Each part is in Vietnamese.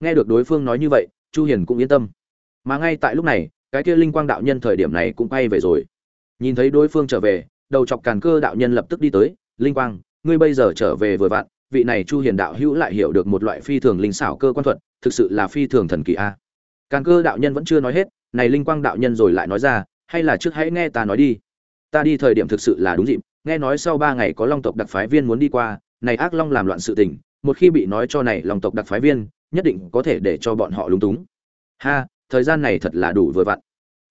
nghe được đối phương nói như vậy, chu hiền cũng yên tâm. Mà ngay tại lúc này, cái kia linh quang đạo nhân thời điểm này cũng quay về rồi. Nhìn thấy đối phương trở về, đầu chọc càn cơ đạo nhân lập tức đi tới, linh quang, ngươi bây giờ trở về vừa vặn, vị này chu hiền đạo hữu lại hiểu được một loại phi thường linh xảo cơ quan thuật, thực sự là phi thường thần kỳ a. Càn cơ đạo nhân vẫn chưa nói hết, này linh quang đạo nhân rồi lại nói ra, hay là trước hãy nghe ta nói đi. Ta đi thời điểm thực sự là đúng dịp, nghe nói sau ba ngày có long tộc đặc phái viên muốn đi qua, này ác long làm loạn sự tình, một khi bị nói cho này long tộc đặc phái viên nhất định có thể để cho bọn họ lúng túng. Ha, thời gian này thật là đủ vừa vặn.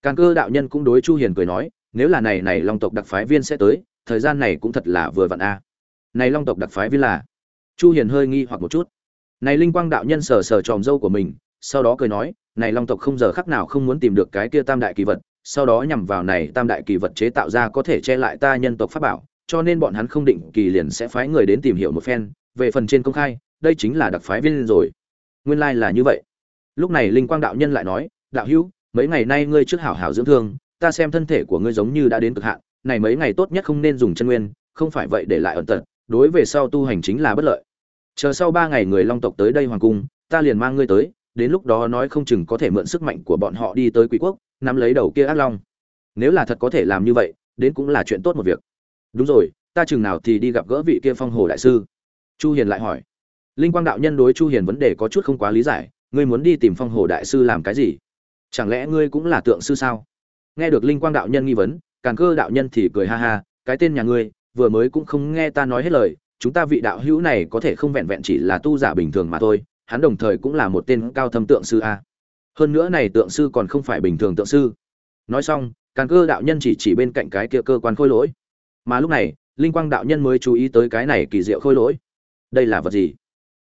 Càn cơ đạo nhân cũng đối chu hiền cười nói, nếu là này này long tộc đặc phái viên sẽ tới, thời gian này cũng thật là vừa vặn a. Này long tộc đặc phái viên là? Chu hiền hơi nghi hoặc một chút. Này linh quang đạo nhân sờ sờ tròm dâu của mình, sau đó cười nói, này long tộc không giờ khắc nào không muốn tìm được cái kia tam đại kỳ vật, sau đó nhằm vào này tam đại kỳ vật chế tạo ra có thể che lại ta nhân tộc pháp bảo, cho nên bọn hắn không định kỳ liền sẽ phái người đến tìm hiểu một phen, về phần trên công khai, đây chính là đặc phái viên rồi nguyên lai like là như vậy. Lúc này linh quang đạo nhân lại nói, đạo hữu, mấy ngày nay ngươi trước hảo hảo dưỡng thương, ta xem thân thể của ngươi giống như đã đến cực hạn, này mấy ngày tốt nhất không nên dùng chân nguyên, không phải vậy để lại ẩn tật, đối về sau tu hành chính là bất lợi. Chờ sau ba ngày người long tộc tới đây hoàng cung, ta liền mang ngươi tới, đến lúc đó nói không chừng có thể mượn sức mạnh của bọn họ đi tới quý quốc, nắm lấy đầu kia ác long. Nếu là thật có thể làm như vậy, đến cũng là chuyện tốt một việc. Đúng rồi, ta chừng nào thì đi gặp gỡ vị kia phong hồ đại sư. Chu hiền lại hỏi linh quang đạo nhân đối chu hiền vấn đề có chút không quá lý giải, ngươi muốn đi tìm phong hồ đại sư làm cái gì? Chẳng lẽ ngươi cũng là tượng sư sao? Nghe được linh quang đạo nhân nghi vấn, càn cơ đạo nhân thì cười ha ha, cái tên nhà ngươi, vừa mới cũng không nghe ta nói hết lời, chúng ta vị đạo hữu này có thể không vẹn vẹn chỉ là tu giả bình thường mà thôi, hắn đồng thời cũng là một tên cao thâm tượng sư a. Hơn nữa này tượng sư còn không phải bình thường tượng sư. Nói xong, càn cơ đạo nhân chỉ chỉ bên cạnh cái kia cơ quan khôi lỗi. Mà lúc này, linh quang đạo nhân mới chú ý tới cái này kỳ diệu khôi lỗi. Đây là vật gì?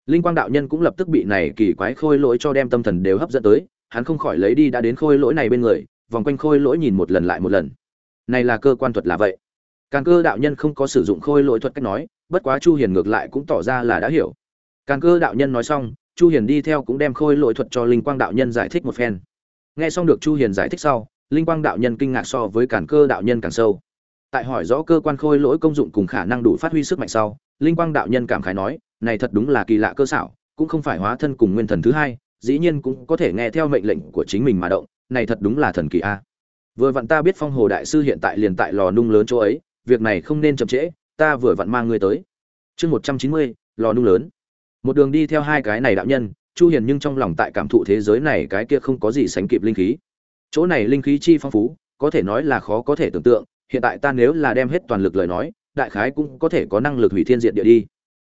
Linh quang đạo nhân cũng lập tức bị này kỳ quái khôi lỗi cho đem tâm thần đều hấp dẫn tới, hắn không khỏi lấy đi đã đến khôi lỗi này bên người, vòng quanh khôi lỗi nhìn một lần lại một lần. Này là cơ quan thuật là vậy? Càn cơ đạo nhân không có sử dụng khôi lỗi thuật cách nói, bất quá chu hiền ngược lại cũng tỏ ra là đã hiểu. Càn cơ đạo nhân nói xong, chu hiền đi theo cũng đem khôi lỗi thuật cho linh quang đạo nhân giải thích một phen. Nghe xong được chu hiền giải thích sau, linh quang đạo nhân kinh ngạc so với càn cơ đạo nhân càng sâu. Tại hỏi rõ cơ quan khôi lỗi công dụng cùng khả năng đủ phát huy sức mạnh sau, linh quang đạo nhân cảm khái nói này thật đúng là kỳ lạ cơ xảo, cũng không phải hóa thân cùng nguyên thần thứ hai, dĩ nhiên cũng có thể nghe theo mệnh lệnh của chính mình mà động, này thật đúng là thần kỳ a. Vừa vặn ta biết phong hồ đại sư hiện tại liền tại lò nung lớn chỗ ấy, việc này không nên chậm trễ, ta vừa vặn mang ngươi tới. Chương một trăm chín mươi, lò nung lớn. Một đường đi theo hai cái này đạo nhân, chu hiền nhưng trong lòng tại cảm thụ thế giới này cái kia không có gì sánh kịp linh khí. Chỗ này linh khí chi phong phú, có thể nói là khó có thể tưởng tượng, hiện tại ta nếu là đem hết toàn lực lời nói, đại khái cũng có thể có năng lực hủy thiên diệt địa đi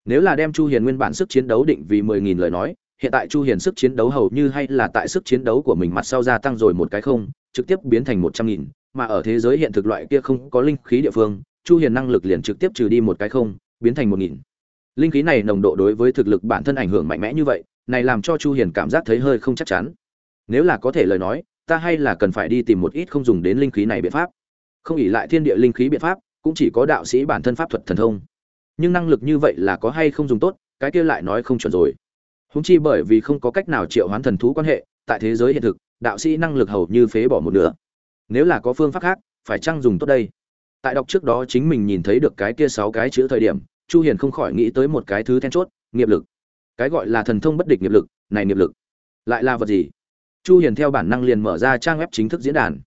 nếu là đem chu hiền nguyên bản sức chiến đấu định vì 10.000 lời nói hiện tại chu hiền sức chiến đấu hầu như hay là tại sức chiến đấu của mình mặt sau gia tăng rồi một cái không trực tiếp biến thành 100.000, mà ở thế giới hiện thực loại kia không có linh khí địa phương chu hiền năng lực liền trực tiếp trừ đi một cái không biến thành 1.000. linh khí này nồng độ đối với thực lực bản thân ảnh hưởng mạnh mẽ như vậy này làm cho chu hiền cảm giác thấy hơi không chắc chắn. Nếu là có thể lời nói ta hay là cần phải đi tìm một ít không dùng đến linh khí này biện pháp. Không ỉ lại thiên địa linh khí biện pháp cũng chỉ có đạo sĩ bản thân pháp thuật thần thông nhưng năng lực như vậy là có hay không dùng tốt, cái kia lại nói không chuẩn rồi. Húng chi bởi vì không có cách nào triệu hoán thần thú quan hệ, tại thế giới hiện thực, đạo sĩ năng lực hầu như phế bỏ một nửa. Nếu là có phương pháp khác, phải chăng dùng tốt đây? Tại đọc trước đó chính mình nhìn thấy được cái kia sáu cái chữ thời điểm, chu hiền không khỏi nghĩ tới một cái thứ then chốt, nghiệp lực. Cái gọi là thần thông bất địch nghiệp lực, này nghiệp lực, lại là vật gì? Chu hiền theo bản năng liền mở ra trang web chính thức diễn đàn.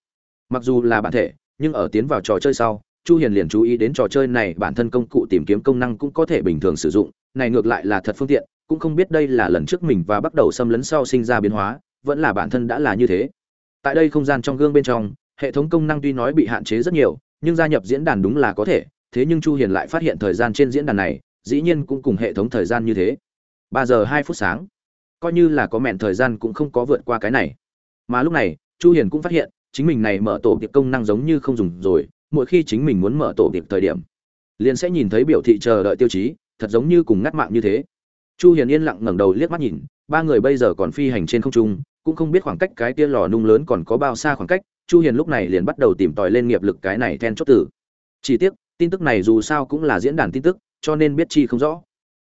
Mặc dù là bản thể, nhưng ở tiến vào trò chơi sau chu hiền liền chú ý đến trò chơi này, bản thân công cụ tìm kiếm công năng cũng có thể bình thường sử dụng, này ngược lại là thật phương tiện, cũng không biết đây là lần trước mình và bắt đầu xâm lấn sau sinh ra biến hóa, vẫn là bản thân đã là như thế. Tại đây không gian trong gương bên trong, hệ thống công năng tuy nói bị hạn chế rất nhiều, nhưng gia nhập diễn đàn đúng là có thể, thế nhưng chu hiền lại phát hiện thời gian trên diễn đàn này, dĩ nhiên cũng cùng hệ thống thời gian như thế. 3 giờ 2 phút sáng, coi như là có mẹn thời gian cũng không có vượt qua cái này. Mà lúc này, chu hiền cũng phát hiện, chính mình này mở tổ tiệp công năng giống như không dùng rồi mỗi khi chính mình muốn mở tổ điệp thời điểm, liền sẽ nhìn thấy biểu thị chờ đợi tiêu chí, thật giống như cùng ngắt mạng như thế. Chu hiền yên lặng ngẩng đầu liếc mắt nhìn, ba người bây giờ còn phi hành trên không trung, cũng không biết khoảng cách cái tia lò nung lớn còn có bao xa khoảng cách, chu hiền lúc này liền bắt đầu tìm tòi lên nghiệp lực cái này then chốt tử chỉ tiếc, tin tức này dù sao cũng là diễn đàn tin tức, cho nên biết chi không rõ.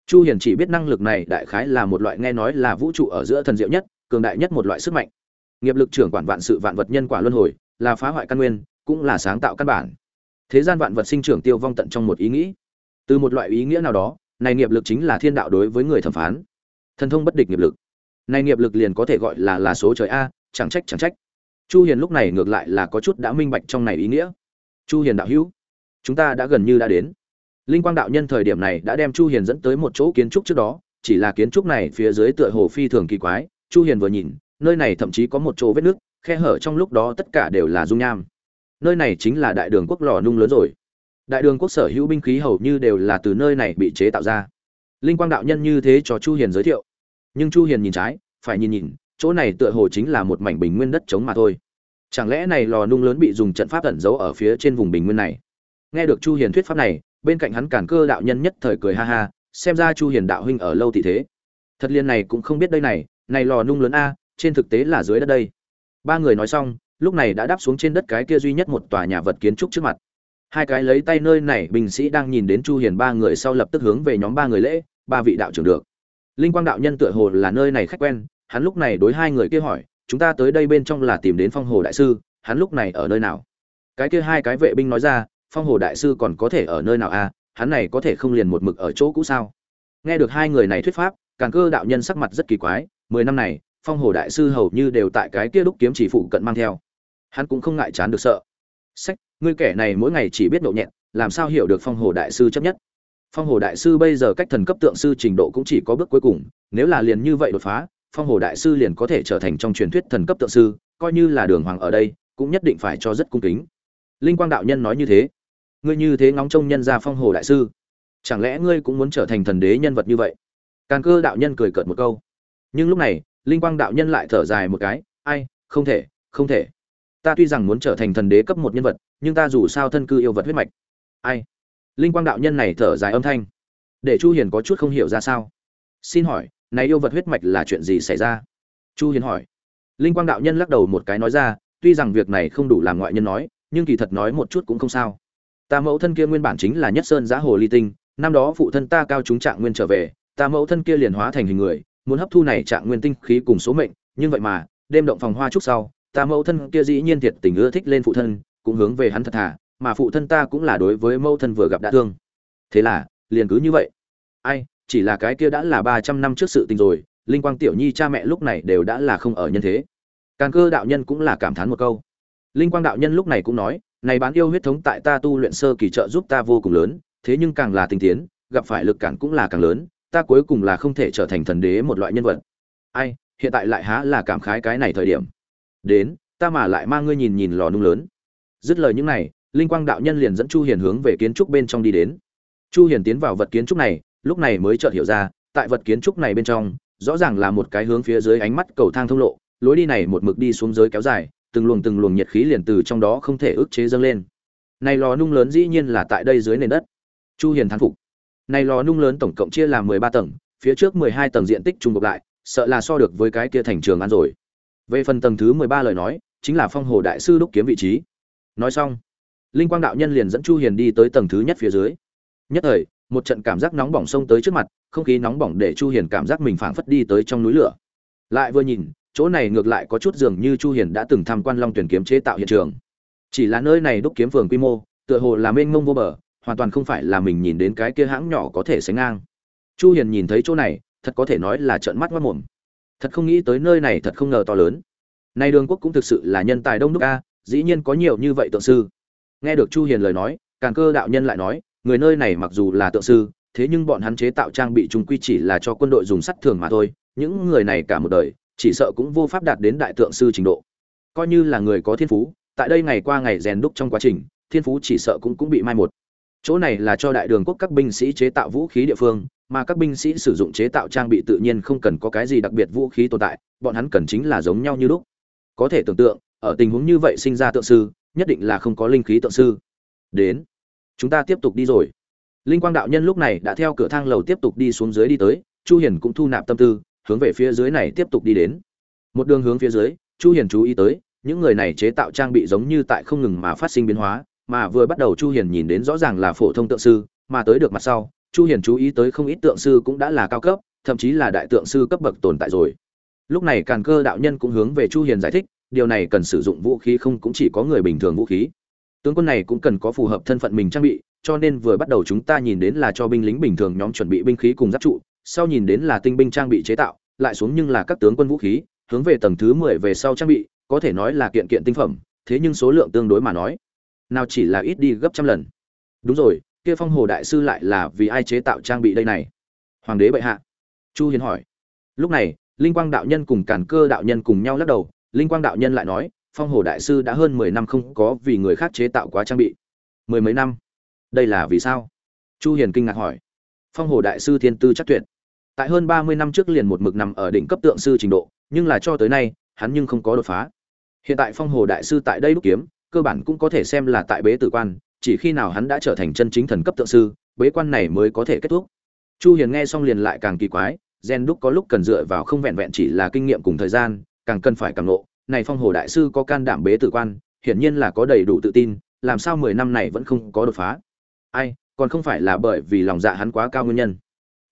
Chu hiền chỉ biết năng lực này đại khái là một loại nghe nói là vũ trụ ở giữa thần diệu nhất, cường đại nhất một loại sức mạnh. Nghiệp lực trưởng quản vạn sự vạn vật nhân quả luân hồi, là phá hoại căn nguyên cũng là sáng tạo căn bản. Thế gian vạn vật sinh trưởng tiêu vong tận trong một ý nghĩ. Từ một loại ý nghĩa nào đó, này nghiệp lực chính là thiên đạo đối với người thẩm phán. Thần thông bất địch nghiệp lực. Này nghiệp lực liền có thể gọi là là số trời a, chẳng trách chẳng trách. Chu hiền lúc này ngược lại là có chút đã minh bạch trong này ý nghĩa. Chu hiền đạo hữu, chúng ta đã gần như đã đến. Linh quang đạo nhân thời điểm này đã đem chu hiền dẫn tới một chỗ kiến trúc trước đó, chỉ là kiến trúc này phía dưới tựa hồ phi thường kỳ quái. Chu hiền vừa nhìn, nơi này thậm chí có một chỗ vết nước khe hở trong lúc đó tất cả đều là dung nham nơi này chính là đại đường quốc lò nung lớn rồi. Đại đường quốc sở hữu binh khí hầu như đều là từ nơi này bị chế tạo ra. Linh quang đạo nhân như thế cho chu hiền giới thiệu. Nhưng chu hiền nhìn trái, phải nhìn nhìn, chỗ này tựa hồ chính là một mảnh bình nguyên đất trống mà thôi. Chẳng lẽ này lò nung lớn bị dùng trận pháp ẩn giấu ở phía trên vùng bình nguyên này? Nghe được chu hiền thuyết pháp này, bên cạnh hắn cản cơ đạo nhân nhất thời cười ha ha, xem ra chu hiền đạo huynh ở lâu thì thế. Thật liên này cũng không biết đây này này lò nung lớn a, trên thực tế là dưới đất đây. Ba người nói xong lúc này đã đáp xuống trên đất cái kia duy nhất một tòa nhà vật kiến trúc trước mặt. Hai cái lấy tay nơi này, binh sĩ đang nhìn đến chu hiền ba người sau lập tức hướng về nhóm ba người lễ, ba vị đạo trưởng được. Linh quang đạo nhân tựa hồ là nơi này khách quen, hắn lúc này đối hai người kia hỏi, chúng ta tới đây bên trong là tìm đến phong hồ đại sư, hắn lúc này ở nơi nào? Cái kia hai cái vệ binh nói ra, phong hồ đại sư còn có thể ở nơi nào à hắn này có thể không liền một mực ở chỗ cũ sao? Nghe được hai người này thuyết pháp càng cơ đạo nhân sắc mặt rất kỳ quái, mười năm này, phong hồ đại sư hầu như đều tại cái kia đúc kiếm chỉ phụ cận mang theo hắn cũng không ngại chán được sợ. Sách, ngươi kẻ này mỗi ngày chỉ biết nhậu nhẹn làm sao hiểu được phong hồ đại sư chấp nhất? Phong hồ đại sư bây giờ cách thần cấp tượng sư trình độ cũng chỉ có bước cuối cùng, nếu là liền như vậy đột phá, phong hồ đại sư liền có thể trở thành trong truyền thuyết thần cấp tượng sư, coi như là đường hoàng ở đây, cũng nhất định phải cho rất cung kính. Linh quang đạo nhân nói như thế. Ngươi như thế ngóng trông nhân ra phong hồ đại sư, chẳng lẽ ngươi cũng muốn trở thành thần đế nhân vật như vậy? Càn cơ đạo nhân cười cợt một câu. Nhưng lúc này, linh quang đạo nhân lại thở dài một cái. Ai, không thể không thể ta tuy rằng muốn trở thành thần đế cấp một nhân vật, nhưng ta dù sao thân cư yêu vật huyết mạch. Ai? Linh quang đạo nhân này thở dài âm thanh. Để chu hiền có chút không hiểu ra sao. Xin hỏi, này yêu vật huyết mạch là chuyện gì xảy ra? Chu hiền hỏi. Linh quang đạo nhân lắc đầu một cái nói ra, tuy rằng việc này không đủ làm ngoại nhân nói, nhưng kỳ thật nói một chút cũng không sao. Ta mẫu thân kia nguyên bản chính là nhất sơn giá hồ ly tinh, năm đó phụ thân ta cao chúng trạng nguyên trở về, ta mẫu thân kia liền hóa thành hình người, muốn hấp thu này trạng nguyên tinh khí cùng số mệnh, nhưng vậy mà, đêm động phòng hoa trúc sau ta mẫu thân kia dĩ nhiên thiệt tình ưa thích lên phụ thân, cũng hướng về hắn thật thà, mà phụ thân ta cũng là đối với mẫu thân vừa gặp đã thương. Thế là, liền cứ như vậy. Ai, chỉ là cái kia đã là ba trăm năm trước sự tình rồi, linh quang tiểu nhi cha mẹ lúc này đều đã là không ở nhân thế. Càn cơ đạo nhân cũng là cảm thán một câu. Linh quang đạo nhân lúc này cũng nói, này bán yêu huyết thống tại ta tu luyện sơ kỳ trợ giúp ta vô cùng lớn, thế nhưng càng là tinh tiến, gặp phải lực cản cũng là càng lớn, ta cuối cùng là không thể trở thành thần đế một loại nhân vật. Ai, hiện tại lại há là cảm khái cái này thời điểm đến, ta mà lại mang ngươi nhìn nhìn lò nung lớn. Dứt lời những này, linh quang đạo nhân liền dẫn chu hiền hướng về kiến trúc bên trong đi đến. Chu hiền tiến vào vật kiến trúc này, lúc này mới chợt hiểu ra, tại vật kiến trúc này bên trong, rõ ràng là một cái hướng phía dưới ánh mắt cầu thang thông lộ, lối đi này một mực đi xuống dưới kéo dài, từng luồng từng luồng nhiệt khí liền từ trong đó không thể ức chế dâng lên. Này lò nung lớn dĩ nhiên là tại đây dưới nền đất. Chu hiền thán phục. Này lò nung lớn tổng cộng chia làm 13 tầng, phía trước 12 tầng diện tích trùng gộp lại, sợ là so được với cái kia thành trường ăn rồi về phần tầng thứ 13 lời nói, chính là phong hồ đại sư đúc kiếm vị trí. Nói xong, linh quang đạo nhân liền dẫn chu hiền đi tới tầng thứ nhất phía dưới. Nhất thời, một trận cảm giác nóng bỏng xông tới trước mặt, không khí nóng bỏng để chu hiền cảm giác mình phảng phất đi tới trong núi lửa. Lại vừa nhìn, chỗ này ngược lại có chút dường như chu hiền đã từng tham quan long tuyển kiếm chế tạo hiện trường. Chỉ là nơi này đúc kiếm phường quy mô, tựa hồ là mênh mông vô bờ, hoàn toàn không phải là mình nhìn đến cái kia hãng nhỏ có thể sánh ngang. Chu hiền nhìn thấy chỗ này, thật có thể nói là trợn mắt mắt mồm thật không nghĩ tới nơi này thật không ngờ to lớn. Nay đường quốc cũng thực sự là nhân tài đông đúc a, dĩ nhiên có nhiều như vậy tượng sư. Nghe được chu hiền lời nói càng cơ đạo nhân lại nói, người nơi này mặc dù là tượng sư, thế nhưng bọn hắn chế tạo trang bị trung quy chỉ là cho quân đội dùng sắt thường mà thôi, những người này cả một đời, chỉ sợ cũng vô pháp đạt đến đại tượng sư trình độ. Coi như là người có thiên phú, tại đây ngày qua ngày rèn đúc trong quá trình, thiên phú chỉ sợ cũng cũng bị mai một. Chỗ này là cho đại đường quốc các binh sĩ chế tạo vũ khí địa phương mà các binh sĩ sử dụng chế tạo trang bị tự nhiên không cần có cái gì đặc biệt vũ khí tồn tại, bọn hắn cần chính là giống nhau như lúc. Có thể tưởng tượng, ở tình huống như vậy sinh ra tượng sư, nhất định là không có linh khí tượng sư. Đến, chúng ta tiếp tục đi rồi. Linh quang đạo nhân lúc này đã theo cửa thang lầu tiếp tục đi xuống dưới đi tới, chu hiền cũng thu nạp tâm tư, hướng về phía dưới này tiếp tục đi đến. Một đường hướng phía dưới, chu hiền chú ý tới, những người này chế tạo trang bị giống như tại không ngừng mà phát sinh biến hóa, mà vừa bắt đầu chu hiền nhìn đến rõ ràng là phổ thông tượng sư, mà tới được mặt sau chu hiền chú ý tới không ít tượng sư cũng đã là cao cấp, thậm chí là đại tượng sư cấp bậc tồn tại rồi. Lúc này càn cơ đạo nhân cũng hướng về chu hiền giải thích, điều này cần sử dụng vũ khí không cũng chỉ có người bình thường vũ khí. Tướng quân này cũng cần có phù hợp thân phận mình trang bị, cho nên vừa bắt đầu chúng ta nhìn đến là cho binh lính bình thường nhóm chuẩn bị binh khí cùng giáp trụ, sau nhìn đến là tinh binh trang bị chế tạo, lại xuống nhưng là các tướng quân vũ khí, hướng về tầng thứ mười về sau trang bị, có thể nói là kiện kiện tinh phẩm, thế nhưng số lượng tương đối mà nói, nào chỉ là ít đi gấp trăm lần. Đúng rồi kia phong hồ đại sư lại là vì ai chế tạo trang bị đây này? Hoàng đế bệ hạ. Chu hiền hỏi. Lúc này, linh quang đạo nhân cùng càn cơ đạo nhân cùng nhau lắc đầu. Linh quang đạo nhân lại nói, phong hồ đại sư đã hơn 10 năm không có vì người khác chế tạo quá trang bị. Mười mấy năm? Đây là vì sao? Chu hiền kinh ngạc hỏi. Phong hồ đại sư thiên tư chắc tuyệt. Tại hơn 30 năm trước liền một mực nằm ở đỉnh cấp tượng sư trình độ, nhưng là cho tới nay, hắn nhưng không có đột phá. Hiện tại phong hồ đại sư tại đây đúc kiếm, cơ bản cũng có thể xem là tại bế tử quan chỉ khi nào hắn đã trở thành chân chính thần cấp tượng sư, bế quan này mới có thể kết thúc. Chu hiền nghe xong liền lại càng kỳ quái, gen đúc có lúc cần dựa vào không vẹn vẹn chỉ là kinh nghiệm cùng thời gian, càng cần phải càng nộ này phong hồ đại sư có can đảm bế tử quan, hiển nhiên là có đầy đủ tự tin, làm sao 10 năm này vẫn không có đột phá. Ai, còn không phải là bởi vì lòng dạ hắn quá cao nguyên nhân.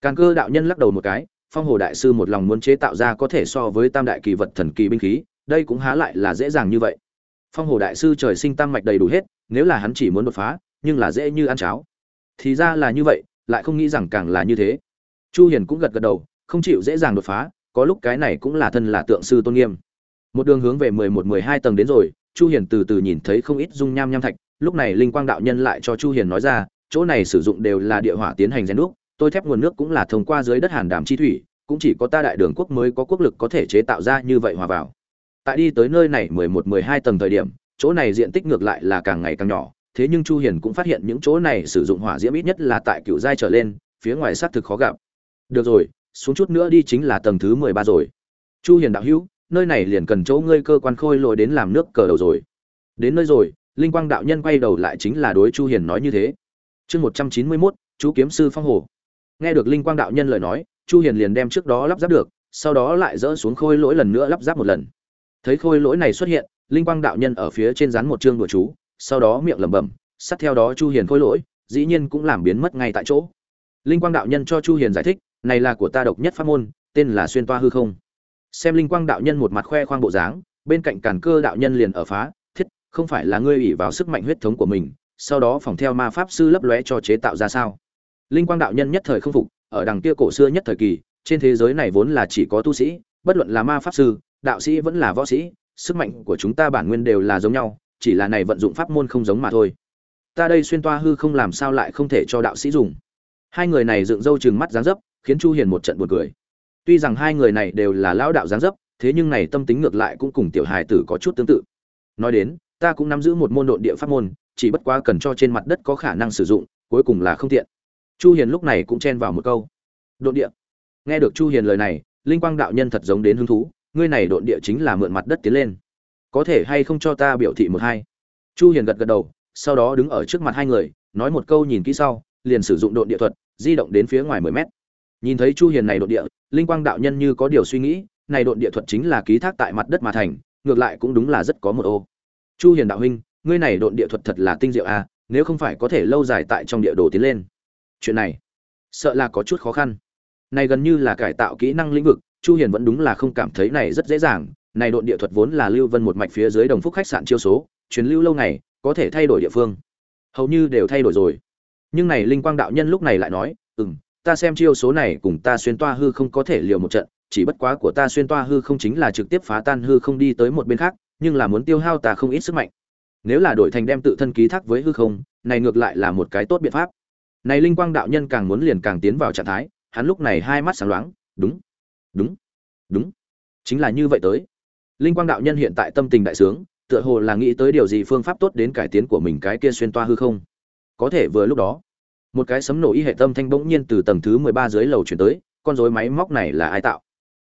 Càng cơ đạo nhân lắc đầu một cái, phong hồ đại sư một lòng muốn chế tạo ra có thể so với tam đại kỳ vật thần kỳ binh khí, đây cũng há lại là dễ dàng như vậy. Phong hồ đại sư trời sinh tam mạch đầy đủ hết nếu là hắn chỉ muốn đột phá, nhưng là dễ như ăn cháo. Thì ra là như vậy, lại không nghĩ rằng càng là như thế. Chu hiền cũng gật gật đầu, không chịu dễ dàng đột phá, có lúc cái này cũng là thân là tượng sư tôn nghiêm. Một đường hướng về 11 12 tầng đến rồi, chu hiền từ từ nhìn thấy không ít dung nham nham thạch, lúc này linh quang đạo nhân lại cho chu hiền nói ra, chỗ này sử dụng đều là địa hỏa tiến hành rèn đúc, tôi thép nguồn nước cũng là thông qua dưới đất hàn đảm chi thủy, cũng chỉ có ta đại đường quốc mới có quốc lực có thể chế tạo ra như vậy hòa vào. Tại đi tới nơi này 11 12 tầng thời điểm chỗ này diện tích ngược lại là càng ngày càng nhỏ thế nhưng chu hiền cũng phát hiện những chỗ này sử dụng hỏa diễm ít nhất là tại cựu giai trở lên phía ngoài sát thực khó gặp. Được rồi xuống chút nữa đi chính là tầng thứ 13 rồi. Chu hiền đạo hữu nơi này liền cần chỗ ngươi cơ quan khôi lội đến làm nước cờ đầu rồi. Đến nơi rồi linh quang đạo nhân quay đầu lại chính là đối chu hiền nói như thế. Chương 191, chú kiếm sư phong hồ. Nghe được linh quang đạo nhân lời nói chu hiền liền đem trước đó lắp ráp được sau đó lại dỡ xuống khôi lỗi lần nữa lắp ráp một lần. Thấy khôi lỗi này xuất hiện linh quang đạo nhân ở phía trên dán một chương đùa chú, sau đó miệng lẩm bẩm, sát theo đó chu hiền khôi lỗi, dĩ nhiên cũng làm biến mất ngay tại chỗ. Linh quang đạo nhân cho chu hiền giải thích, này là của ta độc nhất pháp môn, tên là xuyên toa hư không. Xem linh quang đạo nhân một mặt khoe khoang bộ dáng, bên cạnh càn cơ đạo nhân liền ở phá, thiết, không phải là ngươi ủy vào sức mạnh huyết thống của mình, sau đó phòng theo ma pháp sư lấp lóe cho chế tạo ra sao? Linh quang đạo nhân nhất thời không phục, ở đằng kia cổ xưa nhất thời kỳ, trên thế giới này vốn là chỉ có tu sĩ, bất luận là ma pháp sư, đạo sĩ vẫn là võ sĩ sức mạnh của chúng ta bản nguyên đều là giống nhau, chỉ là này vận dụng pháp môn không giống mà thôi. Ta đây xuyên toa hư không làm sao lại không thể cho đạo sĩ dùng? Hai người này dựng râu chừng mắt dáng dấp, khiến chu hiền một trận buồn cười. Tuy rằng hai người này đều là lão đạo dáng dấp, thế nhưng này tâm tính ngược lại cũng cùng tiểu hài tử có chút tương tự. Nói đến, ta cũng nắm giữ một môn độn địa pháp môn, chỉ bất quá cần cho trên mặt đất có khả năng sử dụng, cuối cùng là không tiện. Chu hiền lúc này cũng chen vào một câu. Độn địa. Nghe được chu hiền lời này, linh quang đạo nhân thật giống đến hứng thú ngươi này độn địa chính là mượn mặt đất tiến lên. Có thể hay không cho ta biểu thị một hai? Chu hiền gật gật đầu sau đó đứng ở trước mặt hai người nói một câu nhìn kỹ sau liền sử dụng độn địa thuật di động đến phía ngoài 10 mét. Nhìn thấy chu hiền này độn địa linh quang đạo nhân như có điều suy nghĩ này độn địa thuật chính là ký thác tại mặt đất mà thành ngược lại cũng đúng là rất có một ô. Chu hiền đạo huynh ngươi này độn địa thuật thật là tinh diệu a à, nếu không phải có thể lâu dài tại trong địa đồ tiến lên. Chuyện này sợ là có chút khó khăn. Này gần như là cải tạo kỹ năng lĩnh vực chu hiền vẫn đúng là không cảm thấy này rất dễ dàng, này độn địa thuật vốn là lưu vân một mạch phía dưới đồng phúc khách sạn chiêu số chuyến lưu lâu ngày, có thể thay đổi địa phương. Hầu như đều thay đổi rồi. Nhưng này linh quang đạo nhân lúc này lại nói, ừm, ta xem chiêu số này cùng ta xuyên toa hư không có thể liều một trận, chỉ bất quá của ta xuyên toa hư không chính là trực tiếp phá tan hư không đi tới một bên khác, nhưng là muốn tiêu hao ta không ít sức mạnh. Nếu là đổi thành đem tự thân ký thác với hư không, này ngược lại là một cái tốt biện pháp. Này linh quang đạo nhân càng muốn liền càng tiến vào trạng thái, hắn lúc này hai mắt sáng loáng, đúng đúng. Đúng. Chính là như vậy tới. Linh quang đạo nhân hiện tại tâm tình đại sướng, tựa hồ là nghĩ tới điều gì phương pháp tốt đến cải tiến của mình cái kia xuyên toa hư không. Có thể vừa lúc đó, một cái sấm nổ y hệ tâm thanh bỗng nhiên từ tầng thứ mười ba dưới lầu chuyển tới, con rối máy móc này là ai tạo?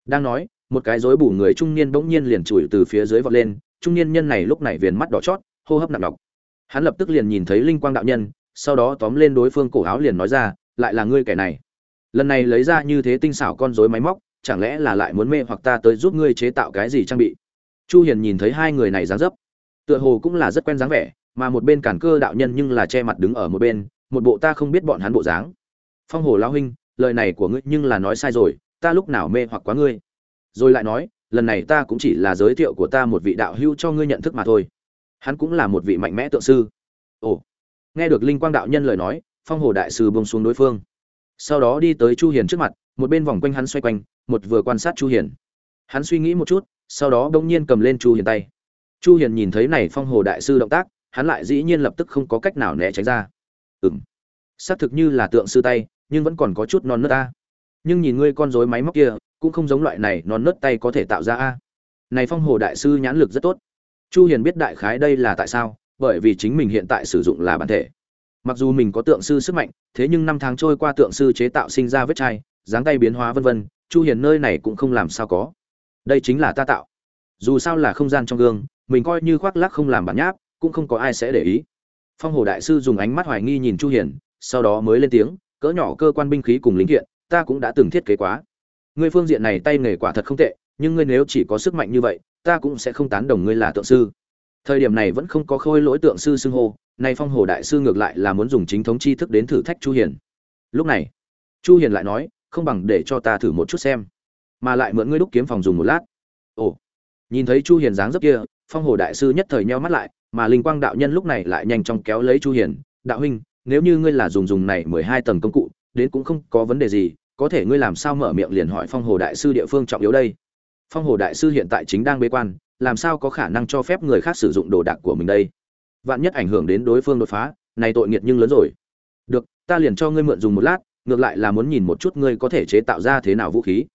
Đang nói, một cái rối bù người trung niên bỗng nhiên liền chùi từ phía dưới vọt lên, trung niên nhân này lúc này viền mắt đỏ chót, hô hấp nặng nọc. Hắn lập tức liền nhìn thấy linh quang đạo nhân, sau đó tóm lên đối phương cổ áo liền nói ra, lại là ngươi kẻ này. Lần này lấy ra như thế tinh xảo con rối máy móc chẳng lẽ là lại muốn mê hoặc ta tới giúp ngươi chế tạo cái gì trang bị? Chu hiền nhìn thấy hai người này dáng dấp, tựa hồ cũng là rất quen dáng vẻ, mà một bên cản cơ đạo nhân nhưng là che mặt đứng ở một bên, một bộ ta không biết bọn hắn bộ dáng. Phong hồ lão huynh, lời này của ngươi nhưng là nói sai rồi, ta lúc nào mê hoặc quá ngươi? Rồi lại nói, lần này ta cũng chỉ là giới thiệu của ta một vị đạo hưu cho ngươi nhận thức mà thôi. Hắn cũng là một vị mạnh mẽ tượng sư. Ồ, nghe được linh quang đạo nhân lời nói, phong hồ đại sư bông xuống đối phương. Sau đó đi tới chu hiền trước mặt một bên vòng quanh hắn xoay quanh, một vừa quan sát chu hiền. Hắn suy nghĩ một chút, sau đó đông nhiên cầm lên chu hiền tay. Chu hiền nhìn thấy này phong hồ đại sư động tác, hắn lại dĩ nhiên lập tức không có cách nào né tránh ra. Ừm. Xác thực như là tượng sư tay, nhưng vẫn còn có chút non nớt ta nhưng nhìn ngươi con rối máy móc kia, cũng không giống loại này non nớt tay có thể tạo ra a. Này phong hồ đại sư nhãn lực rất tốt. Chu hiền biết đại khái đây là tại sao, bởi vì chính mình hiện tại sử dụng là bản thể. Mặc dù mình có tượng sư sức mạnh, thế nhưng năm tháng trôi qua tượng sư chế tạo sinh ra vết chai dáng tay biến hóa vân vân, chu hiền nơi này cũng không làm sao có. Đây chính là ta tạo. Dù sao là không gian trong gương, mình coi như khoác lác không làm bản nháp, cũng không có ai sẽ để ý. Phong hồ đại sư dùng ánh mắt hoài nghi nhìn chu hiền, sau đó mới lên tiếng, cỡ nhỏ cơ quan binh khí cùng linh kiện, ta cũng đã từng thiết kế quá. Ngươi phương diện này tay nghề quả thật không tệ, nhưng ngươi nếu chỉ có sức mạnh như vậy, ta cũng sẽ không tán đồng ngươi là tượng sư. Thời điểm này vẫn không có khôi lỗi tượng sư xưng hô, nay phong hồ đại sư ngược lại là muốn dùng chính thống tri thức đến thử thách chu hiền. Lúc này, chu hiền lại nói không bằng để cho ta thử một chút xem. Mà lại mượn ngươi đúc kiếm phòng dùng một lát. Ồ, nhìn thấy chu hiền dáng dấp kia, phong hồ đại sư nhất thời nheo mắt lại, mà linh quang đạo nhân lúc này lại nhanh chóng kéo lấy chu hiền, đạo huynh, nếu như ngươi là dùng dùng này 12 tầng công cụ, đến cũng không có vấn đề gì, có thể ngươi làm sao mở miệng liền hỏi phong hồ đại sư địa phương trọng yếu đây? Phong hồ đại sư hiện tại chính đang bế quan, làm sao có khả năng cho phép người khác sử dụng đồ đạc của mình đây? Vạn nhất ảnh hưởng đến đối phương đột phá, này tội nghiệt nhưng lớn rồi. Được, ta liền cho ngươi mượn dùng một lát ngược lại là muốn nhìn một chút ngươi có thể chế tạo ra thế nào vũ khí.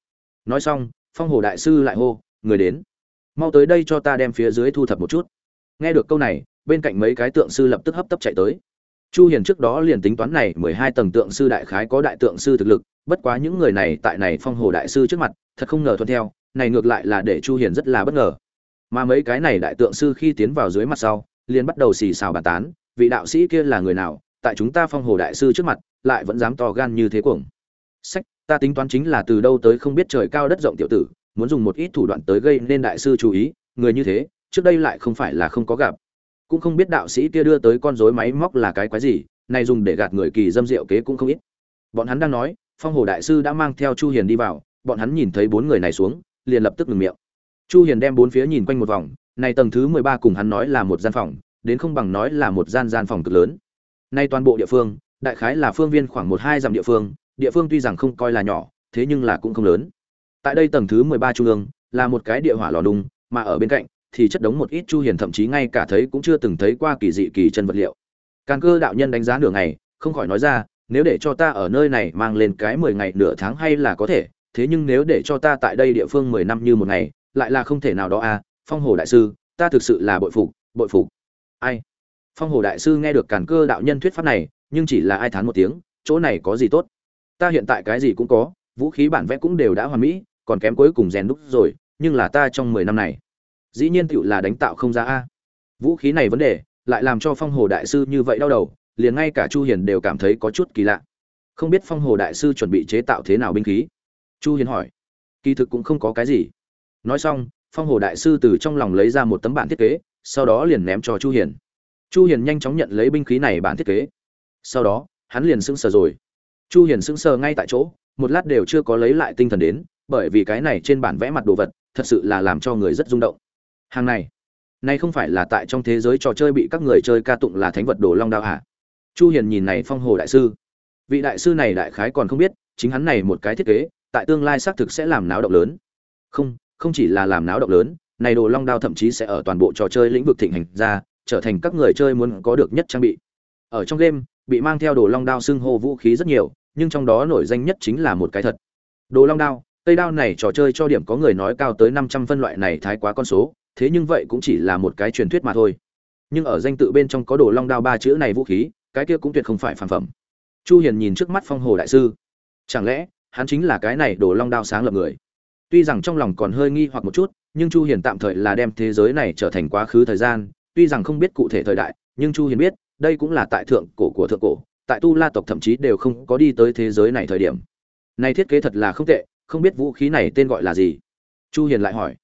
Nói xong, phong hồ đại sư lại hô, người đến. Mau tới đây cho ta đem phía dưới thu thập một chút. Nghe được câu này, bên cạnh mấy cái tượng sư lập tức hấp tấp chạy tới. Chu hiền trước đó liền tính toán này 12 tầng tượng sư đại khái có đại tượng sư thực lực, bất quá những người này tại này phong hồ đại sư trước mặt, thật không ngờ thuận theo, này ngược lại là để chu hiền rất là bất ngờ. Mà mấy cái này đại tượng sư khi tiến vào dưới mặt sau, liền bắt đầu xì xào bàn tán, vị đạo sĩ kia là người nào tại chúng ta phong hồ đại sư trước mặt, lại vẫn dám to gan như thế cuồng. Sách, ta tính toán chính là từ đâu tới không biết trời cao đất rộng tiểu tử, muốn dùng một ít thủ đoạn tới gây nên đại sư chú ý, người như thế, trước đây lại không phải là không có gặp. Cũng không biết đạo sĩ kia đưa tới con rối máy móc là cái quái gì này dùng để gạt người kỳ dâm diệu kế cũng không ít. Bọn hắn đang nói, phong hồ đại sư đã mang theo chu hiền đi vào, bọn hắn nhìn thấy bốn người này xuống, liền lập tức ngừng miệng. Chu hiền đem bốn phía nhìn quanh một vòng, này tầng thứ 13 cùng hắn nói là một gian phòng, đến không bằng nói là một gian gian phòng cực lớn nay toàn bộ địa phương đại khái là phương viên khoảng một hai dặm địa phương địa phương tuy rằng không coi là nhỏ thế nhưng là cũng không lớn. Tại đây tầng thứ 13 trung ương là một cái địa hỏa lò đung, mà ở bên cạnh thì chất đống một ít chu hiền thậm chí ngay cả thấy cũng chưa từng thấy qua kỳ dị kỳ chân vật liệu. Càn cơ đạo nhân đánh giá nửa ngày không khỏi nói ra nếu để cho ta ở nơi này mang lên cái 10 ngày nửa tháng hay là có thể thế nhưng nếu để cho ta tại đây địa phương 10 năm như một ngày lại là không thể nào đó à phong hồ đại sư ta thực sự là bội phục bội phục. Ai? Phong hồ đại sư nghe được càn cơ đạo nhân thuyết pháp này, nhưng chỉ là ai thán một tiếng, chỗ này có gì tốt? Ta hiện tại cái gì cũng có, vũ khí bản vẽ cũng đều đã hoàn mỹ, còn kém cuối cùng rèn đúc rồi, nhưng là ta trong mười năm này, dĩ nhiên tựu là đánh tạo không ra a. Vũ khí này vấn đề, lại làm cho phong hồ đại sư như vậy đau đầu, liền ngay cả chu hiền đều cảm thấy có chút kỳ lạ. Không biết phong hồ đại sư chuẩn bị chế tạo thế nào binh khí? Chu hiền hỏi. Kỳ thực cũng không có cái gì. Nói xong, phong hồ đại sư từ trong lòng lấy ra một tấm bản thiết kế, sau đó liền ném cho chu hiền chu hiền nhanh chóng nhận lấy binh khí này bản thiết kế. Sau đó, hắn liền sững sờ rồi. Chu hiền sững sờ ngay tại chỗ, một lát đều chưa có lấy lại tinh thần đến, bởi vì cái này trên bản vẽ mặt đồ vật, thật sự là làm cho người rất rung động. Hàng này này không phải là tại trong thế giới trò chơi bị các người chơi ca tụng là thánh vật đồ long đao hả? Chu hiền nhìn này phong hồ đại sư. Vị đại sư này đại khái còn không biết, chính hắn này một cái thiết kế, tại tương lai xác thực sẽ làm náo động lớn. Không không chỉ là làm náo động lớn, này đồ long đao thậm chí sẽ ở toàn bộ trò chơi lĩnh vực thịnh hành ra trở thành các người chơi muốn có được nhất trang bị. Ở trong game, bị mang theo đồ long đao xưng hô vũ khí rất nhiều, nhưng trong đó nổi danh nhất chính là một cái thật. Đồ long đao, cây đao này trò chơi cho điểm có người nói cao tới 500 phân loại này thái quá con số, thế nhưng vậy cũng chỉ là một cái truyền thuyết mà thôi. Nhưng ở danh tự bên trong có đồ long đao ba chữ này vũ khí, cái kia cũng tuyệt không phải phản phẩm. Chu hiền nhìn trước mắt phong hồ đại sư. Chẳng lẽ, hắn chính là cái này đồ long đao sáng lập người? Tuy rằng trong lòng còn hơi nghi hoặc một chút, nhưng chu hiền tạm thời là đem thế giới này trở thành quá khứ thời gian tuy rằng không biết cụ thể thời đại, nhưng chu hiền biết, đây cũng là tại thượng cổ của thượng cổ, tại tu la tộc thậm chí đều không có đi tới thế giới này thời điểm. Này thiết kế thật là không tệ, không biết vũ khí này tên gọi là gì? Chu hiền lại hỏi.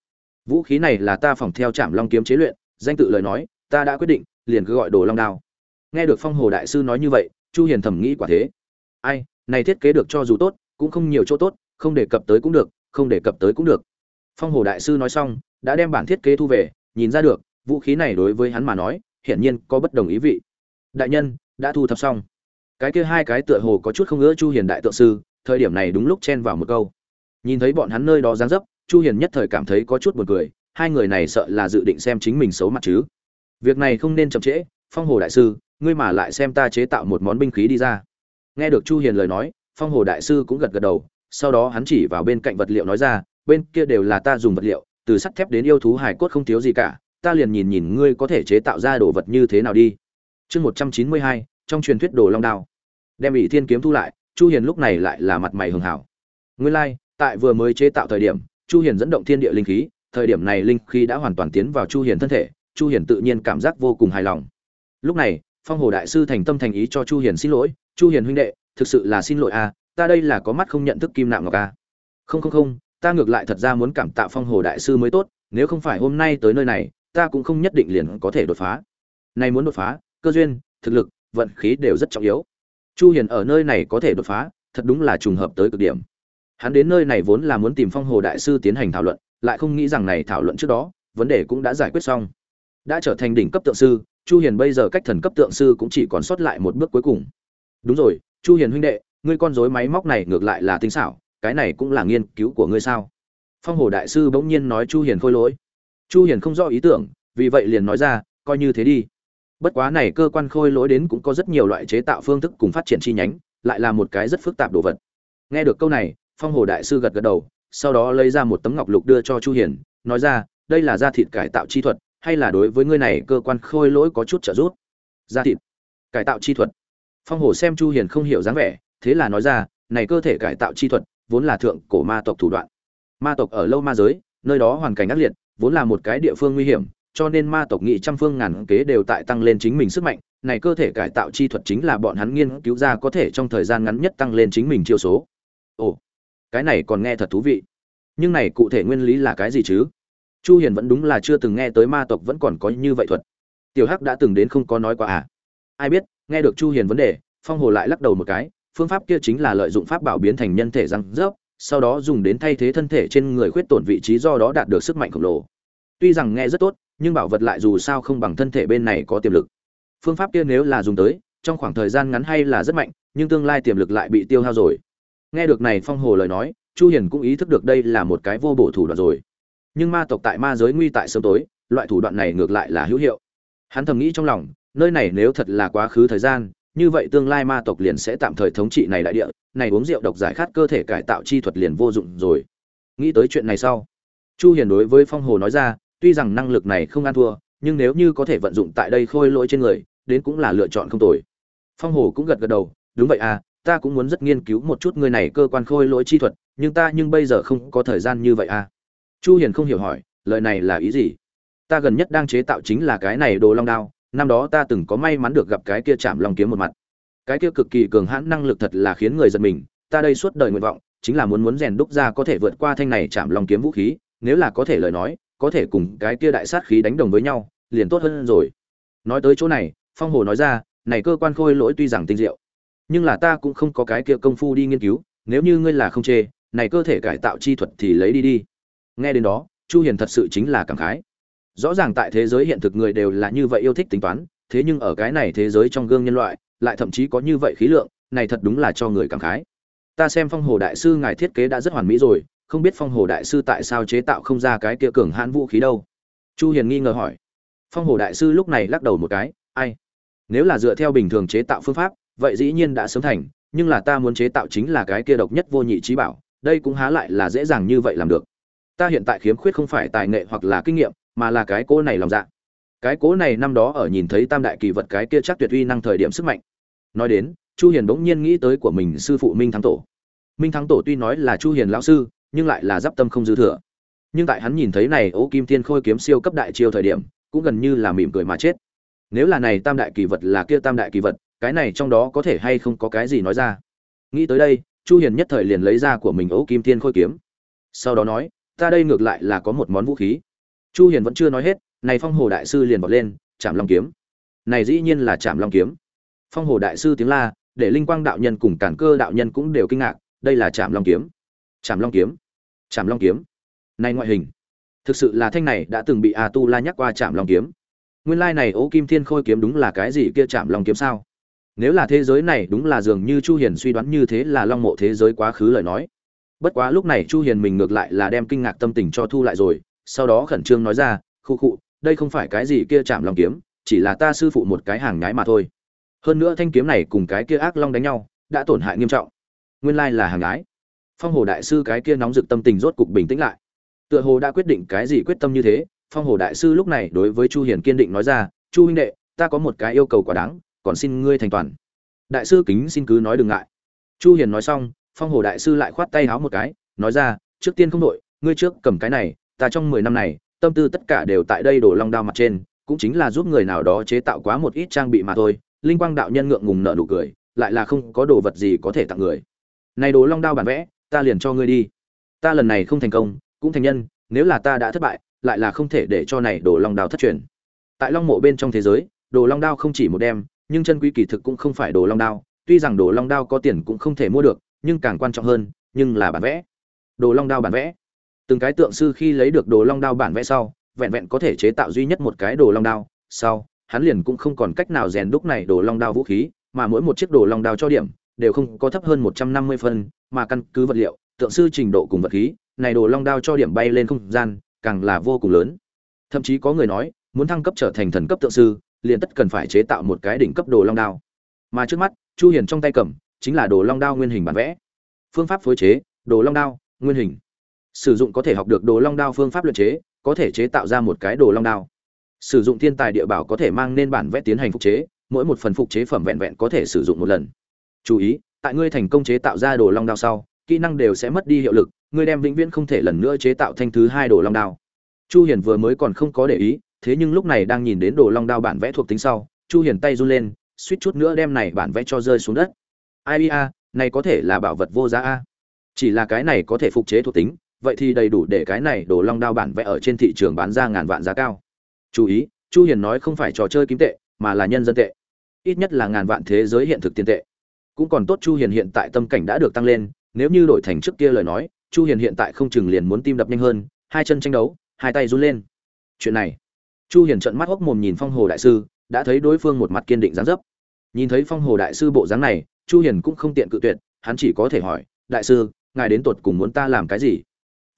Vũ khí này là ta phòng theo trạm long kiếm chế luyện, danh tự lời nói, ta đã quyết định, liền cứ gọi đồ long đao. Nghe được phong hồ đại sư nói như vậy, chu hiền thầm nghĩ quả thế. Ai, này thiết kế được cho dù tốt, cũng không nhiều chỗ tốt, không đề cập tới cũng được, không đề cập tới cũng được. Phong hồ đại sư nói xong, đã đem bản thiết kế thu về, nhìn ra được vũ khí này đối với hắn mà nói, hiển nhiên có bất đồng ý vị. Đại nhân, đã thu thập xong. Cái kia hai cái tựa hồ có chút không ngỡ chu hiền đại tượng sư, thời điểm này đúng lúc chen vào một câu. Nhìn thấy bọn hắn nơi đó dáng dấp, chu hiền nhất thời cảm thấy có chút buồn cười, hai người này sợ là dự định xem chính mình xấu mặt chứ. Việc này không nên chậm trễ, phong hồ đại sư, ngươi mà lại xem ta chế tạo một món binh khí đi ra. Nghe được chu hiền lời nói, phong hồ đại sư cũng gật gật đầu, sau đó hắn chỉ vào bên cạnh vật liệu nói ra, bên kia đều là ta dùng vật liệu, từ sắt thép đến yêu thú hải cốt không thiếu gì cả ta liền nhìn nhìn ngươi có thể chế tạo ra đồ vật như thế nào đi. Chương 192, trong truyền thuyết đồ long đao. Đem ỷ thiên kiếm thu lại chu hiền lúc này lại là mặt mày hường hảo. Nguyên lai like, tại vừa mới chế tạo thời điểm chu hiền dẫn động thiên địa linh khí thời điểm này linh khí đã hoàn toàn tiến vào chu hiền thân thể chu hiền tự nhiên cảm giác vô cùng hài lòng. Lúc này phong hồ đại sư thành tâm thành ý cho chu hiền xin lỗi chu hiền huynh đệ thực sự là xin lỗi a ta đây là có mắt không nhận thức kim nạm ngọc a không không không ta ngược lại thật ra muốn cảm tạ phong hồ đại sư mới tốt nếu không phải hôm nay tới nơi này ta cũng không nhất định liền có thể đột phá. Nay muốn đột phá, cơ duyên, thực lực, vận khí đều rất trọng yếu. Chu hiền ở nơi này có thể đột phá, thật đúng là trùng hợp tới cực điểm. Hắn đến nơi này vốn là muốn tìm phong hồ đại sư tiến hành thảo luận, lại không nghĩ rằng này thảo luận trước đó, vấn đề cũng đã giải quyết xong. Đã trở thành đỉnh cấp tượng sư, chu hiền bây giờ cách thần cấp tượng sư cũng chỉ còn sót lại một bước cuối cùng. Đúng rồi, chu hiền huynh đệ, ngươi con rối máy móc này ngược lại là tinh xảo, cái này cũng là nghiên cứu của ngươi sao? Phong hồ đại sư bỗng nhiên nói chu hiền khôi lỗi chu hiền không rõ ý tưởng, vì vậy liền nói ra, coi như thế đi. Bất quá này cơ quan khôi lỗi đến cũng có rất nhiều loại chế tạo phương thức cùng phát triển chi nhánh, lại là một cái rất phức tạp đồ vật. Nghe được câu này, phong hồ đại sư gật gật đầu, sau đó lấy ra một tấm ngọc lục đưa cho chu hiền, nói ra, đây là da thịt cải tạo chi thuật, hay là đối với ngươi này cơ quan khôi lỗi có chút trợ giúp? Da thịt cải tạo chi thuật. Phong hồ xem chu hiền không hiểu dáng vẻ, thế là nói ra, này cơ thể cải tạo chi thuật, vốn là thượng cổ ma tộc thủ đoạn. Ma tộc ở lâu ma giới, nơi đó hoàn cảnh ác liệt vốn là một cái địa phương nguy hiểm, cho nên ma tộc nghị trăm phương ngàn kế đều tại tăng lên chính mình sức mạnh. Này cơ thể cải tạo chi thuật chính là bọn hắn nghiên cứu ra có thể trong thời gian ngắn nhất tăng lên chính mình chiêu số. Ồ, cái này còn nghe thật thú vị. Nhưng này cụ thể nguyên lý là cái gì chứ? Chu hiền vẫn đúng là chưa từng nghe tới ma tộc vẫn còn có như vậy thuật. Tiểu hắc đã từng đến không có nói qua à? Ai biết, nghe được chu hiền vấn đề, phong hồ lại lắc đầu một cái, phương pháp kia chính là lợi dụng pháp bảo biến thành nhân thể răng rớp sau đó dùng đến thay thế thân thể trên người khuyết tổn vị trí do đó đạt được sức mạnh khổng lồ. Tuy rằng nghe rất tốt, nhưng bảo vật lại dù sao không bằng thân thể bên này có tiềm lực. Phương pháp kia nếu là dùng tới, trong khoảng thời gian ngắn hay là rất mạnh, nhưng tương lai tiềm lực lại bị tiêu hao rồi. Nghe được này phong hồ lời nói, chu hiền cũng ý thức được đây là một cái vô bổ thủ đoạn rồi. Nhưng ma tộc tại ma giới nguy tại sớm tối, loại thủ đoạn này ngược lại là hữu hiệu. Hắn thầm nghĩ trong lòng, nơi này nếu thật là quá khứ thời gian như vậy tương lai ma tộc liền sẽ tạm thời thống trị này đại địa, này uống rượu độc giải khát cơ thể cải tạo chi thuật liền vô dụng rồi. Nghĩ tới chuyện này sau, chu hiền đối với phong hồ nói ra, tuy rằng năng lực này không ăn thua, nhưng nếu như có thể vận dụng tại đây khôi lỗi trên người, đến cũng là lựa chọn không tồi. Phong hồ cũng gật gật đầu, đúng vậy à ta cũng muốn rất nghiên cứu một chút người này cơ quan khôi lỗi chi thuật, nhưng ta nhưng bây giờ không có thời gian như vậy à. Chu hiền không hiểu hỏi, lời này là ý gì? Ta gần nhất đang chế tạo chính là cái này đồ long đao năm đó ta từng có may mắn được gặp cái kia chạm long kiếm một mặt. Cái kia cực kỳ cường hãn năng lực thật là khiến người giật mình, ta đây suốt đời nguyện vọng, chính là muốn muốn rèn đúc ra có thể vượt qua thanh này chạm long kiếm vũ khí, nếu là có thể lời nói, có thể cùng cái kia đại sát khí đánh đồng với nhau, liền tốt hơn rồi. Nói tới chỗ này, phong hồ nói ra, này cơ quan khôi lỗi tuy rằng tinh diệu, nhưng là ta cũng không có cái kia công phu đi nghiên cứu, nếu như ngươi là không chê, này cơ thể cải tạo chi thuật thì lấy đi đi. Nghe đến đó, chu hiền thật sự chính là cảm khái rõ ràng tại thế giới hiện thực người đều là như vậy yêu thích tính toán, thế nhưng ở cái này thế giới trong gương nhân loại, lại thậm chí có như vậy khí lượng, này thật đúng là cho người cảm khái. Ta xem phong hồ đại sư ngài thiết kế đã rất hoàn mỹ rồi, không biết phong hồ đại sư tại sao chế tạo không ra cái kia cường hãn vũ khí đâu? Chu hiền nghi ngờ hỏi. Phong hồ đại sư lúc này lắc đầu một cái, ai? Nếu là dựa theo bình thường chế tạo phương pháp, vậy dĩ nhiên đã sớm thành, nhưng là ta muốn chế tạo chính là cái kia độc nhất vô nhị trí bảo, đây cũng há lại là dễ dàng như vậy làm được. Ta hiện tại khiếm khuyết không phải tài nghệ hoặc là kinh nghiệm mà là cái cỗ này lòng dạ. Cái cỗ này năm đó ở nhìn thấy tam đại kỳ vật cái kia chắc tuyệt uy năng thời điểm sức mạnh. Nói đến, chu hiền bỗng nhiên nghĩ tới của mình sư phụ minh thắng tổ. Minh thắng tổ tuy nói là chu hiền lão sư, nhưng lại là giáp tâm không dư thừa. Nhưng tại hắn nhìn thấy này ố kim thiên khôi kiếm siêu cấp đại chiêu thời điểm, cũng gần như là mỉm cười mà chết. Nếu là này tam đại kỳ vật là kia tam đại kỳ vật, cái này trong đó có thể hay không có cái gì nói ra? Nghĩ tới đây, chu hiền nhất thời liền lấy ra của mình ố kim thiên khôi kiếm. Sau đó nói, ta đây ngược lại là có một món vũ khí chu hiền vẫn chưa nói hết, này phong hồ đại sư liền bỏ lên, chạm long kiếm. Này dĩ nhiên là chạm long kiếm. Phong hồ đại sư tiếng la, để linh quang đạo nhân cùng cản cơ đạo nhân cũng đều kinh ngạc, đây là chạm long kiếm. Chạm long kiếm. Chạm long kiếm. Này ngoại hình. Thực sự là thanh này đã từng bị a tu la nhắc qua chạm long kiếm. Nguyên lai này ố kim thiên khôi kiếm đúng là cái gì kia chạm long kiếm sao? Nếu là thế giới này đúng là dường như chu hiền suy đoán như thế là long mộ thế giới quá khứ lời nói. Bất quá lúc này chu hiền mình ngược lại là đem kinh ngạc tâm tình cho thu lại rồi sau đó khẩn trương nói ra khu khụ, đây không phải cái gì kia chạm lòng kiếm, chỉ là ta sư phụ một cái hàng nhái mà thôi. Hơn nữa thanh kiếm này cùng cái kia ác long đánh nhau, đã tổn hại nghiêm trọng. Nguyên lai là hàng nhái. Phong hồ đại sư cái kia nóng rực tâm tình rốt cục bình tĩnh lại. Tựa hồ đã quyết định cái gì quyết tâm như thế, phong hồ đại sư lúc này đối với chu hiền kiên định nói ra, chu huynh đệ, ta có một cái yêu cầu quá đáng, còn xin ngươi thành toàn. Đại sư kính xin cứ nói đừng ngại. Chu hiền nói xong, phong hồ đại sư lại khoát tay háo một cái, nói ra, trước tiên không đội, ngươi trước cầm cái này ta trong 10 năm này, tâm tư tất cả đều tại đây đổ long đao mặt trên, cũng chính là giúp người nào đó chế tạo quá một ít trang bị mà thôi. Linh quang đạo nhân ngượng ngùng nở nụ cười, lại là không có đồ vật gì có thể tặng người. Này đồ long đao bản vẽ, ta liền cho ngươi đi. Ta lần này không thành công, cũng thành nhân, nếu là ta đã thất bại, lại là không thể để cho này đồ long đao thất truyền. Tại long mộ bên trong thế giới, đồ long đao không chỉ một đem, nhưng chân quý kỳ thực cũng không phải đồ long đao. Tuy rằng đồ long đao có tiền cũng không thể mua được, nhưng càng quan trọng hơn, nhưng là bản vẽ. Đồ long đao bản vẽ từng cái tượng sư khi lấy được đồ long đao bản vẽ sau, vẹn vẹn có thể chế tạo duy nhất một cái đồ long đao. Sau, hắn liền cũng không còn cách nào rèn đúc này đồ long đao vũ khí, mà mỗi một chiếc đồ long đao cho điểm đều không có thấp hơn một trăm năm mươi phân, mà căn cứ vật liệu, tượng sư trình độ cùng vật khí, này đồ long đao cho điểm bay lên không gian càng là vô cùng lớn. Thậm chí có người nói, muốn thăng cấp trở thành thần cấp tượng sư, liền tất cần phải chế tạo một cái đỉnh cấp đồ long đao. Mà trước mắt, chu hiền trong tay cầm chính là đồ long đao nguyên hình bản vẽ. Phương pháp phối chế, đồ long đao, nguyên hình sử dụng có thể học được đồ long đao phương pháp luyện chế, có thể chế tạo ra một cái đồ long đao. Sử dụng thiên tài địa bảo có thể mang nên bản vẽ tiến hành phục chế, mỗi một phần phục chế phẩm vẹn vẹn có thể sử dụng một lần. Chú ý, tại ngươi thành công chế tạo ra đồ long đao sau, kỹ năng đều sẽ mất đi hiệu lực, ngươi đem vĩnh viễn không thể lần nữa chế tạo thanh thứ hai đồ long đao. Chu hiền vừa mới còn không có để ý, thế nhưng lúc này đang nhìn đến đồ long đao bản vẽ thuộc tính sau, chu hiền tay run lên, suýt chút nữa đem này bản vẽ cho rơi xuống đất. Ai a này có thể là bảo vật vô giá a. Chỉ là cái này có thể phục chế thuộc tính vậy thì đầy đủ để cái này đồ long đao bản vẽ ở trên thị trường bán ra ngàn vạn giá cao. Chú ý, chu hiền nói không phải trò chơi kim tệ, mà là nhân dân tệ. Ít nhất là ngàn vạn thế giới hiện thực tiền tệ. Cũng còn tốt chu hiền hiện tại tâm cảnh đã được tăng lên, nếu như đổi thành trước kia lời nói, chu hiền hiện tại không chừng liền muốn tim đập nhanh hơn, hai chân tranh đấu, hai tay run lên. Chuyện này, chu hiền trợn mắt hốc mồm nhìn phong hồ đại sư, đã thấy đối phương một mặt kiên định dáng dấp. Nhìn thấy phong hồ đại sư bộ dáng này, chu hiền cũng không tiện cự tuyệt, hắn chỉ có thể hỏi, đại sư, ngài đến tuột cùng muốn ta làm cái gì?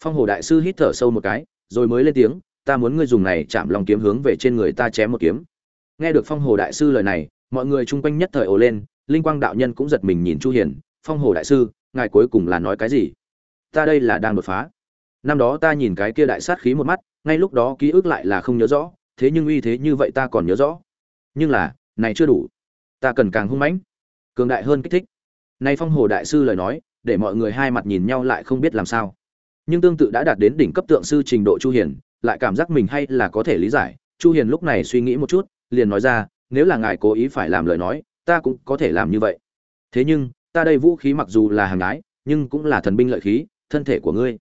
Phong hồ đại sư hít thở sâu một cái, rồi mới lên tiếng, ta muốn ngươi dùng này chạm lòng kiếm hướng về trên người ta chém một kiếm. Nghe được phong hồ đại sư lời này, mọi người chung quanh nhất thời ồ lên, linh quang đạo nhân cũng giật mình nhìn chu hiền, phong hồ đại sư, ngài cuối cùng là nói cái gì? Ta đây là đang đột phá. Năm đó ta nhìn cái kia đại sát khí một mắt, ngay lúc đó ký ức lại là không nhớ rõ, thế nhưng uy thế như vậy ta còn nhớ rõ. Nhưng là, này chưa đủ. Ta cần càng hung mãnh, cường đại hơn kích thích. Nay phong hồ đại sư lời nói, để mọi người hai mặt nhìn nhau lại không biết làm sao nhưng tương tự đã đạt đến đỉnh cấp tượng sư trình độ chu hiền, lại cảm giác mình hay là có thể lý giải. Chu hiền lúc này suy nghĩ một chút, liền nói ra, nếu là ngài cố ý phải làm lời nói, ta cũng có thể làm như vậy. Thế nhưng, ta đây vũ khí mặc dù là hàng ái, nhưng cũng là thần binh lợi khí, thân thể của ngươi.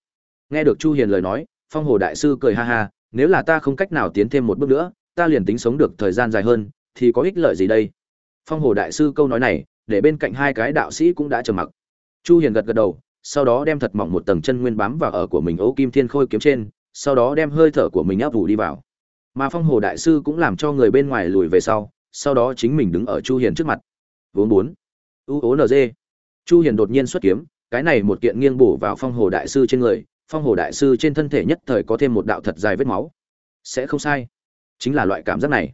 Nghe được chu hiền lời nói, phong hồ đại sư cười ha ha, nếu là ta không cách nào tiến thêm một bước nữa, ta liền tính sống được thời gian dài hơn, thì có ích lợi gì đây? Phong hồ đại sư câu nói này, để bên cạnh hai cái đạo sĩ cũng đã trầm mặc. Chu hiền gật gật đầu sau đó đem thật mỏng một tầng chân nguyên bám vào ở của mình ấu kim thiên khôi kiếm trên sau đó đem hơi thở của mình áp vụ đi vào. Mà phong hồ đại sư cũng làm cho người bên ngoài lùi về sau sau đó chính mình đứng ở chu hiền trước mặt. Vốn bốn. U ố g, chu hiền đột nhiên xuất kiếm cái này một kiện nghiêng bổ vào phong hồ đại sư trên người phong hồ đại sư trên thân thể nhất thời có thêm một đạo thật dài vết máu. Sẽ không sai. Chính là loại cảm giác này.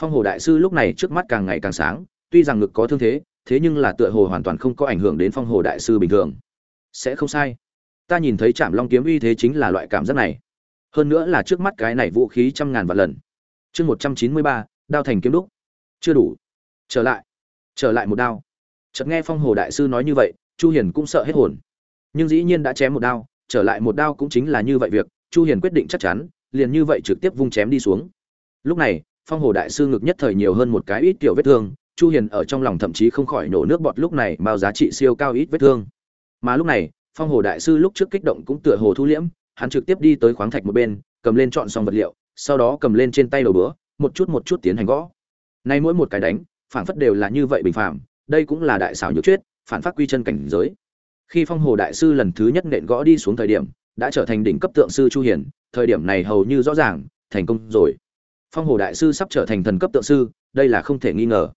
Phong hồ đại sư lúc này trước mắt càng ngày càng sáng tuy rằng ngực có thương thế thế nhưng là tựa hồ hoàn toàn không có ảnh hưởng đến phong hồ đại sư bình thường sẽ không sai. Ta nhìn thấy chạm long kiếm uy thế chính là loại cảm giác này. Hơn nữa là trước mắt cái này vũ khí trăm ngàn vạn lần. Chương một trăm chín mươi ba, đao thành kiếm đúc. Chưa đủ. Trở lại. Trở lại một đao. Chợt nghe phong hồ đại sư nói như vậy, chu hiền cũng sợ hết hồn. Nhưng dĩ nhiên đã chém một đao, trở lại một đao cũng chính là như vậy việc, chu hiền quyết định chắc chắn, liền như vậy trực tiếp vung chém đi xuống. Lúc này, phong hồ đại sư ngực nhất thời nhiều hơn một cái ít tiểu vết thương, chu hiền ở trong lòng thậm chí không khỏi nổ nước bọt lúc này mao giá trị siêu cao ít vết thương mà lúc này, phong hồ đại sư lúc trước kích động cũng tựa hồ thu liễm, hắn trực tiếp đi tới khoáng thạch một bên, cầm lên chọn xong vật liệu, sau đó cầm lên trên tay đầu bữa, một chút một chút tiến hành gõ. Nay mỗi một cái đánh phản phất đều là như vậy bình phạm đây cũng là đại xảo nhược chuyết phản phát quy chân cảnh giới. Khi phong hồ đại sư lần thứ nhất nện gõ đi xuống thời điểm, đã trở thành đỉnh cấp tượng sư chu hiền, thời điểm này hầu như rõ ràng, thành công rồi. Phong hồ đại sư sắp trở thành thần cấp tượng sư, đây là không thể nghi ngờ.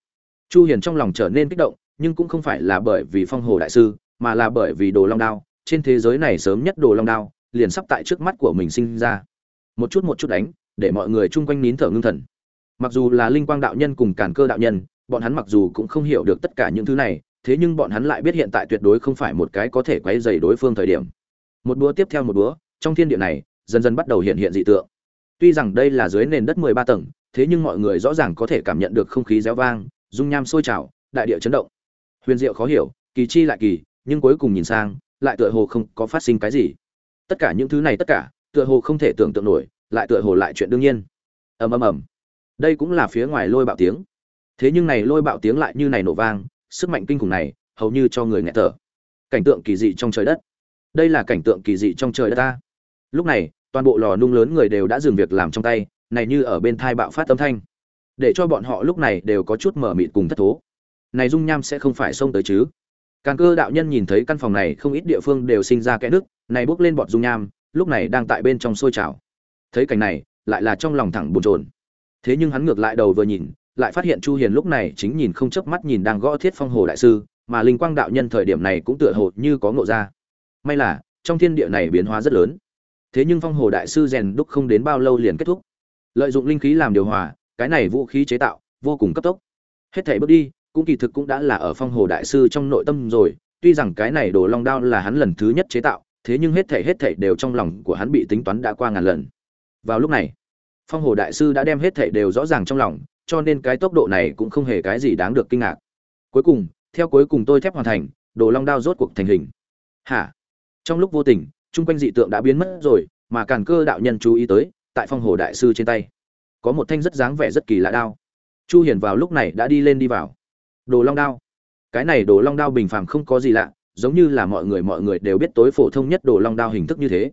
Chu hiền trong lòng trở nên kích động, nhưng cũng không phải là bởi vì phong hồ đại sư mà là bởi vì đồ long đao, trên thế giới này sớm nhất đồ long đao, liền sắp tại trước mắt của mình sinh ra. Một chút một chút đánh, để mọi người chung quanh nín thở ngưng thần. Mặc dù là linh quang đạo nhân cùng càn cơ đạo nhân, bọn hắn mặc dù cũng không hiểu được tất cả những thứ này, thế nhưng bọn hắn lại biết hiện tại tuyệt đối không phải một cái có thể quấy dày đối phương thời điểm. Một búa tiếp theo một búa, trong thiên địa này, dần dần bắt đầu hiện hiện dị tượng. Tuy rằng đây là dưới nền đất mười ba tầng, thế nhưng mọi người rõ ràng có thể cảm nhận được không khí réo vang, dung nham sôi trào, đại địa chấn động. Huyền diệu khó hiểu, kỳ chi lại kỳ nhưng cuối cùng nhìn sang, lại tựa hồ không có phát sinh cái gì. Tất cả những thứ này tất cả, tựa hồ không thể tưởng tượng nổi, lại tựa hồ lại chuyện đương nhiên. Ầm ầm ầm. Đây cũng là phía ngoài lôi bạo tiếng. Thế nhưng này lôi bạo tiếng lại như này nổ vang, sức mạnh kinh khủng này, hầu như cho người nghẹt thở. Cảnh tượng kỳ dị trong trời đất. Đây là cảnh tượng kỳ dị trong trời đất ta. Lúc này, toàn bộ lò nung lớn người đều đã dừng việc làm trong tay, này như ở bên thai bạo phát âm thanh. Để cho bọn họ lúc này đều có chút mở mịt cùng thất thố. Này dung nham sẽ không phải xông tới chứ? Càn cơ đạo nhân nhìn thấy căn phòng này, không ít địa phương đều sinh ra kẽ nước này bốc lên bọt dung nham, lúc này đang tại bên trong sôi trào. Thấy cảnh này, lại là trong lòng thẳng buồn chồn. Thế nhưng hắn ngược lại đầu vừa nhìn, lại phát hiện chu hiền lúc này chính nhìn không chớp mắt nhìn đang gõ thiết phong hồ đại sư, mà linh quang đạo nhân thời điểm này cũng tựa hồ như có ngộ ra. May là, trong thiên địa này biến hóa rất lớn. Thế nhưng phong hồ đại sư rèn đúc không đến bao lâu liền kết thúc. Lợi dụng linh khí làm điều hòa, cái này vũ khí chế tạo, vô cùng cấp tốc. Hết thảy bước đi cũng kỳ thực cũng đã là ở phong hồ đại sư trong nội tâm rồi, tuy rằng cái này đồ long đao là hắn lần thứ nhất chế tạo, thế nhưng hết thảy hết thảy đều trong lòng của hắn bị tính toán đã qua ngàn lần. Vào lúc này, phong hồ đại sư đã đem hết thảy đều rõ ràng trong lòng, cho nên cái tốc độ này cũng không hề cái gì đáng được kinh ngạc. Cuối cùng, theo cuối cùng tôi thép hoàn thành, đồ long đao rốt cuộc thành hình. Hả? Trong lúc vô tình, chung quanh dị tượng đã biến mất rồi, mà càn cơ đạo nhân chú ý tới, tại phong hồ đại sư trên tay, có một thanh rất dáng vẻ rất kỳ lạ đao. Chu hiền vào lúc này đã đi lên đi vào đồ long đao. Cái này đồ long đao bình phàm không có gì lạ, giống như là mọi người mọi người đều biết tối phổ thông nhất đồ long đao hình thức như thế.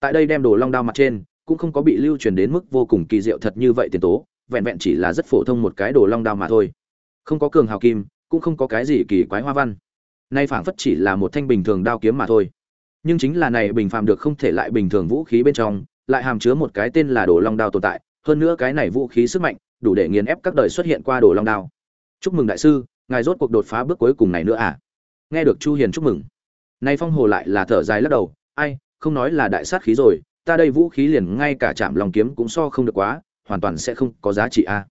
Tại đây đem đồ long đao mặt trên, cũng không có bị lưu truyền đến mức vô cùng kỳ diệu thật như vậy tiền tố, vẹn vẹn chỉ là rất phổ thông một cái đồ long đao mà thôi. Không có cường hào kim, cũng không có cái gì kỳ quái hoa văn. Nay phảng phất chỉ là một thanh bình thường đao kiếm mà thôi. Nhưng chính là này bình phàm được không thể lại bình thường vũ khí bên trong, lại hàm chứa một cái tên là đồ long đao tồn tại. Hơn nữa cái này vũ khí sức mạnh, đủ để nghiền ép các đời xuất hiện qua đồ long đao chúc mừng đại sư, ngài rốt cuộc đột phá bước cuối cùng này nữa à? Nghe được chu hiền chúc mừng. Nay phong hồ lại là thở dài lắc đầu, ai, không nói là đại sát khí rồi, ta đây vũ khí liền ngay cả chạm lòng kiếm cũng so không được quá, hoàn toàn sẽ không có giá trị a à.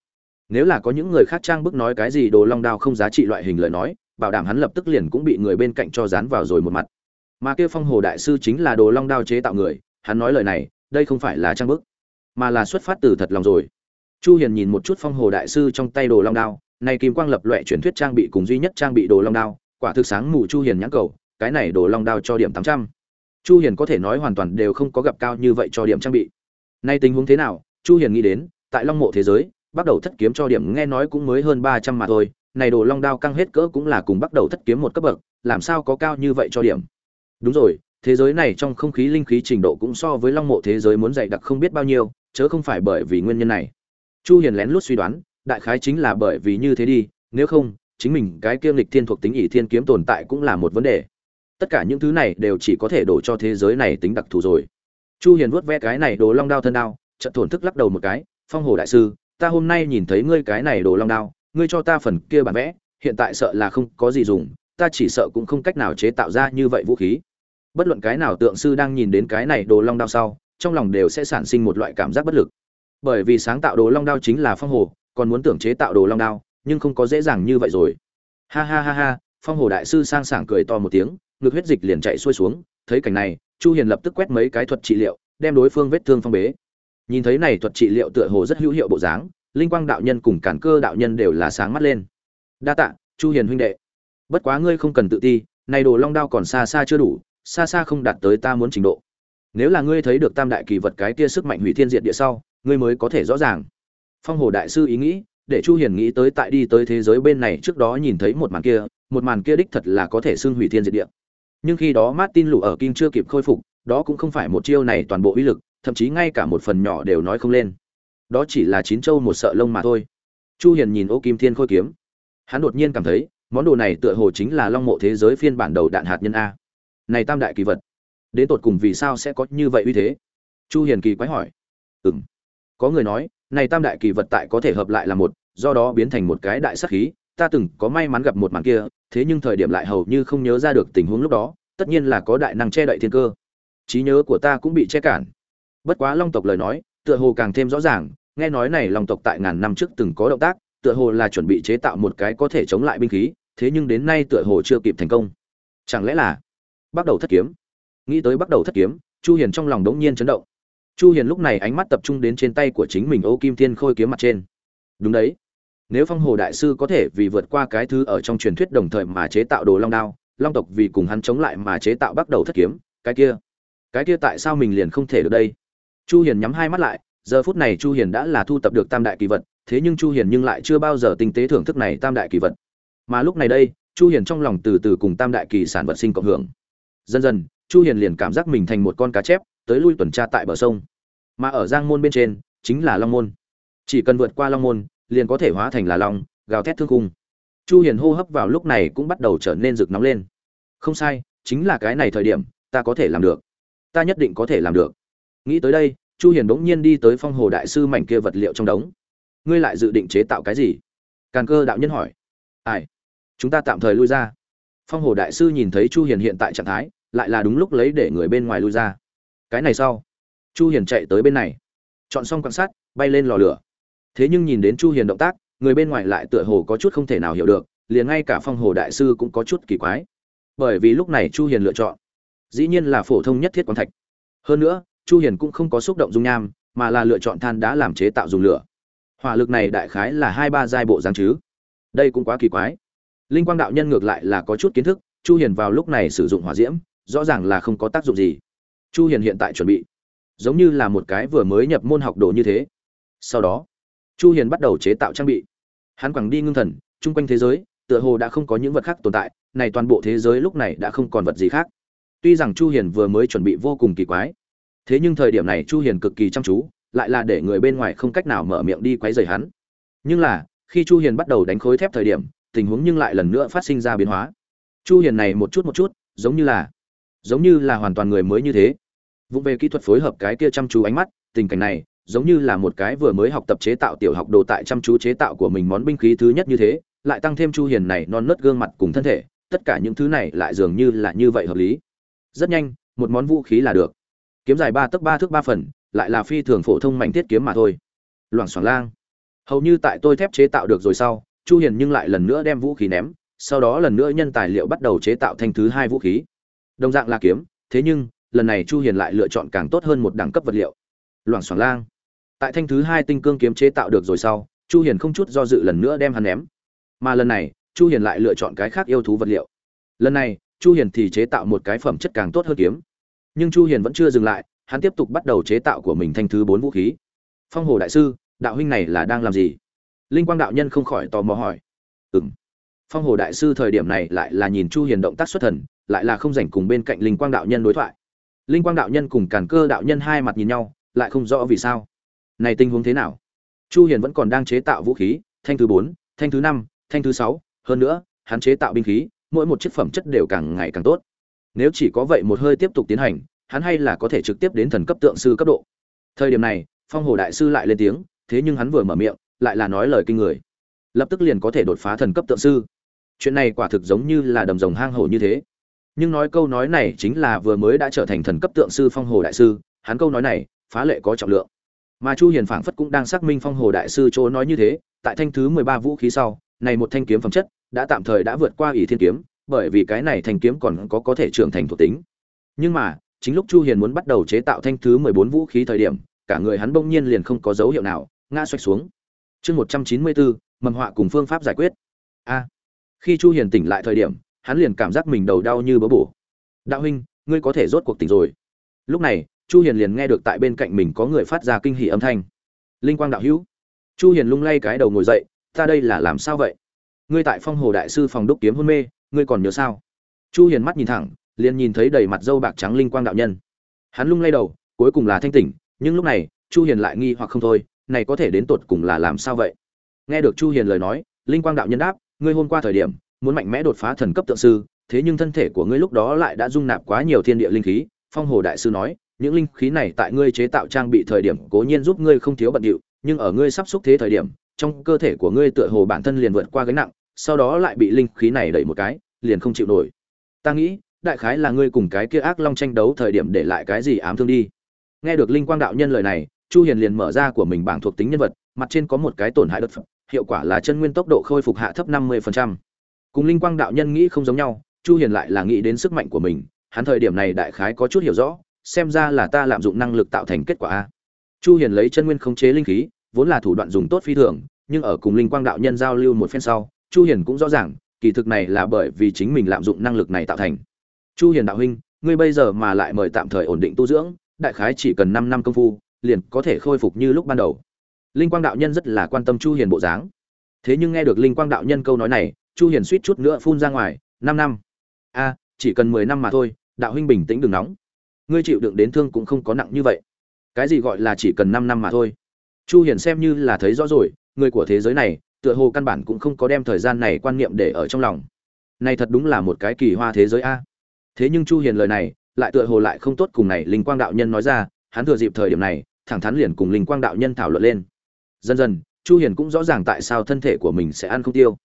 nếu là có những người khác trang bức nói cái gì đồ long đao không giá trị loại hình lời nói, bảo đảm hắn lập tức liền cũng bị người bên cạnh cho dán vào rồi một mặt. Mà kia phong hồ đại sư chính là đồ long đao chế tạo người, hắn nói lời này, đây không phải là trang bức, mà là xuất phát từ thật lòng rồi. Chu hiền nhìn một chút phong hồ đại sư trong tay đồ long đao này kim quang lập loại truyền thuyết trang bị cùng duy nhất trang bị đồ long đao, quả thực sáng mù chu hiền nhãn cầu, cái này đồ long đao cho điểm 800. chu hiền có thể nói hoàn toàn đều không có gặp cao như vậy cho điểm trang bị. Nay tình huống thế nào, chu hiền nghĩ đến, tại long mộ thế giới, bắt đầu thất kiếm cho điểm nghe nói cũng mới hơn 300 mà thôi, này đồ long đao căng hết cỡ cũng là cùng bắt đầu thất kiếm một cấp bậc, làm sao có cao như vậy cho điểm. Đúng rồi, thế giới này trong không khí linh khí trình độ cũng so với long mộ thế giới muốn dày đặc không biết bao nhiêu, chớ không phải bởi vì nguyên nhân này. Chu hiền lén lút suy đoán đại khái chính là bởi vì như thế đi, nếu không, chính mình cái kiêm lịch thiên thuộc tính ỷ thiên kiếm tồn tại cũng là một vấn đề. Tất cả những thứ này đều chỉ có thể đổ cho thế giới này tính đặc thù rồi. Chu hiền vuốt ve cái này đồ long đao thân đao trận thổn thức lắc đầu một cái, phong hồ đại sư, ta hôm nay nhìn thấy ngươi cái này đồ long đao, ngươi cho ta phần kia bản vẽ, hiện tại sợ là không có gì dùng, ta chỉ sợ cũng không cách nào chế tạo ra như vậy vũ khí. Bất luận cái nào tượng sư đang nhìn đến cái này đồ long đao sau, trong lòng đều sẽ sản sinh một loại cảm giác bất lực. Bởi vì sáng tạo đồ long đao chính là phong hồ còn muốn tưởng chế tạo đồ long đao, nhưng không có dễ dàng như vậy rồi. Ha ha ha ha, phong hồ đại sư sang sảng cười to một tiếng, ngực huyết dịch liền chạy xuôi xuống, thấy cảnh này, chu hiền lập tức quét mấy cái thuật trị liệu, đem đối phương vết thương phong bế. Nhìn thấy này thuật trị liệu tựa hồ rất hữu hiệu bộ dáng, linh quang đạo nhân cùng cản cơ đạo nhân đều là sáng mắt lên. Đa tạ, chu hiền huynh đệ. Bất quá ngươi không cần tự ti, này đồ long đao còn xa xa chưa đủ, xa xa không đạt tới ta muốn trình độ. Nếu là ngươi thấy được tam đại kỳ vật cái kia sức mạnh hủy thiên diệt địa sau, ngươi mới có thể rõ ràng phong hồ đại sư ý nghĩ, để chu hiền nghĩ tới tại đi tới thế giới bên này trước đó nhìn thấy một màn kia, một màn kia đích thật là có thể xưng hủy thiên diệt địa. Nhưng khi đó martin lũ ở kinh chưa kịp khôi phục, đó cũng không phải một chiêu này toàn bộ uy lực, thậm chí ngay cả một phần nhỏ đều nói không lên. Đó chỉ là chín châu một sợ lông mà thôi. Chu hiền nhìn ô kim thiên khôi kiếm. Hắn đột nhiên cảm thấy, món đồ này tựa hồ chính là long mộ thế giới phiên bản đầu đạn hạt nhân a. Này tam đại kỳ vật, đến tột cùng vì sao sẽ có như vậy uy thế? Chu hiền kỳ quái hỏi. Ừm. Có người nói này tam đại kỳ vật tại có thể hợp lại là một, do đó biến thành một cái đại sắc khí, ta từng có may mắn gặp một màn kia, thế nhưng thời điểm lại hầu như không nhớ ra được tình huống lúc đó, tất nhiên là có đại năng che đậy thiên cơ. Trí nhớ của ta cũng bị che cản. Bất quá long tộc lời nói, tựa hồ càng thêm rõ ràng, nghe nói này long tộc tại ngàn năm trước từng có động tác, tựa hồ là chuẩn bị chế tạo một cái có thể chống lại binh khí, thế nhưng đến nay tựa hồ chưa kịp thành công. Chẳng lẽ là bắt đầu thất kiếm? Nghĩ tới bắt đầu thất kiếm, chu hiền trong lòng đống nhiên chấn động chu hiền lúc này ánh mắt tập trung đến trên tay của chính mình ô kim thiên khôi kiếm mặt trên. Đúng đấy. Nếu phong hồ đại sư có thể vì vượt qua cái thứ ở trong truyền thuyết đồng thời mà chế tạo đồ long đao, long tộc vì cùng hắn chống lại mà chế tạo bắt đầu thất kiếm, cái kia cái kia tại sao mình liền không thể được đây? Chu hiền nhắm hai mắt lại, giờ phút này chu hiền đã là thu tập được tam đại kỳ vật, thế nhưng chu hiền nhưng lại chưa bao giờ tinh tế thưởng thức này tam đại kỳ vật. Mà lúc này đây, chu hiền trong lòng từ từ cùng tam đại kỳ sản vật sinh cộng hưởng. Dần dần, chu hiền liền cảm giác mình thành một con cá chép tới lui tuần tra tại bờ sông. Mà ở giang môn bên trên, chính là long môn. Chỉ cần vượt qua long môn, liền có thể hóa thành là long, gào thét thương cung chu hiền hô hấp vào lúc này cũng bắt đầu trở nên rực nóng lên. Không sai, chính là cái này thời điểm, ta có thể làm được. Ta nhất định có thể làm được. Nghĩ tới đây, chu hiền bỗng nhiên đi tới phong hồ đại sư mảnh kia vật liệu trong đống. Ngươi lại dự định chế tạo cái gì? Càn cơ đạo nhân hỏi. Ai? Chúng ta tạm thời lui ra. Phong hồ đại sư nhìn thấy chu hiền hiện tại trạng thái, lại là đúng lúc lấy để người bên ngoài lui ra cái này sau chu hiền chạy tới bên này. Chọn xong quan sát, bay lên lò lửa. Thế nhưng nhìn đến chu hiền động tác, người bên ngoài lại tựa hồ có chút không thể nào hiểu được, liền ngay cả phong hồ đại sư cũng có chút kỳ quái. Bởi vì lúc này chu hiền lựa chọn, dĩ nhiên là phổ thông nhất thiết quán thạch. Hơn nữa, chu hiền cũng không có xúc động dung nham, mà là lựa chọn than đá làm chế tạo dùng lửa. Hỏa lực này đại khái là hai ba giai bộ dáng chứ. Đây cũng quá kỳ quái. Linh quang đạo nhân ngược lại là có chút kiến thức, chu hiền vào lúc này sử dụng hỏa diễm, rõ ràng là không có tác dụng gì chu hiền hiện tại chuẩn bị. Giống như là một cái vừa mới nhập môn học đồ như thế. Sau đó, chu hiền bắt đầu chế tạo trang bị. Hắn quẳng đi ngưng thần, chung quanh thế giới, tựa hồ đã không có những vật khác tồn tại, này toàn bộ thế giới lúc này đã không còn vật gì khác. Tuy rằng chu hiền vừa mới chuẩn bị vô cùng kỳ quái, thế nhưng thời điểm này chu hiền cực kỳ chăm chú, lại là để người bên ngoài không cách nào mở miệng đi quấy rầy hắn. Nhưng là, khi chu hiền bắt đầu đánh khối thép thời điểm, tình huống nhưng lại lần nữa phát sinh ra biến hóa. Chu hiền này một chút một chút, giống như là giống như là hoàn toàn người mới như thế. Vụng về kỹ thuật phối hợp cái kia chăm chú ánh mắt, tình cảnh này, giống như là một cái vừa mới học tập chế tạo tiểu học đồ tại chăm chú chế tạo của mình món binh khí thứ nhất như thế, lại tăng thêm chu hiền này non nớt gương mặt cùng thân thể, tất cả những thứ này lại dường như là như vậy hợp lý. Rất nhanh, một món vũ khí là được. Kiếm dài ba tấc ba thước ba phần, lại là phi thường phổ thông mảnh thiết kiếm mà thôi. Loảng xoảng lang. Hầu như tại tôi thép chế tạo được rồi sau, chu hiền nhưng lại lần nữa đem vũ khí ném, sau đó lần nữa nhân tài liệu bắt đầu chế tạo thành thứ hai vũ khí đồng dạng là kiếm, thế nhưng, lần này chu hiền lại lựa chọn càng tốt hơn một đẳng cấp vật liệu. Loảng xoảng lang. Tại thanh thứ hai tinh cương kiếm chế tạo được rồi sau, chu hiền không chút do dự lần nữa đem hắn ném. Mà lần này, chu hiền lại lựa chọn cái khác yêu thú vật liệu. Lần này, chu hiền thì chế tạo một cái phẩm chất càng tốt hơn kiếm. Nhưng chu hiền vẫn chưa dừng lại, hắn tiếp tục bắt đầu chế tạo của mình thanh thứ bốn vũ khí. Phong hồ đại sư, đạo huynh này là đang làm gì? Linh quang đạo nhân không khỏi tò mò hỏi. Ừm. Phong hồ đại sư thời điểm này lại là nhìn chu hiền động tác xuất thần lại là không rảnh cùng bên cạnh linh quang đạo nhân đối thoại. Linh quang đạo nhân cùng càn cơ đạo nhân hai mặt nhìn nhau, lại không rõ vì sao. Này tình huống thế nào? Chu hiền vẫn còn đang chế tạo vũ khí, thanh thứ bốn, thanh thứ năm, thanh thứ sáu. Hơn nữa, hắn chế tạo binh khí, mỗi một chiếc phẩm chất đều càng ngày càng tốt. Nếu chỉ có vậy một hơi tiếp tục tiến hành, hắn hay là có thể trực tiếp đến thần cấp tượng sư cấp độ. Thời điểm này, phong hồ đại sư lại lên tiếng, thế nhưng hắn vừa mở miệng, lại là nói lời kinh người. Lập tức liền có thể đột phá thần cấp tượng sư. Chuyện này quả thực giống như là đầm rồng hang hổ như thế nhưng nói câu nói này chính là vừa mới đã trở thành thần cấp tượng sư phong hồ đại sư hắn câu nói này phá lệ có trọng lượng. Mà chu hiền phảng phất cũng đang xác minh phong hồ đại sư chỗ nói như thế tại thanh thứ 13 vũ khí sau này một thanh kiếm phẩm chất đã tạm thời đã vượt qua ỷ thiên kiếm bởi vì cái này thanh kiếm còn có có thể trưởng thành thuộc tính. Nhưng mà chính lúc chu hiền muốn bắt đầu chế tạo thanh thứ 14 vũ khí thời điểm cả người hắn bỗng nhiên liền không có dấu hiệu nào ngã xoay xuống. Chương 194, mầm họa cùng phương pháp giải quyết. A. Khi chu hiền tỉnh lại thời điểm hắn liền cảm giác mình đầu đau như bớ bổ. Đạo huynh, ngươi có thể rốt cuộc tỉnh rồi. Lúc này, chu hiền liền nghe được tại bên cạnh mình có người phát ra kinh hỉ âm thanh. Linh quang đạo hữu. Chu hiền lung lay cái đầu ngồi dậy, ta đây là làm sao vậy? Ngươi tại phong hồ đại sư phòng đúc kiếm hôn mê, ngươi còn nhớ sao? Chu hiền mắt nhìn thẳng, liền nhìn thấy đầy mặt dâu bạc trắng linh quang đạo nhân. Hắn lung lay đầu, cuối cùng là thanh tỉnh, nhưng lúc này, chu hiền lại nghi hoặc không thôi, này có thể đến tột cùng là làm sao vậy? Nghe được chu hiền lời nói, linh quang đạo nhân đáp, ngươi hôm qua thời điểm muốn mạnh mẽ đột phá thần cấp tượng sư, thế nhưng thân thể của ngươi lúc đó lại đã dung nạp quá nhiều thiên địa linh khí. Phong hồ đại sư nói, những linh khí này tại ngươi chế tạo trang bị thời điểm cố nhiên giúp ngươi không thiếu bận điệu, nhưng ở ngươi sắp xúc thế thời điểm, trong cơ thể của ngươi tựa hồ bản thân liền vượt qua gánh nặng, sau đó lại bị linh khí này đẩy một cái, liền không chịu nổi. Ta nghĩ, đại khái là ngươi cùng cái kia ác long tranh đấu thời điểm để lại cái gì ám thương đi. Nghe được linh quang đạo nhân lời này, chu hiền liền mở ra của mình bảng thuộc tính nhân vật, mặt trên có một cái tổn hại đất phẩm hiệu quả là chân nguyên tốc độ khôi phục hạ thấp 50% cùng linh quang đạo nhân nghĩ không giống nhau, chu hiền lại là nghĩ đến sức mạnh của mình, hắn thời điểm này đại khái có chút hiểu rõ, xem ra là ta lạm dụng năng lực tạo thành kết quả a. Chu hiền lấy chân nguyên khống chế linh khí, vốn là thủ đoạn dùng tốt phi thường, nhưng ở cùng linh quang đạo nhân giao lưu một phen sau, chu hiền cũng rõ ràng, kỳ thực này là bởi vì chính mình lạm dụng năng lực này tạo thành. Chu hiền đạo huynh, ngươi bây giờ mà lại mời tạm thời ổn định tu dưỡng, đại khái chỉ cần 5 năm công phu, liền có thể khôi phục như lúc ban đầu. Linh quang đạo nhân rất là quan tâm chu hiền bộ dáng. Thế nhưng nghe được linh quang đạo nhân câu nói này chu hiền suýt chút nữa phun ra ngoài 5 năm. A, chỉ cần 10 năm mà thôi, đạo huynh bình tĩnh đừng nóng. Ngươi chịu đựng đến thương cũng không có nặng như vậy. Cái gì gọi là chỉ cần 5 năm mà thôi? Chu hiền xem như là thấy rõ rồi, người của thế giới này, tựa hồ căn bản cũng không có đem thời gian này quan niệm để ở trong lòng. Này thật đúng là một cái kỳ hoa thế giới a. Thế nhưng chu hiền lời này lại tựa hồ lại không tốt cùng này linh quang đạo nhân nói ra, hắn thừa dịp thời điểm này, thẳng thắn liền cùng linh quang đạo nhân thảo luận lên. Dần dần, chu hiền cũng rõ ràng tại sao thân thể của mình sẽ ăn không tiêu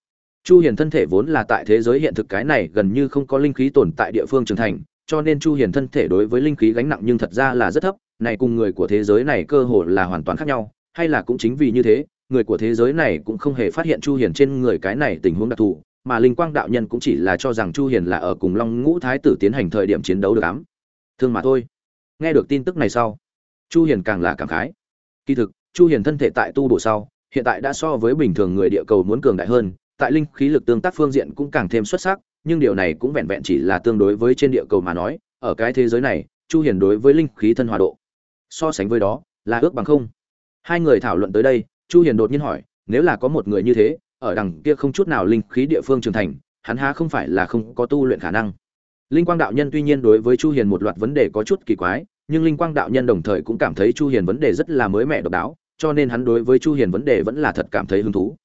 chu hiền thân thể vốn là tại thế giới hiện thực cái này gần như không có linh khí tồn tại địa phương trưởng thành, cho nên chu hiền thân thể đối với linh khí gánh nặng nhưng thật ra là rất thấp, này cùng người của thế giới này cơ hồ là hoàn toàn khác nhau, hay là cũng chính vì như thế, người của thế giới này cũng không hề phát hiện chu hiền trên người cái này tình huống đặc thù, mà linh quang đạo nhân cũng chỉ là cho rằng chu hiền là ở cùng long ngũ thái tử tiến hành thời điểm chiến đấu được ám. Thương mà thôi. Nghe được tin tức này sau, chu hiền càng là cảm khái. Kỳ thực, chu hiền thân thể tại tu bổ sau, hiện tại đã so với bình thường người địa cầu muốn cường đại hơn tại linh khí lực tương tác phương diện cũng càng thêm xuất sắc, nhưng điều này cũng vẹn vẹn chỉ là tương đối với trên địa cầu mà nói, ở cái thế giới này, chu hiền đối với linh khí thân hòa độ so sánh với đó là ước bằng không. Hai người thảo luận tới đây, chu hiền đột nhiên hỏi, nếu là có một người như thế, ở đằng kia không chút nào linh khí địa phương trưởng thành, hắn há không phải là không có tu luyện khả năng? Linh quang đạo nhân tuy nhiên đối với chu hiền một loạt vấn đề có chút kỳ quái, nhưng linh quang đạo nhân đồng thời cũng cảm thấy chu hiền vấn đề rất là mới mẻ độc đáo, cho nên hắn đối với chu hiền vấn đề vẫn là thật cảm thấy hứng thú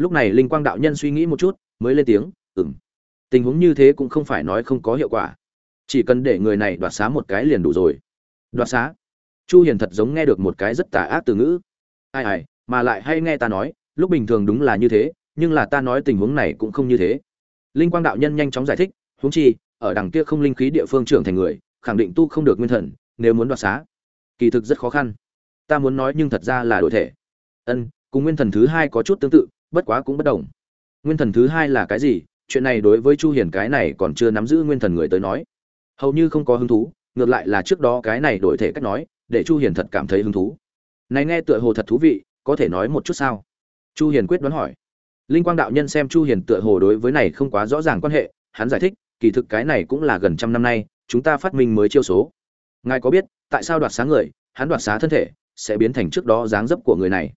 lúc này linh quang đạo nhân suy nghĩ một chút, mới lên tiếng, ừm, tình huống như thế cũng không phải nói không có hiệu quả. Chỉ cần để người này đoạt xá một cái liền đủ rồi. Đoạt xá? Chu hiền thật giống nghe được một cái rất tà ác từ ngữ. Ai ai, mà lại hay nghe ta nói, lúc bình thường đúng là như thế, nhưng là ta nói tình huống này cũng không như thế. Linh quang đạo nhân nhanh chóng giải thích, huống chi, ở đằng kia không linh khí địa phương trưởng thành người, khẳng định tu không được nguyên thần, nếu muốn đoạt xá, kỳ thực rất khó khăn. Ta muốn nói nhưng thật ra là đổi thể. Ân, cùng nguyên thần thứ hai có chút tương tự bất quá cũng bất đồng. Nguyên thần thứ hai là cái gì? Chuyện này đối với chu hiền cái này còn chưa nắm giữ nguyên thần người tới nói. Hầu như không có hứng thú, ngược lại là trước đó cái này đổi thể cách nói, để chu hiền thật cảm thấy hứng thú. Này nghe tựa hồ thật thú vị, có thể nói một chút sao? Chu hiền quyết đoán hỏi. Linh quang đạo nhân xem chu hiền tựa hồ đối với này không quá rõ ràng quan hệ, hắn giải thích, kỳ thực cái này cũng là gần trăm năm nay, chúng ta phát minh mới chiêu số. Ngài có biết, tại sao đoạt xá người, hắn đoạt xá thân thể, sẽ biến thành trước đó dáng dấp của người này?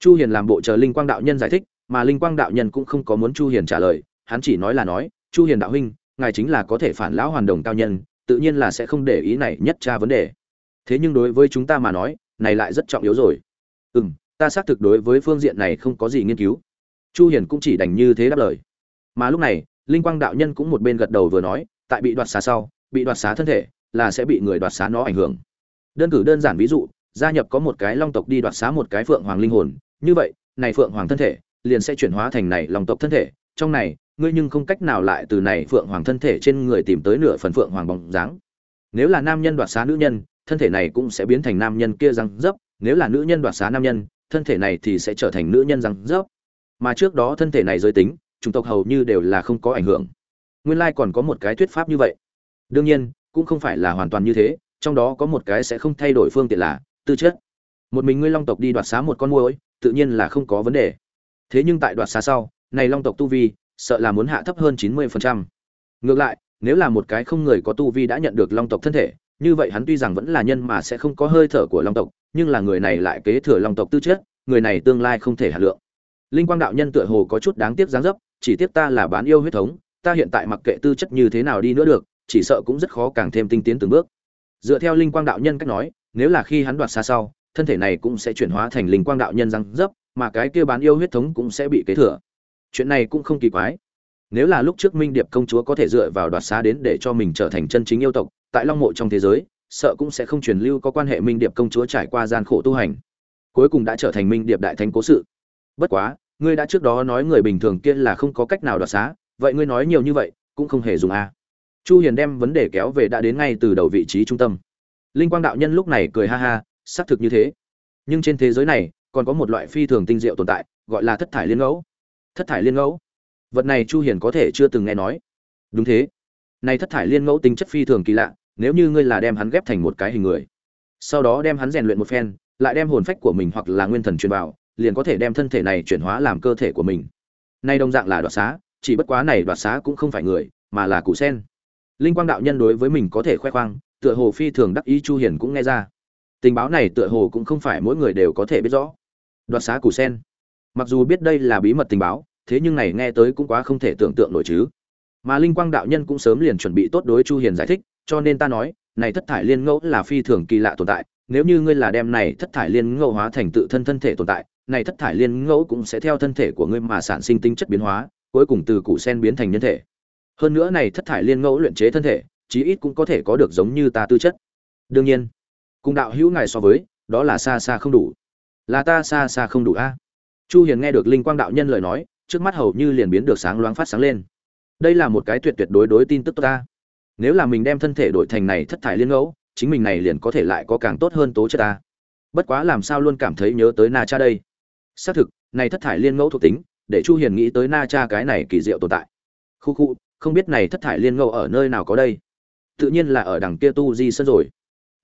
Chu hiền làm bộ chờ linh quang đạo nhân giải thích mà linh quang đạo nhân cũng không có muốn chu hiền trả lời, hắn chỉ nói là nói, chu hiền đạo huynh, ngài chính là có thể phản lão hoàn đồng cao nhân, tự nhiên là sẽ không để ý này nhất tra vấn đề. Thế nhưng đối với chúng ta mà nói, này lại rất trọng yếu rồi. Ừm, ta xác thực đối với phương diện này không có gì nghiên cứu. Chu hiền cũng chỉ đành như thế đáp lời. Mà lúc này, linh quang đạo nhân cũng một bên gật đầu vừa nói, tại bị đoạt xá sau, bị đoạt xá thân thể là sẽ bị người đoạt xá nó ảnh hưởng. Đơn cử đơn giản ví dụ, gia nhập có một cái long tộc đi đoạt xá một cái phượng hoàng linh hồn, như vậy, này phượng hoàng thân thể liền sẽ chuyển hóa thành này long tộc thân thể. Trong này, ngươi nhưng không cách nào lại từ này phượng hoàng thân thể trên người tìm tới nửa phần phượng hoàng bóng dáng. Nếu là nam nhân đoạt xá nữ nhân, thân thể này cũng sẽ biến thành nam nhân kia răng dấp. Nếu là nữ nhân đoạt xá nam nhân, thân thể này thì sẽ trở thành nữ nhân răng dấp. Mà trước đó thân thể này giới tính, chủng tộc hầu như đều là không có ảnh hưởng. Nguyên lai còn có một cái thuyết pháp như vậy. Đương nhiên, cũng không phải là hoàn toàn như thế, trong đó có một cái sẽ không thay đổi phương tiện là tư chất. Một mình ngươi long tộc đi đoạt xá một con muỗi, tự nhiên là không có vấn đề thế nhưng tại đoạt xa sau, này long tộc tu vi, sợ là muốn hạ thấp hơn chín mươi phần trăm. ngược lại, nếu là một cái không người có tu vi đã nhận được long tộc thân thể, như vậy hắn tuy rằng vẫn là nhân mà sẽ không có hơi thở của long tộc, nhưng là người này lại kế thừa long tộc tư chất, người này tương lai không thể hạ lượng linh quang đạo nhân tựa hồ có chút đáng tiếc dáng dấp, chỉ tiếc ta là bán yêu huyết thống, ta hiện tại mặc kệ tư chất như thế nào đi nữa được, chỉ sợ cũng rất khó càng thêm tinh tiến từng bước dựa theo linh quang đạo nhân cách nói, nếu là khi hắn đoạt xa sau, thân thể này cũng sẽ chuyển hóa thành linh quang đạo nhân răng dấp mà cái kia bán yêu huyết thống cũng sẽ bị kế thừa. Chuyện này cũng không kỳ quái. Nếu là lúc trước minh điệp công chúa có thể dựa vào đoạt xá đến để cho mình trở thành chân chính yêu tộc, tại long mộ trong thế giới, sợ cũng sẽ không truyền lưu có quan hệ minh điệp công chúa trải qua gian khổ tu hành. Cuối cùng đã trở thành minh điệp đại thánh cố sự. Bất quá, ngươi đã trước đó nói người bình thường kia là không có cách nào đoạt xá, vậy ngươi nói nhiều như vậy, cũng không hề dùng a. Chu hiền đem vấn đề kéo về đã đến ngay từ đầu vị trí trung tâm. Linh quang đạo nhân lúc này cười ha ha, xác thực như thế. Nhưng trên thế giới này còn có một loại phi thường tinh diệu tồn tại, gọi là thất thải liên ngẫu. Thất thải liên ngẫu? Vật này chu hiền có thể chưa từng nghe nói. Đúng thế. Này thất thải liên ngẫu tính chất phi thường kỳ lạ, nếu như ngươi là đem hắn ghép thành một cái hình người, sau đó đem hắn rèn luyện một phen, lại đem hồn phách của mình hoặc là nguyên thần truyền vào, liền có thể đem thân thể này chuyển hóa làm cơ thể của mình. Nay đồng dạng là đoạt xá, chỉ bất quá này đoạt xá cũng không phải người, mà là cụ sen. Linh quang đạo nhân đối với mình có thể khoe khoang, tựa hồ phi thường đắc ý chu hiền cũng nghe ra. Tình báo này tựa hồ cũng không phải mỗi người đều có thể biết rõ đoạt xá củ sen. Mặc dù biết đây là bí mật tình báo, thế nhưng này nghe tới cũng quá không thể tưởng tượng nổi chứ. Mà linh quang đạo nhân cũng sớm liền chuẩn bị tốt đối chu hiền giải thích, cho nên ta nói, này thất thải liên ngẫu là phi thường kỳ lạ tồn tại, nếu như ngươi là đem này thất thải liên ngẫu hóa thành tự thân thân thể tồn tại, này thất thải liên ngẫu cũng sẽ theo thân thể của ngươi mà sản sinh tinh chất biến hóa, cuối cùng từ củ sen biến thành nhân thể. Hơn nữa này thất thải liên ngẫu luyện chế thân thể, chí ít cũng có thể có được giống như ta tư chất. Đương nhiên, cùng đạo hữu ngài so với, đó là xa xa không đủ là ta xa xa không đủ a. Chu hiền nghe được linh quang đạo nhân lời nói, trước mắt hầu như liền biến được sáng loáng phát sáng lên. Đây là một cái tuyệt tuyệt đối đối tin tức tốt ta. Nếu là mình đem thân thể đổi thành này thất thải liên ngẫu, chính mình này liền có thể lại có càng tốt hơn tố chất ta. Bất quá làm sao luôn cảm thấy nhớ tới na cha đây? Xác thực, này thất thải liên ngẫu thuộc tính, để chu hiền nghĩ tới na cha cái này kỳ diệu tồn tại. Khu khu, không biết này thất thải liên ngẫu ở nơi nào có đây? Tự nhiên là ở đằng kia tu di sân rồi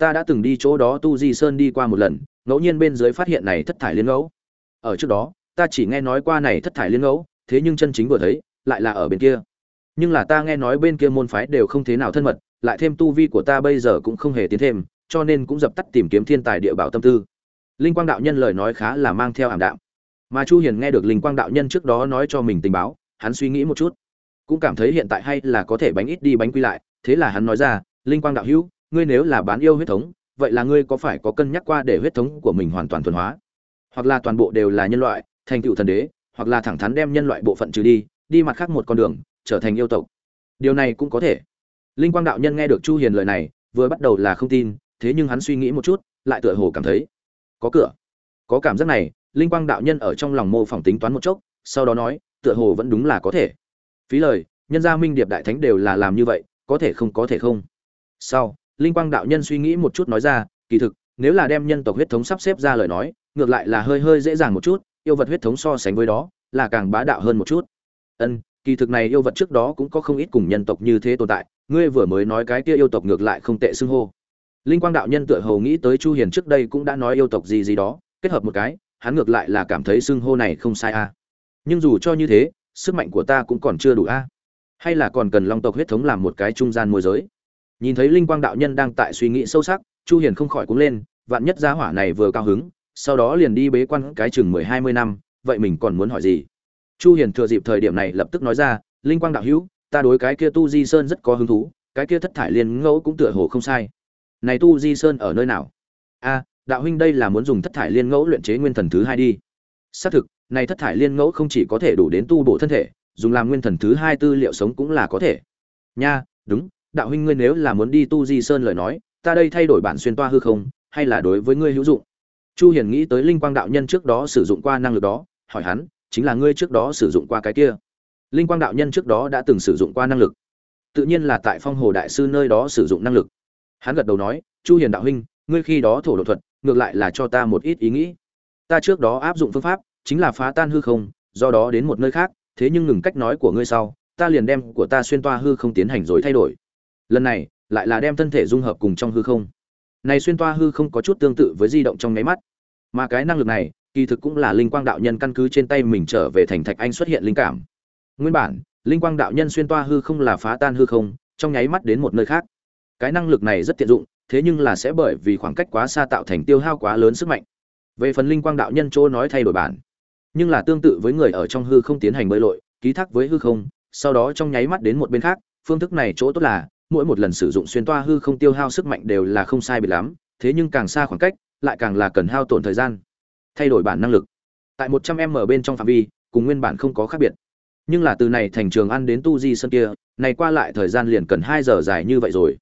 ta đã từng đi chỗ đó tu di sơn đi qua một lần, ngẫu nhiên bên dưới phát hiện này thất thải liên ngẫu. Ở trước đó, ta chỉ nghe nói qua này thất thải liên ngẫu, thế nhưng chân chính vừa thấy, lại là ở bên kia. Nhưng là ta nghe nói bên kia môn phái đều không thế nào thân mật, lại thêm tu vi của ta bây giờ cũng không hề tiến thêm, cho nên cũng dập tắt tìm kiếm thiên tài địa bảo tâm tư. Linh quang đạo nhân lời nói khá là mang theo ảm đạm. Mà chu hiền nghe được linh quang đạo nhân trước đó nói cho mình tình báo, hắn suy nghĩ một chút. Cũng cảm thấy hiện tại hay là có thể bánh ít đi bánh quy lại, thế là hắn nói ra, linh quang đạo hữu ngươi nếu là bán yêu huyết thống, vậy là ngươi có phải có cân nhắc qua để huyết thống của mình hoàn toàn thuần hóa? Hoặc là toàn bộ đều là nhân loại, thành tựu thần đế, hoặc là thẳng thắn đem nhân loại bộ phận trừ đi đi mặt khác một con đường, trở thành yêu tộc. Điều này cũng có thể. Linh quang đạo nhân nghe được chu hiền lời này, vừa bắt đầu là không tin, thế nhưng hắn suy nghĩ một chút, lại tựa hồ cảm thấy có cửa. Có cảm giác này, linh quang đạo nhân ở trong lòng mô phỏng tính toán một chốc, sau đó nói, tựa hồ vẫn đúng là có thể. Phí lời, nhân gia minh điệp đại thánh đều là làm như vậy, có thể không, có thể không. Sau linh quang đạo nhân suy nghĩ một chút nói ra, kỳ thực, nếu là đem nhân tộc huyết thống sắp xếp ra lời nói, ngược lại là hơi hơi dễ dàng một chút, yêu vật huyết thống so sánh với đó, là càng bá đạo hơn một chút. Ân, kỳ thực này yêu vật trước đó cũng có không ít cùng nhân tộc như thế tồn tại, ngươi vừa mới nói cái kia yêu tộc ngược lại không tệ xưng hô. Linh quang đạo nhân tựa hồ nghĩ tới chu hiền trước đây cũng đã nói yêu tộc gì gì đó, kết hợp một cái, hắn ngược lại là cảm thấy xưng hô này không sai a nhưng dù cho như thế, sức mạnh của ta cũng còn chưa đủ a hay là còn cần long tộc huyết thống làm một cái trung gian môi giới? Nhìn thấy linh quang đạo nhân đang tại suy nghĩ sâu sắc, chu hiền không khỏi cuống lên, vạn nhất gia hỏa này vừa cao hứng, sau đó liền đi bế quan cái chừng mười hai mươi năm, vậy mình còn muốn hỏi gì? Chu hiền thừa dịp thời điểm này lập tức nói ra, linh quang đạo hữu, ta đối cái kia tu di sơn rất có hứng thú, cái kia thất thải liên ngẫu cũng tựa hồ không sai. Này tu di sơn ở nơi nào? A, đạo huynh đây là muốn dùng thất thải liên ngẫu luyện chế nguyên thần thứ hai đi. Xác thực, này thất thải liên ngẫu không chỉ có thể đủ đến tu bổ thân thể, dùng làm nguyên thần thứ hai tư liệu sống cũng là có thể. Nha, đúng đạo huynh ngươi nếu là muốn đi tu di sơn lời nói, ta đây thay đổi bản xuyên toa hư không, hay là đối với ngươi hữu dụng? Chu hiền nghĩ tới linh quang đạo nhân trước đó sử dụng qua năng lực đó, hỏi hắn, chính là ngươi trước đó sử dụng qua cái kia? Linh quang đạo nhân trước đó đã từng sử dụng qua năng lực. Tự nhiên là tại phong hồ đại sư nơi đó sử dụng năng lực. Hắn gật đầu nói, chu hiền đạo huynh, ngươi khi đó thổ độ thuật, ngược lại là cho ta một ít ý nghĩ. Ta trước đó áp dụng phương pháp, chính là phá tan hư không, do đó đến một nơi khác, thế nhưng ngừng cách nói của ngươi sau, ta liền đem của ta xuyên toa hư không tiến hành rồi thay đổi lần này lại là đem thân thể dung hợp cùng trong hư không. Này xuyên toa hư không có chút tương tự với di động trong nháy mắt. Mà cái năng lực này, kỳ thực cũng là linh quang đạo nhân căn cứ trên tay mình trở về thành thạch anh xuất hiện linh cảm. Nguyên bản, linh quang đạo nhân xuyên toa hư không là phá tan hư không, trong nháy mắt đến một nơi khác. Cái năng lực này rất tiện dụng, thế nhưng là sẽ bởi vì khoảng cách quá xa tạo thành tiêu hao quá lớn sức mạnh. Về phần linh quang đạo nhân chỗ nói thay đổi bản, nhưng là tương tự với người ở trong hư không tiến hành bơi lội, ký thác với hư không, sau đó trong nháy mắt đến một bên khác, phương thức này chỗ tốt là mỗi một lần sử dụng xuyên toa hư không tiêu hao sức mạnh đều là không sai biệt lắm, thế nhưng càng xa khoảng cách, lại càng là cần hao tổn thời gian, thay đổi bản năng lực. Tại một trăm m bên trong phạm vi, cùng nguyên bản không có khác biệt. Nhưng là từ này thành trường ăn đến tu di sân kia, này qua lại thời gian liền cần hai giờ dài như vậy rồi.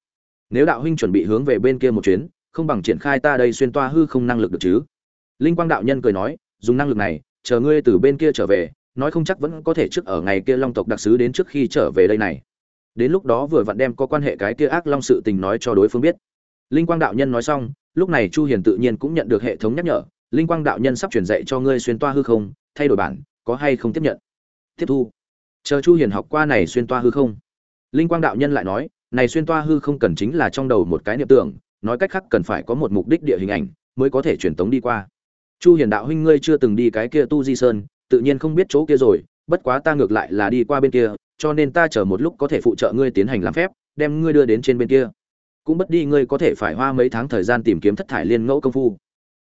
Nếu đạo huynh chuẩn bị hướng về bên kia một chuyến, không bằng triển khai ta đây xuyên toa hư không năng lực được chứ? Linh quang đạo nhân cười nói, dùng năng lực này, chờ ngươi từ bên kia trở về, nói không chắc vẫn có thể trước ở ngày kia long tộc đặc sứ đến trước khi trở về đây này đến lúc đó vừa vặn đem có quan hệ cái kia ác long sự tình nói cho đối phương biết. Linh quang đạo nhân nói xong, lúc này chu hiền tự nhiên cũng nhận được hệ thống nhắc nhở, linh quang đạo nhân sắp truyền dạy cho ngươi xuyên toa hư không, thay đổi bản, có hay không tiếp nhận? Tiếp thu. Chờ chu hiền học qua này xuyên toa hư không. Linh quang đạo nhân lại nói, này xuyên toa hư không cần chính là trong đầu một cái niệm tưởng, nói cách khác cần phải có một mục đích địa hình ảnh mới có thể truyền tống đi qua. Chu hiền đạo huynh ngươi chưa từng đi cái kia tu di sơn, tự nhiên không biết chỗ kia rồi, bất quá ta ngược lại là đi qua bên kia cho nên ta chờ một lúc có thể phụ trợ ngươi tiến hành làm phép, đem ngươi đưa đến trên bên kia. Cũng bất đi ngươi có thể phải hoa mấy tháng thời gian tìm kiếm thất thải liên ngẫu công phu.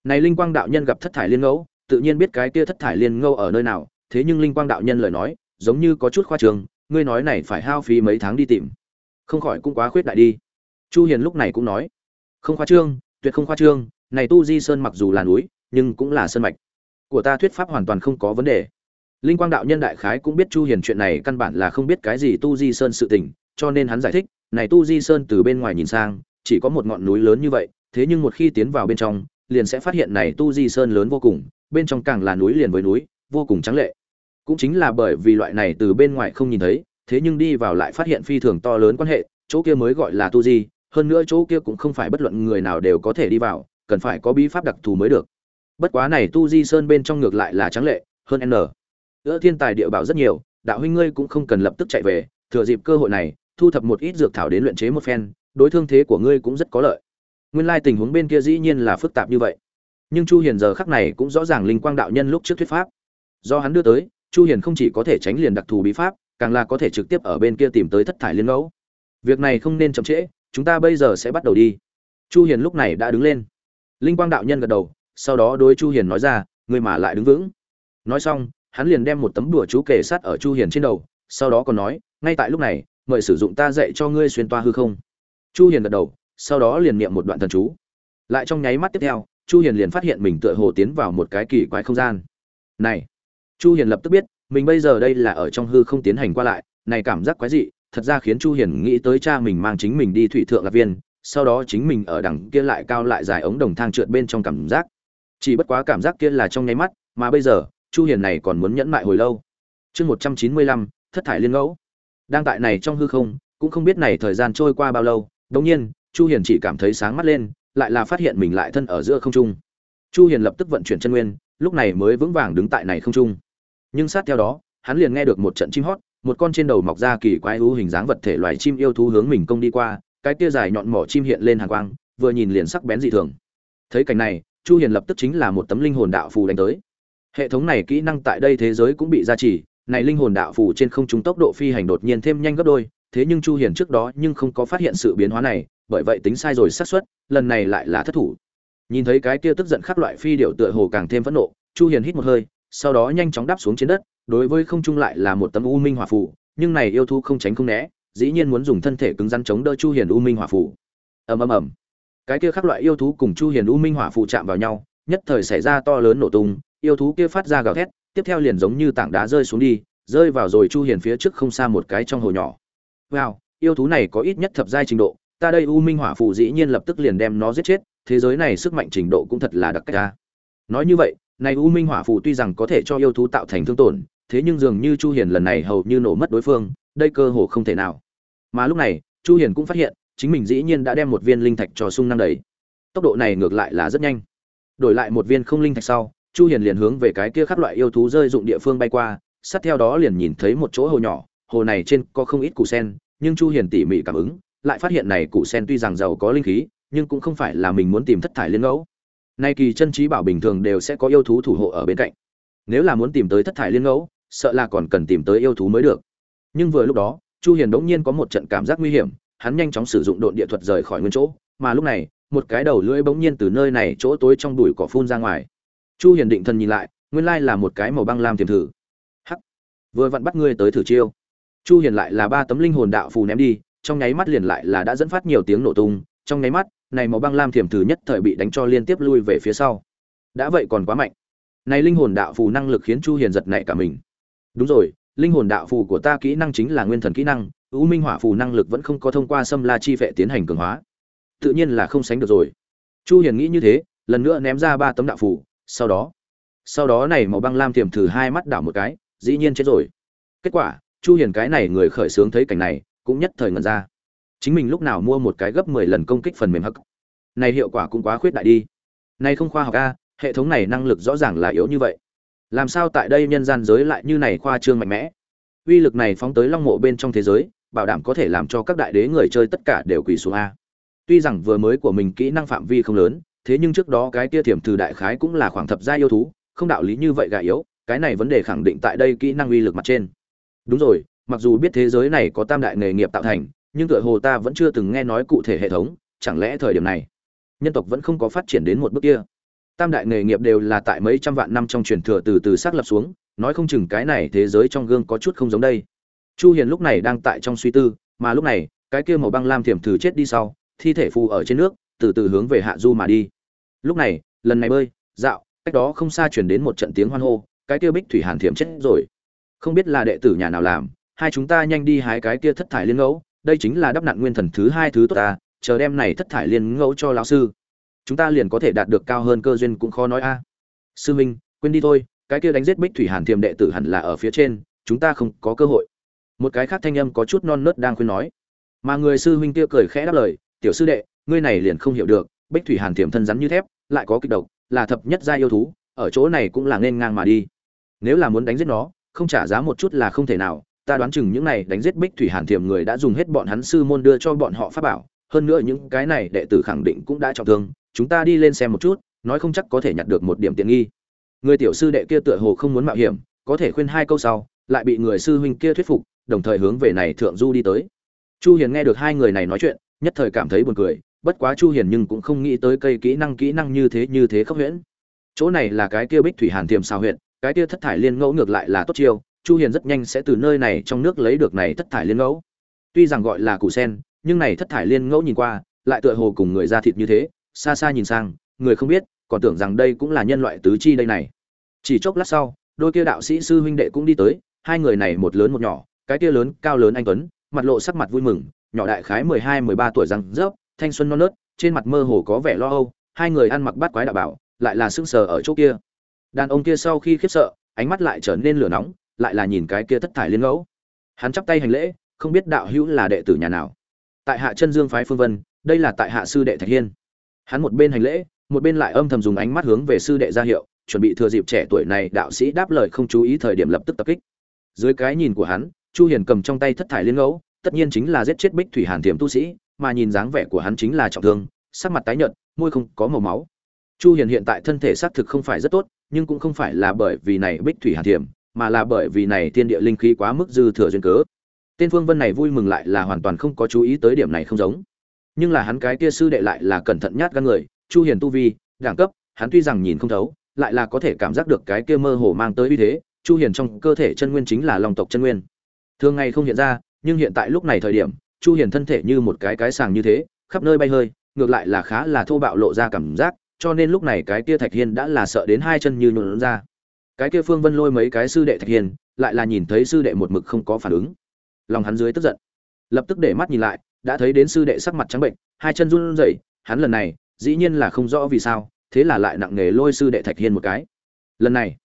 Này linh quang đạo nhân gặp thất thải liên ngẫu, tự nhiên biết cái kia thất thải liên ngẫu ở nơi nào, thế nhưng linh quang đạo nhân lời nói, giống như có chút khoa trương ngươi nói này phải hao phí mấy tháng đi tìm. Không khỏi cũng quá khuyết đại đi. Chu hiền lúc này cũng nói, không khoa trương, tuyệt không khoa trương, này tu di sơn mặc dù là núi, nhưng cũng là sơn mạch. Của ta thuyết pháp hoàn toàn không có vấn đề linh quang đạo nhân đại khái cũng biết chu hiền chuyện này căn bản là không biết cái gì tu di sơn sự tình, cho nên hắn giải thích, này tu di sơn từ bên ngoài nhìn sang, chỉ có một ngọn núi lớn như vậy, thế nhưng một khi tiến vào bên trong, liền sẽ phát hiện này tu di sơn lớn vô cùng, bên trong càng là núi liền với núi, vô cùng trắng lệ. Cũng chính là bởi vì loại này từ bên ngoài không nhìn thấy, thế nhưng đi vào lại phát hiện phi thường to lớn quan hệ, chỗ kia mới gọi là tu di, hơn nữa chỗ kia cũng không phải bất luận người nào đều có thể đi vào, cần phải có bí pháp đặc thù mới được. Bất quá này tu di sơn bên trong ngược lại là trắng lệ, hơn n ưa thiên tài địa bảo rất nhiều, đạo huynh ngươi cũng không cần lập tức chạy về, thừa dịp cơ hội này, thu thập một ít dược thảo đến luyện chế một phen, đối thương thế của ngươi cũng rất có lợi. Nguyên lai tình huống bên kia dĩ nhiên là phức tạp như vậy. Nhưng chu hiền giờ khắc này cũng rõ ràng linh quang đạo nhân lúc trước thuyết pháp. Do hắn đưa tới, chu hiền không chỉ có thể tránh liền đặc thù bí pháp, càng là có thể trực tiếp ở bên kia tìm tới thất thải liên ngẫu. Việc này không nên chậm trễ, chúng ta bây giờ sẽ bắt đầu đi. Chu hiền lúc này đã đứng lên. Linh quang đạo nhân gật đầu, sau đó đối chu hiền nói ra, ngươi mà lại đứng vững. Nói xong hắn liền đem một tấm đùa chú kề sát ở chu hiền trên đầu, sau đó còn nói, ngay tại lúc này, mời sử dụng ta dạy cho ngươi xuyên toa hư không. Chu hiền gật đầu, sau đó liền niệm một đoạn thần chú. Lại trong nháy mắt tiếp theo, chu hiền liền phát hiện mình tựa hồ tiến vào một cái kỳ quái không gian. Này! Chu hiền lập tức biết, mình bây giờ đây là ở trong hư không tiến hành qua lại, này cảm giác quái dị, thật ra khiến chu hiền nghĩ tới cha mình mang chính mình đi thủy thượng lạc viên, sau đó chính mình ở đằng kia lại cao lại dài ống đồng thang trượt bên trong cảm giác. Chỉ bất quá cảm giác kia là trong nháy mắt, mà bây giờ chu hiền này còn muốn nhẫn mại hồi lâu. Chương 195, thất thải liên ngẫu. Đang tại này trong hư không cũng không biết này thời gian trôi qua bao lâu đống nhiên chu hiền chỉ cảm thấy sáng mắt lên lại là phát hiện mình lại thân ở giữa không trung. Chu hiền lập tức vận chuyển chân nguyên lúc này mới vững vàng đứng tại này không trung. Nhưng sát theo đó hắn liền nghe được một trận chim hót một con trên đầu mọc ra kỳ quái hữu hình dáng vật thể loài chim yêu thú hướng mình công đi qua cái kia dài nhọn mỏ chim hiện lên hàng quang vừa nhìn liền sắc bén dị thường. Thấy cảnh này chu hiền lập tức chính là một tấm linh hồn đạo phù đánh tới hệ thống này kỹ năng tại đây thế giới cũng bị gia trì, này linh hồn đạo phủ trên không trung tốc độ phi hành đột nhiên thêm nhanh gấp đôi, thế nhưng chu hiền trước đó nhưng không có phát hiện sự biến hóa này, bởi vậy tính sai rồi xác suất, lần này lại là thất thủ. Nhìn thấy cái kia tức giận khắc loại phi điệu tựa hồ càng thêm phẫn nộ, chu hiền hít một hơi, sau đó nhanh chóng đáp xuống trên đất, đối với không trung lại là một tấm u minh hỏa phù, nhưng này yêu thú không tránh không né, dĩ nhiên muốn dùng thân thể cứng rắn chống đỡ chu hiền u minh hỏa phù. Ầm ầm ầm. Cái kia khắc loại yêu thú cùng chu hiền u minh hỏa phù chạm vào nhau, nhất thời xảy ra to lớn nổ tung yêu thú kia phát ra gào thét, tiếp theo liền giống như tảng đá rơi xuống đi, rơi vào rồi chu hiền phía trước không xa một cái trong hồ nhỏ. Wow, yêu thú này có ít nhất thập giai trình độ, ta đây u minh hỏa phù dĩ nhiên lập tức liền đem nó giết chết, thế giới này sức mạnh trình độ cũng thật là đặc cách ta nói như vậy, này u minh hỏa phù tuy rằng có thể cho yêu thú tạo thành thương tổn, thế nhưng dường như chu hiền lần này hầu như nổ mất đối phương, đây cơ hồ không thể nào. Mà lúc này, chu hiền cũng phát hiện, chính mình dĩ nhiên đã đem một viên linh thạch cho sung năng đầy. Tốc độ này ngược lại là rất nhanh. Đổi lại một viên không linh thạch sau chu hiền liền hướng về cái kia khắc loại yêu thú rơi dụng địa phương bay qua, sát theo đó liền nhìn thấy một chỗ hồ nhỏ, hồ này trên có không ít củ sen, nhưng chu hiền tỉ mỉ cảm ứng, lại phát hiện này củ sen tuy rằng giàu có linh khí, nhưng cũng không phải là mình muốn tìm thất thải liên ngẫu. Nay kỳ chân trí bảo bình thường đều sẽ có yêu thú thủ hộ ở bên cạnh. Nếu là muốn tìm tới thất thải liên ngẫu, sợ là còn cần tìm tới yêu thú mới được. Nhưng vừa lúc đó, chu hiền đống nhiên có một trận cảm giác nguy hiểm, hắn nhanh chóng sử dụng độn địa thuật rời khỏi nguyên chỗ, mà lúc này, một cái đầu lưỡi bỗng nhiên từ nơi này chỗ tối trong bụi cỏ phun ra ngoài chu hiền định thần nhìn lại, nguyên lai là một cái màu băng lam tiềm thử. Hắc! Vừa vặn bắt ngươi tới thử chiêu. Chu hiền lại là ba tấm linh hồn đạo phù ném đi, trong nháy mắt liền lại là đã dẫn phát nhiều tiếng nổ tung. Trong nháy mắt, này màu băng lam tiềm thử nhất thời bị đánh cho liên tiếp lui về phía sau. Đã vậy còn quá mạnh. Này linh hồn đạo phù năng lực khiến chu hiền giật nảy cả mình. Đúng rồi, linh hồn đạo phù của ta kỹ năng chính là nguyên thần kỹ năng, u minh hỏa phù năng lực vẫn không có thông qua xâm la chi vệ tiến hành cường hóa. Tự nhiên là không sánh được rồi. Chu hiền nghĩ như thế, lần nữa ném ra ba tấm đạo phù sau đó sau đó này màu băng lam tiềm thử hai mắt đảo một cái, dĩ nhiên chết rồi. Kết quả, chu hiền cái này người khởi sướng thấy cảnh này, cũng nhất thời ngẩn ra. Chính mình lúc nào mua một cái gấp 10 lần công kích phần mềm hắc. Này hiệu quả cũng quá khuyết đại đi. Này không khoa học a, hệ thống này năng lực rõ ràng là yếu như vậy. Làm sao tại đây nhân gian giới lại như này khoa trương mạnh mẽ? Uy lực này phóng tới long mộ bên trong thế giới, bảo đảm có thể làm cho các đại đế người chơi tất cả đều quỳ xuống a. Tuy rằng vừa mới của mình kỹ năng phạm vi không lớn thế nhưng trước đó cái kia thiểm từ đại khái cũng là khoảng thập gia yêu thú, không đạo lý như vậy gà yếu, cái này vấn đề khẳng định tại đây kỹ năng uy lực mặt trên. Đúng rồi, mặc dù biết thế giới này có tam đại nghề nghiệp tạo thành, nhưng tựa hồ ta vẫn chưa từng nghe nói cụ thể hệ thống, chẳng lẽ thời điểm này, nhân tộc vẫn không có phát triển đến một bước kia? Tam đại nghề nghiệp đều là tại mấy trăm vạn năm trong truyền thừa từ từ xác lập xuống, nói không chừng cái này thế giới trong gương có chút không giống đây. Chu hiền lúc này đang tại trong suy tư, mà lúc này, cái kia màu băng lam thiểm thử chết đi sau, thi thể phù ở trên nước từ từ hướng về hạ du mà đi. Lúc này, lần này bơi, dạo, cách đó không xa truyền đến một trận tiếng hoan hô, cái kia bích thủy hàn thiểm chết rồi. Không biết là đệ tử nhà nào làm, hai chúng ta nhanh đi hái cái kia thất thải liên ngẫu, đây chính là đắp nặn nguyên thần thứ hai thứ tốt ta, chờ đem này thất thải liên ngẫu cho lão sư. Chúng ta liền có thể đạt được cao hơn cơ duyên cũng khó nói a. Sư minh, quên đi thôi, cái kia đánh giết bích thủy hàn thiểm đệ tử hẳn là ở phía trên, chúng ta không có cơ hội. Một cái khác thanh âm có chút non nớt đang khuyên nói. Mà người sư huynh kia cười khẽ đáp lời, tiểu sư đệ ngươi này liền không hiểu được, bích thủy hàn Thiểm thân rắn như thép, lại có kịch độc, là thập nhất gia yêu thú, ở chỗ này cũng là nên ngang mà đi. Nếu là muốn đánh giết nó, không trả giá một chút là không thể nào, ta đoán chừng những này đánh giết bích thủy hàn Thiểm người đã dùng hết bọn hắn sư môn đưa cho bọn họ pháp bảo, hơn nữa những cái này đệ tử khẳng định cũng đã trọng thương, chúng ta đi lên xem một chút, nói không chắc có thể nhặt được một điểm tiện nghi. Người tiểu sư đệ kia tựa hồ không muốn mạo hiểm, có thể khuyên hai câu sau, lại bị người sư huynh kia thuyết phục, đồng thời hướng về này thượng du đi tới. Chu hiền nghe được hai người này nói chuyện, nhất thời cảm thấy buồn cười bất quá chu hiền nhưng cũng không nghĩ tới cây kỹ năng kỹ năng như thế như thế khốc huyễn. Chỗ này là cái kia bích thủy hàn tiềm sao huyện cái kia thất thải liên ngẫu ngược lại là tốt chiêu, chu hiền rất nhanh sẽ từ nơi này trong nước lấy được này thất thải liên ngẫu. Tuy rằng gọi là củ sen, nhưng này thất thải liên ngẫu nhìn qua, lại tựa hồ cùng người da thịt như thế, xa xa nhìn sang, người không biết, còn tưởng rằng đây cũng là nhân loại tứ chi đây này. Chỉ chốc lát sau, đôi kia đạo sĩ sư huynh đệ cũng đi tới, hai người này một lớn một nhỏ, cái kia lớn, cao lớn anh tuấn, mặt lộ sắc mặt vui mừng, nhỏ đại khái mười hai, mười ba tuổi răng rớp thanh xuân non nớt, trên mặt mơ hồ có vẻ lo âu, hai người ăn mặc bát quái đạo bảo, lại là sững sờ ở chỗ kia. Đàn ông kia sau khi khiếp sợ, ánh mắt lại trở nên lửa nóng, lại là nhìn cái kia thất thải liên ngẫu. Hắn chắp tay hành lễ, không biết đạo hữu là đệ tử nhà nào. Tại hạ chân dương phái phương vân, đây là tại hạ sư đệ thạch hiên. Hắn một bên hành lễ, một bên lại âm thầm dùng ánh mắt hướng về sư đệ ra hiệu, chuẩn bị thừa dịp trẻ tuổi này đạo sĩ đáp lời không chú ý thời điểm lập tức tập kích. Dưới cái nhìn của hắn, chu hiền cầm trong tay thất thải liên ngẫu, tất nhiên chính là giết chết bích thủy hàn thiểm tu sĩ mà nhìn dáng vẻ của hắn chính là trọng thương, sắc mặt tái nhợt, môi không có màu máu. Chu hiền hiện tại thân thể xác thực không phải rất tốt, nhưng cũng không phải là bởi vì này bích thủy hàn thiểm, mà là bởi vì này thiên địa linh khí quá mức dư thừa duyên cớ. Tên phương vân này vui mừng lại là hoàn toàn không có chú ý tới điểm này không giống. Nhưng là hắn cái kia sư đệ lại là cẩn thận nhát gan người, chu hiền tu vi, đẳng cấp, hắn tuy rằng nhìn không thấu, lại là có thể cảm giác được cái kia mơ hồ mang tới uy thế, chu hiền trong cơ thể chân nguyên chính là long tộc chân nguyên. Thường ngày không hiện ra, nhưng hiện tại lúc này thời điểm chu hiền thân thể như một cái cái sàng như thế, khắp nơi bay hơi, ngược lại là khá là thô bạo lộ ra cảm giác, cho nên lúc này cái kia thạch hiên đã là sợ đến hai chân như nhuộn ra. Cái kia phương vân lôi mấy cái sư đệ thạch hiên lại là nhìn thấy sư đệ một mực không có phản ứng. Lòng hắn dưới tức giận. Lập tức để mắt nhìn lại, đã thấy đến sư đệ sắc mặt trắng bệnh, hai chân run rẩy, hắn lần này, dĩ nhiên là không rõ vì sao, thế là lại nặng nề lôi sư đệ thạch hiên một cái. Lần này,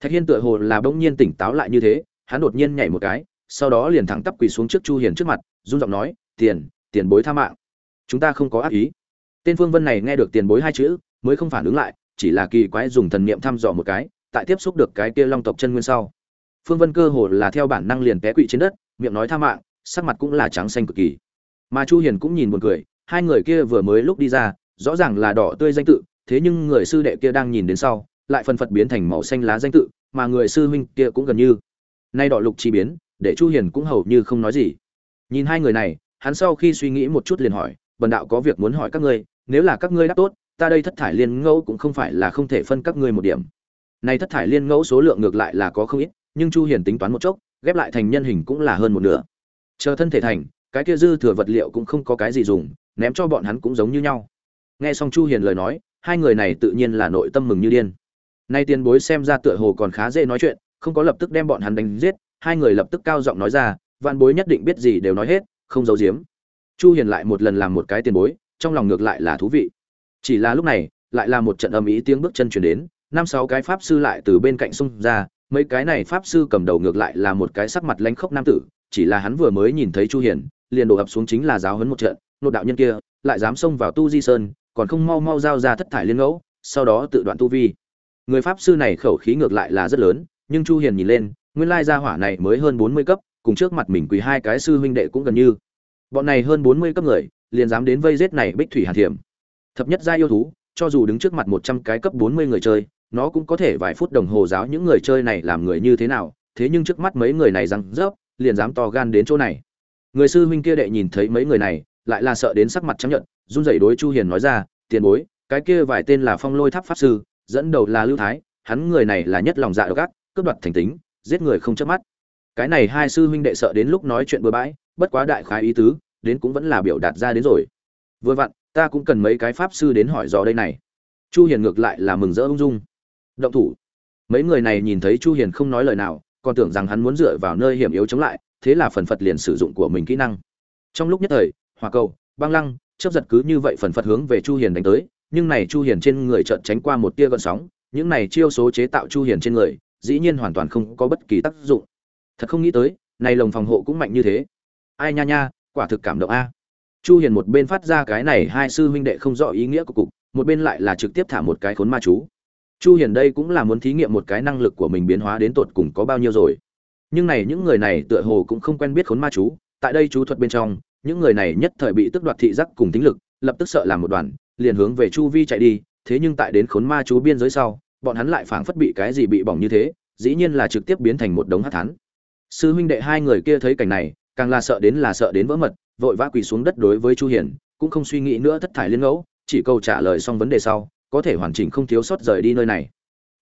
thạch hiên tựa hồ là bỗng nhiên tỉnh táo lại như thế, hắn đột nhiên nhảy một cái, sau đó liền thẳng tắp quỳ xuống trước chu hiền trước mặt run giọng nói, tiền tiền bối tha mạng. Chúng ta không có ác ý. Tên phương vân này nghe được tiền bối hai chữ, mới không phản ứng lại, chỉ là kỳ quái dùng thần niệm thăm dò một cái, tại tiếp xúc được cái kia long tộc chân nguyên sau. Phương vân cơ hồ là theo bản năng liền té quỵ trên đất, miệng nói tha mạng, sắc mặt cũng là trắng xanh cực kỳ. Mà chu hiền cũng nhìn buồn cười, hai người kia vừa mới lúc đi ra, rõ ràng là đỏ tươi danh tự, thế nhưng người sư đệ kia đang nhìn đến sau, lại phân phật biến thành màu xanh lá danh tự, mà người sư huynh kia cũng gần như. Nay đỏ lục chi biến, để chu hiền cũng hầu như không nói gì nhìn hai người này, hắn sau khi suy nghĩ một chút liền hỏi, bần đạo có việc muốn hỏi các ngươi, nếu là các ngươi đáp tốt, ta đây thất thải liên ngẫu cũng không phải là không thể phân các ngươi một điểm. Này thất thải liên ngẫu số lượng ngược lại là có không ít, nhưng chu hiền tính toán một chốc, ghép lại thành nhân hình cũng là hơn một nửa. Chờ thân thể thành, cái kia dư thừa vật liệu cũng không có cái gì dùng, ném cho bọn hắn cũng giống như nhau. Nghe xong chu hiền lời nói, hai người này tự nhiên là nội tâm mừng như điên. Nay tiền bối xem ra tựa hồ còn khá dễ nói chuyện, không có lập tức đem bọn hắn đánh giết, hai người lập tức cao giọng nói ra Văn bối nhất định biết gì đều nói hết, không giấu giếm. Chu hiền lại một lần làm một cái tiền bối, trong lòng ngược lại là thú vị. Chỉ là lúc này, lại là một trận âm ý tiếng bước chân truyền đến, năm sáu cái pháp sư lại từ bên cạnh xung ra, mấy cái này pháp sư cầm đầu ngược lại là một cái sắc mặt lánh khốc nam tử, chỉ là hắn vừa mới nhìn thấy chu hiền, liền đổ ập xuống chính là giáo huấn một trận, Nô đạo nhân kia, lại dám xông vào tu di sơn, còn không mau mau giao ra thất thải liên ngẫu, sau đó tự đoạn tu vi. Người pháp sư này khẩu khí ngược lại là rất lớn, nhưng chu hiền nhìn lên, nguyên lai gia hỏa này mới hơn 40 cấp cùng trước mặt mình quỳ hai cái sư huynh đệ cũng gần như. Bọn này hơn 40 cấp người, liền dám đến vây giết này bích thủy hàn thiểm. Thập nhất gia yêu thú, cho dù đứng trước mặt 100 cái cấp 40 người chơi, nó cũng có thể vài phút đồng hồ giáo những người chơi này làm người như thế nào, thế nhưng trước mắt mấy người này răng rớp, liền dám to gan đến chỗ này. Người sư huynh kia đệ nhìn thấy mấy người này, lại là sợ đến sắc mặt chấp nhận run rẩy đối chu hiền nói ra, tiền bối, cái kia vài tên là phong lôi tháp pháp sư, dẫn đầu là lưu thái, hắn người này là nhất lòng dạ độc ác, cướp đoạt thành tính, giết người không chớp mắt cái này hai sư huynh đệ sợ đến lúc nói chuyện bừa bãi, bất quá đại khái ý tứ, đến cũng vẫn là biểu đạt ra đến rồi. Vừa vặn, ta cũng cần mấy cái pháp sư đến hỏi dò đây này. Chu hiền ngược lại là mừng rỡ ung dung. Động thủ. Mấy người này nhìn thấy chu hiền không nói lời nào, còn tưởng rằng hắn muốn dựa vào nơi hiểm yếu chống lại, thế là phần phật liền sử dụng của mình kỹ năng. Trong lúc nhất thời, hỏa cầu, băng lăng, chớp giật cứ như vậy phần phật hướng về chu hiền đánh tới, nhưng này chu hiền trên người chợt tránh qua một tia gợn sóng, những này chiêu số chế tạo chu hiền trên người, dĩ nhiên hoàn toàn không có bất kỳ tác dụng thật không nghĩ tới, này lồng phòng hộ cũng mạnh như thế. Ai nha nha, quả thực cảm động a. Chu hiền một bên phát ra cái này hai sư huynh đệ không rõ ý nghĩa của cục, một bên lại là trực tiếp thả một cái khốn ma chú. Chu hiền đây cũng là muốn thí nghiệm một cái năng lực của mình biến hóa đến tột cùng có bao nhiêu rồi. Nhưng này những người này tựa hồ cũng không quen biết khốn ma chú. Tại đây chú thuật bên trong, những người này nhất thời bị tức đoạt thị giác cùng tính lực, lập tức sợ làm một đoàn, liền hướng về chu vi chạy đi. Thế nhưng tại đến khốn ma chú biên giới sau, bọn hắn lại phảng phất bị cái gì bị bỏng như thế, dĩ nhiên là trực tiếp biến thành một đống hắc thán sư huynh đệ hai người kia thấy cảnh này, càng là sợ đến là sợ đến vỡ mật, vội vã quỳ xuống đất đối với chu hiền cũng không suy nghĩ nữa thất thải liên ngẫu, chỉ câu trả lời xong vấn đề sau, có thể hoàn chỉnh không thiếu sót rời đi nơi này.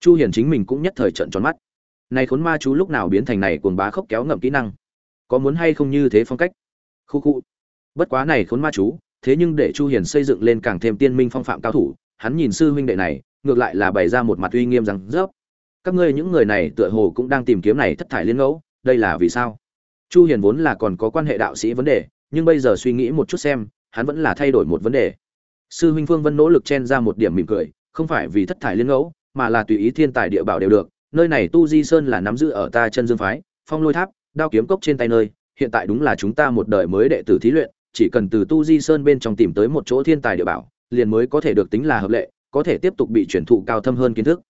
Chu hiền chính mình cũng nhất thời trận tròn mắt. Này khốn ma chú lúc nào biến thành này cuồng bá khốc kéo ngậm kỹ năng? Có muốn hay không như thế phong cách? Khu khu. Bất quá này khốn ma chú, thế nhưng để chu hiền xây dựng lên càng thêm tiên minh phong phạm cao thủ, hắn nhìn sư huynh đệ này, ngược lại là bày ra một mặt uy nghiêm rằng rớp. Các ngươi những người này tựa hồ cũng đang tìm kiếm này thất thải liên ngẫu đây là vì sao? Chu hiền vốn là còn có quan hệ đạo sĩ vấn đề, nhưng bây giờ suy nghĩ một chút xem, hắn vẫn là thay đổi một vấn đề. Sư huynh phương vân nỗ lực chen ra một điểm mỉm cười, không phải vì thất thải liên ngẫu, mà là tùy ý thiên tài địa bảo đều được. Nơi này tu di sơn là nắm giữ ở ta chân dương phái, phong lôi tháp, đao kiếm cốc trên tay nơi, hiện tại đúng là chúng ta một đời mới đệ tử thí luyện, chỉ cần từ tu di sơn bên trong tìm tới một chỗ thiên tài địa bảo, liền mới có thể được tính là hợp lệ, có thể tiếp tục bị chuyển thụ cao thâm hơn kiến thức.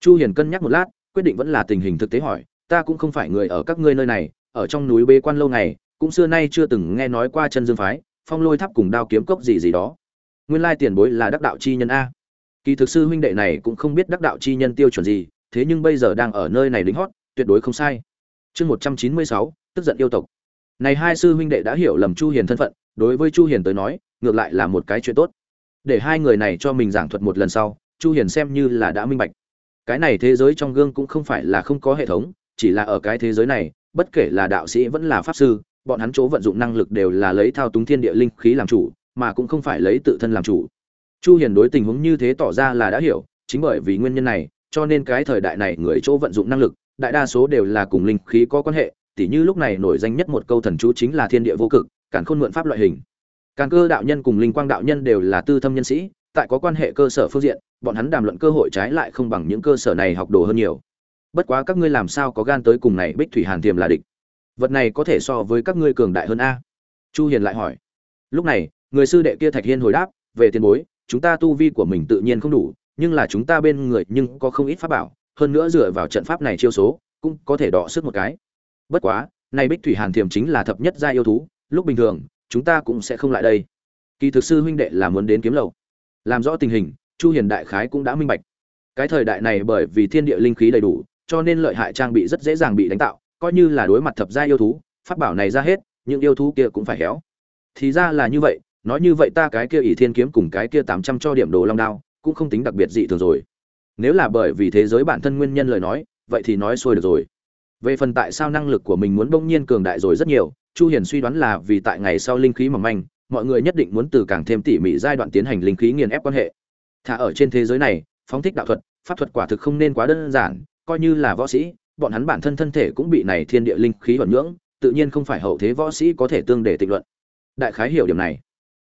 Chu hiền cân nhắc một lát, quyết định vẫn là tình hình thực tế hỏi ta cũng không phải người ở các ngươi nơi này, ở trong núi bế quan lâu ngày, cũng xưa nay chưa từng nghe nói qua chân dương phái, phong lôi tháp cùng đao kiếm cốc gì gì đó. Nguyên lai tiền bối là đắc đạo chi nhân a. Kỳ thực sư huynh đệ này cũng không biết đắc đạo chi nhân tiêu chuẩn gì, thế nhưng bây giờ đang ở nơi này lính hót, tuyệt đối không sai. Chương một trăm chín mươi sáu, tức giận yêu tộc. Này hai sư huynh đệ đã hiểu lầm chu hiền thân phận, đối với chu hiền tới nói, ngược lại là một cái chuyện tốt. Để hai người này cho mình giảng thuật một lần sau, chu hiền xem như là đã minh bạch. Cái này thế giới trong gương cũng không phải là không có hệ thống chỉ là ở cái thế giới này, bất kể là đạo sĩ vẫn là pháp sư, bọn hắn chỗ vận dụng năng lực đều là lấy thao túng thiên địa linh khí làm chủ, mà cũng không phải lấy tự thân làm chủ. Chu hiền đối tình huống như thế tỏ ra là đã hiểu, chính bởi vì nguyên nhân này, cho nên cái thời đại này người chỗ vận dụng năng lực, đại đa số đều là cùng linh khí có quan hệ, tỉ như lúc này nổi danh nhất một câu thần chú chính là thiên địa vô cực cản khôn mượn pháp loại hình. Càn cơ đạo nhân cùng linh quang đạo nhân đều là tư thâm nhân sĩ, tại có quan hệ cơ sở phương diện, bọn hắn đàm luận cơ hội trái lại không bằng những cơ sở này học đồ hơn nhiều bất quá các ngươi làm sao có gan tới cùng này bích thủy hàn tiềm là địch? Vật này có thể so với các ngươi cường đại hơn a? Chu hiền lại hỏi. Lúc này, người sư đệ kia thạch hiên hồi đáp, về tiền bối, chúng ta tu vi của mình tự nhiên không đủ, nhưng là chúng ta bên người nhưng có không ít pháp bảo, hơn nữa dựa vào trận pháp này chiêu số, cũng có thể đọ sức một cái. Bất quá, này bích thủy hàn thiềm chính là thập nhất gia yêu thú, lúc bình thường, chúng ta cũng sẽ không lại đây. Kỳ thực sư huynh đệ là muốn đến kiếm lầu. Làm rõ tình hình, chu hiền đại khái cũng đã minh bạch. Cái thời đại này bởi vì thiên địa linh khí đầy đủ cho nên lợi hại trang bị rất dễ dàng bị đánh tạo, coi như là đối mặt thập gia yêu thú phát bảo này ra hết, những yêu thú kia cũng phải héo. Thì ra là như vậy, nói như vậy ta cái kia ỷ thiên kiếm cùng cái kia 800 cho điểm đồ long đao, cũng không tính đặc biệt dị thường rồi. Nếu là bởi vì thế giới bản thân nguyên nhân lời nói, vậy thì nói xuôi được rồi. Về phần tại sao năng lực của mình muốn bỗng nhiên cường đại rồi rất nhiều, chu hiền suy đoán là vì tại ngày sau linh khí mỏng manh, mọi người nhất định muốn từ càng thêm tỉ mỉ giai đoạn tiến hành linh khí nghiền ép quan hệ. Thả ở trên thế giới này, phóng thích đạo thuật, pháp thuật quả thực không nên quá đơn giản coi như là võ sĩ, bọn hắn bản thân thân thể cũng bị này thiên địa linh khí vận nhưỡng, tự nhiên không phải hậu thế võ sĩ có thể tương để tịnh luận. Đại khái hiểu điểm này.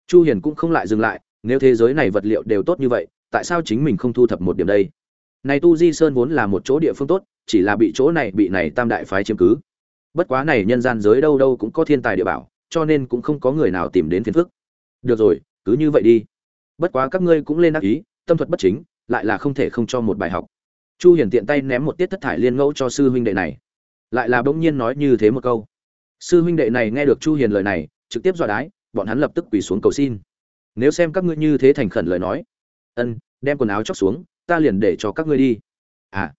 Chu hiền cũng không lại dừng lại, nếu thế giới này vật liệu đều tốt như vậy, tại sao chính mình không thu thập một điểm đây? Này tu di sơn vốn là một chỗ địa phương tốt, chỉ là bị chỗ này bị này tam đại phái chiếm cứ. Bất quá này nhân gian giới đâu đâu cũng có thiên tài địa bảo, cho nên cũng không có người nào tìm đến phiền phức. Được rồi, cứ như vậy đi. Bất quá các ngươi cũng lên đắc ý, tâm thuật bất chính, lại là không thể không cho một bài học chu hiển tiện tay ném một tiết thất thải liên ngẫu cho sư huynh đệ này. Lại là bỗng nhiên nói như thế một câu. Sư huynh đệ này nghe được chu hiền lời này, trực tiếp dọa đái, bọn hắn lập tức quỳ xuống cầu xin. Nếu xem các ngươi như thế thành khẩn lời nói. Ân, đem quần áo chóc xuống, ta liền để cho các ngươi đi. À.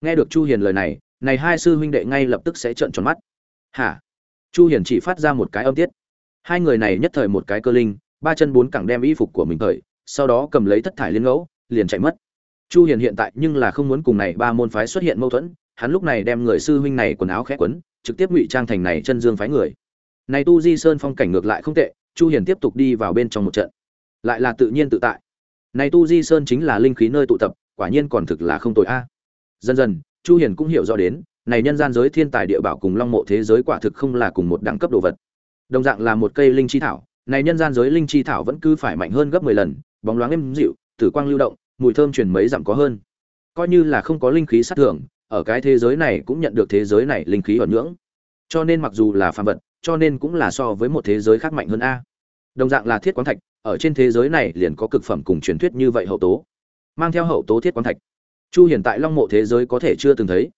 Nghe được chu hiền lời này này hai sư huynh đệ ngay lập tức sẽ trợn tròn mắt. Hả? Chu hiền chỉ phát ra một cái âm tiết. Hai người này nhất thời một cái cơ linh, ba chân bốn cẳng đem y phục của mình thời sau đó cầm lấy thất thải liên ngẫu, liền chạy mất chu hiền hiện tại nhưng là không muốn cùng này ba môn phái xuất hiện mâu thuẫn, hắn lúc này đem người sư huynh này quần áo khẽ quấn, trực tiếp ngụy trang thành này chân dương phái người. Này tu di sơn phong cảnh ngược lại không tệ, chu hiền tiếp tục đi vào bên trong một trận. Lại là tự nhiên tự tại. Này tu di sơn chính là linh khí nơi tụ tập, quả nhiên còn thực là không tồi a. Dần dần, chu hiền cũng hiểu rõ đến, này nhân gian giới thiên tài địa bảo cùng long mộ thế giới quả thực không là cùng một đẳng cấp đồ vật. Đồng dạng là một cây linh chi thảo, này nhân gian giới linh chi thảo vẫn cứ phải mạnh hơn gấp 10 lần, bóng loáng êm dịu, tử quang lưu động mùi thơm truyền mấy dặm có hơn. Coi như là không có linh khí sát thường ở cái thế giới này cũng nhận được thế giới này linh khí ẩn nhưỡng. Cho nên mặc dù là phàm vật, cho nên cũng là so với một thế giới khác mạnh hơn a. Đồng dạng là thiết quán thạch, ở trên thế giới này liền có cực phẩm cùng truyền thuyết như vậy hậu tố. Mang theo hậu tố thiết quán thạch. Chu hiện tại long mộ thế giới có thể chưa từng thấy.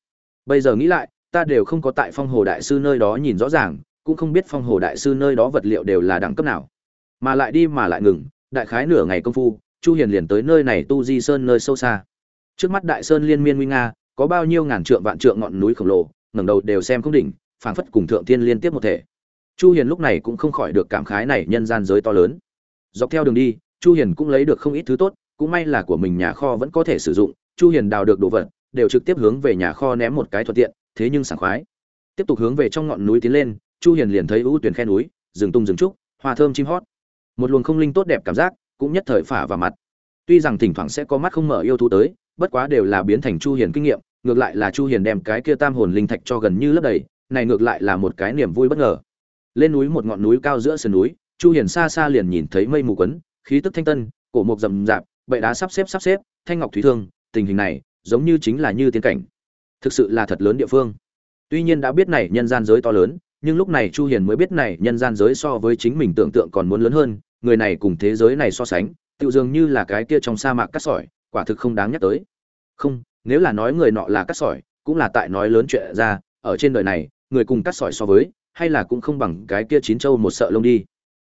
Bây giờ nghĩ lại, ta đều không có tại phong hồ đại sư nơi đó nhìn rõ ràng, cũng không biết phong hồ đại sư nơi đó vật liệu đều là đẳng cấp nào. Mà lại đi mà lại ngừng, đại khái nửa ngày công phu chu hiền liền tới nơi này tu di sơn nơi sâu xa. Trước mắt đại sơn liên miên nguy nga, có bao nhiêu ngàn trượng vạn trượng ngọn núi khổng lồ, ngẩng đầu đều xem không đỉnh, phảng phất cùng thượng thiên liên tiếp một thể. Chu hiền lúc này cũng không khỏi được cảm khái này nhân gian giới to lớn. Dọc theo đường đi, chu hiền cũng lấy được không ít thứ tốt, cũng may là của mình nhà kho vẫn có thể sử dụng, chu hiền đào được đồ vật, đều trực tiếp hướng về nhà kho ném một cái thuận tiện, thế nhưng sảng khoái. Tiếp tục hướng về trong ngọn núi tiến lên, chu hiền liền thấy ưu tuyển khe núi, rừng tung rừng trúc, hoa thơm chim hót. Một luồng không linh tốt đẹp cảm giác cũng nhất thời phả vào mặt. Tuy rằng thỉnh thoảng sẽ có mắt không mở yêu thú tới, bất quá đều là biến thành chu hiền kinh nghiệm, ngược lại là chu hiền đem cái kia tam hồn linh thạch cho gần như lấp đầy, này ngược lại là một cái niềm vui bất ngờ. Lên núi một ngọn núi cao giữa sườn núi, chu hiền xa xa liền nhìn thấy mây mù quấn, khí tức thanh tân, cổ mục rậm rạp, bệ đá sắp xếp sắp xếp, thanh ngọc thủy thương, tình hình này giống như chính là như tiên cảnh. Thực sự là thật lớn địa phương. Tuy nhiên đã biết này nhân gian giới to lớn, nhưng lúc này chu hiền mới biết này nhân gian giới so với chính mình tưởng tượng còn muốn lớn hơn người này cùng thế giới này so sánh tự dường như là cái kia trong sa mạc cắt sỏi, quả thực không đáng nhắc tới. Không, nếu là nói người nọ là cắt sỏi, cũng là tại nói lớn chuyện ra, ở trên đời này, người cùng cắt sỏi so với, hay là cũng không bằng cái kia chín châu một sợ lông đi.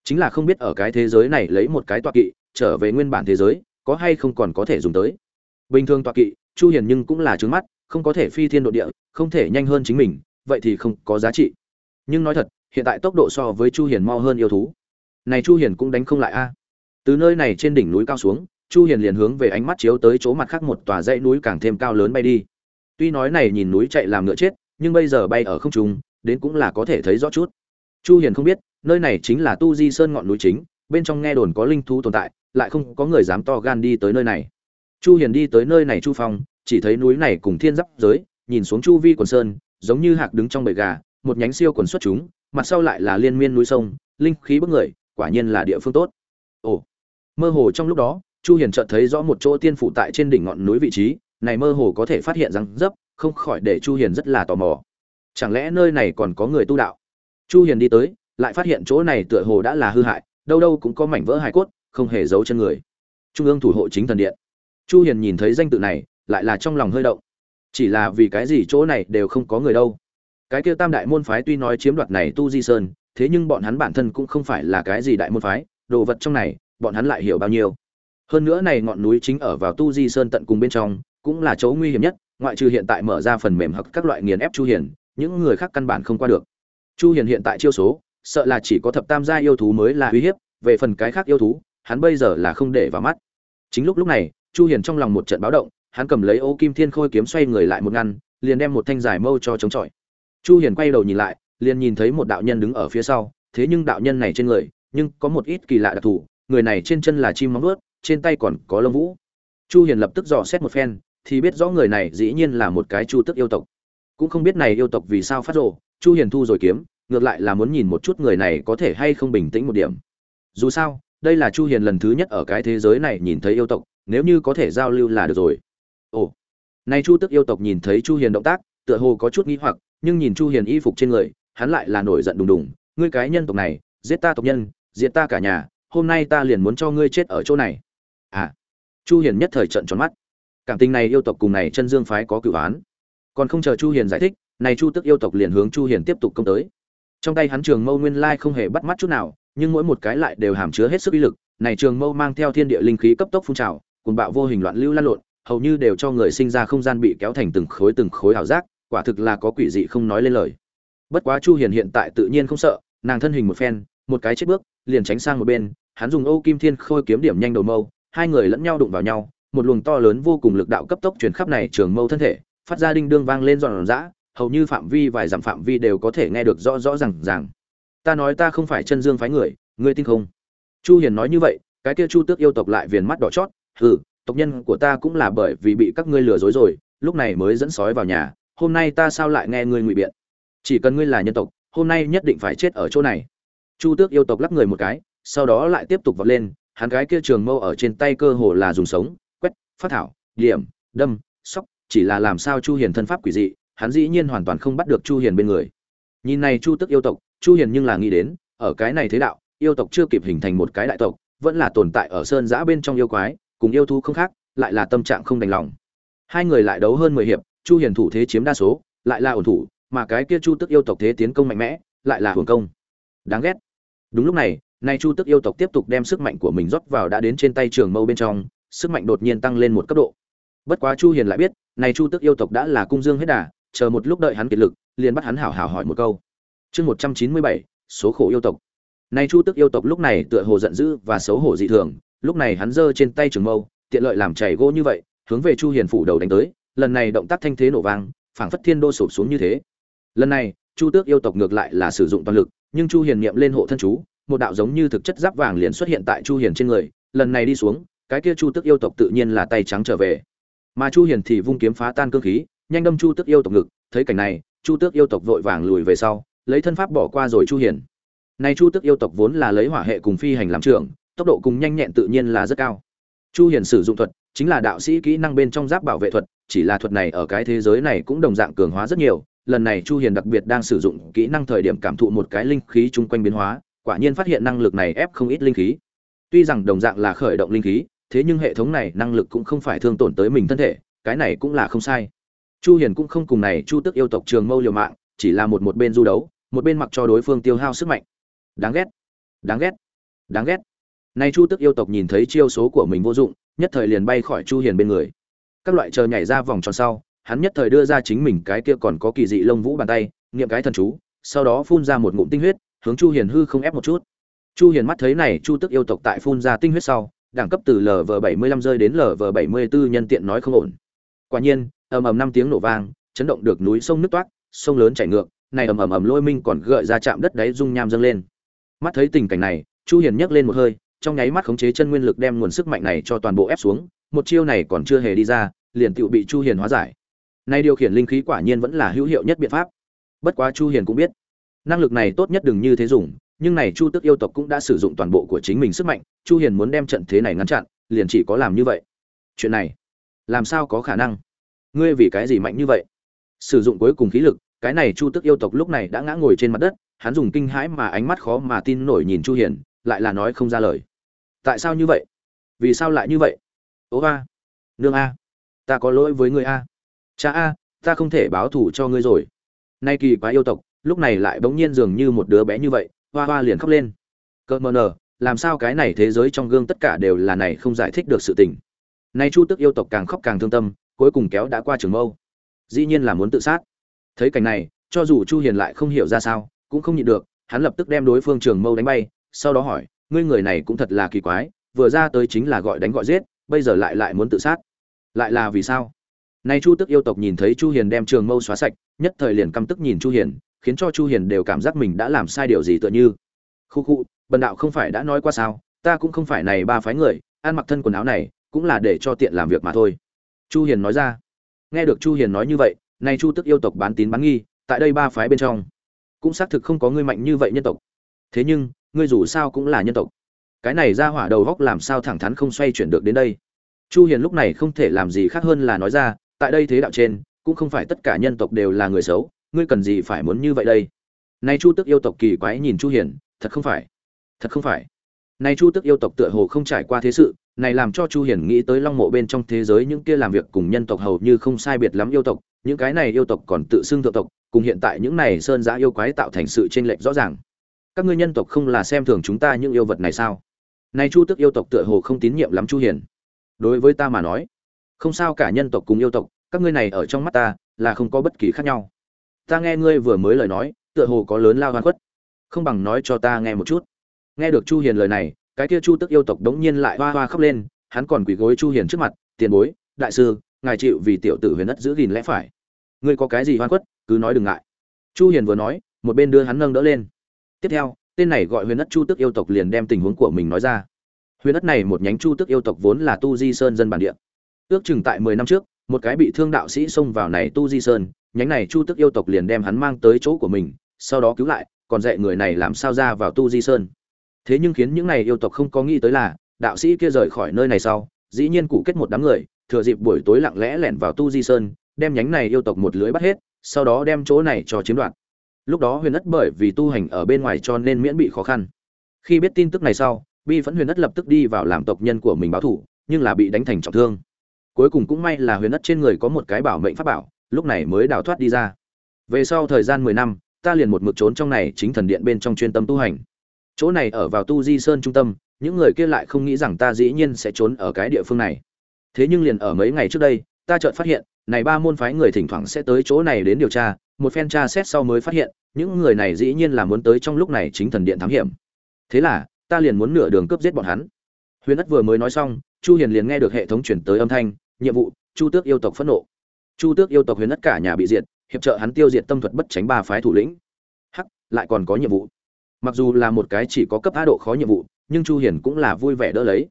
Chính là không biết ở cái thế giới này lấy một cái tọa kỵ, trở về nguyên bản thế giới, có hay không còn có thể dùng tới. Bình thường tọa kỵ, chu hiền nhưng cũng là trướng mắt, không có thể phi thiên độ địa, không thể nhanh hơn chính mình, vậy thì không có giá trị. Nhưng nói thật, hiện tại tốc độ so với chu hiền mau hơn yêu thú này chu hiền cũng đánh không lại a. Từ nơi này trên đỉnh núi cao xuống, chu hiền liền hướng về ánh mắt chiếu tới chỗ mặt khác một tòa dãy núi càng thêm cao lớn bay đi. Tuy nói này nhìn núi chạy làm ngựa chết, nhưng bây giờ bay ở không trung, đến cũng là có thể thấy rõ chút. Chu hiền không biết, nơi này chính là tu di sơn ngọn núi chính, bên trong nghe đồn có linh thú tồn tại, lại không có người dám to gan đi tới nơi này. Chu hiền đi tới nơi này chu phong, chỉ thấy núi này cùng thiên giáp giới, nhìn xuống chu vi quần sơn, giống như hạc đứng trong bầy gà, một nhánh siêu quần xuất chúng, mặt sau lại là liên miên núi sông, linh khí bức người quả nhiên là địa phương tốt. Ồ, mơ hồ trong lúc đó, chu hiền chợt thấy rõ một chỗ tiên phủ tại trên đỉnh ngọn núi vị trí, này mơ hồ có thể phát hiện rằng dấp, không khỏi để chu hiền rất là tò mò. Chẳng lẽ nơi này còn có người tu đạo? Chu hiền đi tới, lại phát hiện chỗ này tựa hồ đã là hư hại, đâu đâu cũng có mảnh vỡ hài cốt, không hề giấu chân người. Trung ương thủ hộ chính thần điện. Chu hiền nhìn thấy danh tự này, lại là trong lòng hơi động. Chỉ là vì cái gì chỗ này đều không có người đâu? Cái kia tam đại môn phái tuy nói chiếm đoạt này tu di sơn thế nhưng bọn hắn bản thân cũng không phải là cái gì đại môn phái, đồ vật trong này, bọn hắn lại hiểu bao nhiêu. Hơn nữa này ngọn núi chính ở vào tu di sơn tận cùng bên trong, cũng là chỗ nguy hiểm nhất, ngoại trừ hiện tại mở ra phần mềm hoặc các loại nghiền ép chu hiền, những người khác căn bản không qua được. Chu hiền hiện tại chiêu số, sợ là chỉ có thập tam gia yêu thú mới là uy hiếp, về phần cái khác yêu thú, hắn bây giờ là không để vào mắt. Chính lúc lúc này, chu hiền trong lòng một trận báo động, hắn cầm lấy ô kim thiên khôi kiếm xoay người lại một ngăn, liền đem một thanh giải mâu cho chống chọi. Chu hiền quay đầu nhìn lại liền nhìn thấy một đạo nhân đứng ở phía sau thế nhưng đạo nhân này trên người nhưng có một ít kỳ lạ đặc thù người này trên chân là chim móng vuốt trên tay còn có lông vũ. Chu hiền lập tức dò xét một phen thì biết rõ người này dĩ nhiên là một cái chu tức yêu tộc. Cũng không biết này yêu tộc vì sao phát rồ chu hiền thu rồi kiếm ngược lại là muốn nhìn một chút người này có thể hay không bình tĩnh một điểm. Dù sao đây là chu hiền lần thứ nhất ở cái thế giới này nhìn thấy yêu tộc nếu như có thể giao lưu là được rồi. Ồ Này Chu Tức yêu tộc nhìn thấy Chu Hiền động tác, tựa hồ có chút nghi hoặc, nhưng nhìn Chu Hiền y phục trên người, hắn lại là nổi giận đùng đùng, ngươi cái nhân tộc này, giết ta tộc nhân, diệt ta cả nhà, hôm nay ta liền muốn cho ngươi chết ở chỗ này. À. Chu Hiền nhất thời trợn tròn mắt. Cảm tình này yêu tộc cùng này chân dương phái có cửu án. Còn không chờ Chu Hiền giải thích, này Chu Tức yêu tộc liền hướng Chu Hiền tiếp tục công tới. Trong tay hắn trường mâu nguyên lai không hề bắt mắt chút nào, nhưng mỗi một cái lại đều hàm chứa hết sức uy lực, này trường mâu mang theo thiên địa linh khí cấp tốc phun trào, cuồng bạo vô hình loạn lưu lan lộn, hầu như đều cho người sinh ra không gian bị kéo thành từng khối từng khối ảo giác, quả thực là có quỷ dị không nói lên lời. Bất quá Chu Hiền hiện tại tự nhiên không sợ, nàng thân hình một phen, một cái chết bước, liền tránh sang một bên, hắn dùng Âu Kim Thiên Khôi kiếm điểm nhanh đầu mâu, hai người lẫn nhau đụng vào nhau, một luồng to lớn vô cùng lực đạo cấp tốc truyền khắp này trường mâu thân thể, phát ra đinh đương vang lên giòn giã, hầu như phạm vi vài dặm phạm vi đều có thể nghe được rõ rõ ràng ràng. Ta nói ta không phải chân dương phái người, ngươi tin không? Chu Hiền nói như vậy, cái kia Chu Tước yêu tộc lại viền mắt đỏ chót, hừ, tộc nhân của ta cũng là bởi vì bị các ngươi lừa dối rồi, lúc này mới dẫn sói vào nhà, hôm nay ta sao lại nghe ngươi ngụy biện? Chỉ cần ngươi là nhân tộc, hôm nay nhất định phải chết ở chỗ này. Chu Tước yêu tộc lắp người một cái, sau đó lại tiếp tục vọt lên, hắn cái kia trường mâu ở trên tay cơ hồ là dùng sống, quét, phát thảo, điểm, đâm, sóc, chỉ là làm sao Chu Hiền thân pháp quỷ dị, hắn dĩ nhiên hoàn toàn không bắt được Chu Hiền bên người. Nhìn này Chu Tước yêu tộc, Chu Hiền nhưng là nghĩ đến, ở cái này thế đạo, yêu tộc chưa kịp hình thành một cái đại tộc, vẫn là tồn tại ở sơn giã bên trong yêu quái, cùng yêu thú không khác, lại là tâm trạng không đành lòng. Hai người lại đấu hơn 10 hiệp, Chu Hiền thủ thế chiếm đa số, lại là ổn thủ, mà cái kia Chu Tức yêu tộc thế tiến công mạnh mẽ, lại là hưởng công. Đáng ghét. Đúng lúc này, nay Chu Tức yêu tộc tiếp tục đem sức mạnh của mình rót vào đã đến trên tay trường mâu bên trong, sức mạnh đột nhiên tăng lên một cấp độ. Bất quá Chu Hiền lại biết, này Chu Tức yêu tộc đã là cung dương hết đà, chờ một lúc đợi hắn kiệt lực, liền bắt hắn hảo hảo hỏi một câu. Chương 197, số khổ yêu tộc. Này Chu Tức yêu tộc lúc này tựa hồ giận dữ và xấu hổ dị thường, lúc này hắn giơ trên tay trường mâu, tiện lợi làm chảy gỗ như vậy, hướng về Chu Hiền phủ đầu đánh tới, lần này động tác thanh thế nổ vang, phảng phất thiên đô sụp xuống như thế. Lần này, Chu Tước yêu tộc ngược lại là sử dụng toàn lực, nhưng Chu Hiền niệm lên hộ thân chú, một đạo giống như thực chất giáp vàng liền xuất hiện tại Chu Hiền trên người, lần này đi xuống, cái kia Chu Tước yêu tộc tự nhiên là tay trắng trở về. Mà Chu Hiền thì vung kiếm phá tan cương khí, nhanh đâm Chu Tước yêu tộc ngực, thấy cảnh này, Chu Tước yêu tộc vội vàng lùi về sau, lấy thân pháp bỏ qua rồi Chu Hiền. Này Chu Tước yêu tộc vốn là lấy hỏa hệ cùng phi hành làm trưởng, tốc độ cùng nhanh nhẹn tự nhiên là rất cao. Chu Hiền sử dụng thuật, chính là đạo sĩ kỹ năng bên trong giáp bảo vệ thuật, chỉ là thuật này ở cái thế giới này cũng đồng dạng cường hóa rất nhiều. Lần này Chu Hiền đặc biệt đang sử dụng kỹ năng thời điểm cảm thụ một cái linh khí chung quanh biến hóa, quả nhiên phát hiện năng lực này ép không ít linh khí. Tuy rằng đồng dạng là khởi động linh khí, thế nhưng hệ thống này năng lực cũng không phải thương tổn tới mình thân thể, cái này cũng là không sai. Chu Hiền cũng không cùng này Chu Tức yêu tộc trường mâu liều mạng, chỉ là một một bên du đấu, một bên mặc cho đối phương tiêu hao sức mạnh. Đáng ghét, đáng ghét, đáng ghét. Nay Chu Tức yêu tộc nhìn thấy chiêu số của mình vô dụng, nhất thời liền bay khỏi Chu Hiền bên người. Các loại chờ nhảy ra vòng tròn sau, hắn nhất thời đưa ra chính mình cái kia còn có kỳ dị lông vũ bàn tay, niệm cái thần chú, sau đó phun ra một ngụm tinh huyết, hướng Chu Hiền hư không ép một chút. Chu Hiền mắt thấy này Chu Tức yêu tộc tại phun ra tinh huyết sau, đẳng cấp từ LV75 rơi đến LV74 nhân tiện nói không ổn. Quả nhiên, ầm ầm năm tiếng nổ vang, chấn động được núi sông nước toát, sông lớn chảy ngược, này ầm ầm ầm lôi minh còn gợi ra chạm đất đáy dung nham dâng lên. Mắt thấy tình cảnh này, Chu Hiền nhấc lên một hơi, trong nháy mắt khống chế chân nguyên lực đem nguồn sức mạnh này cho toàn bộ ép xuống, một chiêu này còn chưa hề đi ra, liền tựu bị Chu Hiền hóa giải. Nay điều khiển linh khí quả nhiên vẫn là hữu hiệu nhất biện pháp. Bất quá Chu Hiền cũng biết, năng lực này tốt nhất đừng như thế dùng, nhưng này Chu Tức yêu tộc cũng đã sử dụng toàn bộ của chính mình sức mạnh, Chu Hiền muốn đem trận thế này ngăn chặn, liền chỉ có làm như vậy. Chuyện này, làm sao có khả năng? Ngươi vì cái gì mạnh như vậy? Sử dụng cuối cùng khí lực, cái này Chu Tức yêu tộc lúc này đã ngã ngồi trên mặt đất, hắn dùng kinh hãi mà ánh mắt khó mà tin nổi nhìn Chu Hiền, lại là nói không ra lời tại sao như vậy vì sao lại như vậy ố a nương a ta có lỗi với ngươi a cha a, ta không thể báo thù cho ngươi rồi. Nay kỳ quá yêu tộc, lúc này lại bỗng nhiên dường như một đứa bé như vậy, hoa hoa liền khóc lên. Cơ mờ nờ, làm sao cái này thế giới trong gương tất cả đều là này không giải thích được sự tình. Nay chu tức yêu tộc càng khóc càng thương tâm, cuối cùng kéo đã qua trường mâu. Dĩ nhiên là muốn tự sát. Thấy cảnh này, cho dù chu hiền lại không hiểu ra sao, cũng không nhịn được, hắn lập tức đem đối phương trường mâu đánh bay, sau đó hỏi, ngươi người này cũng thật là kỳ quái, vừa ra tới chính là gọi đánh gọi giết, bây giờ lại lại muốn tự sát. Lại là vì sao? Nay chu tức yêu tộc nhìn thấy chu hiền đem trường mâu xóa sạch, nhất thời liền căm tức nhìn chu hiền, khiến cho chu hiền đều cảm giác mình đã làm sai điều gì tựa như. Khu khu, bần đạo không phải đã nói qua sao, ta cũng không phải này ba phái người, ăn mặc thân quần áo này, cũng là để cho tiện làm việc mà thôi. Chu hiền nói ra. Nghe được chu hiền nói như vậy, nay chu tức yêu tộc bán tín bán nghi, tại đây ba phái bên trong, cũng xác thực không có người mạnh như vậy nhân tộc. Thế nhưng, ngươi dù sao cũng là nhân tộc. Cái này ra hỏa đầu góc làm sao thẳng thắn không xoay chuyển được đến đây? Chu hiền lúc này không thể làm gì khác hơn là nói ra tại đây thế đạo trên, cũng không phải tất cả nhân tộc đều là người xấu, ngươi cần gì phải muốn như vậy đây? Nay chu tức yêu tộc kỳ quái nhìn chu hiền, thật không phải, thật không phải. Nay chu tức yêu tộc tựa hồ không trải qua thế sự, này làm cho chu hiền nghĩ tới long mộ bên trong thế giới những kia làm việc cùng nhân tộc hầu như không sai biệt lắm yêu tộc, những cái này yêu tộc còn tự xưng thượng tộc, cùng hiện tại những này sơn giả yêu quái tạo thành sự chênh lệch rõ ràng. Các ngươi nhân tộc không là xem thường chúng ta những yêu vật này sao? Nay chu tức yêu tộc tựa hồ không tín nhiệm lắm chu hiền. Đối với ta mà nói không sao cả nhân tộc cùng yêu tộc, các ngươi này ở trong mắt ta là không có bất kỳ khác nhau. Ta nghe ngươi vừa mới lời nói, tựa hồ có lớn lao hoan khuất. Không bằng nói cho ta nghe một chút. Nghe được chu hiền lời này, cái kia chu tức yêu tộc đống nhiên lại hoa hoa khóc lên, hắn còn quỳ gối chu hiền trước mặt, tiền bối, đại sư, ngài chịu vì tiểu tử huyền đất giữ gìn lẽ phải. Ngươi có cái gì hoan khuất, cứ nói đừng ngại. Chu hiền vừa nói, một bên đưa hắn nâng đỡ lên. Tiếp theo, tên này gọi huyền đất chu tức yêu tộc liền đem tình huống của mình nói ra. Huyền đất này một nhánh chu tức yêu tộc vốn là tu di sơn dân bản địa ước chừng tại 10 năm trước, một cái bị thương đạo sĩ xông vào này tu di sơn, nhánh này chu tức yêu tộc liền đem hắn mang tới chỗ của mình, sau đó cứu lại, còn dạy người này làm sao ra vào tu di sơn. Thế nhưng khiến những này yêu tộc không có nghĩ tới là, đạo sĩ kia rời khỏi nơi này sau, dĩ nhiên cụ kết một đám người, thừa dịp buổi tối lặng lẽ lẻn vào tu di sơn, đem nhánh này yêu tộc một lưới bắt hết, sau đó đem chỗ này cho chiếm đoạt. Lúc đó huyền ất bởi vì tu hành ở bên ngoài cho nên miễn bị khó khăn. Khi biết tin tức này sau, bi phẫn huyền ất lập tức đi vào làm tộc nhân của mình báo thủ, nhưng là bị đánh thành trọng thương cuối cùng cũng may là huyền ất trên người có một cái bảo mệnh pháp bảo, lúc này mới đào thoát đi ra. Về sau thời gian mười năm, ta liền một mực trốn trong này chính thần điện bên trong chuyên tâm tu hành. Chỗ này ở vào tu di sơn trung tâm, những người kia lại không nghĩ rằng ta dĩ nhiên sẽ trốn ở cái địa phương này. Thế nhưng liền ở mấy ngày trước đây, ta chợt phát hiện, này ba môn phái người thỉnh thoảng sẽ tới chỗ này đến điều tra, một phen tra xét sau mới phát hiện, những người này dĩ nhiên là muốn tới trong lúc này chính thần điện thám hiểm. Thế là, ta liền muốn nửa đường cướp giết bọn hắn. Huyền ất vừa mới nói xong, chu hiền liền nghe được hệ thống chuyển tới âm thanh nhiệm vụ, chu tước yêu tộc phẫn nộ. Chu tước yêu tộc huyền tất cả nhà bị diệt, hiệp trợ hắn tiêu diệt tâm thuật bất tránh ba phái thủ lĩnh. Hắc, lại còn có nhiệm vụ. Mặc dù là một cái chỉ có cấp á độ khó nhiệm vụ, nhưng chu hiền cũng là vui vẻ đỡ lấy.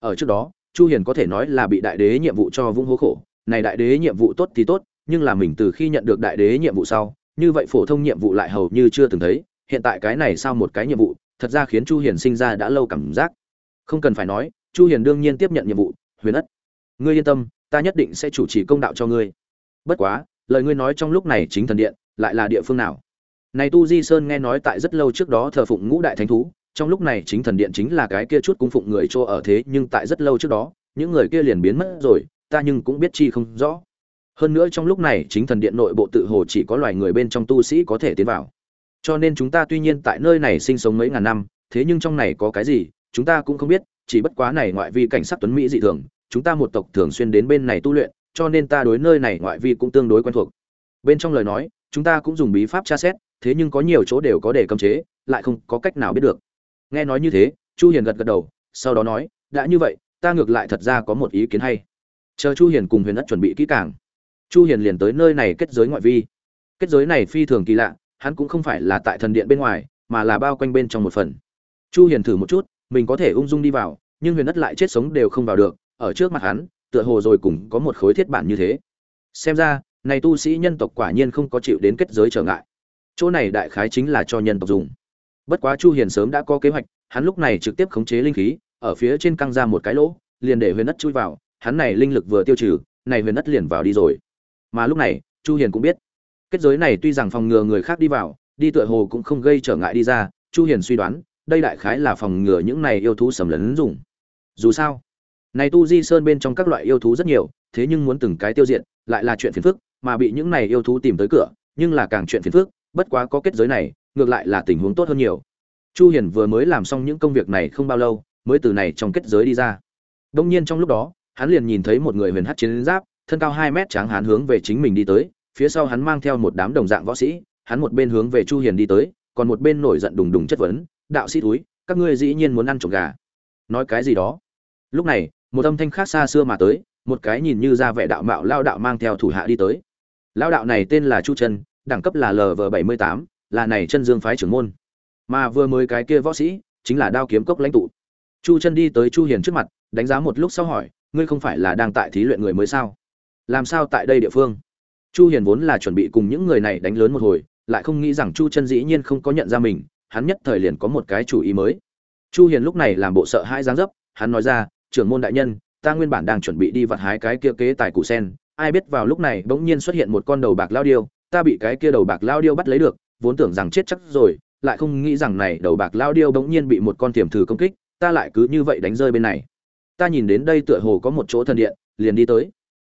Ở trước đó, chu hiền có thể nói là bị đại đế nhiệm vụ cho vung hố khổ. Này đại đế nhiệm vụ tốt thì tốt, nhưng là mình từ khi nhận được đại đế nhiệm vụ sau, như vậy phổ thông nhiệm vụ lại hầu như chưa từng thấy. Hiện tại cái này sao một cái nhiệm vụ, thật ra khiến chu hiền sinh ra đã lâu cảm giác. Không cần phải nói, chu hiền đương nhiên tiếp nhận nhiệm vụ, huyền ất ngươi yên tâm, ta nhất định sẽ chủ trì công đạo cho ngươi. Bất quá, lời ngươi nói trong lúc này chính thần điện, lại là địa phương nào? Này tu di sơn nghe nói tại rất lâu trước đó thờ phụng ngũ đại thánh thú, trong lúc này chính thần điện chính là cái kia chút cung phụng người cho ở thế, nhưng tại rất lâu trước đó, những người kia liền biến mất rồi, ta nhưng cũng biết chi không rõ. Hơn nữa trong lúc này chính thần điện nội bộ tự hồ chỉ có loài người bên trong tu sĩ có thể tiến vào. Cho nên chúng ta tuy nhiên tại nơi này sinh sống mấy ngàn năm, thế nhưng trong này có cái gì, chúng ta cũng không biết, chỉ bất quá này ngoại vi cảnh sát tuấn mỹ dị thường chúng ta một tộc thường xuyên đến bên này tu luyện, cho nên ta đối nơi này ngoại vi cũng tương đối quen thuộc. Bên trong lời nói, chúng ta cũng dùng bí pháp tra xét, thế nhưng có nhiều chỗ đều có để cấm chế, lại không có cách nào biết được. Nghe nói như thế, chu hiền gật gật đầu, sau đó nói, đã như vậy, ta ngược lại thật ra có một ý kiến hay. Chờ chu hiền cùng huyền ất chuẩn bị kỹ càng, chu hiền liền tới nơi này kết giới ngoại vi. Kết giới này phi thường kỳ lạ, hắn cũng không phải là tại thần điện bên ngoài, mà là bao quanh bên trong một phần. Chu hiền thử một chút, mình có thể ung dung đi vào, nhưng huyền ất lại chết sống đều không vào được ở trước mặt hắn, tựa hồ rồi cùng có một khối thiết bản như thế. Xem ra, này tu sĩ nhân tộc quả nhiên không có chịu đến kết giới trở ngại. Chỗ này đại khái chính là cho nhân tộc dùng. Bất quá chu hiền sớm đã có kế hoạch, hắn lúc này trực tiếp khống chế linh khí, ở phía trên căng ra một cái lỗ, liền để huyền đất chui vào, hắn này linh lực vừa tiêu trừ, này huyền đất liền vào đi rồi. Mà lúc này, chu hiền cũng biết, kết giới này tuy rằng phòng ngừa người khác đi vào, đi tựa hồ cũng không gây trở ngại đi ra, chu hiền suy đoán, đây đại khái là phòng ngừa những này yêu thú sầm lấn dùng dù sao này tu di sơn bên trong các loại yêu thú rất nhiều, thế nhưng muốn từng cái tiêu diệt, lại là chuyện phiền phức, mà bị những này yêu thú tìm tới cửa, nhưng là càng chuyện phiền phức, bất quá có kết giới này, ngược lại là tình huống tốt hơn nhiều. Chu hiền vừa mới làm xong những công việc này không bao lâu, mới từ này trong kết giới đi ra. Đông nhiên trong lúc đó, hắn liền nhìn thấy một người huyền hắc chiến giáp, thân cao 2 mét tráng hán hướng về chính mình đi tới, phía sau hắn mang theo một đám đồng dạng võ sĩ, hắn một bên hướng về chu hiền đi tới, còn một bên nổi giận đùng đùng chất vấn, đạo sĩ túi các ngươi dĩ nhiên muốn ăn trộm gà? Nói cái gì đó. Lúc này một âm thanh khác xa xưa mà tới, một cái nhìn như ra vẻ đạo mạo lao đạo mang theo thủ hạ đi tới. Lao đạo này tên là chu trần đẳng cấp là lv bảy mươi tám, là này chân dương phái trưởng môn. Mà vừa mới cái kia võ sĩ, chính là đao kiếm cốc lãnh tụ. Chu chân đi tới chu hiền trước mặt, đánh giá một lúc sau hỏi, ngươi không phải là đang tại thí luyện người mới sao? Làm sao tại đây địa phương? Chu hiền vốn là chuẩn bị cùng những người này đánh lớn một hồi, lại không nghĩ rằng chu chân dĩ nhiên không có nhận ra mình, hắn nhất thời liền có một cái chủ ý mới. Chu hiền lúc này làm bộ sợ hãi dáng dấp, hắn nói ra trưởng môn đại nhân, ta nguyên bản đang chuẩn bị đi vặt hái cái kia kế tài củ sen. Ai biết vào lúc này bỗng nhiên xuất hiện một con đầu bạc lao điêu, ta bị cái kia đầu bạc lao điêu bắt lấy được, vốn tưởng rằng chết chắc rồi, lại không nghĩ rằng này đầu bạc lao điêu bỗng nhiên bị một con tiềm thử công kích, ta lại cứ như vậy đánh rơi bên này. Ta nhìn đến đây tựa hồ có một chỗ thần điện, liền đi tới.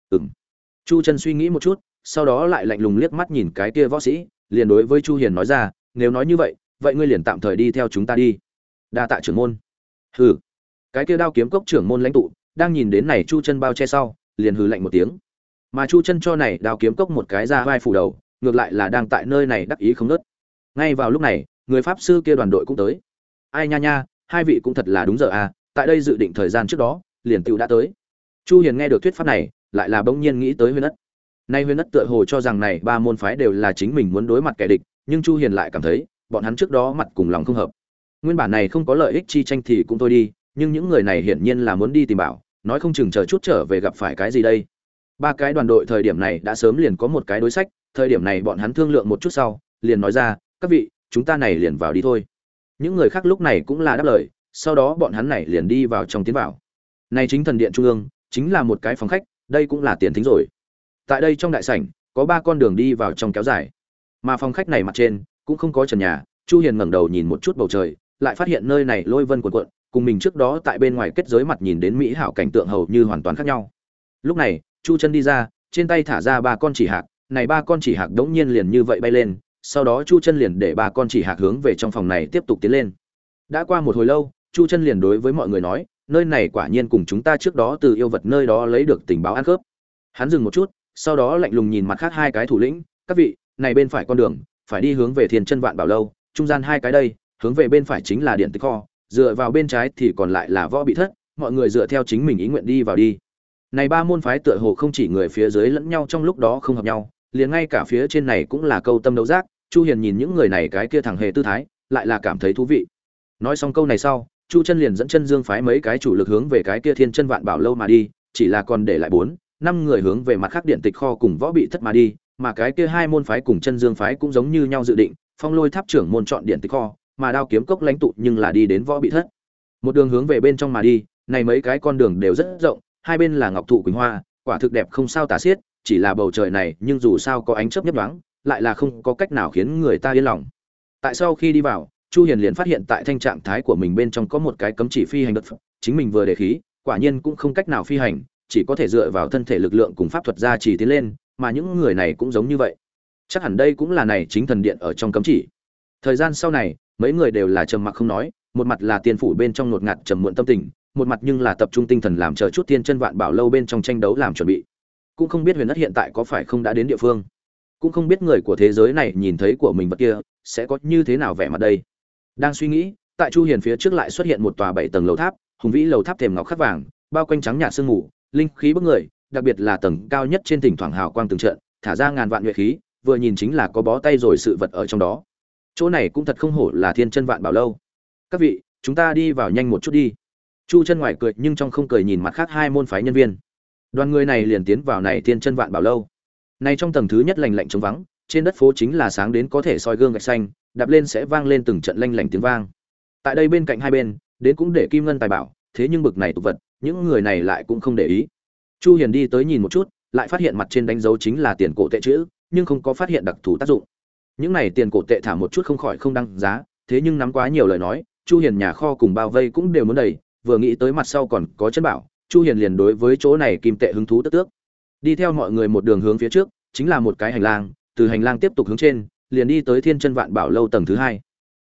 Ừng chu chân suy nghĩ một chút, sau đó lại lạnh lùng liếc mắt nhìn cái kia võ sĩ, liền đối với chu hiền nói ra, nếu nói như vậy vậy ngươi liền tạm thời đi theo chúng ta đi. Đa tạ trưởng môn. Hừ cái kia đao kiếm cốc trưởng môn lãnh tụ, đang nhìn đến này chu chân bao che sau, liền hừ lạnh một tiếng. Mà chu chân cho này đao kiếm cốc một cái ra vai phủ đầu, ngược lại là đang tại nơi này đắc ý không nớt ngay vào lúc này, người pháp sư kia đoàn đội cũng tới. Ai nha nha, hai vị cũng thật là đúng giờ à tại đây dự định thời gian trước đó, liền tựu đã tới. Chu hiền nghe được thuyết pháp này, lại là bỗng nhiên nghĩ tới huyền ất. Nay huyền ất tựa hồ cho rằng này ba môn phái đều là chính mình muốn đối mặt kẻ địch, nhưng chu hiền lại cảm thấy, bọn hắn trước đó mặt cùng lòng không hợp. Nguyên bản này không có lợi ích chi tranh thì cũng thôi đi nhưng những người này hiển nhiên là muốn đi tìm bảo, nói không chừng chờ chút trở về gặp phải cái gì đây. Ba cái đoàn đội thời điểm này đã sớm liền có một cái đối sách, thời điểm này bọn hắn thương lượng một chút sau, liền nói ra, các vị, chúng ta này liền vào đi thôi. Những người khác lúc này cũng là đáp lời, sau đó bọn hắn này liền đi vào trong tiến vào này chính thần điện trung ương, chính là một cái phòng khách, đây cũng là tiền thính rồi. Tại đây trong đại sảnh, có ba con đường đi vào trong kéo dài. Mà phòng khách này mặt trên, cũng không có trần nhà, chu hiền ngẩng đầu nhìn một chút bầu trời, lại phát hiện nơi này lôi vân cuộn cuộn cùng mình trước đó tại bên ngoài kết giới mặt nhìn đến mỹ hảo cảnh tượng hầu như hoàn toàn khác nhau. Lúc này, chu chân đi ra, trên tay thả ra ba con chỉ hạc, này ba con chỉ hạc đống nhiên liền như vậy bay lên, sau đó chu chân liền để ba con chỉ hạc hướng về trong phòng này tiếp tục tiến lên. Đã qua một hồi lâu, chu chân liền đối với mọi người nói, nơi này quả nhiên cùng chúng ta trước đó từ yêu vật nơi đó lấy được tình báo ăn khớp. Hắn dừng một chút, sau đó lạnh lùng nhìn mặt khác hai cái thủ lĩnh, các vị, này bên phải con đường, phải đi hướng về thiên chân vạn bảo lâu, trung gian hai cái đây, hướng về bên phải chính là điện tích kho dựa vào bên trái thì còn lại là võ bị thất, mọi người dựa theo chính mình ý nguyện đi vào đi. Này ba môn phái tựa hồ không chỉ người phía dưới lẫn nhau trong lúc đó không hợp nhau, liền ngay cả phía trên này cũng là câu tâm đấu giác, chu hiền nhìn những người này cái kia thằng hề tư thái, lại là cảm thấy thú vị. Nói xong câu này sau, chu chân liền dẫn chân dương phái mấy cái chủ lực hướng về cái kia thiên chân vạn bảo lâu mà đi, chỉ là còn để lại bốn, năm người hướng về mặt khác điện tịch kho cùng võ bị thất mà đi, mà cái kia hai môn phái cùng chân dương phái cũng giống như nhau dự định, phong lôi tháp trưởng môn chọn điện tịch kho mà đao kiếm cốc lãnh tụ nhưng là đi đến võ bị thất. Một đường hướng về bên trong mà đi, này mấy cái con đường đều rất rộng, hai bên là ngọc thụ quỳnh hoa, quả thực đẹp không sao tả xiết, chỉ là bầu trời này nhưng dù sao có ánh chớp nhấp đoáng lại là không có cách nào khiến người ta yên lòng. Tại sau khi đi vào, chu hiền liền phát hiện tại thanh trạng thái của mình bên trong có một cái cấm chỉ phi hành đất chính mình vừa để khí, quả nhiên cũng không cách nào phi hành, chỉ có thể dựa vào thân thể lực lượng cùng pháp thuật gia trì tiến lên, mà những người này cũng giống như vậy. Chắc hẳn đây cũng là này chính thần điện ở trong cấm chỉ thời gian sau này, mấy người đều là trầm mặc không nói, một mặt là tiên phủ bên trong ngột ngạt trầm muộn tâm tình, một mặt nhưng là tập trung tinh thần làm chờ chút tiên chân vạn bảo lâu bên trong tranh đấu làm chuẩn bị. Cũng không biết huyền đất hiện tại có phải không đã đến địa phương. Cũng không biết người của thế giới này nhìn thấy của mình vật kia, sẽ có như thế nào vẻ mặt đây. Đang suy nghĩ, tại chu hiền phía trước lại xuất hiện một tòa bảy tầng lầu tháp, hùng vĩ lầu tháp thềm ngọc khắc vàng, bao quanh trắng nhạt sương mù, linh khí bức người, đặc biệt là tầng cao nhất trên thỉnh thoảng hào quang từng trận, thả ra ngàn vạn nhuệ khí, vừa nhìn chính là có bó tay rồi sự vật ở trong đó chỗ này cũng thật không hổ là thiên chân vạn bảo lâu. Các vị, chúng ta đi vào nhanh một chút đi. Chu chân ngoài cười nhưng trong không cười nhìn mặt khác hai môn phái nhân viên. Đoàn người này liền tiến vào này thiên chân vạn bảo lâu. Này trong tầng thứ nhất lành lạnh trống vắng, trên đất phố chính là sáng đến có thể soi gương gạch xanh, đạp lên sẽ vang lên từng trận lanh lảnh tiếng vang. Tại đây bên cạnh hai bên, đến cũng để kim ngân tài bảo, thế nhưng bực này tục vật, những người này lại cũng không để ý. Chu hiền đi tới nhìn một chút, lại phát hiện mặt trên đánh dấu chính là tiền cổ tệ chữ, nhưng không có phát hiện đặc thù tác dụng những này tiền cổ tệ thả một chút không khỏi không đăng giá, thế nhưng nắm quá nhiều lời nói, chu hiền nhà kho cùng bao vây cũng đều muốn đầy, vừa nghĩ tới mặt sau còn có chân bảo, chu hiền liền đối với chỗ này kim tệ hứng thú tức tước. Đi theo mọi người một đường hướng phía trước, chính là một cái hành lang, từ hành lang tiếp tục hướng trên, liền đi tới thiên chân vạn bảo lâu tầng thứ hai.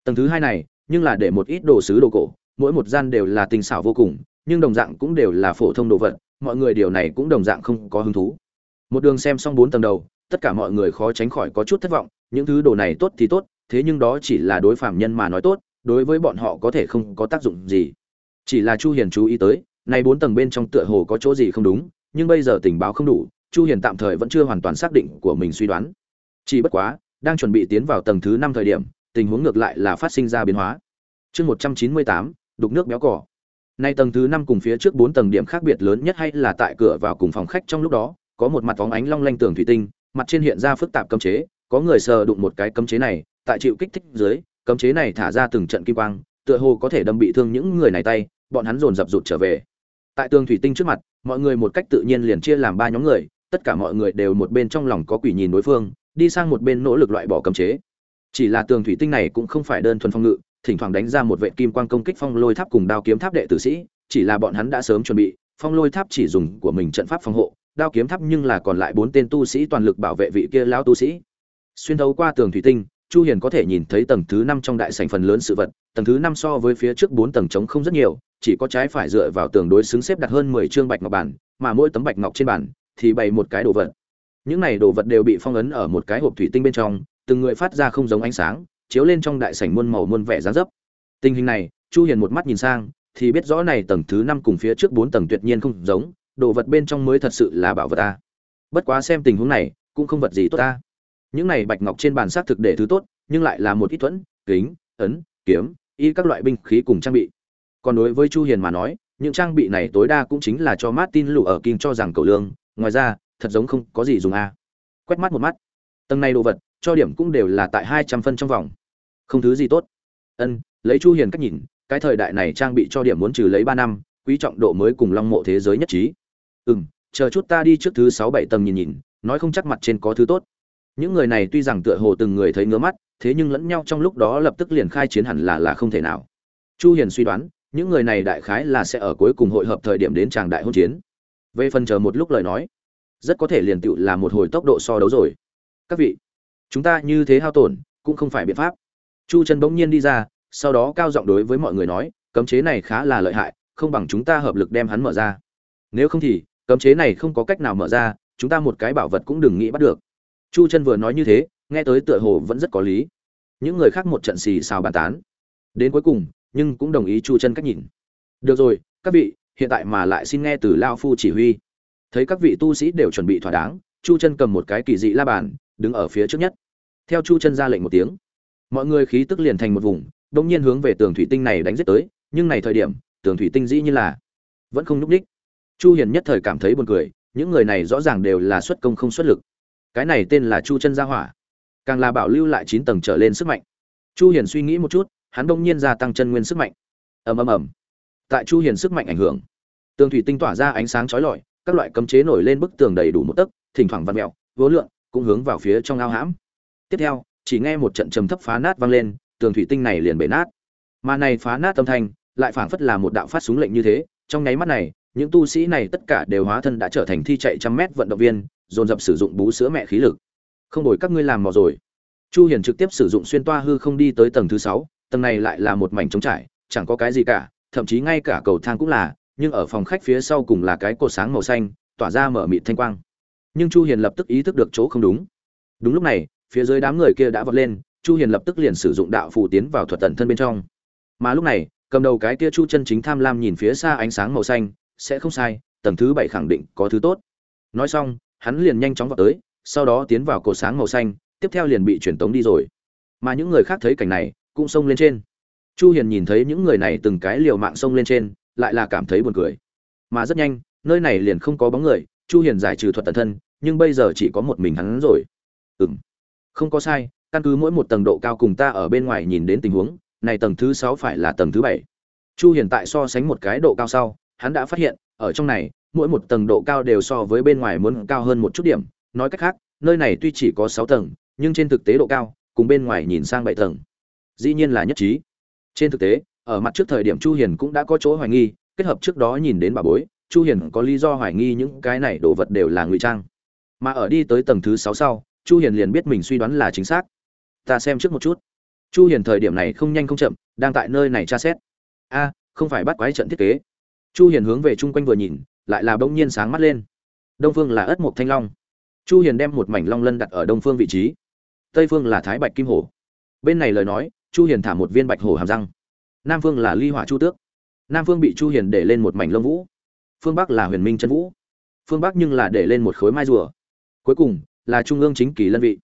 Tầng thứ hai này, nhưng là để một ít đồ sứ đồ cổ, mỗi một gian đều là tinh xảo vô cùng, nhưng đồng dạng cũng đều là phổ thông đồ vật, mọi người điều này cũng đồng dạng không có hứng thú. Một đường xem xong bốn tầng đầu tất cả mọi người khó tránh khỏi có chút thất vọng những thứ đồ này tốt thì tốt thế nhưng đó chỉ là đối phạm nhân mà nói tốt đối với bọn họ có thể không có tác dụng gì. Chỉ là chu hiền chú ý tới nay bốn tầng bên trong tựa hồ có chỗ gì không đúng nhưng bây giờ tình báo không đủ chu hiền tạm thời vẫn chưa hoàn toàn xác định của mình suy đoán. Chỉ bất quá đang chuẩn bị tiến vào tầng thứ năm thời điểm tình huống ngược lại là phát sinh ra biến hóa. Chương 198, đục nước béo cỏ nay tầng thứ năm cùng phía trước bốn tầng điểm khác biệt lớn nhất hay là tại cửa vào cùng phòng khách trong lúc đó có một mặt phóng ánh long lanh tường thủy tinh mặt trên hiện ra phức tạp cấm chế, có người sờ đụng một cái cấm chế này, tại chịu kích thích dưới, cấm chế này thả ra từng trận kim quang, tựa hồ có thể đâm bị thương những người này tay, bọn hắn dồn dập rụt trở về. Tại tường thủy tinh trước mặt, mọi người một cách tự nhiên liền chia làm ba nhóm người, tất cả mọi người đều một bên trong lòng có quỷ nhìn đối phương, đi sang một bên nỗ lực loại bỏ cấm chế. Chỉ là tường thủy tinh này cũng không phải đơn thuần phong ngự, thỉnh thoảng đánh ra một vệ kim quang công kích phong lôi tháp cùng đao kiếm tháp đệ tử sĩ, chỉ là bọn hắn đã sớm chuẩn bị, phong lôi tháp chỉ dùng của mình trận pháp phòng hộ đao kiếm thấp nhưng là còn lại bốn tên tu sĩ toàn lực bảo vệ vị kia lão tu sĩ. Xuyên thấu qua tường thủy tinh, chu hiền có thể nhìn thấy tầng thứ năm trong đại sảnh phần lớn sự vật, tầng thứ năm so với phía trước bốn tầng trống không rất nhiều, chỉ có trái phải dựa vào tường đối xứng xếp đặt hơn 10 trương bạch ngọc bản, mà mỗi tấm bạch ngọc trên bản thì bày một cái đồ vật. Những này đồ vật đều bị phong ấn ở một cái hộp thủy tinh bên trong, từng người phát ra không giống ánh sáng, chiếu lên trong đại sảnh muôn màu muôn vẻ dáng dấp. Tình hình này, chu hiền một mắt nhìn sang, thì biết rõ này tầng thứ năm cùng phía trước bốn tầng tuyệt nhiên không giống đồ vật bên trong mới thật sự là bảo vật ta. Bất quá xem tình huống này, cũng không vật gì tốt ta. Những này bạch ngọc trên bàn xác thực để thứ tốt, nhưng lại là một ít thuẫn, kính, ấn, kiếm, y các loại binh khí cùng trang bị. Còn đối với chu hiền mà nói, những trang bị này tối đa cũng chính là cho martin lụ ở kinh cho rằng cầu lương, ngoài ra, thật giống không có gì dùng a. Quét mắt một mắt. Tầng này đồ vật, cho điểm cũng đều là tại 200 phân trong vòng. Không thứ gì tốt. Ân, lấy chu hiền cách nhìn, cái thời đại này trang bị cho điểm muốn trừ lấy 3 năm, quý trọng độ mới cùng long mộ thế giới nhất trí ừm, chờ chút ta đi trước thứ 6 7 tầng nhìn nhìn, nói không chắc mặt trên có thứ tốt. Những người này tuy rằng tựa hồ từng người thấy ngứa mắt, thế nhưng lẫn nhau trong lúc đó lập tức liền khai chiến hẳn là là không thể nào. Chu hiền suy đoán, những người này đại khái là sẽ ở cuối cùng hội hợp thời điểm đến tràng đại hôn chiến. Về phần chờ một lúc lời nói, rất có thể liền tựu là một hồi tốc độ so đấu rồi. Các vị, chúng ta như thế hao tổn, cũng không phải biện pháp. Chu chân bỗng nhiên đi ra, sau đó cao giọng đối với mọi người nói, cấm chế này khá là lợi hại, không bằng chúng ta hợp lực đem hắn mở ra. Nếu không thì cấm chế này không có cách nào mở ra, chúng ta một cái bảo vật cũng đừng nghĩ bắt được. Chu chân vừa nói như thế, nghe tới tựa hồ vẫn rất có lý. Những người khác một trận xì xào bàn tán. Đến cuối cùng, nhưng cũng đồng ý chu chân cách nhìn. Được rồi, các vị, hiện tại mà lại xin nghe từ lao phu chỉ huy. Thấy các vị tu sĩ đều chuẩn bị thỏa đáng, chu chân cầm một cái kỳ dị la bàn, đứng ở phía trước nhất. Theo chu chân ra lệnh một tiếng, mọi người khí tức liền thành một vùng đông nhiên hướng về tường thủy tinh này đánh giết tới, nhưng này thời điểm, tường thủy tinh dĩ như là vẫn không nhúc ních chu hiền nhất thời cảm thấy buồn cười, những người này rõ ràng đều là xuất công không xuất lực. Cái này tên là chu chân gia hỏa. Càng là bảo lưu lại chín tầng trở lên sức mạnh. Chu hiền suy nghĩ một chút, hắn đông nhiên gia tăng chân nguyên sức mạnh. Ầm ầm ầm. Tại chu hiền sức mạnh ảnh hưởng, tường thủy tinh tỏa ra ánh sáng chói lọi, các loại cấm chế nổi lên bức tường đầy đủ một tấc, thỉnh thoảng vặn mèo vố lượn cũng hướng vào phía trong ao hãm. Tiếp theo, chỉ nghe một trận trầm thấp phá nát vang lên, tường thủy tinh này liền bể nát. Mà này phá nát âm thanh, lại phảng phất là một đạo phát súng lệnh như thế, trong nháy mắt này những tu sĩ này tất cả đều hóa thân đã trở thành thi chạy trăm mét vận động viên, dồn dập sử dụng bú sữa mẹ khí lực. Không đổi các ngươi làm mò rồi. Chu hiền trực tiếp sử dụng xuyên toa hư không đi tới tầng thứ sáu, tầng này lại là một mảnh trống trải, chẳng có cái gì cả, thậm chí ngay cả cầu thang cũng là, nhưng ở phòng khách phía sau cùng là cái cột sáng màu xanh, tỏa ra mở mịt thanh quang. Nhưng chu hiền lập tức ý thức được chỗ không đúng. Đúng lúc này, phía dưới đám người kia đã vọt lên, chu hiền lập tức liền sử dụng đạo phù tiến vào thuật tận thân bên trong. Mà lúc này, cầm đầu cái kia chu chân chính tham lam nhìn phía xa ánh sáng màu xanh sẽ không sai, tầng thứ bảy khẳng định có thứ tốt. Nói xong, hắn liền nhanh chóng vào tới, sau đó tiến vào cột sáng màu xanh, tiếp theo liền bị truyền tống đi rồi. Mà những người khác thấy cảnh này, cũng xông lên trên. Chu hiền nhìn thấy những người này từng cái liều mạng xông lên trên, lại là cảm thấy buồn cười. Mà rất nhanh, nơi này liền không có bóng người, chu hiền giải trừ thuật tận thân, nhưng bây giờ chỉ có một mình hắn rồi. Ừm. Không có sai, căn cứ mỗi một tầng độ cao cùng ta ở bên ngoài nhìn đến tình huống, này tầng thứ sáu phải là tầng thứ bảy. Chu hiền tại so sánh một cái độ cao sau hắn đã phát hiện, ở trong này, mỗi một tầng độ cao đều so với bên ngoài muốn cao hơn một chút điểm. Nói cách khác, nơi này tuy chỉ có 6 tầng, nhưng trên thực tế độ cao, cùng bên ngoài nhìn sang 7 tầng. Dĩ nhiên là nhất trí. Trên thực tế, ở mặt trước thời điểm chu hiền cũng đã có chỗ hoài nghi, kết hợp trước đó nhìn đến bà bối, chu hiền có lý do hoài nghi những cái này đồ vật đều là ngụy trang. Mà ở đi tới tầng thứ 6 sau, chu hiền liền biết mình suy đoán là chính xác. Ta xem trước một chút. Chu hiền thời điểm này không nhanh không chậm, đang tại nơi này tra xét. A, không phải bắt quái trận thiết kế chu hiền hướng về chung quanh vừa nhìn, lại là bỗng nhiên sáng mắt lên. Đông phương là ất mục thanh long. Chu hiền đem một mảnh long lân đặt ở đông phương vị trí. Tây phương là thái bạch kim hổ. Bên này lời nói, chu hiền thả một viên bạch hổ hàm răng. Nam phương là ly hỏa chu tước. Nam phương bị chu hiền để lên một mảnh lông vũ. Phương bắc là huyền minh chân vũ. Phương bắc nhưng là để lên một khối mai rùa. Cuối cùng là trung ương chính kỳ lân vị.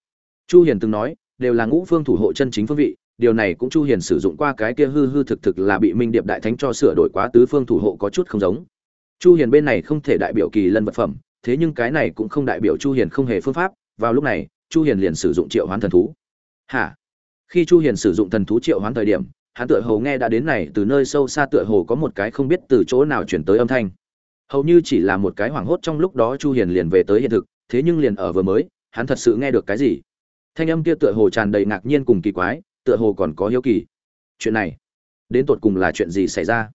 Chu hiền từng nói, đều là ngũ phương thủ hộ chân chính phương vị điều này cũng chu hiền sử dụng qua cái kia hư hư thực thực là bị minh điệp đại thánh cho sửa đổi quá tứ phương thủ hộ có chút không giống. Chu hiền bên này không thể đại biểu kỳ lân vật phẩm, thế nhưng cái này cũng không đại biểu chu hiền không hề phương pháp. Vào lúc này, chu hiền liền sử dụng triệu hoán thần thú. Hả? Khi chu hiền sử dụng thần thú triệu hoán thời điểm, hắn tựa hồ nghe đã đến này từ nơi sâu xa tựa hồ có một cái không biết từ chỗ nào chuyển tới âm thanh. Hầu như chỉ là một cái hoảng hốt trong lúc đó chu hiền liền về tới hiện thực, thế nhưng liền ở vừa mới, hắn thật sự nghe được cái gì? Thanh âm kia tựa hồ tràn đầy ngạc nhiên cùng kỳ quái tựa hồ còn có hiếu kỳ. Chuyện này, đến tột cùng là chuyện gì xảy ra?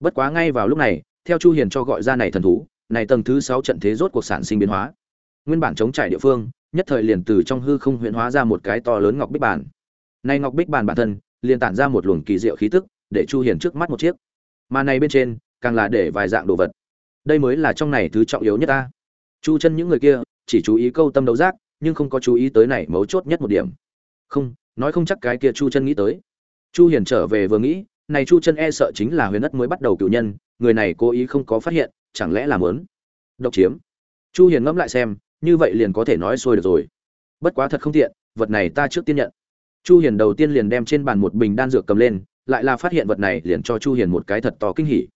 Bất quá ngay vào lúc này, theo chu hiền cho gọi ra này thần thú, này tầng thứ 6 trận thế rốt cuộc sản sinh biến hóa. Nguyên bản chống trải địa phương, nhất thời liền từ trong hư không huyễn hóa ra một cái to lớn ngọc bích bàn. Này ngọc bích bàn bản thân, liền tản ra một luồng kỳ diệu khí tức, để chu hiền trước mắt một chiếc. Mà này bên trên, càng là để vài dạng đồ vật. Đây mới là trong này thứ trọng yếu nhất ta. Chu chân những người kia, chỉ chú ý câu tâm đấu giác, nhưng không có chú ý tới này mấu chốt nhất một điểm. Không nói không chắc cái kia chu chân nghĩ tới. Chu hiền trở về vừa nghĩ, này chu chân e sợ chính là huyền ất mới bắt đầu cựu nhân, người này cố ý không có phát hiện, chẳng lẽ là muốn độc chiếm? Chu hiền ngẫm lại xem, như vậy liền có thể nói xuôi được rồi. Bất quá thật không tiện, vật này ta trước tiên nhận. Chu hiền đầu tiên liền đem trên bàn một bình đan dược cầm lên, lại là phát hiện vật này liền cho chu hiền một cái thật to kinh hỉ.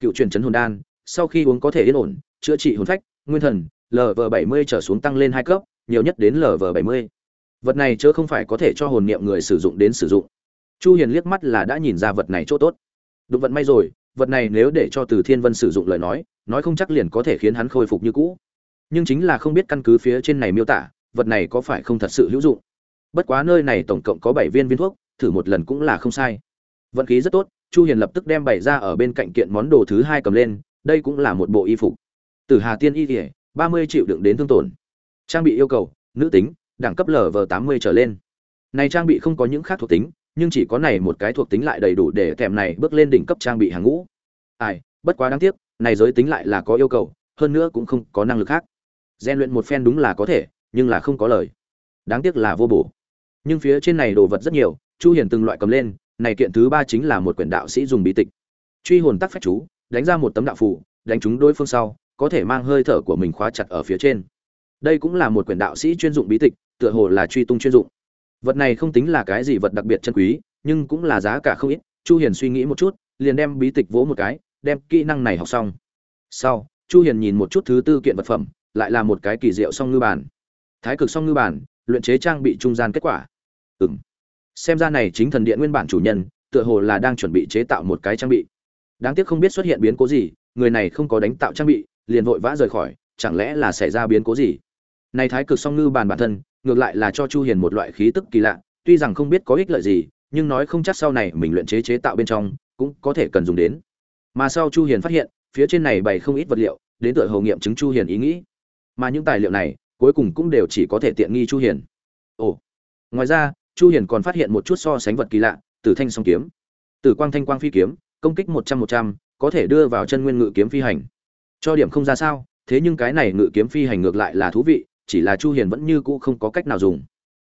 Cựu truyền chấn hồn đan, sau khi uống có thể yên ổn, chữa trị hồn phách, nguyên thần lv 70 trở xuống tăng lên hai cấp, nhiều nhất đến lv 70 vật này chớ không phải có thể cho hồn niệm người sử dụng đến sử dụng. Chu hiền liếc mắt là đã nhìn ra vật này chỗ tốt. Đúng vận may rồi, vật này nếu để cho từ thiên vân sử dụng lời nói nói không chắc liền có thể khiến hắn khôi phục như cũ. Nhưng chính là không biết căn cứ phía trên này miêu tả, vật này có phải không thật sự hữu dụng? Bất quá nơi này tổng cộng có bảy viên viên thuốc, thử một lần cũng là không sai. Vận khí rất tốt, chu hiền lập tức đem bày ra ở bên cạnh kiện món đồ thứ hai cầm lên, đây cũng là một bộ y phục. Từ hà tiên y kỉa ba mươi triệu đựng đến thương tổn. Trang bị yêu cầu, nữ tính đẳng cấp lv tám mươi trở lên. Này trang bị không có những khác thuộc tính, nhưng chỉ có này một cái thuộc tính lại đầy đủ để kèm này bước lên đỉnh cấp trang bị hàng ngũ. Ai, bất quá đáng tiếc, này giới tính lại là có yêu cầu, hơn nữa cũng không có năng lực khác. Gian luyện một phen đúng là có thể, nhưng là không có lời. Đáng tiếc là vô bổ. Nhưng phía trên này đồ vật rất nhiều, chu hiền từng loại cầm lên, này kiện thứ ba chính là một quyển đạo sĩ dùng bí tịch. Truy hồn tắc phép chú, đánh ra một tấm đạo phù, đánh chúng đối phương sau, có thể mang hơi thở của mình khóa chặt ở phía trên. Đây cũng là một quyển đạo sĩ chuyên dụng bí tịch tựa hồ là truy tung chuyên dụng. Vật này không tính là cái gì vật đặc biệt chân quý, nhưng cũng là giá cả không ít. Chu hiền suy nghĩ một chút, liền đem bí tịch vỗ một cái, đem kỹ năng này học xong. Sau, chu hiền nhìn một chút thứ tư kiện vật phẩm, lại là một cái kỳ diệu song ngư bản thái cực song ngư bản luyện chế trang bị trung gian kết quả. Ừm. Xem ra này chính thần điện nguyên bản chủ nhân, tựa hồ là đang chuẩn bị chế tạo một cái trang bị. Đáng tiếc không biết xuất hiện biến cố gì, người này không có đánh tạo trang bị, liền vội vã rời khỏi, chẳng lẽ là xảy ra biến cố gì? Này thái cực song ngư bàn bản thân ngược lại là cho chu hiền một loại khí tức kỳ lạ, tuy rằng không biết có ích lợi gì, nhưng nói không chắc sau này mình luyện chế chế tạo bên trong cũng có thể cần dùng đến. Mà sau chu hiền phát hiện, phía trên này bày không ít vật liệu, đến tựa hầu nghiệm chứng chu hiền ý nghĩ. Mà những tài liệu này, cuối cùng cũng đều chỉ có thể tiện nghi chu hiền. Ồ, ngoài ra, chu hiền còn phát hiện một chút so sánh vật kỳ lạ, tử thanh song kiếm. Tử quang thanh quang phi kiếm, công kích một trăm một trăm, có thể đưa vào chân nguyên ngự kiếm phi hành. Cho điểm không ra sao, thế nhưng cái này ngự kiếm phi hành ngược lại là thú vị chỉ là chu hiền vẫn như cũ không có cách nào dùng.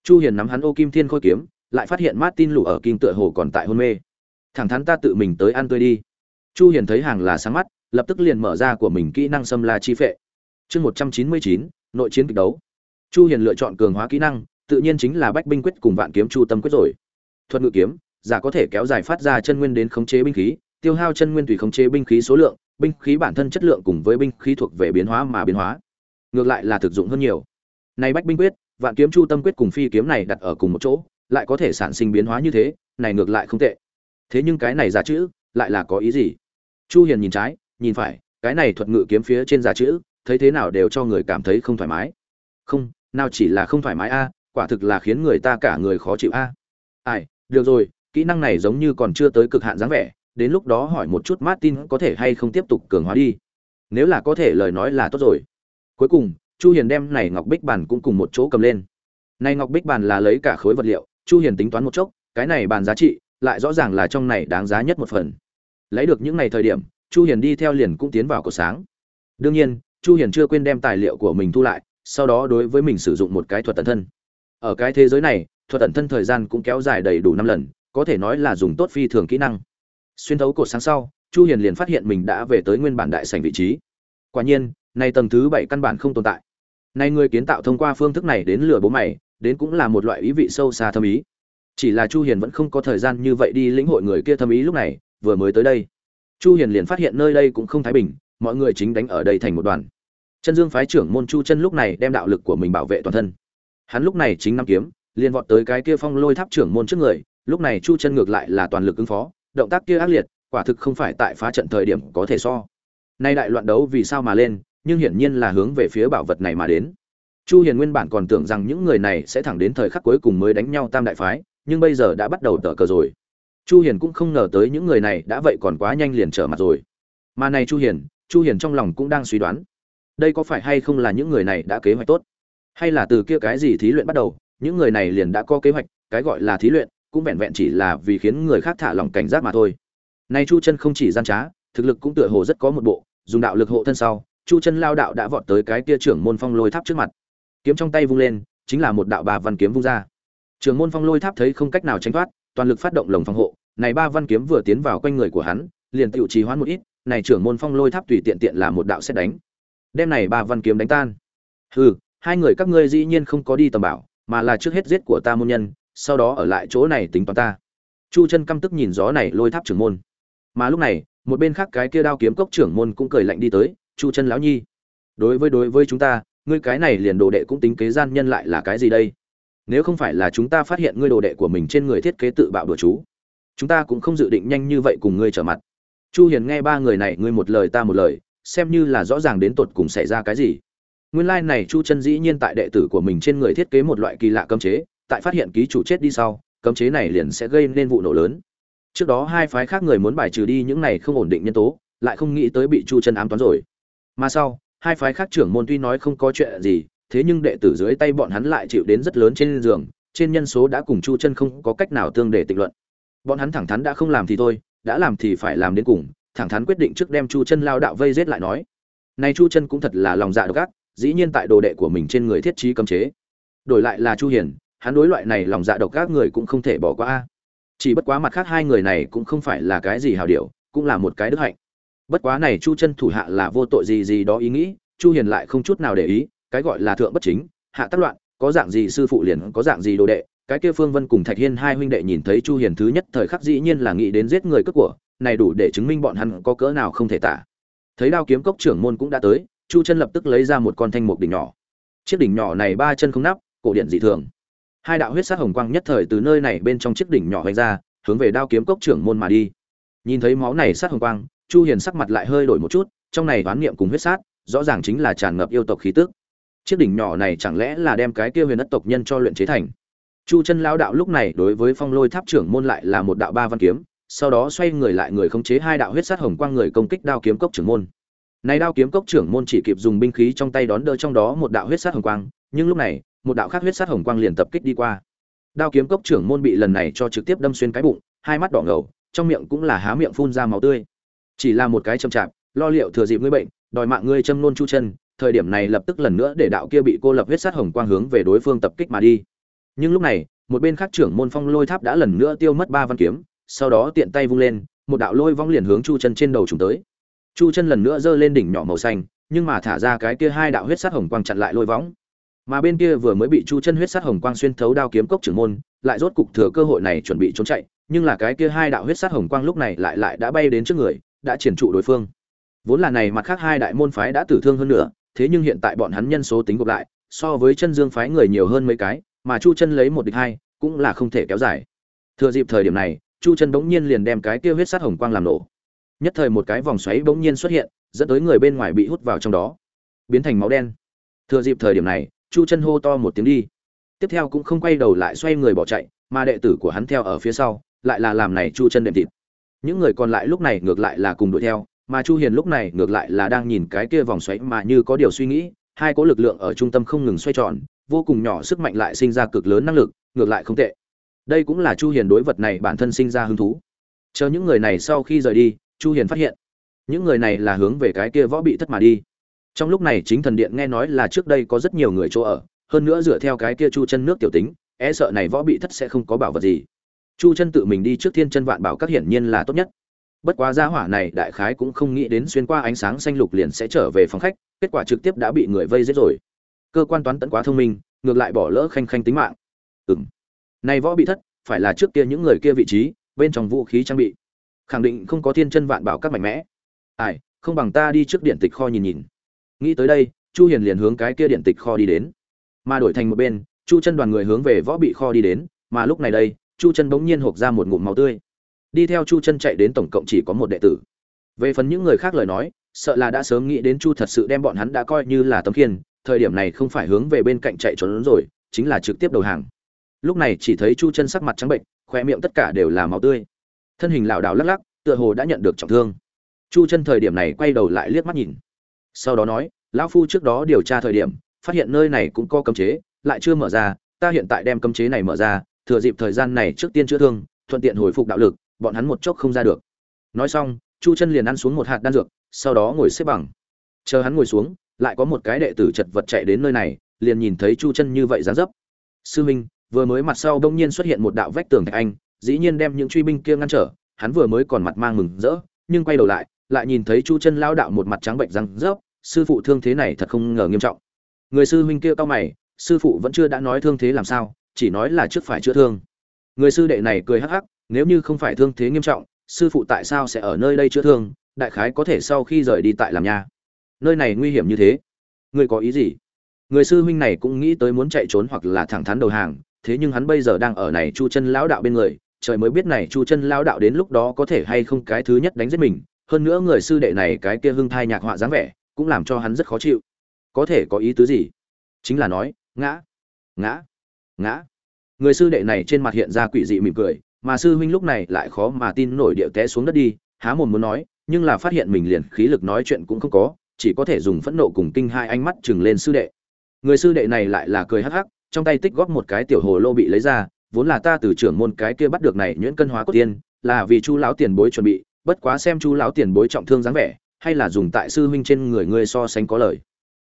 Chu hiền nắm hắn ô kim thiên khôi kiếm lại phát hiện martin lù ở kim tựa hồ còn tại hôn mê. Thẳng thắn ta tự mình tới ăn tươi đi. Chu hiền thấy hàng là sáng mắt lập tức liền mở ra của mình kỹ năng xâm la chi phệ. Chương 199, nội chiến kịch đấu. Chu hiền lựa chọn cường hóa kỹ năng tự nhiên chính là bách binh quyết cùng vạn kiếm chu tâm quyết rồi. Thuật ngự kiếm giả có thể kéo dài phát ra chân nguyên đến khống chế binh khí tiêu hao chân nguyên tùy khống chế binh khí số lượng binh khí bản thân chất lượng cùng với binh khí thuộc về biến hóa mà biến hóa ngược lại là thực dụng hơn nhiều. Này bách binh quyết, vạn kiếm chu tâm quyết cùng phi kiếm này đặt ở cùng một chỗ, lại có thể sản sinh biến hóa như thế, này ngược lại không tệ. Thế nhưng cái này giả chữ, lại là có ý gì? Chu hiền nhìn trái, nhìn phải, cái này thuật ngự kiếm phía trên giả chữ, thấy thế nào đều cho người cảm thấy không thoải mái. Không, nào chỉ là không thoải mái a, quả thực là khiến người ta cả người khó chịu a. Ai, được rồi, kỹ năng này giống như còn chưa tới cực hạn dáng vẻ, đến lúc đó hỏi một chút martin có thể hay không tiếp tục cường hóa đi. Nếu là có thể lời nói là tốt rồi cuối cùng, chu hiền đem này ngọc bích bàn cũng cùng một chỗ cầm lên. Này ngọc bích bàn là lấy cả khối vật liệu, chu hiền tính toán một chốc, cái này bàn giá trị lại rõ ràng là trong này đáng giá nhất một phần. Lấy được những ngày thời điểm, chu hiền đi theo liền cũng tiến vào cổ sáng. Đương nhiên, chu hiền chưa quên đem tài liệu của mình thu lại, sau đó đối với mình sử dụng một cái thuật tận thân. Ở cái thế giới này, thuật tận thân thời gian cũng kéo dài đầy đủ năm lần, có thể nói là dùng tốt phi thường kỹ năng. Xuyên thấu cột sáng sau, chu hiền liền phát hiện mình đã về tới nguyên bản đại sảnh vị trí. Quả nhiên này tầng thứ bảy căn bản không tồn tại. Này người kiến tạo thông qua phương thức này đến lừa bố mày, đến cũng là một loại ý vị sâu xa thâm ý. Chỉ là chu hiền vẫn không có thời gian như vậy đi lĩnh hội người kia thâm ý lúc này, vừa mới tới đây. Chu hiền liền phát hiện nơi đây cũng không thái bình, mọi người chính đánh ở đây thành một đoàn. Chân dương phái trưởng môn chu chân lúc này đem đạo lực của mình bảo vệ toàn thân. Hắn lúc này chính năm kiếm, liền vọt tới cái kia phong lôi tháp trưởng môn trước người, lúc này chu chân ngược lại là toàn lực ứng phó, động tác kia ác liệt, quả thực không phải tại phá trận thời điểm có thể so. Nay đại loạn đấu vì sao mà lên nhưng hiển nhiên là hướng về phía bảo vật này mà đến. Chu hiền nguyên bản còn tưởng rằng những người này sẽ thẳng đến thời khắc cuối cùng mới đánh nhau tam đại phái, nhưng bây giờ đã bắt đầu tở cờ rồi. Chu hiền cũng không ngờ tới những người này đã vậy còn quá nhanh liền trở mặt rồi. Mà này chu hiền chu hiền trong lòng cũng đang suy đoán, đây có phải hay không là những người này đã kế hoạch tốt? Hay là từ kia cái gì thí luyện bắt đầu, những người này liền đã có kế hoạch, cái gọi là thí luyện, cũng vẹn vẹn chỉ là vì khiến người khác thả lòng cảnh giác mà thôi. Nay chu chân không chỉ gian trá, thực lực cũng tựa hồ rất có một bộ, dùng đạo lực hộ thân sau chu chân lao đạo đã vọt tới cái kia trưởng môn phong lôi tháp trước mặt. Kiếm trong tay vung lên, chính là một đạo bà văn kiếm vung ra. Trưởng môn phong lôi tháp thấy không cách nào tránh thoát, toàn lực phát động lồng phòng hộ. Này ba văn kiếm vừa tiến vào quanh người của hắn, liền tự trì hoãn một ít, này trưởng môn phong lôi tháp tùy tiện tiện là một đạo xét đánh. Đem này ba văn kiếm đánh tan. Hừ, hai người các ngươi dĩ nhiên không có đi tầm bảo, mà là trước hết giết của ta môn nhân, sau đó ở lại chỗ này tính toán ta. Chu chân căm tức nhìn gió này lôi tháp trưởng môn. Mà lúc này, một bên khác cái kia đao kiếm cốc trưởng môn cũng cười lạnh đi tới chu chân lão nhi. Đối với đối với chúng ta, ngươi cái này liền đồ đệ cũng tính kế gian nhân lại là cái gì đây? Nếu không phải là chúng ta phát hiện ngươi đồ đệ của mình trên người thiết kế tự bạo đùa chú, chúng ta cũng không dự định nhanh như vậy cùng ngươi trở mặt. Chu hiền nghe ba người này, ngươi một lời ta một lời, xem như là rõ ràng đến tột cùng xảy ra cái gì. Nguyên lai like này chu chân dĩ nhiên tại đệ tử của mình trên người thiết kế một loại kỳ lạ cấm chế, tại phát hiện ký chủ chết đi sau, cấm chế này liền sẽ gây nên vụ nổ lớn. Trước đó hai phái khác người muốn bài trừ đi những này không ổn định nhân tố, lại không nghĩ tới bị chu chân ám toán rồi mà sau, hai phái khác trưởng môn tuy nói không có chuyện gì, thế nhưng đệ tử dưới tay bọn hắn lại chịu đến rất lớn trên giường, trên nhân số đã cùng chu chân không có cách nào tương để tịnh luận. Bọn hắn thẳng thắn đã không làm thì thôi, đã làm thì phải làm đến cùng, thẳng thắn quyết định trước đem chu chân lao đạo vây giết lại nói. Nay chu chân cũng thật là lòng dạ độc ác, dĩ nhiên tại đồ đệ của mình trên người thiết trí cấm chế. Đổi lại là chu hiền, hắn đối loại này lòng dạ độc ác người cũng không thể bỏ qua. Chỉ bất quá mặt khác hai người này cũng không phải là cái gì hào điệu cũng là một cái đức hạnh bất quá này chu chân thủ hạ là vô tội gì gì đó ý nghĩ, chu hiền lại không chút nào để ý, cái gọi là thượng bất chính, hạ tác loạn, có dạng gì sư phụ liền có dạng gì đồ đệ. Cái kia phương vân cùng thạch hiên hai huynh đệ nhìn thấy chu hiền thứ nhất thời khắc dĩ nhiên là nghĩ đến giết người cướp của, này đủ để chứng minh bọn hắn có cỡ nào không thể tả. Thấy đao kiếm cốc trưởng môn cũng đã tới, chu chân lập tức lấy ra một con thanh mục đỉnh nhỏ. Chiếc đỉnh nhỏ này ba chân không nắp, cổ điện dị thường. Hai đạo huyết sát hồng quang nhất thời từ nơi này bên trong chiếc đỉnh nhỏ vạch ra, hướng về đao kiếm cốc trưởng môn mà đi. Nhìn thấy máu này sát hồng quang chu hiền sắc mặt lại hơi đổi một chút, trong này đoán niệm cùng huyết sát, rõ ràng chính là tràn ngập yêu tộc khí tức. Chiếc đỉnh nhỏ này chẳng lẽ là đem cái kia huyền đất tộc nhân cho luyện chế thành? Chu chân lão đạo lúc này đối với phong lôi tháp trưởng môn lại là một đạo ba văn kiếm, sau đó xoay người lại người khống chế hai đạo huyết sát hồng quang người công kích đao kiếm cốc trưởng môn. Này đao kiếm cốc trưởng môn chỉ kịp dùng binh khí trong tay đón đỡ trong đó một đạo huyết sát hồng quang, nhưng lúc này, một đạo khác huyết sát hồng quang liền tập kích đi qua. Đao kiếm cốc trưởng môn bị lần này cho trực tiếp đâm xuyên cái bụng, hai mắt đỏ ngầu, trong miệng cũng là há miệng phun ra máu tươi chỉ là một cái chậm chạp, lo liệu thừa dịp ngươi bệnh, đòi mạng ngươi châm nôn chu chân, thời điểm này lập tức lần nữa để đạo kia bị cô lập huyết sát hồng quang hướng về đối phương tập kích mà đi. Nhưng lúc này, một bên khác trưởng môn phong lôi tháp đã lần nữa tiêu mất ba văn kiếm, sau đó tiện tay vung lên, một đạo lôi vong liền hướng chu chân trên đầu chúng tới. Chu chân lần nữa giơ lên đỉnh nhỏ màu xanh, nhưng mà thả ra cái kia hai đạo huyết sát hồng quang chặn lại lôi võng mà bên kia vừa mới bị chu chân huyết sát hồng quang xuyên thấu đao kiếm cốc trưởng môn, lại rốt cục thừa cơ hội này chuẩn bị trốn chạy, nhưng là cái kia hai đạo huyết sát hồng quang lúc này lại lại đã bay đến trước người đã triển trụ đối phương. Vốn là này mặt khác hai đại môn phái đã tử thương hơn nữa, thế nhưng hiện tại bọn hắn nhân số tính gộp lại, so với chân dương phái người nhiều hơn mấy cái, mà chu chân lấy một địch hai, cũng là không thể kéo dài. Thừa dịp thời điểm này, chu chân bỗng nhiên liền đem cái kia huyết sát hồng quang làm nổ. Nhất thời một cái vòng xoáy bỗng nhiên xuất hiện, dẫn tới người bên ngoài bị hút vào trong đó. Biến thành máu đen. Thừa dịp thời điểm này, chu chân hô to một tiếng đi. Tiếp theo cũng không quay đầu lại xoay người bỏ chạy, mà đệ tử của hắn theo ở phía sau, lại là làm này chu chân đệm thịt những người còn lại lúc này ngược lại là cùng đuổi theo, mà chu hiền lúc này ngược lại là đang nhìn cái kia vòng xoáy mà như có điều suy nghĩ, hai cỗ lực lượng ở trung tâm không ngừng xoay tròn, vô cùng nhỏ sức mạnh lại sinh ra cực lớn năng lực, ngược lại không tệ. Đây cũng là chu hiền đối vật này bản thân sinh ra hứng thú. Chờ những người này sau khi rời đi, chu hiền phát hiện, những người này là hướng về cái kia võ bị thất mà đi. Trong lúc này chính thần điện nghe nói là trước đây có rất nhiều người chỗ ở, hơn nữa dựa theo cái kia chu chân nước tiểu tính e sợ này võ bị thất sẽ không có bảo vật gì chu chân tự mình đi trước thiên chân vạn bảo các hiển nhiên là tốt nhất. Bất quá gia hỏa này đại khái cũng không nghĩ đến xuyên qua ánh sáng xanh lục liền sẽ trở về phòng khách, kết quả trực tiếp đã bị người vây giết rồi. Cơ quan toán tận quá thông minh, ngược lại bỏ lỡ khanh khanh tính mạng. Ừm. Này võ bị thất, phải là trước kia những người kia vị trí, bên trong vũ khí trang bị. Khẳng định không có thiên chân vạn bảo các mạnh mẽ. Ai, không bằng ta đi trước điện tịch kho nhìn nhìn. Nghĩ tới đây, chu hiền liền hướng cái kia điện tịch kho đi đến. Mà đổi thành một bên, chu chân đoàn người hướng về võ bị kho đi đến, mà lúc này đây chu chân bỗng nhiên hộc ra một ngụm máu tươi. Đi theo chu chân chạy đến tổng cộng chỉ có một đệ tử. Về phần những người khác lời nói, sợ là đã sớm nghĩ đến chu thật sự đem bọn hắn đã coi như là tấm khiên, thời điểm này không phải hướng về bên cạnh chạy trốn rồi, chính là trực tiếp đầu hàng. Lúc này chỉ thấy chu chân sắc mặt trắng bệnh khoe miệng tất cả đều là máu tươi. Thân hình lảo đảo lắc lắc, tựa hồ đã nhận được trọng thương. Chu chân thời điểm này quay đầu lại liếc mắt nhìn. Sau đó nói, lão phu trước đó điều tra thời điểm, phát hiện nơi này cũng có cấm chế, lại chưa mở ra, ta hiện tại đem cấm chế này mở ra thừa dịp thời gian này trước tiên chữa thương, thuận tiện hồi phục đạo lực, bọn hắn một chốc không ra được. Nói xong, chu chân liền ăn xuống một hạt đan dược, sau đó ngồi xếp bằng. Chờ hắn ngồi xuống, lại có một cái đệ tử chật vật chạy đến nơi này, liền nhìn thấy chu chân như vậy dán dấp. Sư minh, vừa mới mặt sau đông nhiên xuất hiện một đạo vách tường thạch anh, dĩ nhiên đem những truy binh kia ngăn trở, hắn vừa mới còn mặt mang mừng rỡ, nhưng quay đầu lại lại nhìn thấy chu chân lao đạo một mặt trắng bệnh răng rớp sư phụ thương thế này thật không ngờ nghiêm trọng. Người sư huynh kia cao mày, sư phụ vẫn chưa đã nói thương thế làm sao chỉ nói là trước phải chữa thương. Người sư đệ này cười hắc hắc, nếu như không phải thương thế nghiêm trọng, sư phụ tại sao sẽ ở nơi đây chữa thương, đại khái có thể sau khi rời đi tại làm nhà. Nơi này nguy hiểm như thế. Người có ý gì? Người sư huynh này cũng nghĩ tới muốn chạy trốn hoặc là thẳng thắn đầu hàng, thế nhưng hắn bây giờ đang ở này chu chân lão đạo bên người, trời mới biết này chu chân lão đạo đến lúc đó có thể hay không cái thứ nhất đánh giết mình, hơn nữa người sư đệ này cái kia hưng thai nhạc họa dáng vẻ, cũng làm cho hắn rất khó chịu. Có thể có ý tứ gì? Chính là nói, ngã. Ngã? Ngã. Người sư đệ này trên mặt hiện ra quỷ dị mỉm cười, mà sư huynh lúc này lại khó mà tin nổi điệu té xuống đất đi, há mồm muốn nói, nhưng là phát hiện mình liền khí lực nói chuyện cũng không có, chỉ có thể dùng phẫn nộ cùng kinh hai ánh mắt chừng lên sư đệ. Người sư đệ này lại là cười hắc hắc, trong tay tích góp một cái tiểu hồ lô bị lấy ra, vốn là ta từ trưởng môn cái kia bắt được này nhuyễn cân hóa cốt tiên, là vì chu lão tiền bối chuẩn bị, bất quá xem chu lão tiền bối trọng thương dáng vẻ, hay là dùng tại sư huynh trên người ngươi so sánh có lời.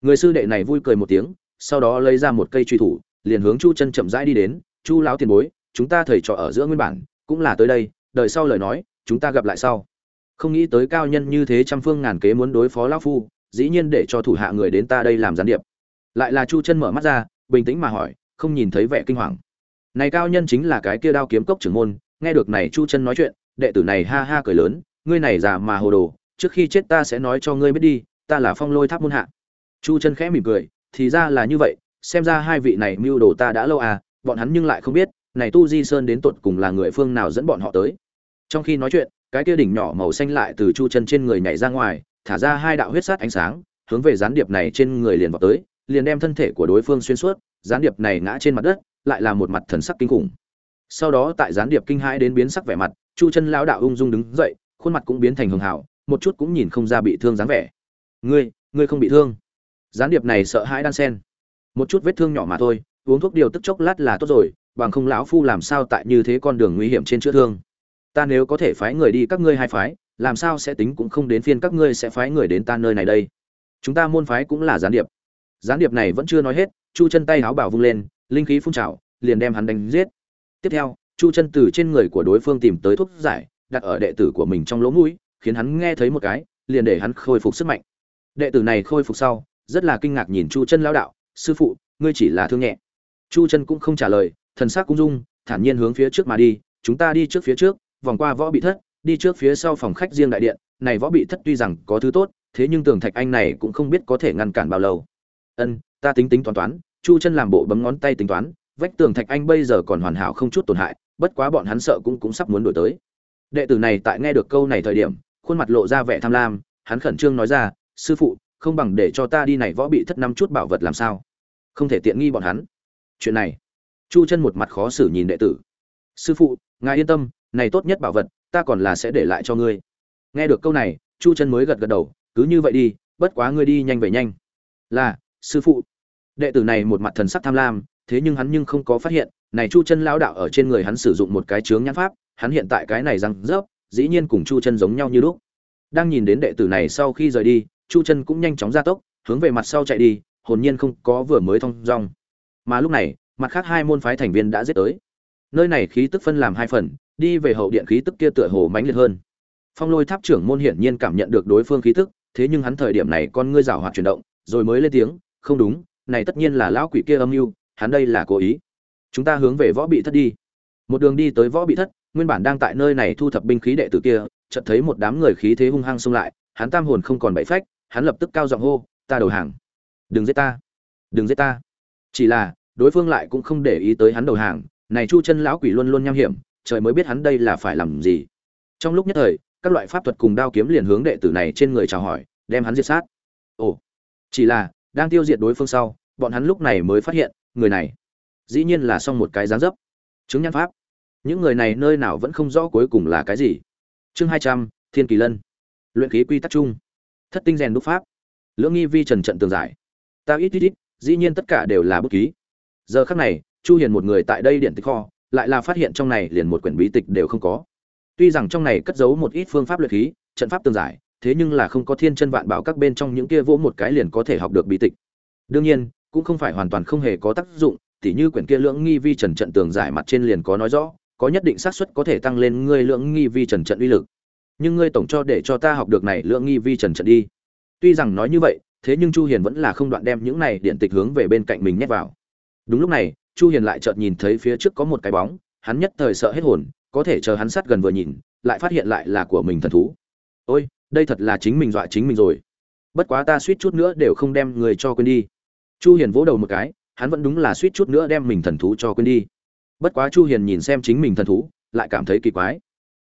Người sư đệ này vui cười một tiếng, sau đó lấy ra một cây truy thủ liền hướng chu chân chậm rãi đi đến, chu lão tiền bối, chúng ta thầy trò ở giữa nguyên bản, cũng là tới đây đợi sau lời nói, chúng ta gặp lại sau. Không nghĩ tới cao nhân như thế trăm phương ngàn kế muốn đối phó lão phu, dĩ nhiên để cho thủ hạ người đến ta đây làm gián điệp. Lại là chu chân mở mắt ra, bình tĩnh mà hỏi, không nhìn thấy vẻ kinh hoàng. Này cao nhân chính là cái kia đao kiếm cốc trưởng môn, nghe được này chu chân nói chuyện, đệ tử này ha ha cười lớn, ngươi này già mà hồ đồ, trước khi chết ta sẽ nói cho ngươi biết đi, ta là phong lôi tháp môn hạ. Chu chân khẽ mỉm cười, thì ra là như vậy xem ra hai vị này mưu đồ ta đã lâu à bọn hắn nhưng lại không biết, này tu di sơn đến tột cùng là người phương nào dẫn bọn họ tới. Trong khi nói chuyện, cái kia đỉnh nhỏ màu xanh lại từ chu chân trên người nhảy ra ngoài, thả ra hai đạo huyết sát ánh sáng, hướng về gián điệp này trên người liền vào tới, liền đem thân thể của đối phương xuyên suốt, gián điệp này ngã trên mặt đất, lại là một mặt thần sắc kinh khủng. Sau đó tại gián điệp kinh hãi đến biến sắc vẻ mặt, chu chân lão đạo ung dung đứng dậy, khuôn mặt cũng biến thành hường hảo, một chút cũng nhìn không ra bị thương dáng vẻ. Ngươi ngươi không bị thương? Gián điệp này sợ hãi đan sen một chút vết thương nhỏ mà thôi, uống thuốc điều tức chốc lát là tốt rồi, bằng không lão phu làm sao tại như thế con đường nguy hiểm trên chữa thương. Ta nếu có thể phái người đi các ngươi hai phái, làm sao sẽ tính cũng không đến phiên các ngươi sẽ phái người đến ta nơi này đây. Chúng ta môn phái cũng là gián điệp. Gián điệp này vẫn chưa nói hết, chu chân tay háo bảo vung lên, linh khí phun trào, liền đem hắn đánh giết. Tiếp theo, chu chân từ trên người của đối phương tìm tới thuốc giải, đặt ở đệ tử của mình trong lỗ mũi, khiến hắn nghe thấy một cái, liền để hắn khôi phục sức mạnh. Đệ tử này khôi phục sau, rất là kinh ngạc nhìn chu chân lao đạo sư phụ, ngươi chỉ là thương nhẹ. Chu chân cũng không trả lời, thần sắc cũng dung thản nhiên hướng phía trước mà đi, chúng ta đi trước phía trước, vòng qua võ bị thất, đi trước phía sau phòng khách riêng đại điện, này võ bị thất tuy rằng có thứ tốt, thế nhưng tường thạch anh này cũng không biết có thể ngăn cản bao lâu. Ân, ta tính tính toán toán. Chu chân làm bộ bấm ngón tay tính toán, vách tường thạch anh bây giờ còn hoàn hảo không chút tổn hại, bất quá bọn hắn sợ cũng cũng sắp muốn đổi tới. Đệ tử này tại nghe được câu này thời điểm, khuôn mặt lộ ra vẻ tham lam, hắn khẩn trương nói ra, sư phụ, không bằng để cho ta đi này võ bị thất năm chút bảo vật làm sao? Không thể tiện nghi bọn hắn. Chuyện này, chu chân một mặt khó xử nhìn đệ tử. Sư phụ, ngài yên tâm, này tốt nhất bảo vật, ta còn là sẽ để lại cho ngươi. Nghe được câu này, chu chân mới gật gật đầu, cứ như vậy đi, bất quá ngươi đi nhanh về nhanh. Là, sư phụ. Đệ tử này một mặt thần sắc tham lam, thế nhưng hắn nhưng không có phát hiện, này chu chân lão đạo ở trên người hắn sử dụng một cái chướng nhãn pháp, hắn hiện tại cái này răng rớp, dĩ nhiên cùng chu chân giống nhau như lúc. Đang nhìn đến đệ tử này sau khi rời đi, chu chân cũng nhanh chóng ra tốc, hướng về mặt sau chạy đi hồn nhiên không có vừa mới thông dong. Mà lúc này, mặt khác hai môn phái thành viên đã giết tới. Nơi này khí tức phân làm hai phần, đi về hậu điện khí tức kia tựa hồ mãnh liệt hơn. Phong lôi tháp trưởng môn hiển nhiên cảm nhận được đối phương khí tức, thế nhưng hắn thời điểm này con ngươi giảo hoạt chuyển động, rồi mới lên tiếng, không đúng, này tất nhiên là lão quỷ kia âm mưu, hắn đây là cố ý. Chúng ta hướng về võ bị thất đi. Một đường đi tới võ bị thất, nguyên bản đang tại nơi này thu thập binh khí đệ tử kia, chợt thấy một đám người khí thế hung hăng xông lại, hắn tam hồn không còn bảy phách, hắn lập tức cao giọng hô, ta đầu hàng đừng giết ta. Đừng giết ta. Chỉ là, đối phương lại cũng không để ý tới hắn đầu hàng. Này chu chân lão quỷ luôn luôn nham hiểm, trời mới biết hắn đây là phải làm gì. Trong lúc nhất thời, các loại pháp thuật cùng đao kiếm liền hướng đệ tử này trên người chào hỏi, đem hắn giết sát. Ồ. Chỉ là, đang tiêu diệt đối phương sau, bọn hắn lúc này mới phát hiện, người này, dĩ nhiên là xong một cái dáng dấp. Chứng nhãn pháp. Những người này nơi nào vẫn không rõ cuối cùng là cái gì. Chương hai trăm, thiên kỳ lân. Luyện khí quy tắc chung. Thất tinh rèn đúc pháp. Lưỡng nghi vi trần trận tường giải ta ít ít ít, dĩ nhiên tất cả đều là bút ký. Giờ khắc này, chu hiền một người tại đây điện tịch kho, lại là phát hiện trong này liền một quyển bí tịch đều không có. Tuy rằng trong này cất giấu một ít phương pháp luyện khí, trận pháp tương giải, thế nhưng là không có thiên chân vạn bảo các bên trong những kia vỗ một cái liền có thể học được bí tịch. Đương nhiên, cũng không phải hoàn toàn không hề có tác dụng, tỉ như quyển kia lưỡng nghi vi trần trận tường giải mặt trên liền có nói rõ, có nhất định xác suất có thể tăng lên ngươi lưỡng nghi vi trần trận uy lực. Nhưng ngươi tổng cho để cho ta học được này lưỡng nghi vi trần trận đi. Tuy rằng nói như vậy thế nhưng chu hiền vẫn là không đoạn đem những này điện tịch hướng về bên cạnh mình nhét vào. Đúng lúc này, chu hiền lại chợt nhìn thấy phía trước có một cái bóng, hắn nhất thời sợ hết hồn, có thể chờ hắn sát gần vừa nhìn, lại phát hiện lại là của mình thần thú. Ôi, đây thật là chính mình dọa chính mình rồi. Bất quá ta suýt chút nữa đều không đem người cho quên đi. Chu hiền vỗ đầu một cái, hắn vẫn đúng là suýt chút nữa đem mình thần thú cho quên đi. Bất quá chu hiền nhìn xem chính mình thần thú, lại cảm thấy kỳ quái.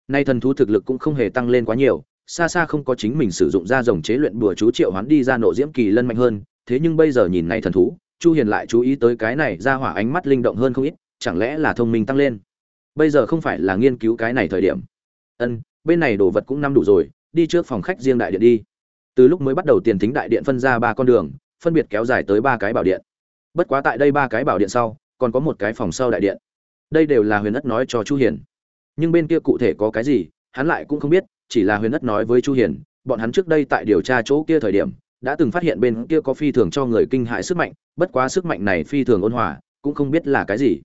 Nay thần thú thực lực cũng không hề tăng lên quá nhiều xa xa không có chính mình sử dụng ra dòng chế luyện bùa chú triệu hoán đi ra nộ diễm kỳ lân mạnh hơn, thế nhưng bây giờ nhìn này thần thú, chu hiền lại chú ý tới cái này ra hỏa ánh mắt linh động hơn không ít, chẳng lẽ là thông minh tăng lên? Bây giờ không phải là nghiên cứu cái này thời điểm. Ân, bên này đồ vật cũng năm đủ rồi, đi trước phòng khách riêng đại điện đi. Từ lúc mới bắt đầu tiền thính đại điện phân ra ba con đường, phân biệt kéo dài tới ba cái bảo điện. Bất quá tại đây ba cái bảo điện sau, còn có một cái phòng sau đại điện. Đây đều là huyền ất nói cho chu hiền. Nhưng bên kia cụ thể có cái gì, hắn lại cũng không biết chỉ là huyền ất nói với chu hiền, bọn hắn trước đây tại điều tra chỗ kia thời điểm, đã từng phát hiện bên kia có phi thường cho người kinh hại sức mạnh, bất quá sức mạnh này phi thường ôn hòa, cũng không biết là cái gì.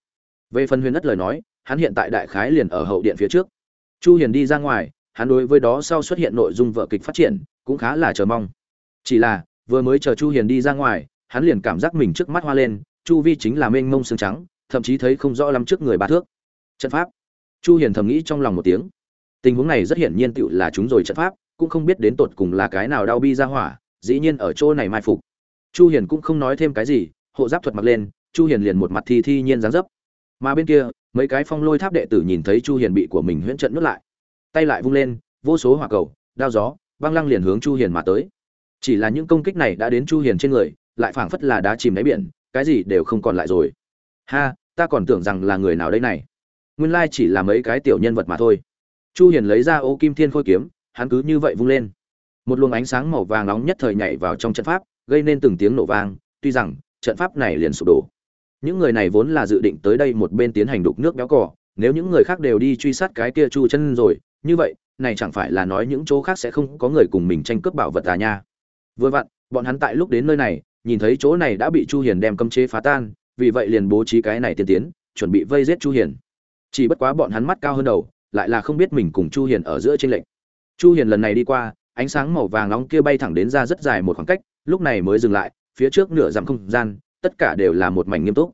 Về phần huyền ất lời nói, hắn hiện tại đại khái liền ở hậu điện phía trước. Chu hiền đi ra ngoài, hắn đối với đó sau xuất hiện nội dung vở kịch phát triển, cũng khá là chờ mong. Chỉ là, vừa mới chờ chu hiền đi ra ngoài, hắn liền cảm giác mình trước mắt hoa lên, chu vi chính là mênh mông sương trắng, thậm chí thấy không rõ lắm trước người ba thước. Trận pháp. Chu hiền thầm nghĩ trong lòng một tiếng tình huống này rất hiển nhiên tựu là chúng rồi trận pháp, cũng không biết đến tột cùng là cái nào đau bi ra hỏa, dĩ nhiên ở chỗ này mai phục. Chu hiền cũng không nói thêm cái gì, hộ giáp thuật mặc lên, chu hiền liền một mặt thi thi nhiên dáng dấp. Mà bên kia, mấy cái phong lôi tháp đệ tử nhìn thấy chu hiền bị của mình huyễn trận nuốt lại. Tay lại vung lên, vô số hỏa cầu, đao gió, băng lăng liền hướng chu hiền mà tới. Chỉ là những công kích này đã đến chu hiền trên người, lại phảng phất là đá chìm đáy biển, cái gì đều không còn lại rồi. Ha, ta còn tưởng rằng là người nào đây này. Nguyên lai chỉ là mấy cái tiểu nhân vật mà thôi chu hiền lấy ra ô kim thiên khôi kiếm, hắn cứ như vậy vung lên. Một luồng ánh sáng màu vàng nóng nhất thời nhảy vào trong trận pháp, gây nên từng tiếng nổ vang, tuy rằng, trận pháp này liền sụp đổ. Những người này vốn là dự định tới đây một bên tiến hành đục nước béo cỏ nếu những người khác đều đi truy sát cái kia chu chân rồi, như vậy, này chẳng phải là nói những chỗ khác sẽ không có người cùng mình tranh cướp bảo vật à nha. Vừa vặn, bọn hắn tại lúc đến nơi này, nhìn thấy chỗ này đã bị chu hiền đem cấm chế phá tan, vì vậy liền bố trí cái này tiên tiến, chuẩn bị vây giết chu hiền. Chỉ bất quá bọn hắn mắt cao hơn đầu lại là không biết mình cùng chu hiền ở giữa trên lệnh chu hiền lần này đi qua, ánh sáng màu vàng nóng kia bay thẳng đến ra rất dài một khoảng cách, lúc này mới dừng lại, phía trước nửa dặm không gian, tất cả đều là một mảnh nghiêm túc.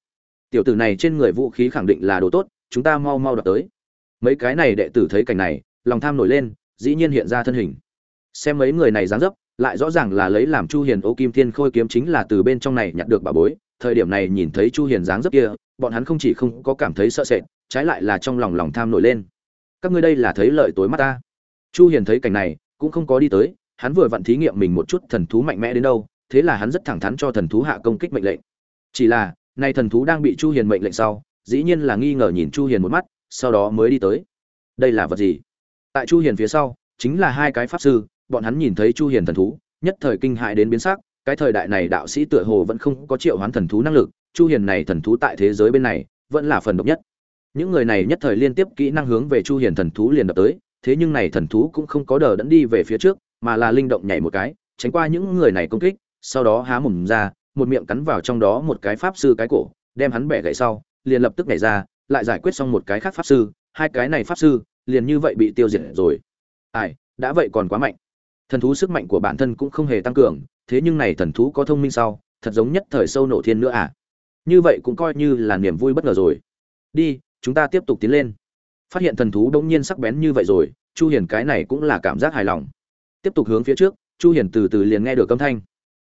Tiểu tử này trên người vũ khí khẳng định là đồ tốt, chúng ta mau mau đoạt tới. Mấy cái này đệ tử thấy cảnh này, lòng tham nổi lên, dĩ nhiên hiện ra thân hình. Xem mấy người này dáng dấp, lại rõ ràng là lấy làm chu hiền ô kim thiên khôi kiếm chính là từ bên trong này nhặt được bà bối. Thời điểm này nhìn thấy chu hiền dáng dấp kia, bọn hắn không chỉ không có cảm thấy sợ sệt, trái lại là trong lòng lòng tham nổi lên các ngươi đây là thấy lợi tối mắt ta. Chu hiền thấy cảnh này, cũng không có đi tới, hắn vừa vặn thí nghiệm mình một chút thần thú mạnh mẽ đến đâu, thế là hắn rất thẳng thắn cho thần thú hạ công kích mệnh lệnh. Chỉ là nay thần thú đang bị chu hiền mệnh lệnh sau, dĩ nhiên là nghi ngờ nhìn chu hiền một mắt, sau đó mới đi tới. Đây là vật gì? Tại chu hiền phía sau, chính là hai cái pháp sư, bọn hắn nhìn thấy chu hiền thần thú, nhất thời kinh hại đến biến sắc, cái thời đại này đạo sĩ tựa hồ vẫn không có triệu hoán thần thú năng lực, chu hiền này thần thú tại thế giới bên này, vẫn là phần độc nhất những người này nhất thời liên tiếp kỹ năng hướng về chu hiền thần thú liền đập tới, thế nhưng này thần thú cũng không có đờ đẫn đi về phía trước, mà là linh động nhảy một cái, tránh qua những người này công kích, sau đó há mồm ra, một miệng cắn vào trong đó một cái pháp sư cái cổ, đem hắn bẻ gãy sau, liền lập tức nhảy ra, lại giải quyết xong một cái khác pháp sư, hai cái này pháp sư, liền như vậy bị tiêu diệt rồi. Ai, đã vậy còn quá mạnh. Thần thú sức mạnh của bản thân cũng không hề tăng cường, thế nhưng này thần thú có thông minh sau, thật giống nhất thời sâu nổ thiên nữa à. Như vậy cũng coi như là niềm vui bất ngờ rồi. Đi chúng ta tiếp tục tiến lên. Phát hiện thần thú đông nhiên sắc bén như vậy rồi, chu hiền cái này cũng là cảm giác hài lòng. Tiếp tục hướng phía trước, chu hiền từ từ liền nghe được âm thanh.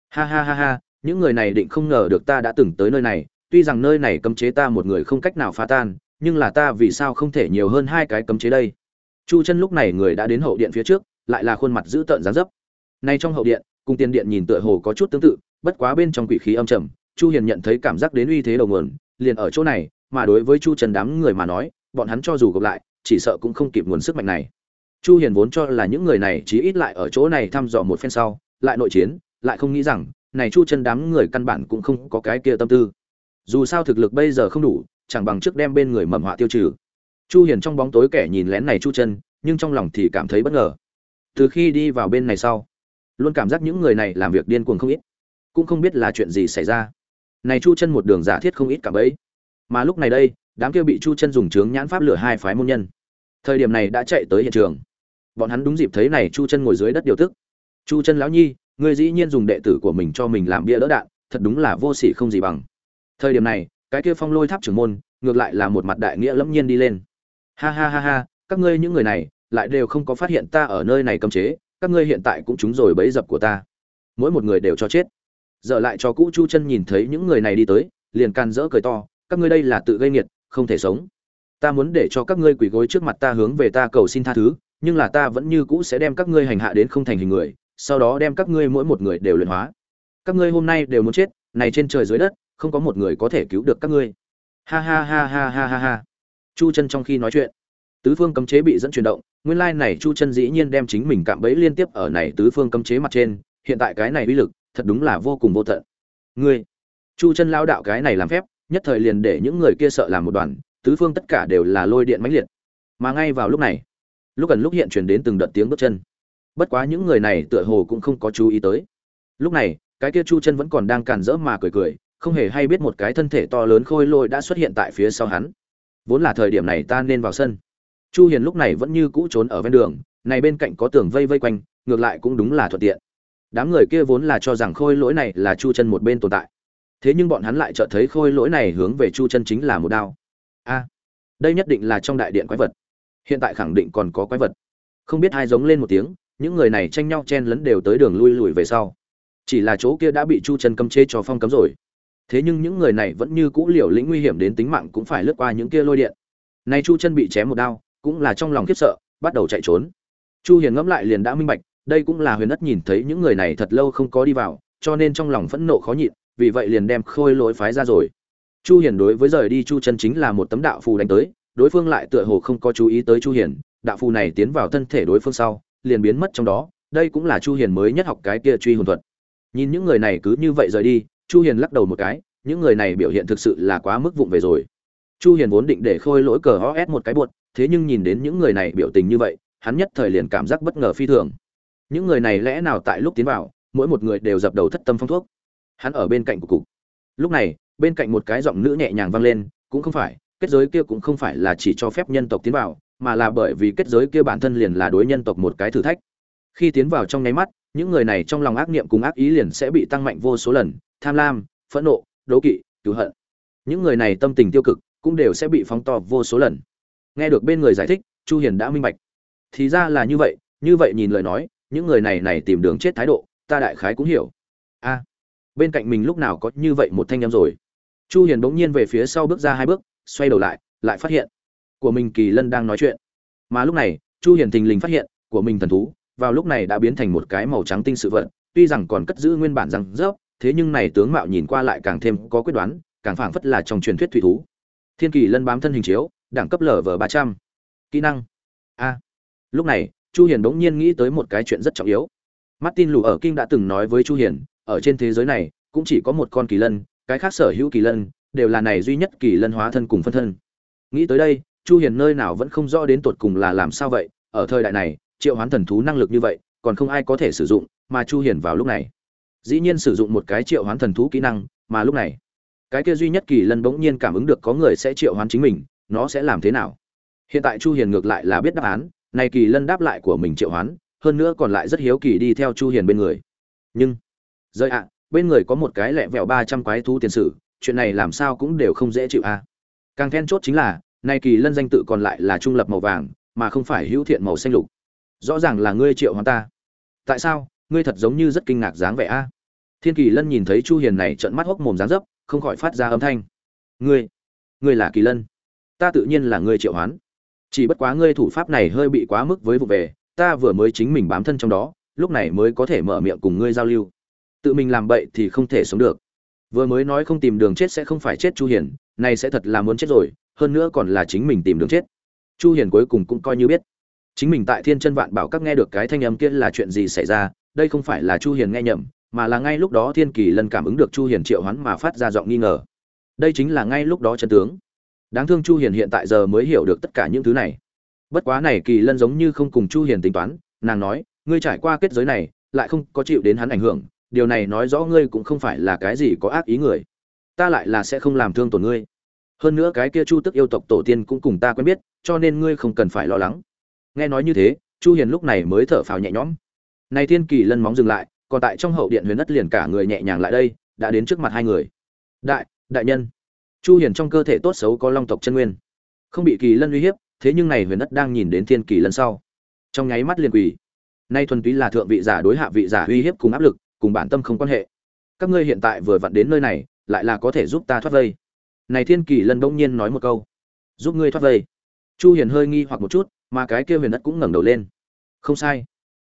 Ha ha ha ha, những người này định không ngờ được ta đã từng tới nơi này, tuy rằng nơi này cấm chế ta một người không cách nào phá tan, nhưng là ta vì sao không thể nhiều hơn hai cái cấm chế đây? Chu chân lúc này người đã đến hậu điện phía trước, lại là khuôn mặt dữ tợn dáng dấp. Nay trong hậu điện cùng tiền điện nhìn tựa hồ có chút tương tự, bất quá bên trong quỷ khí âm trầm, chu hiền nhận thấy cảm giác đến uy thế đầu nguồn, liền ở chỗ này mà đối với chu trần đám người mà nói, bọn hắn cho dù gặp lại, chỉ sợ cũng không kịp nguồn sức mạnh này. Chu hiền vốn cho là những người này chí ít lại ở chỗ này thăm dò một phen sau, lại nội chiến, lại không nghĩ rằng, này chu chân đám người căn bản cũng không có cái kia tâm tư. Dù sao thực lực bây giờ không đủ, chẳng bằng trước đem bên người mầm họa tiêu trừ. Chu hiền trong bóng tối kẻ nhìn lén này chu chân nhưng trong lòng thì cảm thấy bất ngờ. Từ khi đi vào bên này sau, luôn cảm giác những người này làm việc điên cuồng không ít. Cũng không biết là chuyện gì xảy ra. Này chu chân một đường giả thiết không ít cả bấy mà lúc này đây, đám kia bị chu chân dùng trướng nhãn pháp lửa hai phái môn nhân. Thời điểm này đã chạy tới hiện trường. Bọn hắn đúng dịp thấy này chu chân ngồi dưới đất điều tức. Chu chân lão nhi, ngươi dĩ nhiên dùng đệ tử của mình cho mình làm bia đỡ đạn, thật đúng là vô sỉ không gì bằng. Thời điểm này, cái kia phong lôi tháp trưởng môn, ngược lại là một mặt đại nghĩa lẫm nhiên đi lên. Ha ha ha ha, các ngươi những người này lại đều không có phát hiện ta ở nơi này cấm chế, các ngươi hiện tại cũng trúng rồi bẫy dập của ta. Mỗi một người đều cho chết. Giờ lại cho cũ chu chân nhìn thấy những người này đi tới, liền can dỡ cười to các ngươi đây là tự gây nghiệt, không thể sống. Ta muốn để cho các ngươi quỳ gối trước mặt ta hướng về ta cầu xin tha thứ, nhưng là ta vẫn như cũ sẽ đem các ngươi hành hạ đến không thành hình người, sau đó đem các ngươi mỗi một người đều luyện hóa. Các ngươi hôm nay đều muốn chết, này trên trời dưới đất, không có một người có thể cứu được các ngươi. Ha ha ha ha ha ha ha. Chu chân trong khi nói chuyện, tứ phương cấm chế bị dẫn chuyển động, nguyên lai này chu chân dĩ nhiên đem chính mình cạm bẫy liên tiếp ở này tứ phương cấm chế mặt trên, hiện tại cái này uy lực, thật đúng là vô cùng vô tận. Ngươi, chu chân lao đạo cái này làm phép nhất thời liền để những người kia sợ làm một đoàn, tứ phương tất cả đều là lôi điện mãnh liệt. Mà ngay vào lúc này, lúc gần lúc hiện truyền đến từng đợt tiếng bước chân. Bất quá những người này tựa hồ cũng không có chú ý tới. Lúc này, cái kia chu chân vẫn còn đang cản rỡ mà cười cười, không hề hay biết một cái thân thể to lớn khôi lôi đã xuất hiện tại phía sau hắn. Vốn là thời điểm này ta nên vào sân. Chu hiền lúc này vẫn như cũ trốn ở ven đường, này bên cạnh có tường vây vây quanh, ngược lại cũng đúng là thuận tiện. Đám người kia vốn là cho rằng khôi lỗi này là chu chân một bên tồn tại thế nhưng bọn hắn lại chợt thấy khôi lỗi này hướng về chu chân chính là một đao. A, đây nhất định là trong đại điện quái vật. Hiện tại khẳng định còn có quái vật. Không biết ai giống lên một tiếng, những người này tranh nhau chen lấn đều tới đường lui lùi về sau. Chỉ là chỗ kia đã bị chu chân cấm chế cho phong cấm rồi. Thế nhưng những người này vẫn như cũ liều lĩnh nguy hiểm đến tính mạng cũng phải lướt qua những kia lôi điện. Nay chu chân bị chém một đao, cũng là trong lòng khiếp sợ, bắt đầu chạy trốn. Chu hiền ngẫm lại liền đã minh bạch, đây cũng là huyền đất nhìn thấy những người này thật lâu không có đi vào, cho nên trong lòng phẫn nộ khó nhịn vì vậy liền đem khôi lỗi phái ra rồi. Chu hiền đối với rời đi chu chân chính là một tấm đạo phù đánh tới, đối phương lại tựa hồ không có chú ý tới chu hiền, đạo phù này tiến vào thân thể đối phương sau, liền biến mất trong đó, đây cũng là chu hiền mới nhất học cái kia truy hồn thuật. Nhìn những người này cứ như vậy rời đi, chu hiền lắc đầu một cái, những người này biểu hiện thực sự là quá mức vụng về rồi. Chu hiền vốn định để khôi lỗi cờ os một cái buột thế nhưng nhìn đến những người này biểu tình như vậy, hắn nhất thời liền cảm giác bất ngờ phi thường. Những người này lẽ nào tại lúc tiến vào, mỗi một người đều dập đầu thất tâm phong thuốc hắn ở bên cạnh của cục. Lúc này, bên cạnh một cái giọng nữ nhẹ nhàng vang lên, cũng không phải, kết giới kia cũng không phải là chỉ cho phép nhân tộc tiến vào, mà là bởi vì kết giới kia bản thân liền là đối nhân tộc một cái thử thách. Khi tiến vào trong nháy mắt, những người này trong lòng ác niệm cùng ác ý liền sẽ bị tăng mạnh vô số lần, tham lam, phẫn nộ, đố kỵ cứu hận. Những người này tâm tình tiêu cực, cũng đều sẽ bị phóng to vô số lần. Nghe được bên người giải thích, chu hiền đã minh bạch. Thì ra là như vậy như vậy nhìn lời nói, những người này này tìm đường chết thái độ, ta đại khái cũng hiểu. A bên cạnh mình lúc nào có như vậy một thanh em rồi. Chu hiền bỗng nhiên về phía sau bước ra hai bước, xoay đầu lại lại phát hiện của mình kỳ lân đang nói chuyện. Mà lúc này, chu hiền thình lình phát hiện của mình thần thú, vào lúc này đã biến thành một cái màu trắng tinh sự vật, tuy rằng còn cất giữ nguyên bản răng rớp, thế nhưng này tướng mạo nhìn qua lại càng thêm có quyết đoán, càng phảng phất là trong truyền thuyết thủy thú. Thiên kỳ lân bám thân hình chiếu, đẳng cấp lở vở ba trăm. Kỹ năng. A. Lúc này, chu hiền bỗng nhiên nghĩ tới một cái chuyện rất trọng yếu. Martin lù ở kinh đã từng nói với chu hiền ở trên thế giới này, cũng chỉ có một con kỳ lân, cái khác sở hữu kỳ lân, đều là này duy nhất kỳ lân hóa thân cùng phân thân. Nghĩ tới đây, chu hiền nơi nào vẫn không rõ đến tột cùng là làm sao vậy, ở thời đại này, triệu hoán thần thú năng lực như vậy, còn không ai có thể sử dụng, mà chu hiền vào lúc này. Dĩ nhiên sử dụng một cái triệu hoán thần thú kỹ năng, mà lúc này, cái kia duy nhất kỳ lân bỗng nhiên cảm ứng được có người sẽ triệu hoán chính mình, nó sẽ làm thế nào? Hiện tại chu hiền ngược lại là biết đáp án, này kỳ lân đáp lại của mình triệu hoán, hơn nữa còn lại rất hiếu kỳ đi theo chu hiền bên người. Nhưng rơi ạ, bên người có một cái lẹ vẹo 300 quái thú tiền sử, chuyện này làm sao cũng đều không dễ chịu a. Càng then chốt chính là, nay kỳ lân danh tự còn lại là trung lập màu vàng, mà không phải hữu thiện màu xanh lục. Rõ ràng là ngươi triệu hoàng ta. Tại sao? Ngươi thật giống như rất kinh ngạc dáng vẻ a. Thiên kỳ lân nhìn thấy chu hiền này trợn mắt hốc mồm dáng dấp, không khỏi phát ra âm thanh. Ngươi ngươi là kỳ lân. Ta tự nhiên là ngươi triệu hoán. Chỉ bất quá ngươi thủ pháp này hơi bị quá mức với vụ về, ta vừa mới chính mình bám thân trong đó, lúc này mới có thể mở miệng cùng ngươi giao lưu tự mình làm bậy thì không thể sống được. Vừa mới nói không tìm đường chết sẽ không phải chết chu hiền này sẽ thật là muốn chết rồi, hơn nữa còn là chính mình tìm đường chết. Chu hiền cuối cùng cũng coi như biết. Chính mình tại thiên chân vạn bảo các nghe được cái thanh âm kia là chuyện gì xảy ra, đây không phải là chu hiền nghe nhầm, mà là ngay lúc đó thiên kỳ lân cảm ứng được chu hiền triệu hoán mà phát ra giọng nghi ngờ. Đây chính là ngay lúc đó chân tướng. Đáng thương chu hiền hiện tại giờ mới hiểu được tất cả những thứ này. Bất quá này kỳ lân giống như không cùng chu hiền tính toán, nàng nói, ngươi trải qua kết giới này, lại không có chịu đến hắn ảnh hưởng điều này nói rõ ngươi cũng không phải là cái gì có ác ý người. Ta lại là sẽ không làm thương tổn ngươi. Hơn nữa cái kia chu tức yêu tộc tổ tiên cũng cùng ta quen biết, cho nên ngươi không cần phải lo lắng. Nghe nói như thế, chu hiền lúc này mới thở phào nhẹ nhõm. Này thiên kỳ lân móng dừng lại, còn tại trong hậu điện huyền đất liền cả người nhẹ nhàng lại đây, đã đến trước mặt hai người. Đại đại nhân. Chu hiền trong cơ thể tốt xấu có long tộc chân nguyên. Không bị kỳ lân uy hiếp, thế nhưng này huyền đất đang nhìn đến thiên kỳ lân sau. Trong nháy mắt liền quỳ. Nay thuần túy là thượng vị giả đối hạ vị giả uy hiếp cùng áp lực cùng bản tâm không quan hệ. Các ngươi hiện tại vừa vặn đến nơi này, lại là có thể giúp ta thoát vây. Này thiên kỳ lân bỗng nhiên nói một câu. Giúp ngươi thoát vây. Chu hiền hơi nghi hoặc một chút, mà cái kia huyền đất cũng ngẩng đầu lên. Không sai.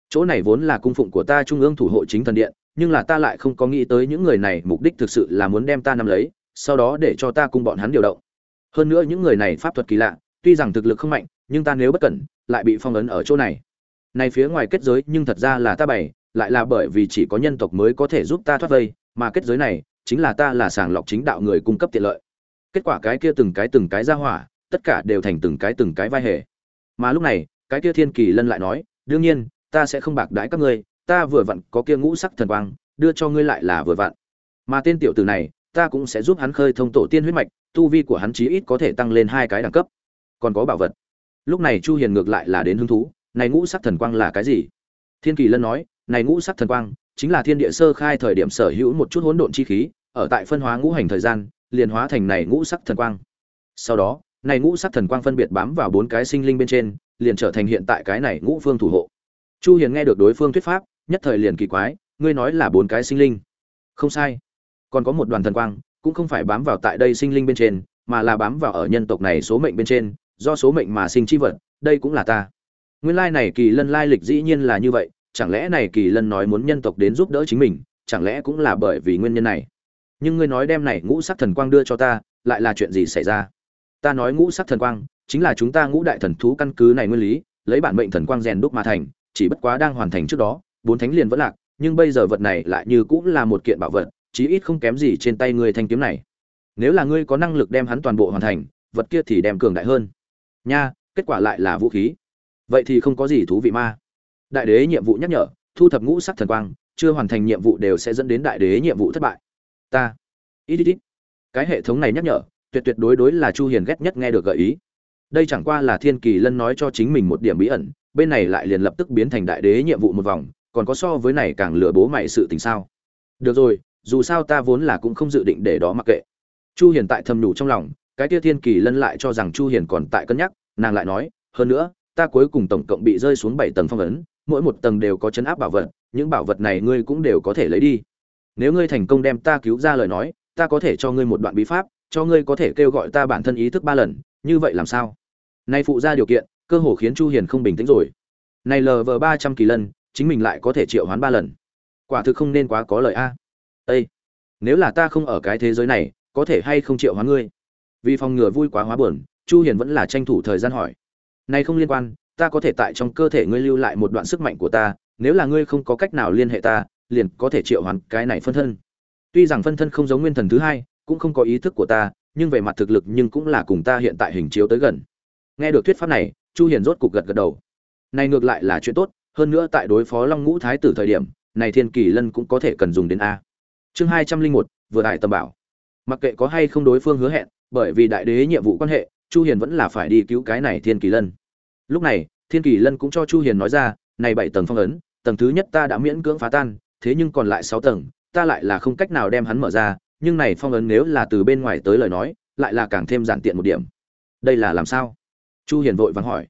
Chỗ này vốn là cung phụng của ta trung ương thủ hộ chính thần điện, nhưng là ta lại không có nghĩ tới những người này mục đích thực sự là muốn đem ta nắm lấy, sau đó để cho ta cùng bọn hắn điều động. Hơn nữa những người này pháp thuật kỳ lạ, tuy rằng thực lực không mạnh, nhưng ta nếu bất cẩn, lại bị phong ấn ở chỗ này. Này phía ngoài kết giới nhưng thật ra là ta bày lại là bởi vì chỉ có nhân tộc mới có thể giúp ta thoát vây, mà kết giới này chính là ta là sàng lọc chính đạo người cung cấp tiện lợi. Kết quả cái kia từng cái từng cái ra hỏa, tất cả đều thành từng cái từng cái vai hề. Mà lúc này, cái kia thiên kỳ lân lại nói, đương nhiên, ta sẽ không bạc đãi các ngươi, ta vừa vặn có kia ngũ sắc thần quang, đưa cho ngươi lại là vừa vặn. Mà tên tiểu tử này, ta cũng sẽ giúp hắn khơi thông tổ tiên huyết mạch, tu vi của hắn chí ít có thể tăng lên hai cái đẳng cấp. Còn có bảo vật. Lúc này chu hiền ngược lại là đến hứng thú, này ngũ sắc thần quang là cái gì? Thiên kỳ lân nói này ngũ sắc thần quang, chính là thiên địa sơ khai thời điểm sở hữu một chút hỗn độn chi khí, ở tại phân hóa ngũ hành thời gian, liền hóa thành này ngũ sắc thần quang. Sau đó, này ngũ sắc thần quang phân biệt bám vào bốn cái sinh linh bên trên, liền trở thành hiện tại cái này ngũ phương thủ hộ. Chu hiền nghe được đối phương thuyết pháp, nhất thời liền kỳ quái, ngươi nói là bốn cái sinh linh. Không sai. Còn có một đoàn thần quang, cũng không phải bám vào tại đây sinh linh bên trên, mà là bám vào ở nhân tộc này số mệnh bên trên, do số mệnh mà sinh chi vật, đây cũng là ta. Nguyên lai này kỳ lân lai lịch dĩ nhiên là như vậy chẳng lẽ này kỳ lân nói muốn nhân tộc đến giúp đỡ chính mình, chẳng lẽ cũng là bởi vì nguyên nhân này? Nhưng ngươi nói đem này ngũ sắc thần quang đưa cho ta, lại là chuyện gì xảy ra? Ta nói ngũ sắc thần quang, chính là chúng ta ngũ đại thần thú căn cứ này nguyên lý, lấy bản mệnh thần quang rèn đúc mà thành, chỉ bất quá đang hoàn thành trước đó, bốn thánh liền vẫn lạc, nhưng bây giờ vật này lại như cũng là một kiện bảo vật, chí ít không kém gì trên tay ngươi thanh kiếm này. Nếu là ngươi có năng lực đem hắn toàn bộ hoàn thành, vật kia thì đem cường đại hơn. Nha, kết quả lại là vũ khí. Vậy thì không có gì thú vị ma đại đế nhiệm vụ nhắc nhở, thu thập ngũ sắc thần quang, chưa hoàn thành nhiệm vụ đều sẽ dẫn đến đại đế nhiệm vụ thất bại. Ta. Ít ít ít cái hệ thống này nhắc nhở, tuyệt tuyệt đối đối là chu hiền ghét nhất nghe được gợi ý. Đây chẳng qua là thiên kỳ lân nói cho chính mình một điểm bí ẩn, bên này lại liền lập tức biến thành đại đế nhiệm vụ một vòng, còn có so với này càng lừa bố mày sự tình sao? Được rồi, dù sao ta vốn là cũng không dự định để đó mặc kệ. Chu hiền tại thầm nhủ trong lòng, cái kia thiên kỳ lân lại cho rằng chu hiền còn tại cân nhắc, nàng lại nói, hơn nữa, ta cuối cùng tổng cộng bị rơi xuống 7 tầng phong ấn mỗi một tầng đều có chấn áp bảo vật, những bảo vật này ngươi cũng đều có thể lấy đi. Nếu ngươi thành công đem ta cứu ra lời nói, ta có thể cho ngươi một đoạn bí pháp, cho ngươi có thể kêu gọi ta bản thân ý thức ba lần, như vậy làm sao? Nay phụ ra điều kiện, cơ hồ khiến chu hiền không bình tĩnh rồi. Này lv ba trăm kỳ lân, chính mình lại có thể triệu hoán ba lần. Quả thực không nên quá có lời a. Ê! nếu là ta không ở cái thế giới này, có thể hay không triệu hoán ngươi? Vì phòng ngừa vui quá hóa buồn, chu hiền vẫn là tranh thủ thời gian hỏi. Này không liên quan ta có thể tại trong cơ thể ngươi lưu lại một đoạn sức mạnh của ta, nếu là ngươi không có cách nào liên hệ ta, liền có thể triệu hoán cái này phân thân. Tuy rằng phân thân không giống nguyên thần thứ hai, cũng không có ý thức của ta, nhưng về mặt thực lực nhưng cũng là cùng ta hiện tại hình chiếu tới gần. Nghe được thuyết pháp này, chu hiền rốt cục gật gật đầu. Này ngược lại là chuyện tốt, hơn nữa tại đối phó long ngũ thái tử thời điểm, này thiên kỳ lân cũng có thể cần dùng đến a. Chương hai trăm linh một, vừa đại tầm bảo. Mặc kệ có hay không đối phương hứa hẹn, bởi vì đại đế nhiệm vụ quan hệ, chu hiền vẫn là phải đi cứu cái này thiên kỳ lân lúc này, thiên kỳ lân cũng cho chu hiền nói ra, này bảy tầng phong ấn, tầng thứ nhất ta đã miễn cưỡng phá tan, thế nhưng còn lại sáu tầng, ta lại là không cách nào đem hắn mở ra, nhưng này phong ấn nếu là từ bên ngoài tới lời nói, lại là càng thêm giản tiện một điểm. Đây là làm sao? Chu hiền vội vàng hỏi.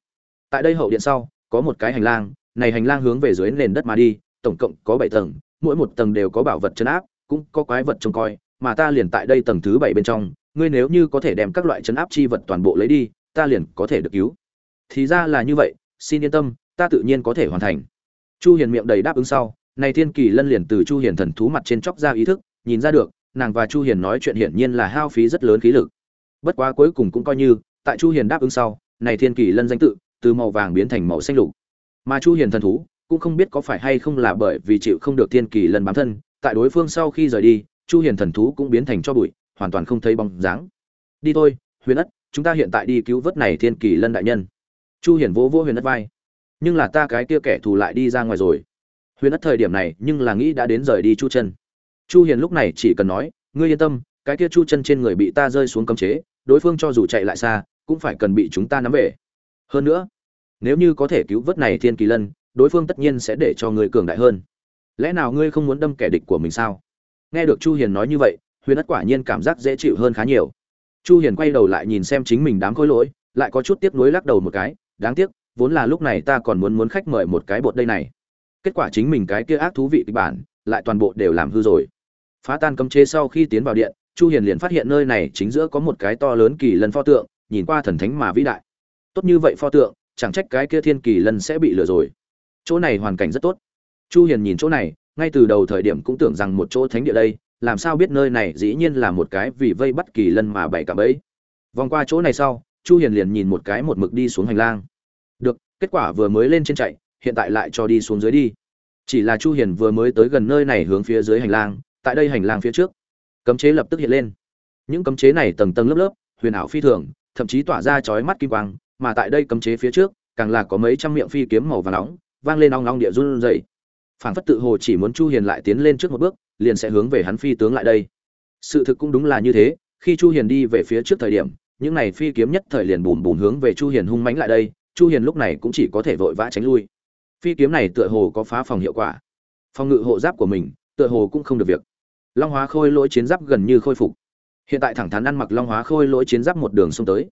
Tại đây hậu điện sau, có một cái hành lang, này hành lang hướng về dưới nền đất mà đi, tổng cộng có 7 tầng, mỗi một tầng đều có bảo vật chấn áp, cũng có quái vật trông coi, mà ta liền tại đây tầng thứ 7 bên trong, ngươi nếu như có thể đem các loại chấn áp chi vật toàn bộ lấy đi, ta liền có thể được cứu thì ra là như vậy, xin yên tâm, ta tự nhiên có thể hoàn thành. Chu hiền miệng đầy đáp ứng sau, này thiên kỳ lân liền từ chu hiền thần thú mặt trên chóc ra ý thức, nhìn ra được, nàng và chu hiền nói chuyện hiển nhiên là hao phí rất lớn khí lực. Bất quá cuối cùng cũng coi như, tại chu hiền đáp ứng sau, này thiên kỳ lân danh tự, từ màu vàng biến thành màu xanh lục. Mà chu hiền thần thú, cũng không biết có phải hay không là bởi vì chịu không được thiên kỳ lân bám thân, tại đối phương sau khi rời đi, chu hiền thần thú cũng biến thành cho bụi, hoàn toàn không thấy bóng dáng. Đi thôi, huyền ất, chúng ta hiện tại đi cứu vớt này thiên kỳ lân đại nhân chu hiền vỗ vỗ huyền ất vai. Nhưng là ta cái kia kẻ thù lại đi ra ngoài rồi. Huyền ất thời điểm này, nhưng là nghĩ đã đến rời đi chu chân. Chu hiền lúc này chỉ cần nói, ngươi yên tâm, cái kia chu chân trên người bị ta rơi xuống cấm chế, đối phương cho dù chạy lại xa, cũng phải cần bị chúng ta nắm về. Hơn nữa, nếu như có thể cứu vớt này thiên kỳ lân, đối phương tất nhiên sẽ để cho ngươi cường đại hơn. Lẽ nào ngươi không muốn đâm kẻ địch của mình sao? Nghe được chu hiền nói như vậy, huyền ất quả nhiên cảm giác dễ chịu hơn khá nhiều. Chu hiền quay đầu lại nhìn xem chính mình đám khối lỗi, lại có chút tiếc nuối lắc đầu một cái đáng tiếc, vốn là lúc này ta còn muốn muốn khách mời một cái bột đây này. Kết quả chính mình cái kia ác thú vị kịch bản, lại toàn bộ đều làm hư rồi. Phá tan cấm chế sau khi tiến vào điện, chu hiền liền phát hiện nơi này chính giữa có một cái to lớn kỳ lân pho tượng, nhìn qua thần thánh mà vĩ đại. Tốt như vậy pho tượng, chẳng trách cái kia thiên kỳ lân sẽ bị lừa rồi. Chỗ này hoàn cảnh rất tốt. Chu hiền nhìn chỗ này, ngay từ đầu thời điểm cũng tưởng rằng một chỗ thánh địa đây, làm sao biết nơi này dĩ nhiên là một cái vì vây bắt kỳ lân mà bày cả bẫy. Vòng qua chỗ này sau chu hiền liền nhìn một cái một mực đi xuống hành lang. Được, kết quả vừa mới lên trên chạy, hiện tại lại cho đi xuống dưới đi. Chỉ là chu hiền vừa mới tới gần nơi này hướng phía dưới hành lang, tại đây hành lang phía trước. Cấm chế lập tức hiện lên. Những cấm chế này tầng tầng lớp lớp, huyền ảo phi thường, thậm chí tỏa ra chói mắt kim quang, mà tại đây cấm chế phía trước, càng là có mấy trăm miệng phi kiếm màu vàng nóng, vang lên ong ong địa run rẩy. Phảng phất tự hồ chỉ muốn chu hiền lại tiến lên trước một bước, liền sẽ hướng về hắn phi tướng lại đây. Sự thực cũng đúng là như thế, khi chu hiền đi về phía trước thời điểm những này phi kiếm nhất thời liền bùn bùn hướng về chu hiền hung mãnh lại đây, chu hiền lúc này cũng chỉ có thể vội vã tránh lui. Phi kiếm này tựa hồ có phá phòng hiệu quả. Phòng ngự hộ giáp của mình, tựa hồ cũng không được việc. Long hóa khôi lỗi chiến giáp gần như khôi phục. Hiện tại thẳng thắn ăn mặc long hóa khôi lỗi chiến giáp một đường xông tới.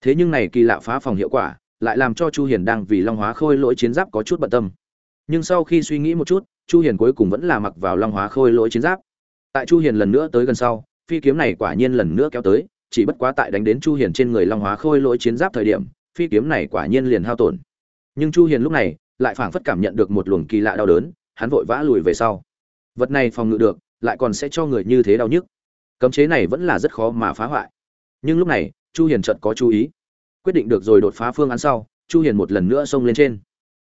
Thế nhưng này kỳ lạ phá phòng hiệu quả, lại làm cho chu hiền đang vì long hóa khôi lỗi chiến giáp có chút bận tâm. Nhưng sau khi suy nghĩ một chút, chu hiền cuối cùng vẫn là mặc vào long hóa khôi lỗi chiến giáp. Tại chu hiền lần nữa tới gần sau, phi kiếm này quả nhiên lần nữa kéo tới chỉ bất quá tại đánh đến chu hiền trên người long hóa khôi lỗi chiến giáp thời điểm, phi kiếm này quả nhiên liền hao tổn. Nhưng chu hiền lúc này, lại phảng phất cảm nhận được một luồng kỳ lạ đau đớn, hắn vội vã lùi về sau. Vật này phòng ngự được, lại còn sẽ cho người như thế đau nhức. Cấm chế này vẫn là rất khó mà phá hoại. Nhưng lúc này, chu hiền chợt có chú ý. Quyết định được rồi đột phá phương án sau, chu hiền một lần nữa xông lên trên.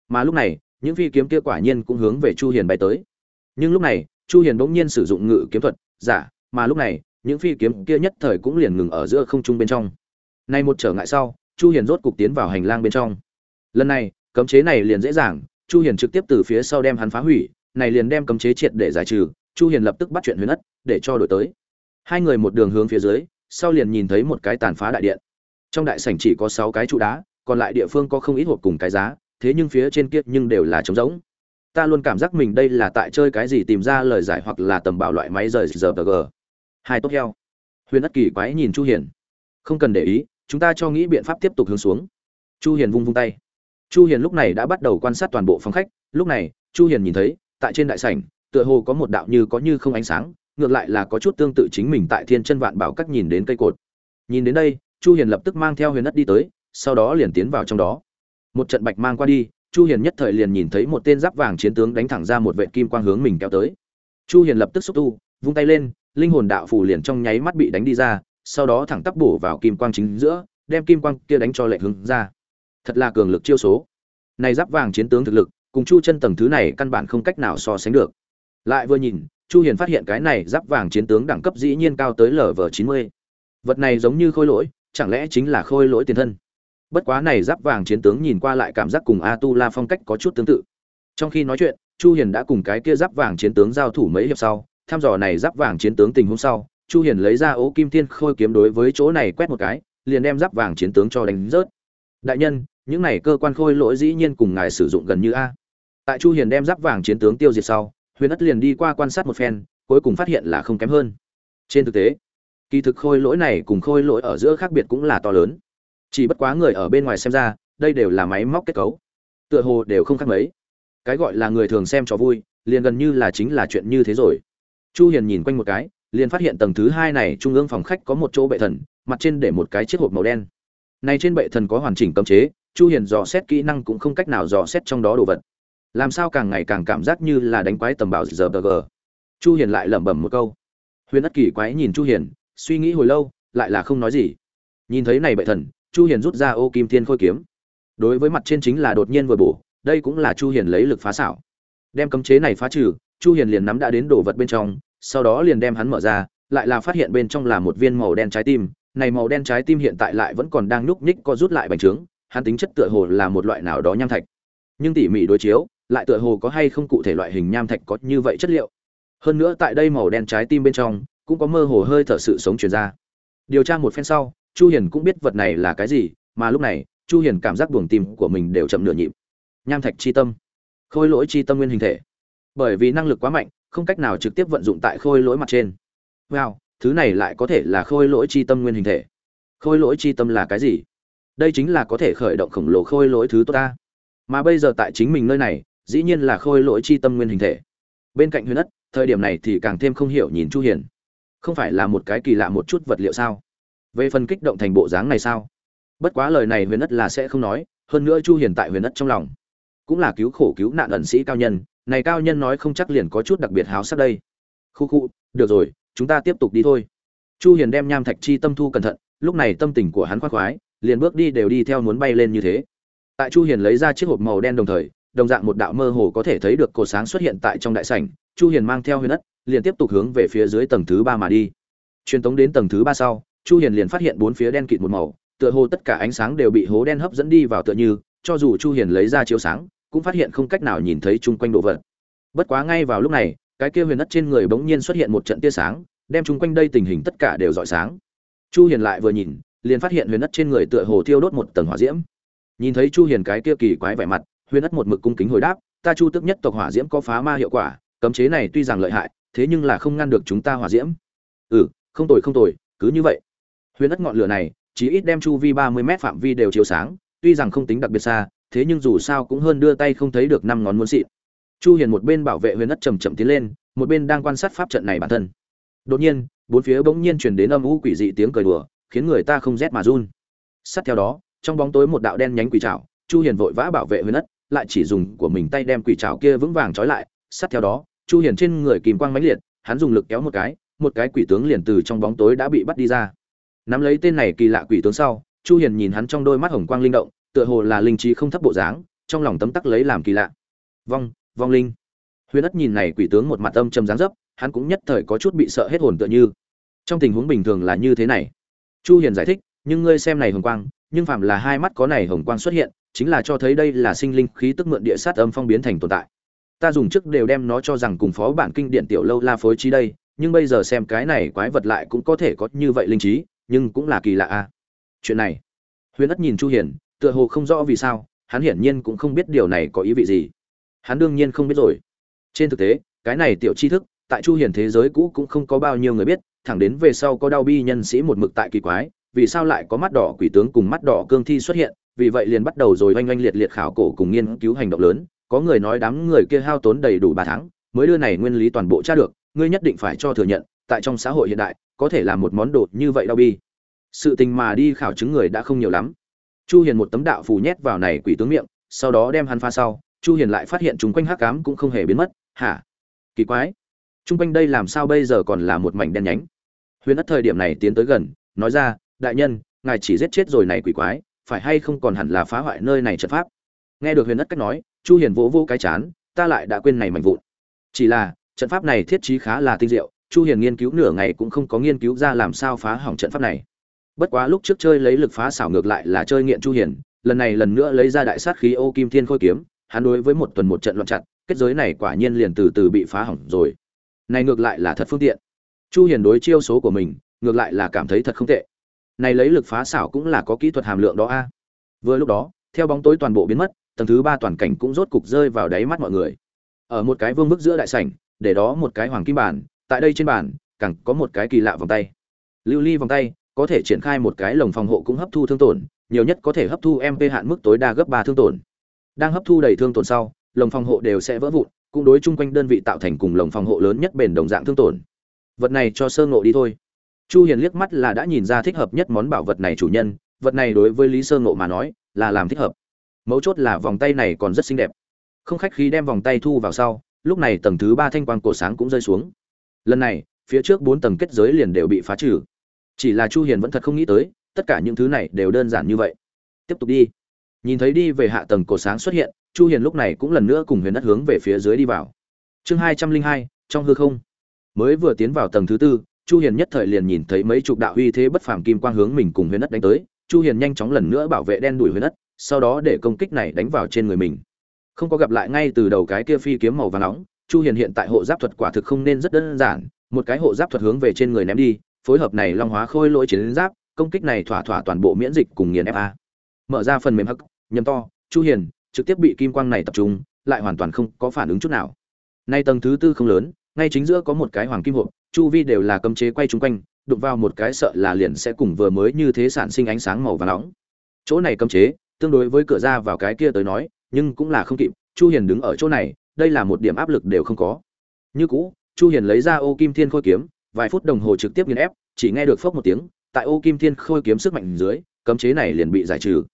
Mà lúc này, những phi kiếm kia quả nhiên cũng hướng về chu hiền bay tới. Nhưng lúc này, chu hiền bỗng nhiên sử dụng ngự kiếm thuật, giả, mà lúc này những phi kiếm kia nhất thời cũng liền ngừng ở giữa không trung bên trong. Nay một trở ngại sau, chu hiền rốt cục tiến vào hành lang bên trong. Lần này, cấm chế này liền dễ dàng, chu hiền trực tiếp từ phía sau đem hắn phá hủy, này liền đem cấm chế triệt để giải trừ, chu hiền lập tức bắt chuyện huyền ất, để cho đổi tới. Hai người một đường hướng phía dưới, sau liền nhìn thấy một cái tàn phá đại điện. Trong đại sảnh chỉ có 6 cái trụ đá, còn lại địa phương có không ít hộp cùng cái giá, thế nhưng phía trên kia nhưng đều là trống rỗng. Ta luôn cảm giác mình đây là tại chơi cái gì tìm ra lời giải hoặc là tầm bảo loại máy rời giờ g hai tốt heo. Huyền ất kỳ quái nhìn chu hiền. Không cần để ý, chúng ta cho nghĩ biện pháp tiếp tục hướng xuống. Chu hiền vung vung tay. Chu hiền lúc này đã bắt đầu quan sát toàn bộ phòng khách. Lúc này, chu hiền nhìn thấy, tại trên đại sảnh, tựa hồ có một đạo như có như không ánh sáng, ngược lại là có chút tương tự chính mình tại thiên chân vạn bảo các nhìn đến cây cột. Nhìn đến đây, chu hiền lập tức mang theo huyền ất đi tới, sau đó liền tiến vào trong đó. Một trận bạch mang qua đi, chu hiền nhất thời liền nhìn thấy một tên giáp vàng chiến tướng đánh thẳng ra một vệt kim quang hướng mình kéo tới. Chu hiền lập tức xúc tu, vung tay lên linh hồn đạo phù liền trong nháy mắt bị đánh đi ra, sau đó thẳng tắp bổ vào kim quang chính giữa, đem kim quang kia đánh cho lệch hướng ra. Thật là cường lực chiêu số. Này giáp vàng chiến tướng thực lực, cùng chu chân tầng thứ này căn bản không cách nào so sánh được. Lại vừa nhìn, chu hiền phát hiện cái này giáp vàng chiến tướng đẳng cấp dĩ nhiên cao tới lv 90 vật này giống như khôi lỗi, chẳng lẽ chính là khôi lỗi tiền thân? Bất quá này giáp vàng chiến tướng nhìn qua lại cảm giác cùng a tu la phong cách có chút tương tự. Trong khi nói chuyện, chu hiền đã cùng cái kia giáp vàng chiến tướng giao thủ mấy hiệp sau thăm dò này giáp vàng chiến tướng tình huống sau, chu hiền lấy ra ố kim thiên khôi kiếm đối với chỗ này quét một cái, liền đem giáp vàng chiến tướng cho đánh rớt. Đại nhân, những này cơ quan khôi lỗi dĩ nhiên cùng ngài sử dụng gần như a. Tại chu hiền đem giáp vàng chiến tướng tiêu diệt sau, huyền ất liền đi qua quan sát một phen, cuối cùng phát hiện là không kém hơn. Trên thực tế, kỳ thực khôi lỗi này cùng khôi lỗi ở giữa khác biệt cũng là to lớn. Chỉ bất quá người ở bên ngoài xem ra, đây đều là máy móc kết cấu. Tựa hồ đều không khác mấy. Cái gọi là người thường xem cho vui, liền gần như là chính là chuyện như thế rồi chu hiền nhìn quanh một cái, liền phát hiện tầng thứ hai này trung ương phòng khách có một chỗ bệ thần, mặt trên để một cái chiếc hộp màu đen. Này trên bệ thần có hoàn chỉnh cấm chế, chu hiền dò xét kỹ năng cũng không cách nào dò xét trong đó đồ vật. Làm sao càng ngày càng cảm giác như là đánh quái tầm bảo giờ bờ gờ. Chu hiền lại lẩm bẩm một câu. Huyền ất kỳ quái nhìn chu hiền, suy nghĩ hồi lâu, lại là không nói gì. Nhìn thấy này bệ thần, chu hiền rút ra ô kim thiên khôi kiếm. Đối với mặt trên chính là đột nhiên vừa bổ, đây cũng là chu hiền lấy lực phá xảo. Đem cấm chế này phá trừ chu hiền liền nắm đã đến đồ vật bên trong, sau đó liền đem hắn mở ra, lại là phát hiện bên trong là một viên màu đen trái tim. Này màu đen trái tim hiện tại lại vẫn còn đang núp nhích co rút lại bành trướng, hắn tính chất tựa hồ là một loại nào đó nham thạch. Nhưng tỉ mỉ đối chiếu, lại tựa hồ có hay không cụ thể loại hình nham thạch có như vậy chất liệu. Hơn nữa tại đây màu đen trái tim bên trong, cũng có mơ hồ hơi thở sự sống truyền ra. Điều tra một phen sau, chu hiền cũng biết vật này là cái gì, mà lúc này, chu hiền cảm giác buồng tim của mình đều chậm nửa nhịp. Nham thạch chi tâm. Khôi lỗi chi tâm nguyên hình thể bởi vì năng lực quá mạnh, không cách nào trực tiếp vận dụng tại khôi lỗi mặt trên. Wow, thứ này lại có thể là khôi lỗi chi tâm nguyên hình thể. Khôi lỗi chi tâm là cái gì? Đây chính là có thể khởi động khổng lồ khôi lỗi thứ tốt ta. Mà bây giờ tại chính mình nơi này, dĩ nhiên là khôi lỗi chi tâm nguyên hình thể. Bên cạnh huyền ất, thời điểm này thì càng thêm không hiểu nhìn chu hiền. Không phải là một cái kỳ lạ một chút vật liệu sao? Về phần kích động thành bộ dáng này sao? Bất quá lời này huyền ất là sẽ không nói, hơn nữa chu hiền tại huyền ất trong lòng cũng là cứu khổ cứu nạn ẩn sĩ cao nhân này cao nhân nói không chắc liền có chút đặc biệt háo sắc đây. Khu khu, được rồi, chúng ta tiếp tục đi thôi. Chu hiền đem nham thạch chi tâm thu cẩn thận, lúc này tâm tình của hắn khoan khoái, liền bước đi đều đi theo muốn bay lên như thế. Tại chu hiền lấy ra chiếc hộp màu đen đồng thời, đồng dạng một đạo mơ hồ có thể thấy được cột sáng xuất hiện tại trong đại sảnh, chu hiền mang theo huyền ất, liền tiếp tục hướng về phía dưới tầng thứ ba mà đi. Truyền tống đến tầng thứ ba sau, chu hiền liền phát hiện bốn phía đen kịt một màu, tựa hồ tất cả ánh sáng đều bị hố đen hấp dẫn đi vào tựa như, cho dù chu hiền lấy ra chiếu sáng cũng phát hiện không cách nào nhìn thấy chung quanh đồ vật. Bất quá ngay vào lúc này, cái kia huyền ất trên người bỗng nhiên xuất hiện một trận tia sáng, đem chung quanh đây tình hình tất cả đều rọi sáng. Chu hiền lại vừa nhìn, liền phát hiện huyền ất trên người tựa hồ thiêu đốt một tầng hỏa diễm. Nhìn thấy chu hiền cái kia kỳ quái vẻ mặt, huyền ất một mực cung kính hồi đáp, ta chu tức nhất tộc hỏa diễm có phá ma hiệu quả, cấm chế này tuy rằng lợi hại, thế nhưng là không ngăn được chúng ta hỏa diễm. Ừ không tồi không tồi, cứ như vậy. Huyền ất ngọn lửa này, chỉ ít đem chu vi 30 mét phạm vi đều chiếu sáng, tuy rằng không tính đặc biệt xa thế nhưng dù sao cũng hơn đưa tay không thấy được năm ngón muốn xịn. Chu hiền một bên bảo vệ huyền ất chậm chậm tiến lên, một bên đang quan sát pháp trận này bản thân. Đột nhiên, bốn phía bỗng nhiên truyền đến âm u quỷ dị tiếng cười đùa, khiến người ta không rét mà run. Sát theo đó, trong bóng tối một đạo đen nhánh quỷ trảo, chu hiền vội vã bảo vệ huyền ất, lại chỉ dùng của mình tay đem quỷ trảo kia vững vàng trói lại. Sát theo đó, chu hiền trên người kìm quang mãnh liệt, hắn dùng lực kéo một cái một cái quỷ tướng liền từ trong bóng tối đã bị bắt đi ra. Nắm lấy tên này kỳ lạ quỷ tướng sau, chu hiền nhìn hắn trong đôi mắt hồng quang linh động tựa hồ là linh trí không thấp bộ dáng, trong lòng tấm tắc lấy làm kỳ lạ. Vong vong linh. Huyền ất nhìn này quỷ tướng một mặt âm trầm dáng dấp, hắn cũng nhất thời có chút bị sợ hết hồn tựa như. Trong tình huống bình thường là như thế này. Chu hiền giải thích, nhưng ngươi xem này hồng quang, nhưng phạm là hai mắt có này hồng quang xuất hiện, chính là cho thấy đây là sinh linh khí tức mượn địa sát âm phong biến thành tồn tại. Ta dùng trước đều đem nó cho rằng cùng phó bản kinh điển tiểu lâu la phối trí đây, nhưng bây giờ xem cái này quái vật lại cũng có thể có như vậy linh trí, nhưng cũng là kỳ lạ a chuyện này. Huyền ất nhìn chu hiền tựa hồ không rõ vì sao, hắn hiển nhiên cũng không biết điều này có ý vị gì. Hắn đương nhiên không biết rồi. Trên thực tế, cái này tiểu tri thức, tại chu hiền thế giới cũ cũng không có bao nhiêu người biết, thẳng đến về sau có đau bi nhân sĩ một mực tại kỳ quái, vì sao lại có mắt đỏ quỷ tướng cùng mắt đỏ cương thi xuất hiện, vì vậy liền bắt đầu rồi oanh oanh liệt liệt khảo cổ cùng nghiên cứu hành động lớn, có người nói đám người kia hao tốn đầy đủ ba tháng, mới đưa này nguyên lý toàn bộ tra được, ngươi nhất định phải cho thừa nhận, tại trong xã hội hiện đại, có thể là một món đồ như vậy đau bi. Sự tình mà đi khảo chứng người đã không nhiều lắm chu hiền một tấm đạo phù nhét vào này quỷ tướng miệng, sau đó đem hắn pha sau, chu hiền lại phát hiện chúng quanh hắc ám cũng không hề biến mất. Hả? Kỳ quái. Chúng quanh đây làm sao bây giờ còn là một mảnh đen nhánh? Huyền ất thời điểm này tiến tới gần, nói ra, đại nhân, ngài chỉ giết chết rồi này quỷ quái, phải hay không còn hẳn là phá hoại nơi này trận pháp? Nghe được huyền ất cách nói, chu hiền vỗ vỗ cái chán, ta lại đã quên này mảnh vụn. Chỉ là, trận pháp này thiết trí khá là tinh diệu, chu hiền nghiên cứu nửa ngày cũng không có nghiên cứu ra làm sao phá hỏng trận pháp này bất quá lúc trước chơi lấy lực phá xảo ngược lại là chơi nghiện chu hiền, lần này lần nữa lấy ra đại sát khí ô kim thiên khôi kiếm, hắn đối với một tuần một trận loạn chặt, kết giới này quả nhiên liền từ từ bị phá hỏng rồi. Này ngược lại là thật phương tiện. Chu hiền đối chiêu số của mình, ngược lại là cảm thấy thật không tệ. Này lấy lực phá xảo cũng là có kỹ thuật hàm lượng đó a. Vừa lúc đó, theo bóng tối toàn bộ biến mất, tầng thứ ba toàn cảnh cũng rốt cục rơi vào đáy mắt mọi người. Ở một cái vương bức giữa đại sảnh, để đó một cái hoàng kim bản tại đây trên bàn, càng có một cái kỳ lạ vòng tay. Lưu ly vòng tay có thể triển khai một cái lồng phòng hộ cũng hấp thu thương tổn, nhiều nhất có thể hấp thu mp hạn mức tối đa gấp ba thương tổn. Đang hấp thu đầy thương tổn sau, lồng phòng hộ đều sẽ vỡ vụn, cũng đối chung quanh đơn vị tạo thành cùng lồng phòng hộ lớn nhất bền đồng dạng thương tổn. Vật này cho sơ ngộ đi thôi. Chu hiền liếc mắt là đã nhìn ra thích hợp nhất món bảo vật này chủ nhân, vật này đối với lý sơ ngộ mà nói, là làm thích hợp. Mấu chốt là vòng tay này còn rất xinh đẹp. Không khách khí đem vòng tay thu vào sau, lúc này tầng thứ ba thanh quang cổ sáng cũng rơi xuống. Lần này, phía trước bốn tầng kết giới liền đều bị phá trừ chỉ là chu hiền vẫn thật không nghĩ tới tất cả những thứ này đều đơn giản như vậy. Tiếp tục đi. Nhìn thấy đi về hạ tầng cổ sáng xuất hiện chu hiền lúc này cũng lần nữa cùng huyền đất hướng về phía dưới đi vào. Chương 202, trong hư không. Mới vừa tiến vào tầng thứ tư chu hiền nhất thời liền nhìn thấy mấy chục đạo uy thế bất phàm kim quang hướng mình cùng huyền đất đánh tới. Chu hiền nhanh chóng lần nữa bảo vệ đen đuổi huyền đất sau đó để công kích này đánh vào trên người mình. Không có gặp lại ngay từ đầu cái kia phi kiếm màu vàng nóng chu hiền hiện tại hộ giáp thuật quả thực không nên rất đơn giản. Một cái hộ giáp thuật hướng về trên người ném đi phối hợp này long hóa khôi lỗi chiến giáp, công kích này thỏa thỏa toàn bộ miễn dịch cùng nghiền fa mở ra phần mềm hắc, nhầm to, chu hiền, trực tiếp bị kim quang này tập trung, lại hoàn toàn không có phản ứng chút nào. Nay tầng thứ tư không lớn, ngay chính giữa có một cái hoàng kim hộp, chu vi đều là cấm chế quay chung quanh, đụng vào một cái sợ là liền sẽ cùng vừa mới như thế sản sinh ánh sáng màu vàng nóng. Chỗ này cấm chế, tương đối với cửa ra vào cái kia tới nói, nhưng cũng là không kịp, chu hiền đứng ở chỗ này, đây là một điểm áp lực đều không có. Như cũ, chu hiền lấy ra ô kim thiên khôi kiếm vài phút đồng hồ trực tiếp nghiền ép, chỉ nghe được phốc một tiếng, tại ô kim thiên khôi kiếm sức mạnh dưới, cấm chế này liền bị giải trừ.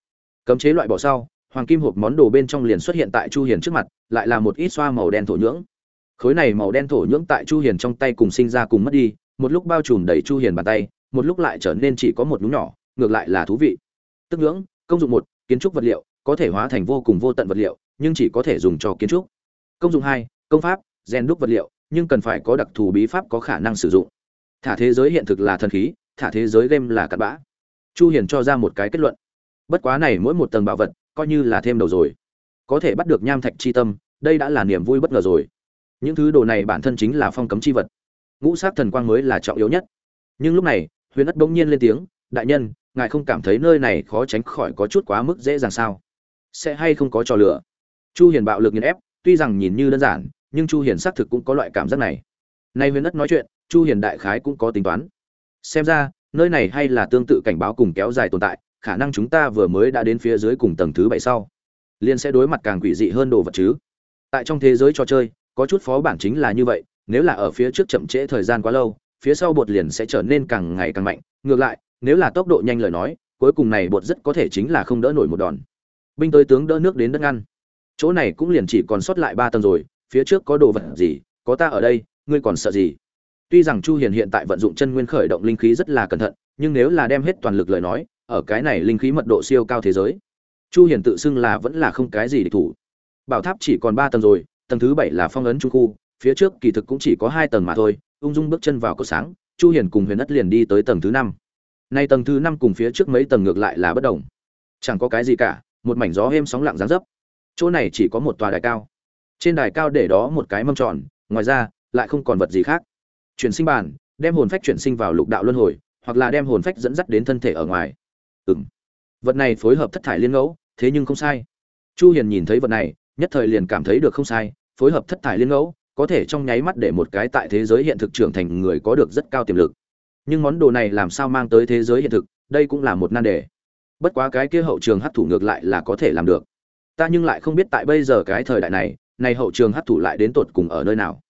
Cấm chế loại bỏ sau, hoàng kim hộp món đồ bên trong liền xuất hiện tại chu hiền trước mặt, lại là một ít xoa màu đen thổ nhưỡng. Khối này màu đen thổ nhưỡng tại chu hiền trong tay cùng sinh ra cùng mất đi, một lúc bao trùm đầy chu hiền bàn tay, một lúc lại trở nên chỉ có một nhúm nhỏ, ngược lại là thú vị. Tức nhưỡng, công dụng một, kiến trúc vật liệu, có thể hóa thành vô cùng vô tận vật liệu, nhưng chỉ có thể dùng cho kiến trúc. Công dụng hai, công pháp, gen đúc vật liệu nhưng cần phải có đặc thù bí pháp có khả năng sử dụng. Thả thế giới hiện thực là thần khí, thả thế giới game là cặn bã. Chu hiền cho ra một cái kết luận. Bất quá này mỗi một tầng bảo vật, coi như là thêm đầu rồi, có thể bắt được nham thạch chi tâm, đây đã là niềm vui bất ngờ rồi. Những thứ đồ này bản thân chính là phong cấm chi vật. Ngũ sát thần quang mới là trọng yếu nhất. Nhưng lúc này, huyền ất bỗng nhiên lên tiếng, đại nhân, ngài không cảm thấy nơi này khó tránh khỏi có chút quá mức dễ dàng sao? Sẽ hay không có trò lửa chu hiền bạo lực nghiền ép, tuy rằng nhìn như đơn giản nhưng chu hiền xác thực cũng có loại cảm giác này. Nay huyền đất nói chuyện, chu hiền đại khái cũng có tính toán. Xem ra, nơi này hay là tương tự cảnh báo cùng kéo dài tồn tại, khả năng chúng ta vừa mới đã đến phía dưới cùng tầng thứ bảy sau, liền sẽ đối mặt càng quỷ dị hơn đồ vật chứ. Tại trong thế giới trò chơi, có chút phó bản chính là như vậy, nếu là ở phía trước chậm trễ thời gian quá lâu, phía sau bột liền sẽ trở nên càng ngày càng mạnh. Ngược lại, nếu là tốc độ nhanh lời nói, cuối cùng này bột rất có thể chính là không đỡ nổi một đòn. Binh tới tướng đỡ nước đến đất ngăn. Chỗ này cũng liền chỉ còn sót lại ba tầng rồi phía trước có đồ vật gì, có ta ở đây, ngươi còn sợ gì? Tuy rằng chu hiền hiện tại vận dụng chân nguyên khởi động linh khí rất là cẩn thận, nhưng nếu là đem hết toàn lực lời nói, ở cái này linh khí mật độ siêu cao thế giới, chu hiền tự xưng là vẫn là không cái gì địch thủ. Bảo tháp chỉ còn ba tầng rồi, tầng thứ bảy là phong ấn trung khu, phía trước kỳ thực cũng chỉ có hai tầng mà thôi, ung dung bước chân vào cửa sáng, chu hiền cùng huyền ất liền đi tới tầng thứ năm. Nay tầng thứ năm cùng phía trước mấy tầng ngược lại là bất động chẳng có cái gì cả, một mảnh gió êm sóng lặng dáng dấp. Chỗ này chỉ có một tòa đài cao trên đài cao để đó một cái mâm tròn, ngoài ra, lại không còn vật gì khác. Chuyển sinh bản đem hồn phách chuyển sinh vào lục đạo luân hồi, hoặc là đem hồn phách dẫn dắt đến thân thể ở ngoài. Ừm. Vật này phối hợp thất thải liên ngẫu, thế nhưng không sai. Chu hiền nhìn thấy vật này, nhất thời liền cảm thấy được không sai, phối hợp thất thải liên ngẫu, có thể trong nháy mắt để một cái tại thế giới hiện thực trưởng thành người có được rất cao tiềm lực. Nhưng món đồ này làm sao mang tới thế giới hiện thực, đây cũng là một nan đề. Bất quá cái kia hậu trường hấp thụ ngược lại là có thể làm được. Ta nhưng lại không biết tại bây giờ cái thời đại này này hậu trường hấp thụ lại đến tột cùng ở nơi nào?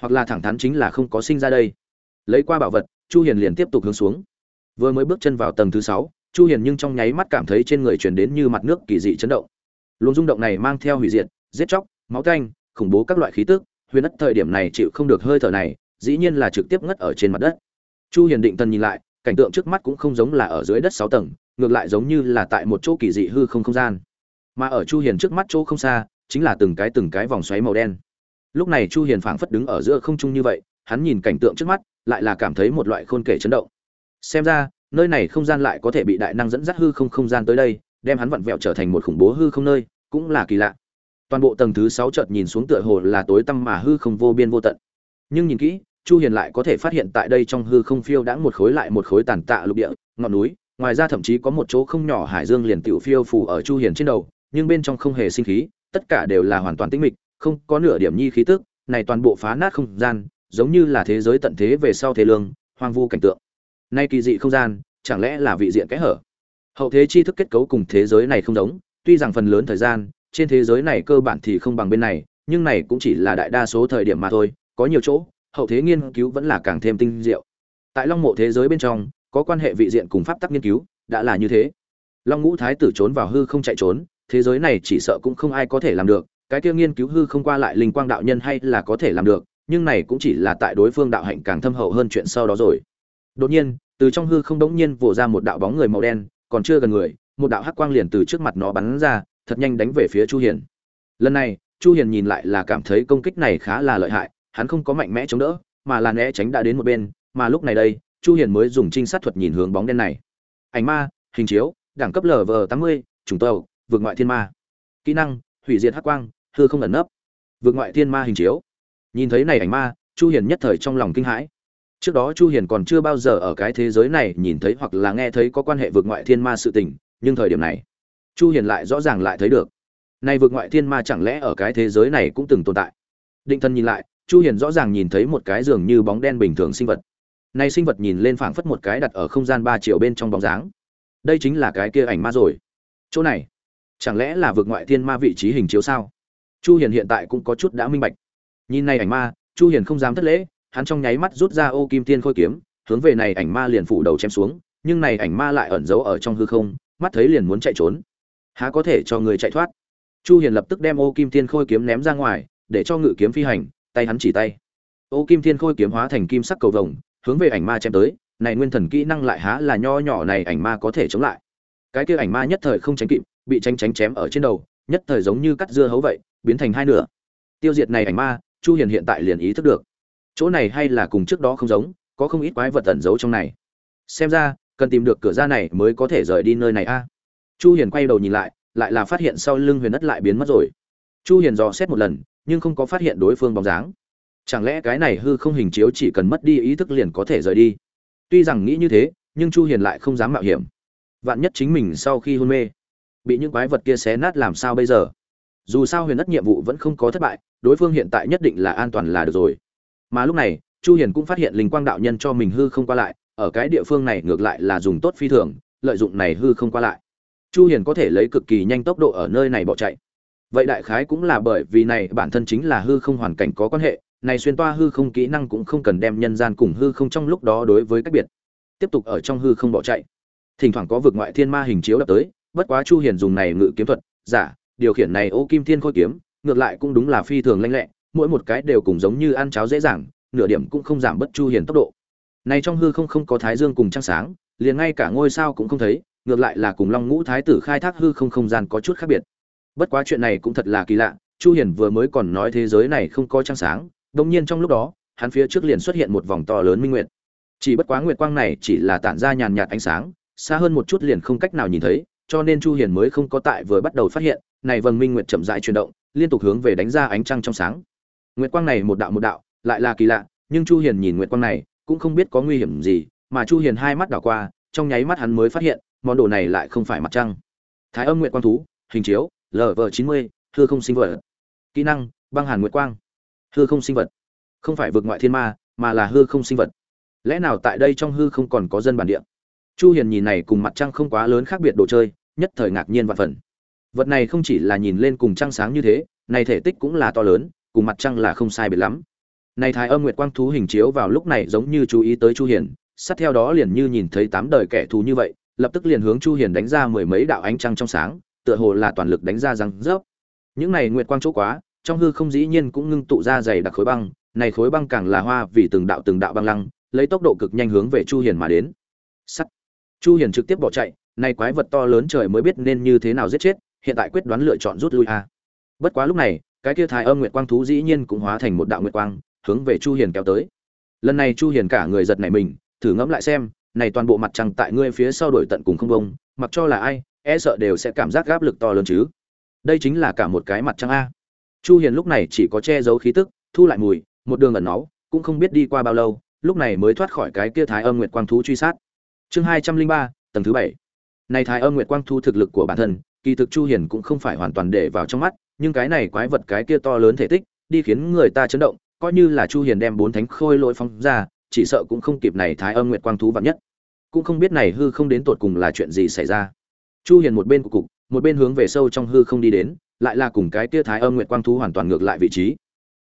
Hoặc là thẳng thắn chính là không có sinh ra đây. Lấy qua bảo vật, chu hiền liền tiếp tục hướng xuống. Vừa mới bước chân vào tầng thứ sáu, chu hiền nhưng trong nháy mắt cảm thấy trên người truyền đến như mặt nước kỳ dị chấn động. Luồng rung động này mang theo hủy diệt, giết chóc, máu tanh, khủng bố các loại khí tức, huyền ất thời điểm này chịu không được hơi thở này, dĩ nhiên là trực tiếp ngất ở trên mặt đất. Chu hiền định thần nhìn lại, cảnh tượng trước mắt cũng không giống là ở dưới đất 6 tầng, ngược lại giống như là tại một chỗ kỳ dị hư không không gian. Mà ở chu hiền trước mắt chỗ không xa chính là từng cái từng cái vòng xoáy màu đen. Lúc này chu hiền phảng phất đứng ở giữa không trung như vậy, hắn nhìn cảnh tượng trước mắt, lại là cảm thấy một loại khôn kể chấn động. Xem ra, nơi này không gian lại có thể bị đại năng dẫn dắt hư không không gian tới đây, đem hắn vặn vẹo trở thành một khủng bố hư không nơi, cũng là kỳ lạ. Toàn bộ tầng thứ sáu chợt nhìn xuống tựa hồ là tối tăm mà hư không vô biên vô tận. Nhưng nhìn kỹ, chu hiền lại có thể phát hiện tại đây trong hư không phiêu đã một khối lại một khối tàn tạ lục địa, ngọn núi, ngoài ra thậm chí có một chỗ không nhỏ hải dương liền tiểu phiêu phù ở chu hiền trên đầu, nhưng bên trong không hề sinh khí tất cả đều là hoàn toàn tĩnh mịch, không có nửa điểm nhi khí tức, này toàn bộ phá nát không gian, giống như là thế giới tận thế về sau thế lương, hoang vu cảnh tượng. Nay kỳ dị không gian, chẳng lẽ là vị diện kẽ hở? Hậu thế tri thức kết cấu cùng thế giới này không giống, tuy rằng phần lớn thời gian, trên thế giới này cơ bản thì không bằng bên này, nhưng này cũng chỉ là đại đa số thời điểm mà thôi, có nhiều chỗ, hậu thế nghiên cứu vẫn là càng thêm tinh diệu. Tại long mộ thế giới bên trong, có quan hệ vị diện cùng pháp tắc nghiên cứu, đã là như thế. Long ngũ thái tử trốn vào hư không chạy trốn thế giới này chỉ sợ cũng không ai có thể làm được, cái kia nghiên cứu hư không qua lại linh quang đạo nhân hay là có thể làm được, nhưng này cũng chỉ là tại đối phương đạo hạnh càng thâm hậu hơn chuyện sau đó rồi. Đột nhiên, từ trong hư không đống nhiên vồ ra một đạo bóng người màu đen, còn chưa gần người, một đạo hắc quang liền từ trước mặt nó bắn ra, thật nhanh đánh về phía chu hiền. Lần này, chu hiền nhìn lại là cảm thấy công kích này khá là lợi hại, hắn không có mạnh mẽ chống đỡ, mà là né tránh đã đến một bên, mà lúc này đây, chu hiền mới dùng trinh sát thuật nhìn hướng bóng đen này. Ảnh ma, hình chiếu, đẳng cấp lv 80 chủng tộc vượt ngoại thiên ma. Kỹ năng, hủy diệt hắc quang, hư không ẩn nấp. Vượt ngoại thiên ma hình chiếu. Nhìn thấy này ảnh ma, chu hiền nhất thời trong lòng kinh hãi. Trước đó chu hiền còn chưa bao giờ ở cái thế giới này nhìn thấy hoặc là nghe thấy có quan hệ vượt ngoại thiên ma sự tình, nhưng thời điểm này, chu hiền lại rõ ràng lại thấy được. Nay vượt ngoại thiên ma chẳng lẽ ở cái thế giới này cũng từng tồn tại? Định thân nhìn lại, chu hiền rõ ràng nhìn thấy một cái giường như bóng đen bình thường sinh vật. Này sinh vật nhìn lên phảng phất một cái đặt ở không gian ba triệu bên trong bóng dáng. Đây chính là cái kia ảnh ma rồi. Chỗ này chẳng lẽ là vượt ngoại thiên ma vị trí hình chiếu sao? Chu hiền hiện tại cũng có chút đã minh bạch. Nhìn này ảnh ma, chu hiền không dám thất lễ, hắn trong nháy mắt rút ra ô kim tiên khôi kiếm, hướng về này ảnh ma liền phủ đầu chém xuống, nhưng này ảnh ma lại ẩn giấu ở trong hư không, mắt thấy liền muốn chạy trốn. Há có thể cho người chạy thoát? Chu hiền lập tức đem ô kim tiên khôi kiếm ném ra ngoài, để cho ngự kiếm phi hành, tay hắn chỉ tay. Ô kim Thiên khôi kiếm hóa thành kim sắc cầu vồng, hướng về ảnh ma chém tới, này nguyên thần kỹ năng lại há là nho nhỏ này ảnh ma có thể chống lại cái kia ảnh ma nhất thời không tránh kịp, bị tránh tránh chém ở trên đầu, nhất thời giống như cắt dưa hấu vậy, biến thành hai nửa. Tiêu diệt này ảnh ma, chu hiền hiện tại liền ý thức được. Chỗ này hay là cùng trước đó không giống, có không ít quái vật tẩn giấu trong này. Xem ra, cần tìm được cửa ra này mới có thể rời đi nơi này a. Chu hiền quay đầu nhìn lại lại là phát hiện sau lưng huyền đất lại biến mất rồi. Chu hiền dò xét một lần, nhưng không có phát hiện đối phương bóng dáng. Chẳng lẽ cái này hư không hình chiếu chỉ cần mất đi ý thức liền có thể rời đi? Tuy rằng nghĩ như thế, nhưng chu hiền lại không dám mạo hiểm vạn nhất chính mình sau khi hôn mê, bị những quái vật kia xé nát làm sao bây giờ? Dù sao huyền ất nhiệm vụ vẫn không có thất bại, đối phương hiện tại nhất định là an toàn là được rồi. Mà lúc này, chu hiền cũng phát hiện linh quang đạo nhân cho mình hư không qua lại, ở cái địa phương này ngược lại là dùng tốt phi thường, lợi dụng này hư không qua lại. Chu hiền có thể lấy cực kỳ nhanh tốc độ ở nơi này bỏ chạy. Vậy đại khái cũng là bởi vì này bản thân chính là hư không hoàn cảnh có quan hệ, này xuyên toa hư không kỹ năng cũng không cần đem nhân gian cùng hư không trong lúc đó đối với cách biệt, tiếp tục ở trong hư không bỏ chạy thỉnh thoảng có vực ngoại thiên ma hình chiếu đập tới, bất quá chu hiền dùng này ngự kiếm thuật, giả, điều khiển này ô kim thiên khôi kiếm, ngược lại cũng đúng là phi thường lanh lẹ, mỗi một cái đều cùng giống như ăn cháo dễ dàng, nửa điểm cũng không giảm bất chu hiền tốc độ. Này trong hư không không có thái dương cùng trăng sáng, liền ngay cả ngôi sao cũng không thấy, ngược lại là cùng long ngũ thái tử khai thác hư không không gian có chút khác biệt. Bất quá chuyện này cũng thật là kỳ lạ, chu hiền vừa mới còn nói thế giới này không có trăng sáng, đột nhiên trong lúc đó, hắn phía trước liền xuất hiện một vòng to lớn minh nguyệt. Chỉ bất quá nguyệt quang này chỉ là tản ra nhàn nhạt ánh sáng xa hơn một chút liền không cách nào nhìn thấy, cho nên chu hiền mới không có tại vừa bắt đầu phát hiện, này vầng minh nguyệt chậm rãi chuyển động, liên tục hướng về đánh ra ánh trăng trong sáng. Nguyệt quang này một đạo một đạo, lại là kỳ lạ, nhưng chu hiền nhìn nguyệt quang này, cũng không biết có nguy hiểm gì, mà chu hiền hai mắt đảo qua, trong nháy mắt hắn mới phát hiện, món đồ này lại không phải mặt trăng. Thái âm nguyệt quang thú, hình chiếu lv 90 hư không sinh vật. Kỹ năng, băng hàn nguyệt quang. Hư không sinh vật. Không phải vượt ngoại thiên ma, mà là hư không sinh vật. Lẽ nào tại đây trong hư không còn có dân bản địa? Chu hiền nhìn này cùng mặt trăng không quá lớn khác biệt đồ chơi, nhất thời ngạc nhiên vạn phần. Vật này không chỉ là nhìn lên cùng trăng sáng như thế, này thể tích cũng là to lớn, cùng mặt trăng là không sai biệt lắm. Này thái âm nguyệt quang thú hình chiếu vào lúc này giống như chú ý tới chu hiền, sát theo đó liền như nhìn thấy tám đời kẻ thù như vậy, lập tức liền hướng chu hiền đánh ra mười mấy đạo ánh trăng trong sáng, tựa hồ là toàn lực đánh ra răng rớp. Những này nguyệt quang chỗ quá, trong hư không dĩ nhiên cũng ngưng tụ ra dày đặc khối băng, này khối băng càng là hoa vì từng đạo từng đạo băng lăng, lấy tốc độ cực nhanh hướng về chu hiền mà đến. Sắt chu hiền trực tiếp bỏ chạy này quái vật to lớn trời mới biết nên như thế nào giết chết, hiện tại quyết đoán lựa chọn rút lui a. Bất quá lúc này, cái kia thái âm nguyệt quang thú dĩ nhiên cũng hóa thành một đạo nguyệt quang, hướng về chu hiền kéo tới. Lần này chu hiền cả người giật nảy mình, thử ngẫm lại xem, này toàn bộ mặt trăng tại ngươi phía sau đổi tận cùng không bông, mặc cho là ai e sợ đều sẽ cảm giác gáp lực to lớn chứ. Đây chính là cả một cái mặt trăng a. Chu hiền lúc này chỉ có che giấu khí tức, thu lại mùi, một đường ẩn náu, cũng không biết đi qua bao lâu, lúc này mới thoát khỏi cái kia thái âm nguyệt quang thú truy sát chương 203, tầng thứ bảy. Này thái âm nguyệt quang thú thực lực của bản thân kỳ thực chu hiền cũng không phải hoàn toàn để vào trong mắt nhưng cái này quái vật cái kia to lớn thể tích đi khiến người ta chấn động coi như là chu hiền đem bốn thánh khôi lỗi phóng ra chỉ sợ cũng không kịp này thái âm nguyệt quang thú vạn nhất. Cũng không biết này hư không đến tột cùng là chuyện gì xảy ra. Chu hiền một bên của cục một bên hướng về sâu trong hư không đi đến lại là cùng cái kia thái âm nguyệt quang thú hoàn toàn ngược lại vị trí.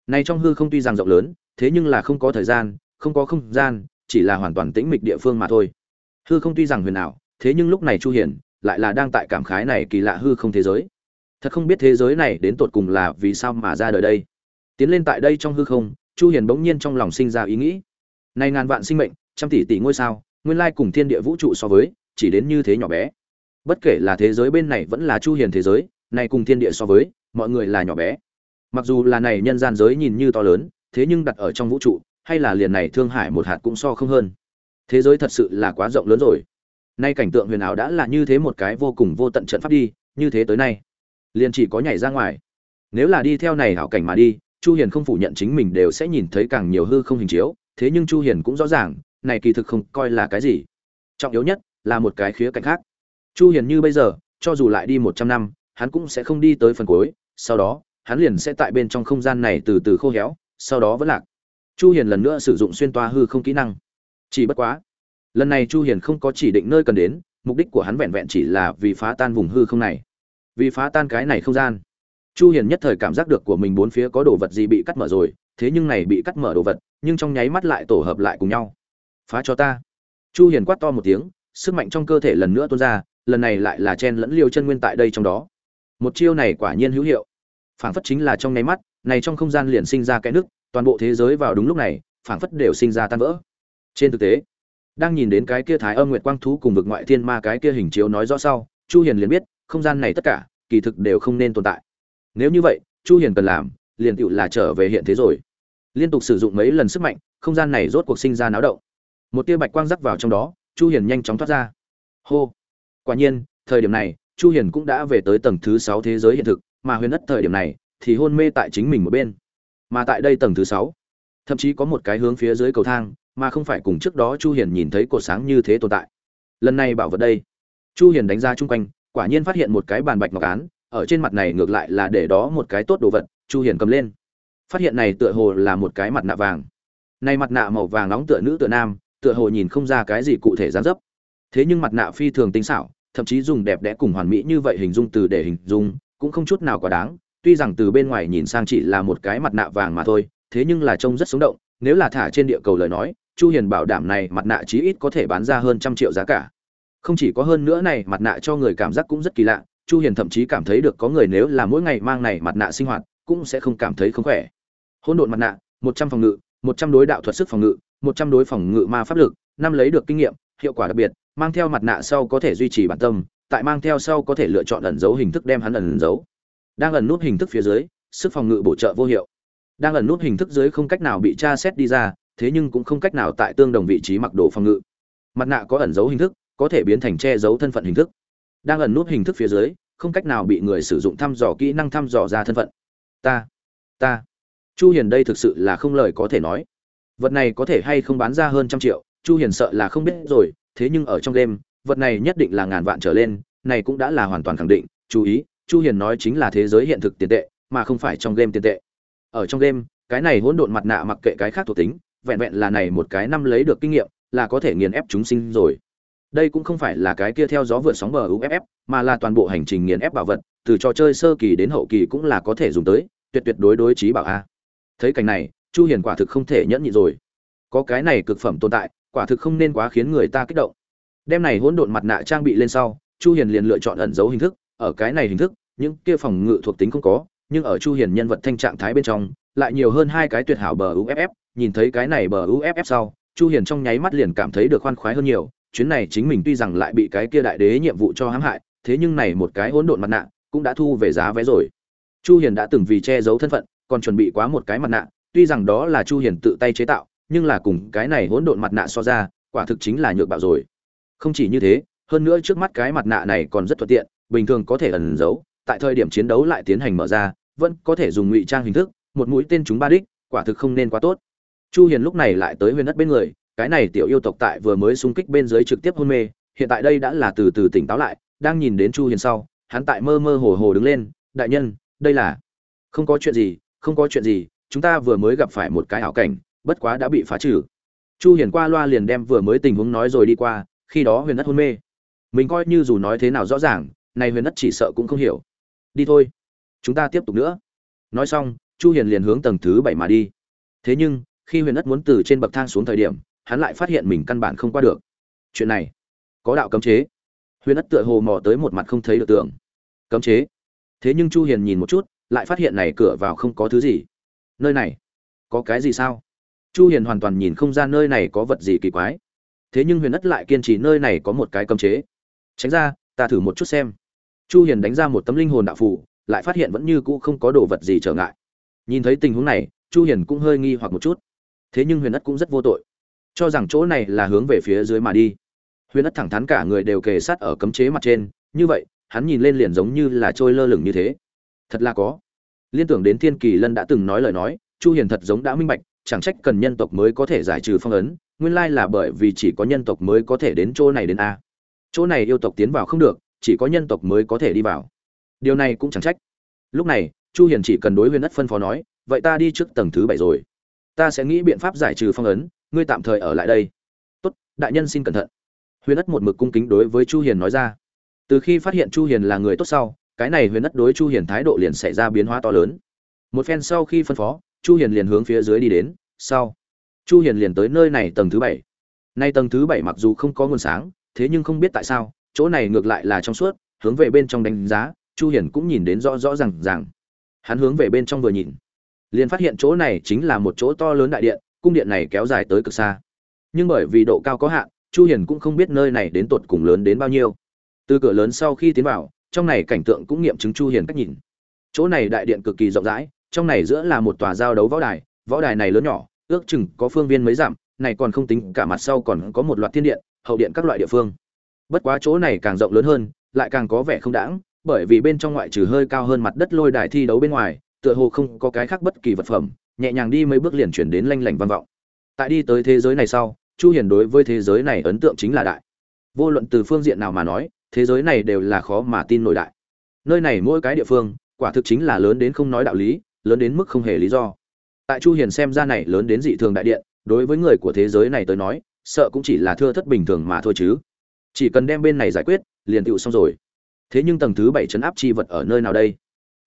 Này trong hư không tuy rằng rộng lớn thế nhưng là không có thời gian không có không gian chỉ là hoàn toàn tĩnh mịch địa phương mà thôi hư không tuy rằng huyền ảo, thế nhưng lúc này chu hiền lại là đang tại cảm khái này kỳ lạ hư không thế giới. Thật không biết thế giới này đến tột cùng là vì sao mà ra đời đây. Tiến lên tại đây trong hư không, chu hiền bỗng nhiên trong lòng sinh ra ý nghĩ. Này ngàn vạn sinh mệnh, trăm tỷ tỷ ngôi sao, nguyên lai cùng thiên địa vũ trụ so với, chỉ đến như thế nhỏ bé. Bất kể là thế giới bên này vẫn là chu hiền thế giới này cùng thiên địa so với, mọi người là nhỏ bé. Mặc dù là này nhân gian giới nhìn như to lớn, thế nhưng đặt ở trong vũ trụ, hay là liền này thương hải một hạt cũng so không hơn thế giới thật sự là quá rộng lớn rồi. Nay cảnh tượng huyền ảo đã là như thế một cái vô cùng vô tận trận pháp đi, như thế tới nay, liền chỉ có nhảy ra ngoài. Nếu là đi theo này hảo cảnh mà đi, chu hiền không phủ nhận chính mình đều sẽ nhìn thấy càng nhiều hư không hình chiếu, thế nhưng chu hiền cũng rõ ràng, này kỳ thực không coi là cái gì. Trọng yếu nhất là một cái khía cạnh khác. Chu hiền như bây giờ, cho dù lại đi 100 năm, hắn cũng sẽ không đi tới phần cuối, sau đó, hắn liền sẽ tại bên trong không gian này từ từ khô héo, sau đó vẫn lạc. Chu hiền lần nữa sử dụng xuyên toa hư không kỹ năng chỉ bất quá, lần này chu hiền không có chỉ định nơi cần đến, mục đích của hắn vẹn vẹn chỉ là vì phá tan vùng hư không này. Vì phá tan cái này không gian. Chu hiền nhất thời cảm giác được của mình bốn phía có đồ vật gì bị cắt mở rồi, thế nhưng này bị cắt mở đồ vật, nhưng trong nháy mắt lại tổ hợp lại cùng nhau. Phá cho ta. Chu hiền quát to một tiếng, sức mạnh trong cơ thể lần nữa tuôn ra, lần này lại là chen lẫn liêu chân nguyên tại đây trong đó. Một chiêu này quả nhiên hữu hiệu. Phảng phất chính là trong nháy mắt, này trong không gian liền sinh ra cái nước toàn bộ thế giới vào đúng lúc này, phảng phất đều sinh ra tan vỡ trên thực tế, đang nhìn đến cái kia thái âm nguyệt quang thú cùng vực ngoại thiên ma cái kia hình chiếu nói rõ sau, chu hiền liền biết, không gian này tất cả, kỳ thực đều không nên tồn tại. Nếu như vậy, chu hiền cần làm, liền tựu là trở về hiện thế rồi. Liên tục sử dụng mấy lần sức mạnh, không gian này rốt cuộc sinh ra náo động. Một tia bạch quang rắc vào trong đó, chu hiền nhanh chóng thoát ra. Hô! Quả nhiên, thời điểm này, chu hiền cũng đã về tới tầng thứ 6 thế giới hiện thực, mà huyền ất thời điểm này, thì hôn mê tại chính mình một bên. Mà tại đây tầng thứ 6 thậm chí có một cái hướng phía dưới cầu thang mà không phải cùng trước đó chu hiền nhìn thấy cột sáng như thế tồn tại. Lần này bảo vật đây. Chu hiền đánh ra chung quanh, quả nhiên phát hiện một cái bàn bạch ngọc án, ở trên mặt này ngược lại là để đó một cái tốt đồ vật, chu hiền cầm lên. Phát hiện này tựa hồ là một cái mặt nạ vàng. Này mặt nạ màu vàng nóng tựa nữ tựa nam, tựa hồ nhìn không ra cái gì cụ thể dáng dấp. Thế nhưng mặt nạ phi thường tinh xảo, thậm chí dùng đẹp đẽ cùng hoàn mỹ như vậy hình dung từ để hình dung, cũng không chút nào quá đáng. Tuy rằng từ bên ngoài nhìn sang chỉ là một cái mặt nạ vàng mà thôi, thế nhưng là trông rất sống động, nếu là thả trên địa cầu lời nói chu hiền bảo đảm này mặt nạ chí ít có thể bán ra hơn trăm triệu giá cả. Không chỉ có hơn nữa này, mặt nạ cho người cảm giác cũng rất kỳ lạ. Chu hiền thậm chí cảm thấy được có người nếu là mỗi ngày mang này mặt nạ sinh hoạt, cũng sẽ không cảm thấy không khỏe. Hỗn độn mặt nạ 100 phòng ngự 100 đối đạo thuật sức phòng ngự 100 đối phòng ngự ma pháp lực, năm lấy được kinh nghiệm, hiệu quả đặc biệt, mang theo mặt nạ sau có thể duy trì bản tâm, tại mang theo sau có thể lựa chọn ẩn dấu hình thức đem hắn ẩn giấu. đang ẩn nút hình thức phía dưới, sức phòng ngự bổ trợ vô hiệu. Đang ẩn nút hình thức dưới không cách nào bị tra xét đi ra thế nhưng cũng không cách nào tại tương đồng vị trí mặc đồ phòng ngự. Mặt nạ có ẩn dấu hình thức, có thể biến thành che giấu thân phận hình thức. Đang ẩn nút hình thức phía dưới, không cách nào bị người sử dụng thăm dò kỹ năng thăm dò ra thân phận. Ta ta. Chu hiền đây thực sự là không lời có thể nói. Vật này có thể hay không bán ra hơn trăm triệu, chu hiền sợ là không biết rồi, thế nhưng ở trong game, vật này nhất định là ngàn vạn trở lên, này cũng đã là hoàn toàn khẳng định, chú ý, chu hiền nói chính là thế giới hiện thực tiền tệ, mà không phải trong game tiền tệ. Ở trong game, cái này hỗn độn mặt nạ mặc kệ cái khác thuộc tính vẹn vẹn là này một cái năm lấy được kinh nghiệm, là có thể nghiền ép chúng sinh rồi. Đây cũng không phải là cái kia theo gió vượt sóng bờ uff mà là toàn bộ hành trình nghiền ép bảo vật, từ trò chơi sơ kỳ đến hậu kỳ cũng là có thể dùng tới, tuyệt tuyệt đối đối trí bảo a. Thấy cảnh này, chu hiền quả thực không thể nhẫn nhịn rồi. Có cái này cực phẩm tồn tại, quả thực không nên quá khiến người ta kích động. Đem này hỗn độn mặt nạ trang bị lên sau, chu hiền liền lựa chọn ẩn dấu hình thức. Ở cái này hình thức, những kia phòng ngự thuộc tính không có, nhưng ở chu hiền nhân vật thanh trạng thái bên trong lại nhiều hơn hai cái tuyệt hảo bờ uff nhìn thấy cái này bờ uff sau, chu hiền trong nháy mắt liền cảm thấy được khoan khoái hơn nhiều, chuyến này chính mình tuy rằng lại bị cái kia đại đế nhiệm vụ cho hãm hại, thế nhưng này một cái hỗn độn mặt nạ cũng đã thu về giá vé rồi. Chu hiền đã từng vì che giấu thân phận, còn chuẩn bị quá một cái mặt nạ, tuy rằng đó là chu hiền tự tay chế tạo, nhưng là cùng cái này hỗn độn mặt nạ so ra, quả thực chính là nhược bạo rồi. Không chỉ như thế, hơn nữa trước mắt cái mặt nạ này còn rất thuận tiện, bình thường có thể ẩn giấu, tại thời điểm chiến đấu lại tiến hành mở ra, vẫn có thể dùng ngụy trang hình thức một mũi tên chúng ba đích, quả thực không nên quá tốt. Chu hiền lúc này lại tới huyền đất bên người, cái này tiểu yêu tộc tại vừa mới xung kích bên dưới trực tiếp hôn mê, hiện tại đây đã là từ từ tỉnh táo lại, đang nhìn đến chu hiền sau, hắn tại mơ mơ hồ hồ đứng lên, đại nhân, đây là không có chuyện gì, không có chuyện gì, chúng ta vừa mới gặp phải một cái ảo cảnh, bất quá đã bị phá trừ. Chu hiền qua loa liền đem vừa mới tình huống nói rồi đi qua, khi đó huyền đất hôn mê. Mình coi như dù nói thế nào rõ ràng, này huyền đất chỉ sợ cũng không hiểu. Đi thôi, chúng ta tiếp tục nữa. Nói xong chu hiền liền hướng tầng thứ bảy mà đi. Thế nhưng, khi huyền ất muốn từ trên bậc thang xuống thời điểm, hắn lại phát hiện mình căn bản không qua được. Chuyện này, có đạo cấm chế. Huyền ất tựa hồ mò tới một mặt không thấy được tưởng. Cấm chế? Thế nhưng chu hiền nhìn một chút, lại phát hiện này cửa vào không có thứ gì. Nơi này, có cái gì sao? Chu hiền hoàn toàn nhìn không ra nơi này có vật gì kỳ quái. Thế nhưng huyền ất lại kiên trì nơi này có một cái cấm chế. Tránh ra, ta thử một chút xem. Chu hiền đánh ra một tấm linh hồn đạo phù, lại phát hiện vẫn như cũ không có đồ vật gì trở ngại nhìn thấy tình huống này, chu hiền cũng hơi nghi hoặc một chút. Thế nhưng huyền ất cũng rất vô tội. Cho rằng chỗ này là hướng về phía dưới mà đi. Huyền ất thẳng thắn cả người đều kề sát ở cấm chế mặt trên. Như vậy, hắn nhìn lên liền giống như là trôi lơ lửng như thế. Thật là có. Liên tưởng đến thiên kỳ lân đã từng nói lời nói, chu hiền thật giống đã minh bạch, chẳng trách cần nhân tộc mới có thể giải trừ phong ấn, nguyên lai là bởi vì chỉ có nhân tộc mới có thể đến chỗ này đến a. Chỗ này yêu tộc tiến vào không được, chỉ có nhân tộc mới có thể đi vào. Điều này cũng chẳng trách. Lúc này chu hiền chỉ cần đối huyền ất phân phó nói, vậy ta đi trước tầng thứ bảy rồi. Ta sẽ nghĩ biện pháp giải trừ phong ấn, ngươi tạm thời ở lại đây. Tốt, đại nhân xin cẩn thận. Huyền ất một mực cung kính đối với chu hiền nói ra. Từ khi phát hiện chu hiền là người tốt sau, cái này huyền ất đối chu hiền thái độ liền xảy ra biến hóa to lớn. Một phen sau khi phân phó, chu hiền liền hướng phía dưới đi đến sau chu hiền liền tới nơi này tầng thứ bảy. Nay tầng thứ bảy mặc dù không có nguồn sáng, thế nhưng không biết tại sao, chỗ này ngược lại là trong suốt, hướng về bên trong đánh giá, chu hiền cũng nhìn đến rõ rõ ràng ràng hắn hướng về bên trong vừa nhìn, liền phát hiện chỗ này chính là một chỗ to lớn đại điện, cung điện này kéo dài tới cực xa. Nhưng bởi vì độ cao có hạn, chu hiền cũng không biết nơi này đến tột cùng lớn đến bao nhiêu. Từ cửa lớn sau khi tiến vào, trong này cảnh tượng cũng nghiệm chứng chu hiền cách nhìn. Chỗ này đại điện cực kỳ rộng rãi, trong này giữa là một tòa giao đấu võ đài võ đài này lớn nhỏ, ước chừng có phương viên mấy dặm, này còn không tính cả mặt sau còn có một loạt thiên điện, hậu điện các loại địa phương. Bất quá chỗ này càng rộng lớn hơn, lại càng có vẻ không đãng bởi vì bên trong ngoại trừ hơi cao hơn mặt đất lôi đài thi đấu bên ngoài, tựa hồ không có cái khác bất kỳ vật phẩm, nhẹ nhàng đi mấy bước liền chuyển đến lanh lảnh vang vọng. Tại đi tới thế giới này sau, chu hiền đối với thế giới này ấn tượng chính là đại. Vô luận từ phương diện nào mà nói, thế giới này đều là khó mà tin nổi đại. Nơi này mỗi cái địa phương, quả thực chính là lớn đến không nói đạo lý, lớn đến mức không hề lý do. Tại chu hiền xem ra này lớn đến dị thường đại điện, đối với người của thế giới này tới nói, sợ cũng chỉ là thưa thất bình thường mà thôi chứ. Chỉ cần đem bên này giải quyết, liền tựu xong rồi thế nhưng tầng thứ bảy chấn áp chi vật ở nơi nào đây?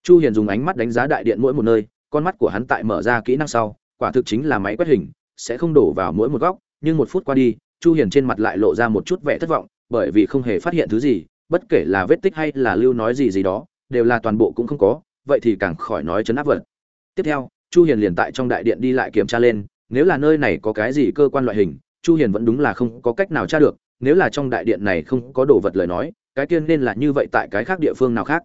Chu hiền dùng ánh mắt đánh giá đại điện mỗi một nơi, con mắt của hắn tại mở ra kỹ năng sau, quả thực chính là máy quét hình, sẽ không đổ vào mỗi một góc, nhưng một phút qua đi, chu hiền trên mặt lại lộ ra một chút vẻ thất vọng, bởi vì không hề phát hiện thứ gì, bất kể là vết tích hay là lưu nói gì gì đó, đều là toàn bộ cũng không có, vậy thì càng khỏi nói chấn áp vật. Tiếp theo, chu hiền liền tại trong đại điện đi lại kiểm tra lên, nếu là nơi này có cái gì cơ quan loại hình, chu hiền vẫn đúng là không có cách nào tra được, nếu là trong đại điện này không có đồ vật lời nói cái tiên nên là như vậy tại cái khác địa phương nào khác.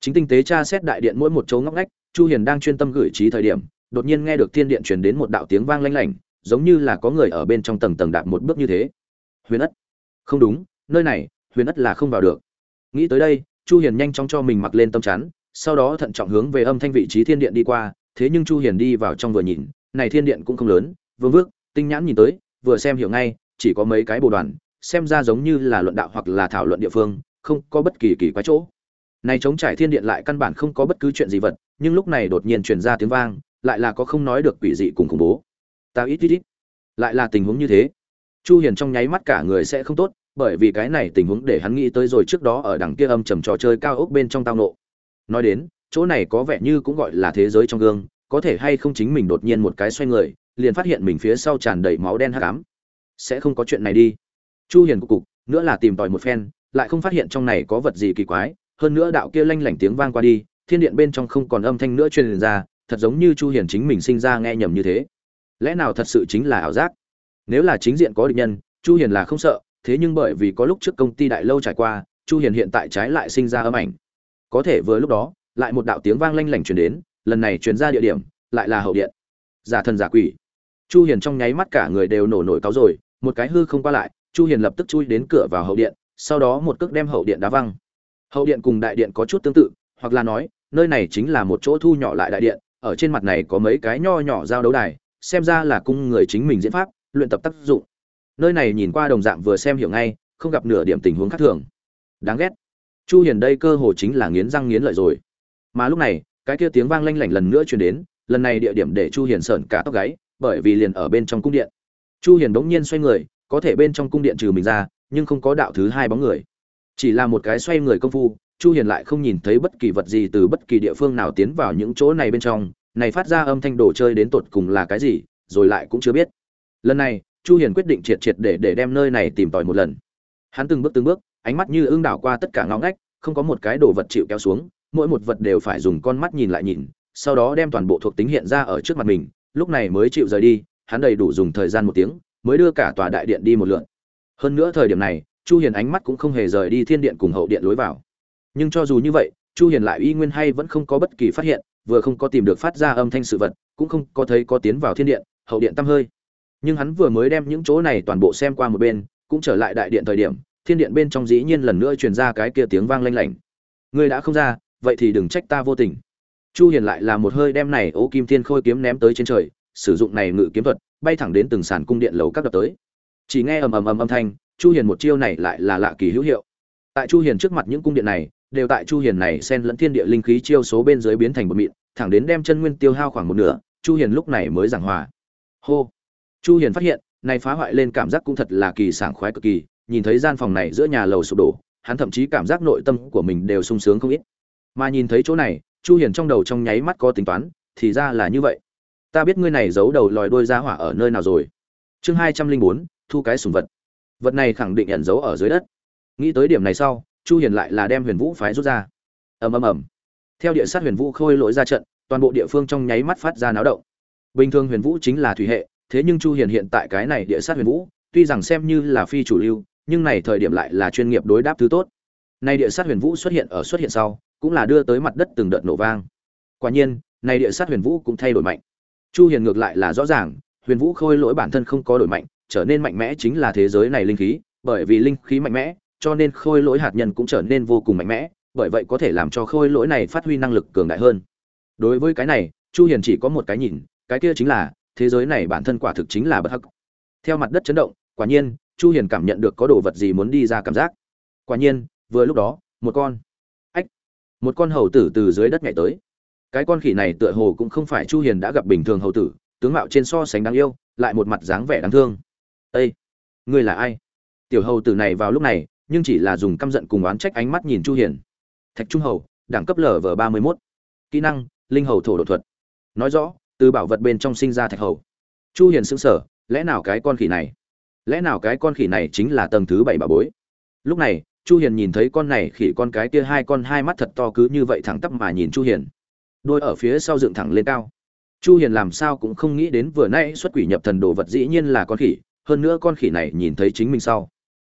Chính tinh tế tra xét đại điện mỗi một chỗ ngóc ngách, chu hiền đang chuyên tâm gửi trí thời điểm, đột nhiên nghe được thiên điện truyền đến một đạo tiếng vang lanh lảnh, giống như là có người ở bên trong tầng tầng đạp một bước như thế. Huyền ất. Không đúng, nơi này, huyền ất là không vào được. Nghĩ tới đây, chu hiền nhanh chóng cho mình mặc lên tâm chắn, sau đó thận trọng hướng về âm thanh vị trí thiên điện đi qua, thế nhưng chu hiền đi vào trong vừa nhìn, này thiên điện cũng không lớn, vương vước, tinh nhãn nhìn tới, vừa xem hiểu ngay, chỉ có mấy cái bồ đoàn, xem ra giống như là luận đạo hoặc là thảo luận địa phương không có bất kỳ kỳ quái chỗ. Này chống trải thiên điện lại căn bản không có bất cứ chuyện gì vật, nhưng lúc này đột nhiên truyền ra tiếng vang, lại là có không nói được quỷ dị cùng khủng bố. Ta ít ít ít. Lại là tình huống như thế. Chu hiền trong nháy mắt cả người sẽ không tốt, bởi vì cái này tình huống để hắn nghĩ tới rồi trước đó ở đằng kia âm trầm trò chơi cao ốc bên trong tao nộ. Nói đến, chỗ này có vẻ như cũng gọi là thế giới trong gương, có thể hay không chính mình đột nhiên một cái xoay người, liền phát hiện mình phía sau tràn đầy máu đen hắc ám. Sẽ không có chuyện này đi. Chu hiền cục cục, nữa là tìm tòi một phen lại không phát hiện trong này có vật gì kỳ quái, hơn nữa đạo kia lanh lảnh tiếng vang qua đi, thiên điện bên trong không còn âm thanh nữa truyền ra, thật giống như chu hiền chính mình sinh ra nghe nhầm như thế. Lẽ nào thật sự chính là ảo giác? Nếu là chính diện có địch nhân, chu hiền là không sợ, thế nhưng bởi vì có lúc trước công ty đại lâu trải qua, chu hiền hiện tại trái lại sinh ra âm ảnh. Có thể vừa lúc đó, lại một đạo tiếng vang lanh lảnh truyền đến, lần này truyền ra địa điểm, lại là hậu điện. Giả thần giả quỷ. Chu hiền trong nháy mắt cả người đều nổ nổi cáo rồi, một cái hư không qua lại, chu hiền lập tức chui đến cửa vào hậu điện sau đó một cước đem hậu điện đá văng. Hậu điện cùng đại điện có chút tương tự, hoặc là nói, nơi này chính là một chỗ thu nhỏ lại đại điện, ở trên mặt này có mấy cái nho nhỏ giao đấu đài, xem ra là cung người chính mình diễn pháp, luyện tập tác dụng. Nơi này nhìn qua đồng dạng vừa xem hiểu ngay, không gặp nửa điểm tình huống khác thường. Đáng ghét. Chu hiền đây cơ hồ chính là nghiến răng nghiến lợi rồi. Mà lúc này, cái kia tiếng vang lanh lảnh lần nữa truyền đến, lần này địa điểm để chu hiền sởn cả tóc gáy, bởi vì liền ở bên trong cung điện. Chu hiền đống nhiên xoay người, có thể bên trong cung điện trừ mình ra nhưng không có đạo thứ hai bóng người. Chỉ là một cái xoay người công phu, chu hiền lại không nhìn thấy bất kỳ vật gì từ bất kỳ địa phương nào tiến vào những chỗ này bên trong, này phát ra âm thanh đồ chơi đến tột cùng là cái gì, rồi lại cũng chưa biết. Lần này, chu hiền quyết định triệt triệt để để đem nơi này tìm tòi một lần. Hắn từng bước từng bước, ánh mắt như ương đảo qua tất cả ngõ ngách, không có một cái đồ vật chịu kéo xuống, mỗi một vật đều phải dùng con mắt nhìn lại nhìn, sau đó đem toàn bộ thuộc tính hiện ra ở trước mặt mình, lúc này mới chịu rời đi, hắn đầy đủ dùng thời gian một tiếng, mới đưa cả tòa đại điện đi một lượt hơn nữa thời điểm này, chu hiền ánh mắt cũng không hề rời đi thiên điện cùng hậu điện lối vào. Nhưng cho dù như vậy, chu hiền lại uy nguyên hay vẫn không có bất kỳ phát hiện, vừa không có tìm được phát ra âm thanh sự vật, cũng không có thấy có tiến vào thiên điện, hậu điện tăm hơi. Nhưng hắn vừa mới đem những chỗ này toàn bộ xem qua một bên, cũng trở lại đại điện thời điểm, thiên điện bên trong dĩ nhiên lần nữa truyền ra cái kia tiếng vang lanh lảnh. Ngươi đã không ra, vậy thì đừng trách ta vô tình. Chu hiền lại là một hơi đem này ô kim thiên khôi kiếm ném tới trên trời, sử dụng này ngự kiếm thuật, bay thẳng đến từng sàn cung điện lầu các đập tới chỉ nghe ầm ầm ầm âm thanh chu hiền một chiêu này lại là lạ kỳ hữu hiệu. Tại chu hiền trước mặt những cung điện này đều tại chu hiền này xen lẫn thiên địa linh khí chiêu số bên dưới biến thành một mịn thẳng đến đem chân nguyên tiêu hao khoảng một nửa chu hiền lúc này mới giảng hòa. Hô! Chu hiền phát hiện này phá hoại lên cảm giác cũng thật là kỳ sảng khoái cực kỳ nhìn thấy gian phòng này giữa nhà lầu sụp đổ hắn thậm chí cảm giác nội tâm của mình đều sung sướng không ít. Mà nhìn thấy chỗ này chu hiền trong đầu trong nháy mắt có tính toán thì ra là như vậy. Ta biết ngươi này giấu đầu lòi đuôi ra hỏa ở nơi nào rồi. Chương 204, thu cái sùng vật. Vật này khẳng định ẩn giấu ở dưới đất. Nghĩ tới điểm này sau, chu hiền lại là đem huyền vũ phái rút ra. Ầm ầm ầm. Theo địa sát huyền vũ khôi lỗi ra trận, toàn bộ địa phương trong nháy mắt phát ra náo động. Bình thường huyền vũ chính là thủy hệ, thế nhưng chu hiền hiện tại cái này địa sát huyền vũ, tuy rằng xem như là phi chủ lưu, nhưng này thời điểm lại là chuyên nghiệp đối đáp thứ tốt. Này địa sát huyền vũ xuất hiện ở xuất hiện sau, cũng là đưa tới mặt đất từng đợt nổ vang. Quả nhiên này địa sát huyền vũ cũng thay đổi mạnh. Chu hiền ngược lại là rõ ràng, huyền vũ khôi lỗi bản thân không có đổi mạnh trở nên mạnh mẽ chính là thế giới này linh khí, bởi vì linh khí mạnh mẽ, cho nên khôi lỗi hạt nhân cũng trở nên vô cùng mạnh mẽ, bởi vậy có thể làm cho khôi lỗi này phát huy năng lực cường đại hơn. Đối với cái này, chu hiền chỉ có một cái nhìn, cái kia chính là, thế giới này bản thân quả thực chính là bất hắc. Theo mặt đất chấn động, quả nhiên, chu hiền cảm nhận được có đồ vật gì muốn đi ra cảm giác. Quả nhiên, vừa lúc đó, một con. Ách! Một con hầu tử từ dưới đất nhảy tới. Cái con khỉ này tựa hồ cũng không phải chu hiền đã gặp bình thường hầu tử, tướng mạo trên so sánh đáng yêu, lại một mặt dáng vẻ đáng thương. Ê! ngươi là ai? Tiểu hầu tử này vào lúc này, nhưng chỉ là dùng căm giận cùng oán trách ánh mắt nhìn chu hiền. Thạch trung hầu, đẳng cấp lở ba mươi kỹ năng, linh hầu thổ độ thuật. Nói rõ, từ bảo vật bên trong sinh ra thạch hầu. Chu hiền sững sờ, lẽ nào cái con khỉ này? Lẽ nào cái con khỉ này chính là tầng thứ bảy bảo bối? Lúc này, chu hiền nhìn thấy con này khỉ con cái kia hai con hai mắt thật to cứ như vậy thẳng tắp mà nhìn chu hiền. Đôi ở phía sau dựng thẳng lên cao. Chu hiền làm sao cũng không nghĩ đến vừa nãy xuất quỷ nhập thần đồ vật dĩ nhiên là con khỉ hơn nữa con khỉ này nhìn thấy chính mình sau.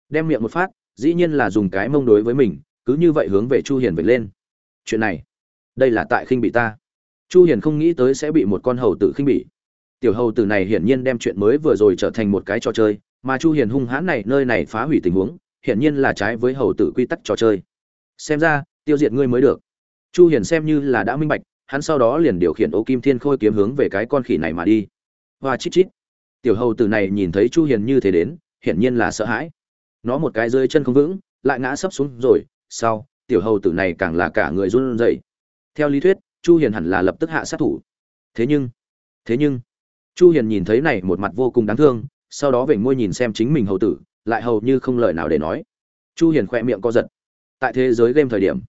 Đem miệng một phát, dĩ nhiên là dùng cái mông đối với mình, cứ như vậy hướng về chu hiền về lên. Chuyện này, đây là tại khinh bị ta. Chu hiền không nghĩ tới sẽ bị một con hầu tử khinh bị tiểu hầu tử này hiển nhiên đem chuyện mới vừa rồi trở thành một cái trò chơi, mà chu hiền hung hãn này, nơi này phá hủy tình huống, hiển nhiên là trái với hầu tử quy tắc trò chơi. Xem ra, tiêu diệt ngươi mới được. Chu hiền xem như là đã minh bạch, hắn sau đó liền điều khiển ô kim thiên khôi kiếm hướng về cái con khỉ này mà đi. Hoa chít chít tiểu hầu tử này nhìn thấy chu hiền như thế đến, hiển nhiên là sợ hãi. Nó một cái rơi chân không vững, lại ngã sấp xuống rồi, sau, tiểu hầu tử này càng là cả người run rẩy. Theo lý thuyết, chu hiền hẳn là lập tức hạ sát thủ. Thế nhưng thế nhưng, chu hiền nhìn thấy này một mặt vô cùng đáng thương, sau đó vểnh môi nhìn xem chính mình hầu tử, lại hầu như không lời nào để nói. Chu hiền khoe miệng co giật. Tại thế giới game thời điểm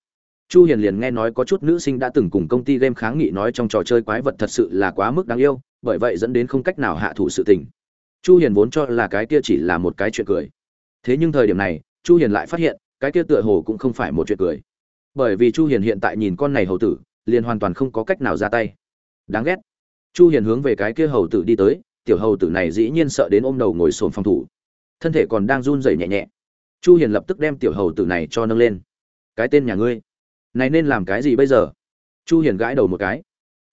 chu hiền liền nghe nói có chút nữ sinh đã từng cùng công ty game kháng nghị nói trong trò chơi quái vật thật sự là quá mức đáng yêu, bởi vậy dẫn đến không cách nào hạ thủ sự tình. Chu hiền vốn cho là cái kia chỉ là một cái chuyện cười. Thế nhưng thời điểm này, chu hiền lại phát hiện, cái kia tựa hồ cũng không phải một chuyện cười. Bởi vì chu hiền hiện tại nhìn con này hầu tử, liền hoàn toàn không có cách nào ra tay. Đáng ghét. Chu hiền hướng về cái kia hầu tử đi tới, tiểu hầu tử này dĩ nhiên sợ đến ôm đầu ngồi sồn phòng thủ. Thân thể còn đang run rẩy nhẹ nhẹ. Chu hiền lập tức đem tiểu hầu tử này cho nâng lên. Cái tên nhà ngươi này nên làm cái gì bây giờ? Chu hiền gãi đầu một cái.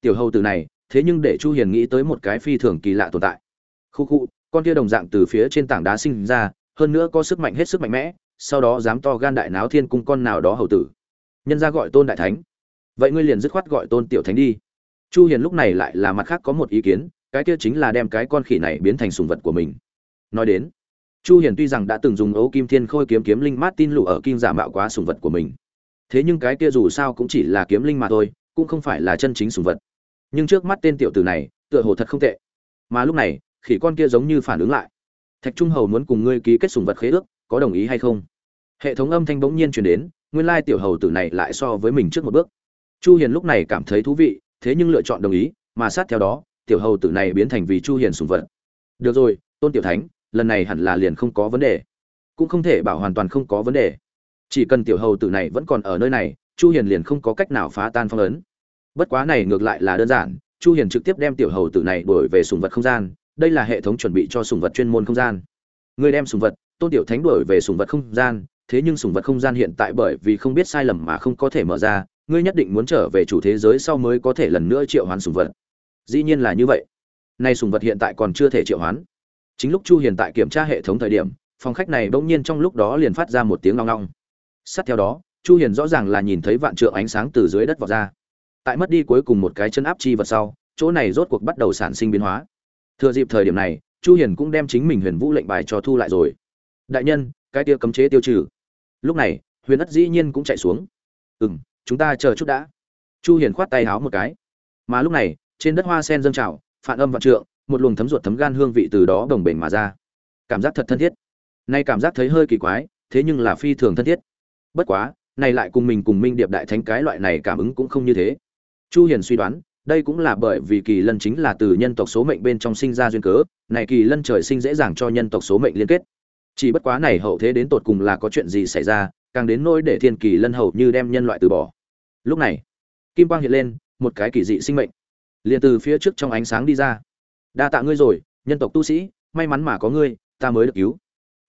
Tiểu hầu tử này, thế nhưng để chu hiền nghĩ tới một cái phi thường kỳ lạ tồn tại. Khu khu, con kia đồng dạng từ phía trên tảng đá sinh ra, hơn nữa có sức mạnh hết sức mạnh mẽ, sau đó dám to gan đại náo thiên cung con nào đó hầu tử. Nhân ra gọi tôn đại thánh. Vậy ngươi liền dứt khoát gọi tôn tiểu thánh đi. Chu hiền lúc này lại là mặt khác có một ý kiến, cái kia chính là đem cái con khỉ này biến thành sùng vật của mình. Nói đến, chu hiền tuy rằng đã từng dùng ấu kim thiên khôi kiếm kiếm linh mát tin lụ ở kim giả mạo quá sùng vật của mình thế nhưng cái kia dù sao cũng chỉ là kiếm linh mà thôi, cũng không phải là chân chính sùng vật. Nhưng trước mắt tên tiểu tử này, tựa hồ thật không tệ. Mà lúc này, khỉ con kia giống như phản ứng lại. Thạch trung hầu muốn cùng ngươi ký kết sùng vật khế ước, có đồng ý hay không? Hệ thống âm thanh bỗng nhiên truyền đến, nguyên lai tiểu hầu tử này lại so với mình trước một bước. Chu hiền lúc này cảm thấy thú vị, thế nhưng lựa chọn đồng ý, mà sát theo đó, tiểu hầu tử này biến thành vì chu hiền sùng vật. Được rồi, tôn tiểu thánh, lần này hẳn là liền không có vấn đề. Cũng không thể bảo hoàn toàn không có vấn đề chỉ cần tiểu hầu tử này vẫn còn ở nơi này, chu hiền liền không có cách nào phá tan phong ấn. Bất quá này ngược lại là đơn giản, chu hiền trực tiếp đem tiểu hầu tử này đuổi về sùng vật không gian, đây là hệ thống chuẩn bị cho sùng vật chuyên môn không gian. Người đem sùng vật, tôn tiểu thánh đuổi về sùng vật không gian, thế nhưng sùng vật không gian hiện tại bởi vì không biết sai lầm mà không có thể mở ra, ngươi nhất định muốn trở về chủ thế giới sau mới có thể lần nữa triệu hoán sùng vật. Dĩ nhiên là như vậy. Nay sùng vật hiện tại còn chưa thể triệu hoán. Chính lúc chu hiền tại kiểm tra hệ thống thời điểm, phòng khách này bỗng nhiên trong lúc đó liền phát ra một tiếng long long sát theo đó, chu hiền rõ ràng là nhìn thấy vạn trượng ánh sáng từ dưới đất vọt ra. Tại mất đi cuối cùng một cái chân áp chi vật sau, chỗ này rốt cuộc bắt đầu sản sinh biến hóa. Thừa dịp thời điểm này, chu hiền cũng đem chính mình huyền vũ lệnh bài cho thu lại rồi. Đại nhân, cái kia cấm chế tiêu trừ. Lúc này, huyền ất dĩ nhiên cũng chạy xuống. Ừm, chúng ta chờ chút đã. Chu hiền khoát tay háo một cái. Mà lúc này, trên đất hoa sen dâng trào, phản âm vạn trượng, một luồng thấm ruột thấm gan hương vị từ đó đồng bền mà ra. Cảm giác thật thân thiết. Nay cảm giác thấy hơi kỳ quái, thế nhưng là phi thường thân thiết bất quá, này lại cùng mình cùng minh điệp đại thánh cái loại này cảm ứng cũng không như thế. Chu hiền suy đoán, đây cũng là bởi vì kỳ lân chính là từ nhân tộc số mệnh bên trong sinh ra duyên cớ, này kỳ lân trời sinh dễ dàng cho nhân tộc số mệnh liên kết. Chỉ bất quá này hậu thế đến tột cùng là có chuyện gì xảy ra, càng đến nỗi để thiên kỳ lân hầu như đem nhân loại từ bỏ. Lúc này, kim quang hiện lên, một cái kỳ dị sinh mệnh. Liền từ phía trước trong ánh sáng đi ra. Đa tạ ngươi rồi, nhân tộc tu sĩ, may mắn mà có ngươi, ta mới được cứu.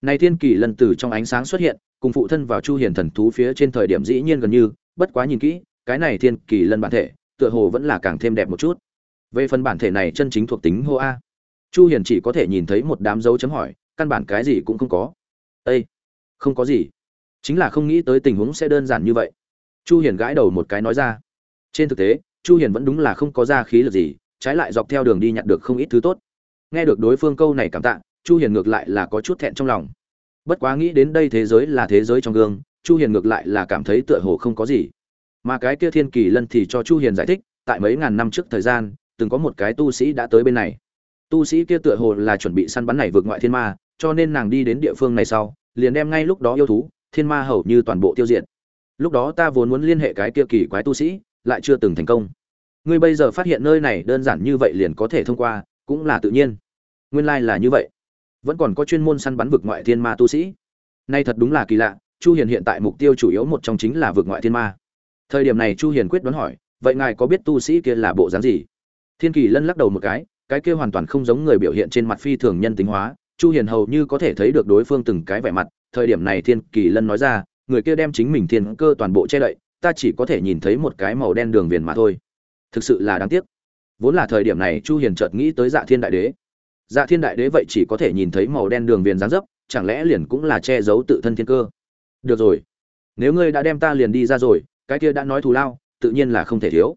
Này thiên kỳ lân từ trong ánh sáng xuất hiện cùng phụ thân vào chu hiền thần thú phía trên thời điểm dĩ nhiên gần như, bất quá nhìn kỹ, cái này thiên kỳ lân bản thể, tựa hồ vẫn là càng thêm đẹp một chút. Về phần bản thể này chân chính thuộc tính hô a. Chu hiền chỉ có thể nhìn thấy một đám dấu chấm hỏi, căn bản cái gì cũng không có. Ê! không có gì. Chính là không nghĩ tới tình huống sẽ đơn giản như vậy. Chu hiền gãi đầu một cái nói ra. Trên thực tế, chu hiền vẫn đúng là không có ra khí lực gì, trái lại dọc theo đường đi nhặt được không ít thứ tốt. Nghe được đối phương câu này cảm tạ, chu hiền ngược lại là có chút thẹn trong lòng bất quá nghĩ đến đây thế giới là thế giới trong gương, chu hiền ngược lại là cảm thấy tựa hồ không có gì. Mà cái kia thiên kỳ lân thì cho chu hiền giải thích, tại mấy ngàn năm trước thời gian, từng có một cái tu sĩ đã tới bên này. Tu sĩ kia tựa hồ là chuẩn bị săn bắn này vượt ngoại thiên ma, cho nên nàng đi đến địa phương này sau, liền đem ngay lúc đó yêu thú, thiên ma hầu như toàn bộ tiêu diệt. Lúc đó ta vốn muốn liên hệ cái kia kỳ quái tu sĩ, lại chưa từng thành công. Ngươi bây giờ phát hiện nơi này đơn giản như vậy liền có thể thông qua, cũng là tự nhiên. Nguyên lai like là như vậy vẫn còn có chuyên môn săn bắn vực ngoại thiên ma tu sĩ. Nay thật đúng là kỳ lạ, chu hiền hiện tại mục tiêu chủ yếu một trong chính là vực ngoại thiên ma. Thời điểm này chu hiền quyết đoán hỏi, vậy ngài có biết tu sĩ kia là bộ dáng gì? Thiên kỳ lân lắc đầu một cái cái kia hoàn toàn không giống người biểu hiện trên mặt phi thường nhân tính hóa, chu hiền hầu như có thể thấy được đối phương từng cái vẻ mặt, thời điểm này thiên kỳ lân nói ra, người kia đem chính mình thiên cơ toàn bộ che đậy, ta chỉ có thể nhìn thấy một cái màu đen đường viền mà thôi. Thực sự là đáng tiếc. Vốn là thời điểm này chu hiền chợt nghĩ tới dạ thiên đại đế dạ thiên đại đế vậy chỉ có thể nhìn thấy màu đen đường viền dáng dấp, chẳng lẽ liền cũng là che giấu tự thân thiên cơ? Được rồi. Nếu ngươi đã đem ta liền đi ra rồi, cái kia đã nói thù lao, tự nhiên là không thể thiếu.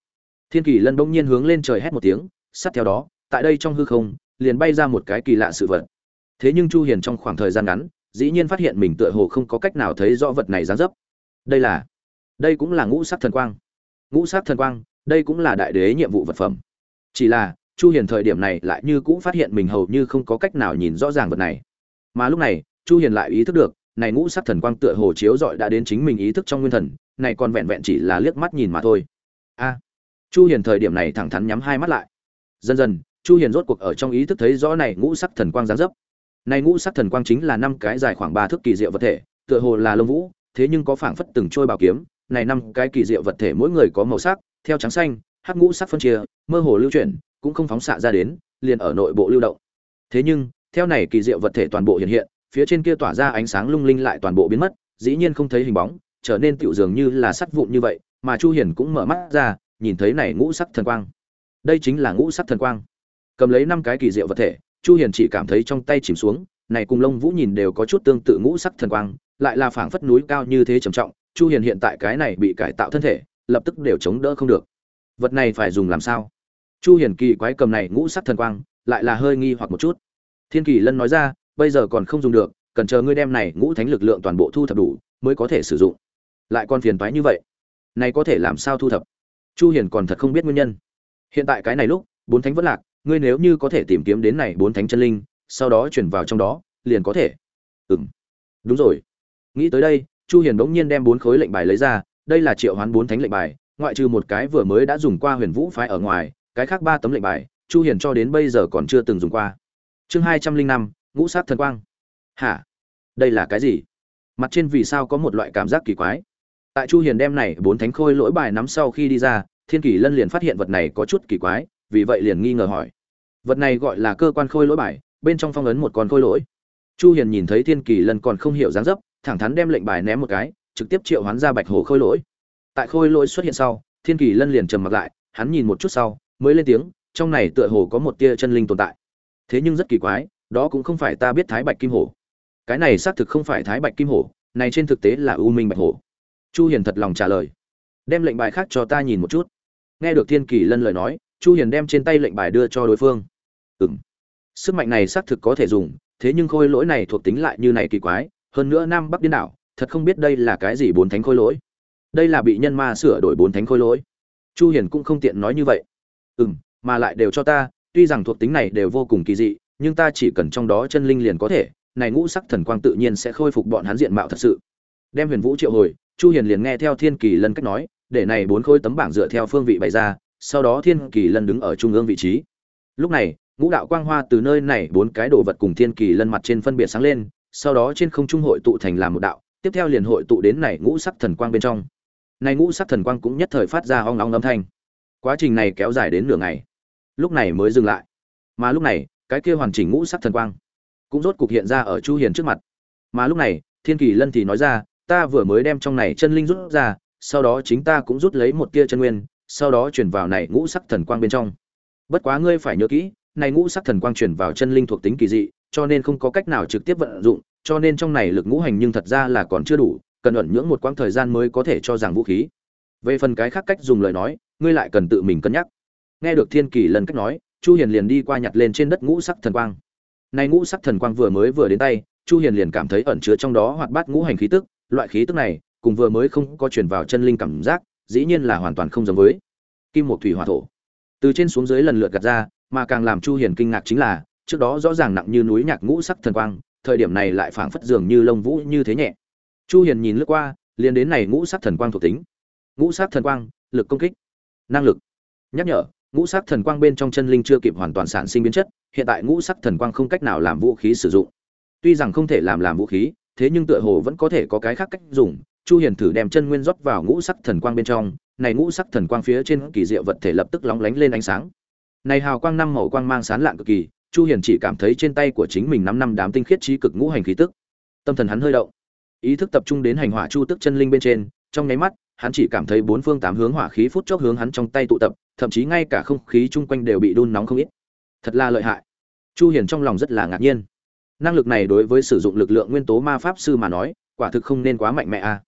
Thiên kỳ lân bỗng nhiên hướng lên trời hét một tiếng, sát theo đó, tại đây trong hư không, liền bay ra một cái kỳ lạ sự vật. Thế nhưng chu hiền trong khoảng thời gian ngắn, dĩ nhiên phát hiện mình tựa hồ không có cách nào thấy rõ vật này dáng dấp. Đây là, đây cũng là ngũ sắc thần quang. Ngũ sắc thần quang, đây cũng là đại đế nhiệm vụ vật phẩm. Chỉ là chu hiền thời điểm này lại như cũ phát hiện mình hầu như không có cách nào nhìn rõ ràng vật này. Mà lúc này, chu hiền lại ý thức được, này ngũ sắc thần quang tựa hồ chiếu rọi đã đến chính mình ý thức trong nguyên thần, này còn vẹn vẹn chỉ là liếc mắt nhìn mà thôi. A! Chu hiền thời điểm này thẳng thắn nhắm hai mắt lại. Dần dần, chu hiền rốt cuộc ở trong ý thức thấy rõ này ngũ sắc thần quang dáng dấp. Này ngũ sắc thần quang chính là năm cái dài khoảng ba thước kỳ diệu vật thể, tựa hồ là lông vũ, thế nhưng có phảng phất từng trôi bảo kiếm, này năm cái kỳ diệu vật thể mỗi người có màu sắc, theo trắng xanh, hắc ngũ sắc phân chia, mơ hồ lưu chuyển cũng không phóng xạ ra đến, liền ở nội bộ lưu động. Thế nhưng, theo này kỳ diệu vật thể toàn bộ hiện hiện, phía trên kia tỏa ra ánh sáng lung linh lại toàn bộ biến mất, dĩ nhiên không thấy hình bóng, trở nên tựu dường như là sắt vụn như vậy, mà chu hiền cũng mở mắt ra, nhìn thấy này ngũ sắc thần quang. Đây chính là ngũ sắc thần quang. Cầm lấy năm cái kỳ diệu vật thể, chu hiền chỉ cảm thấy trong tay chìm xuống, này cùng lông vũ nhìn đều có chút tương tự ngũ sắc thần quang, lại là phảng phất núi cao như thế trầm trọng, chu hiền hiện tại cái này bị cải tạo thân thể, lập tức đều chống đỡ không được. Vật này phải dùng làm sao? Chu hiền kỳ quái cầm này ngũ sắc thần quang, lại là hơi nghi hoặc một chút. Thiên kỳ lân nói ra, bây giờ còn không dùng được, cần chờ ngươi đem này ngũ thánh lực lượng toàn bộ thu thập đủ, mới có thể sử dụng. Lại còn phiền toái như vậy. Này có thể làm sao thu thập? Chu hiền còn thật không biết nguyên nhân. Hiện tại cái này lúc, bốn thánh vẫn lạc, ngươi nếu như có thể tìm kiếm đến này bốn thánh chân linh, sau đó chuyển vào trong đó, liền có thể. Ừm. Đúng rồi. Nghĩ tới đây, chu hiền bỗng nhiên đem bốn khối lệnh bài lấy ra, đây là triệu hoán bốn thánh lệnh bài, ngoại trừ một cái vừa mới đã dùng qua huyền vũ phái ở ngoài cái khác ba tấm lệnh bài, chu hiền cho đến bây giờ còn chưa từng dùng qua. Chương hai trăm linh năm, ngũ sát thần quang. Hả? Đây là cái gì? Mặt trên vì sao có một loại cảm giác kỳ quái? Tại chu hiền đem này bốn thánh khôi lỗi bài nắm sau khi đi ra, thiên kỳ lân liền phát hiện vật này có chút kỳ quái, vì vậy liền nghi ngờ hỏi. Vật này gọi là cơ quan khôi lỗi bài, bên trong phong ấn một con khôi lỗi. Chu hiền nhìn thấy thiên kỳ lân còn không hiểu dáng dấp, thẳng thắn đem lệnh bài ném một cái, trực tiếp triệu hoán ra bạch hồ khôi lỗi. Tại khôi lỗi xuất hiện sau, thiên kỳ lân liền trầm mặt lại, hắn nhìn một chút sau mới lên tiếng, trong này tựa hồ có một tia chân linh tồn tại. Thế nhưng rất kỳ quái, đó cũng không phải ta biết thái bạch kim hổ. Cái này xác thực không phải thái bạch kim hổ, này trên thực tế là u minh bạch hổ. Chu hiền thật lòng trả lời. Đem lệnh bài khác cho ta nhìn một chút. Nghe được thiên kỳ lân lời nói, chu hiền đem trên tay lệnh bài đưa cho đối phương. Ừm. Sức mạnh này xác thực có thể dùng, thế nhưng khôi lỗi này thuộc tính lại như này kỳ quái, hơn nữa nam bắc điên đảo, thật không biết đây là cái gì bốn thánh khôi lỗi. Đây là bị nhân ma sửa đổi bốn thánh khôi lỗi. Chu hiền cũng không tiện nói như vậy ừm, mà lại đều cho ta, tuy rằng thuộc tính này đều vô cùng kỳ dị, nhưng ta chỉ cần trong đó chân linh liền có thể, này ngũ sắc thần quang tự nhiên sẽ khôi phục bọn hắn diện mạo thật sự. Đem huyền vũ triệu hồi, chu hiền liền nghe theo thiên kỳ lân cách nói, để này bốn khối tấm bảng dựa theo phương vị bày ra, sau đó thiên kỳ lân đứng ở trung ương vị trí. Lúc này, ngũ đạo quang hoa từ nơi này bốn cái đồ vật cùng thiên kỳ lân mặt trên phân biệt sáng lên, sau đó trên không trung hội tụ thành làm một đạo, tiếp theo liền hội tụ đến này ngũ sắc thần quang bên trong. Này ngũ sắc thần quang cũng nhất thời phát ra ong ong âm thanh quá trình này kéo dài đến nửa ngày. Lúc này mới dừng lại. Mà lúc này, cái kia hoàn chỉnh ngũ sắc thần quang cũng rốt cục hiện ra ở chu hiền trước mặt. Mà lúc này, thiên kỳ lân thì nói ra, ta vừa mới đem trong này chân linh rút ra, sau đó chính ta cũng rút lấy một tia chân nguyên, sau đó chuyển vào này ngũ sắc thần quang bên trong. Bất quá ngươi phải nhớ kỹ, này ngũ sắc thần quang chuyển vào chân linh thuộc tính kỳ dị, cho nên không có cách nào trực tiếp vận dụng, cho nên trong này lực ngũ hành nhưng thật ra là còn chưa đủ, cần ẩn nhưỡng một quãng thời gian mới có thể cho rằng vũ khí. Về phần cái khác cách dùng lời nói ngươi lại cần tự mình cân nhắc. Nghe được thiên kỳ lần cách nói, chu hiền liền đi qua nhặt lên trên đất ngũ sắc thần quang. Này ngũ sắc thần quang vừa mới vừa đến tay, chu hiền liền cảm thấy ẩn chứa trong đó hoạt bát ngũ hành khí tức, loại khí tức này, cùng vừa mới không có truyền vào chân linh cảm giác, dĩ nhiên là hoàn toàn không giống với kim một thủy hỏa thổ. Từ trên xuống dưới lần lượt gạt ra, mà càng làm chu hiền kinh ngạc chính là, trước đó rõ ràng nặng như núi nhạc ngũ sắc thần quang, thời điểm này lại phảng phất dường như lông vũ như thế nhẹ. Chu hiền nhìn lướt qua, liền đến này ngũ sắc thần quang thuộc tính. Ngũ sắc thần quang, lực công kích năng lực. Nhắc nhở, ngũ sắc thần quang bên trong chân linh chưa kịp hoàn toàn sản sinh biến chất, hiện tại ngũ sắc thần quang không cách nào làm vũ khí sử dụng. Tuy rằng không thể làm làm vũ khí, thế nhưng tựa hồ vẫn có thể có cái khác cách dùng. Chu hiền thử đem chân nguyên rót vào ngũ sắc thần quang bên trong, này ngũ sắc thần quang phía trên kỳ diệu vật thể lập tức lóng lánh lên ánh sáng. Này hào quang năm màu quang mang sáng lạng cực kỳ, chu hiền chỉ cảm thấy trên tay của chính mình năm năm đám tinh khiết trí cực ngũ hành khí tức. Tâm thần hắn hơi động. Ý thức tập trung đến hành hỏa chu tức chân linh bên trên, trong nháy mắt hắn chỉ cảm thấy bốn phương tám hướng hỏa khí phút chốc hướng hắn trong tay tụ tập, thậm chí ngay cả không khí chung quanh đều bị đun nóng không ít. Thật là lợi hại. Chu hiền trong lòng rất là ngạc nhiên. Năng lực này đối với sử dụng lực lượng nguyên tố ma pháp sư mà nói, quả thực không nên quá mạnh mẽ a à.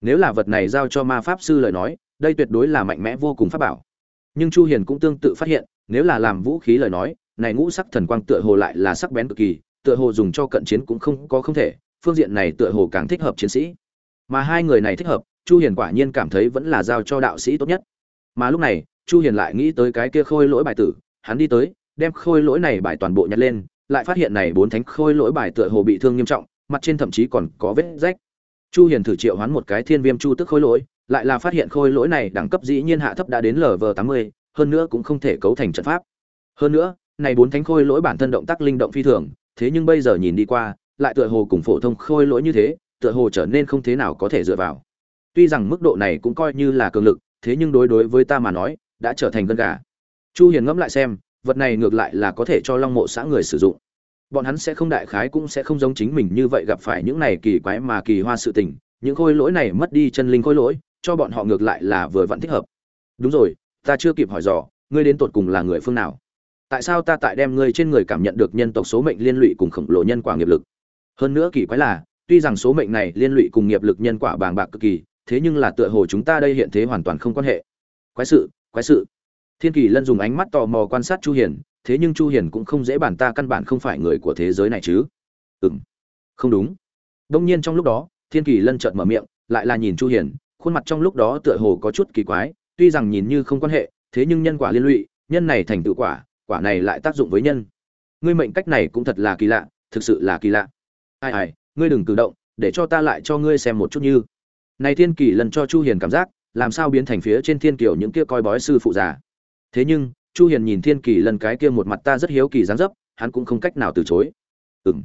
nếu là vật này giao cho ma pháp sư lời nói, đây tuyệt đối là mạnh mẽ vô cùng pháp bảo. Nhưng chu hiền cũng tương tự phát hiện, nếu là làm vũ khí lời nói, này ngũ sắc thần quang tựa hồ lại là sắc bén cực kỳ, tựa hồ dùng cho cận chiến cũng không có không thể, phương diện này tựa hồ càng thích hợp chiến sĩ. Mà hai người này thích hợp chu hiền quả nhiên cảm thấy vẫn là giao cho đạo sĩ tốt nhất. Mà lúc này, chu hiền lại nghĩ tới cái kia khôi lỗi bài tử, hắn đi tới, đem khôi lỗi này bài toàn bộ nhặt lên, lại phát hiện này bốn thánh khôi lỗi bài tựa hồ bị thương nghiêm trọng, mặt trên thậm chí còn có vết rách. Chu hiền thử triệu hoán một cái thiên viêm chu tức khôi lỗi, lại là phát hiện khôi lỗi này đẳng cấp dĩ nhiên hạ thấp đã đến lv 80 hơn nữa cũng không thể cấu thành trận pháp. Hơn nữa, này bốn thánh khôi lỗi bản thân động tác linh động phi thường, thế nhưng bây giờ nhìn đi qua, lại tựa hồ cùng phổ thông khôi lỗi như thế, tựa hồ trở nên không thế nào có thể dựa vào tuy rằng mức độ này cũng coi như là cường lực, thế nhưng đối đối với ta mà nói, đã trở thành gân gà. Chu hiền ngẫm lại xem, vật này ngược lại là có thể cho long mộ xã người sử dụng. Bọn hắn sẽ không đại khái cũng sẽ không giống chính mình như vậy gặp phải những này kỳ quái mà kỳ hoa sự tình, những khôi lỗi này mất đi chân linh khôi lỗi, cho bọn họ ngược lại là vừa vẫn thích hợp. Đúng rồi, ta chưa kịp hỏi dò, ngươi đến tột cùng là người phương nào? Tại sao ta tại đem ngươi trên người cảm nhận được nhân tộc số mệnh liên lụy cùng khổng lồ nhân quả nghiệp lực? Hơn nữa kỳ quái là, tuy rằng số mệnh này liên lụy cùng nghiệp lực nhân quả bàng bạc cực kỳ thế nhưng là tựa hồ chúng ta đây hiện thế hoàn toàn không quan hệ. Quái sự quái sự. Thiên kỳ lân dùng ánh mắt tò mò quan sát chu hiền, thế nhưng chu hiền cũng không dễ bản ta căn bản không phải người của thế giới này chứ. Ừm, không đúng. Đông nhiên trong lúc đó, thiên kỳ lân chợt mở miệng, lại là nhìn chu hiền, khuôn mặt trong lúc đó tựa hồ có chút kỳ quái, tuy rằng nhìn như không quan hệ, thế nhưng nhân quả liên lụy, nhân này thành tựu quả quả này lại tác dụng với nhân. Ngươi mệnh cách này cũng thật là kỳ lạ, thực sự là kỳ lạ. Ai ai, ngươi đừng cử động, để cho ta lại cho ngươi xem một chút như này thiên kỳ lần cho chu hiền cảm giác, làm sao biến thành phía trên thiên kiều những kia coi bói sư phụ già. Thế nhưng, chu hiền nhìn thiên kỳ lần cái kia một mặt ta rất hiếu kỳ dáng dấp, hắn cũng không cách nào từ chối. Ừm.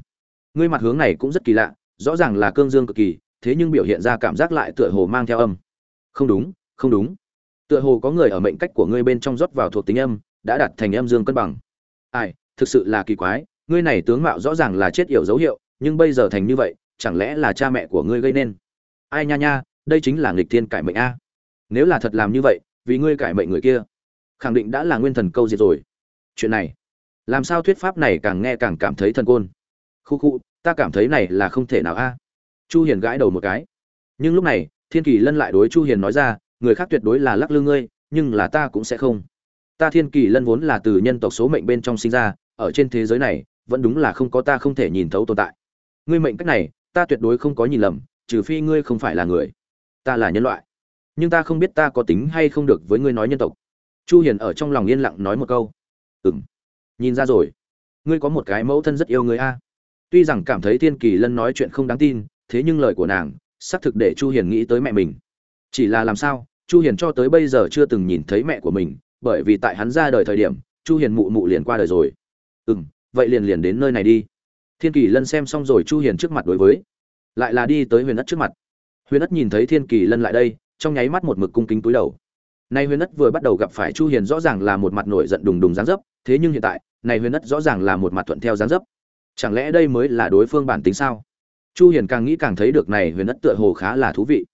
Ngươi mặt hướng này cũng rất kỳ lạ, rõ ràng là cương dương cực kỳ, thế nhưng biểu hiện ra cảm giác lại tựa hồ mang theo âm. Không đúng không đúng. Tựa hồ có người ở mệnh cách của ngươi bên trong rót vào thuộc tính âm, đã đạt thành âm dương cân bằng. Ai, thực sự là kỳ quái, ngươi này tướng mạo rõ ràng là chết yểu dấu hiệu, nhưng bây giờ thành như vậy, chẳng lẽ là cha mẹ của ngươi gây nên? Ai nha nha, đây chính là nghịch thiên cải mệnh a. Nếu là thật làm như vậy, vì ngươi cải mệnh người kia, khẳng định đã là nguyên thần câu diệt rồi. Chuyện này, làm sao thuyết pháp này càng nghe càng cảm thấy thần côn? Khu khu, ta cảm thấy này là không thể nào a. Chu hiền gãi đầu một cái. Nhưng lúc này, thiên kỳ lân lại đối chu hiền nói ra, người khác tuyệt đối là lắc lư ngươi, nhưng là ta cũng sẽ không. Ta thiên kỳ lân vốn là từ nhân tộc số mệnh bên trong sinh ra, ở trên thế giới này, vẫn đúng là không có ta không thể nhìn thấu tồn tại. Ngươi mệnh cách này, ta tuyệt đối không có nhìn lầm trừ phi ngươi không phải là người. Ta là nhân loại. Nhưng ta không biết ta có tính hay không được với ngươi nói nhân tộc. Chu hiền ở trong lòng yên lặng nói một câu. Ừm. Nhìn ra rồi. Ngươi có một cái mẫu thân rất yêu ngươi a. Tuy rằng cảm thấy thiên kỳ lân nói chuyện không đáng tin, thế nhưng lời của nàng, xác thực để chu hiền nghĩ tới mẹ mình. Chỉ là làm sao, chu hiền cho tới bây giờ chưa từng nhìn thấy mẹ của mình, bởi vì tại hắn ra đời thời điểm, chu hiền mụ mụ liền qua đời rồi. Ừm, vậy liền liền đến nơi này đi. Thiên kỳ lân xem xong rồi chu hiền trước mặt đối với lại là đi tới huyền ất trước mặt. Huyền ất nhìn thấy thiên kỳ lân lại đây, trong nháy mắt một mực cung kính túi đầu. Nay huyền ất vừa bắt đầu gặp phải chu hiền rõ ràng là một mặt nổi giận đùng đùng dáng dấp, thế nhưng hiện tại này huyền ất rõ ràng là một mặt thuận theo dáng dấp. Chẳng lẽ đây mới là đối phương bản tính sao? Chu hiền càng nghĩ càng thấy được này huyền ất tựa hồ khá là thú vị.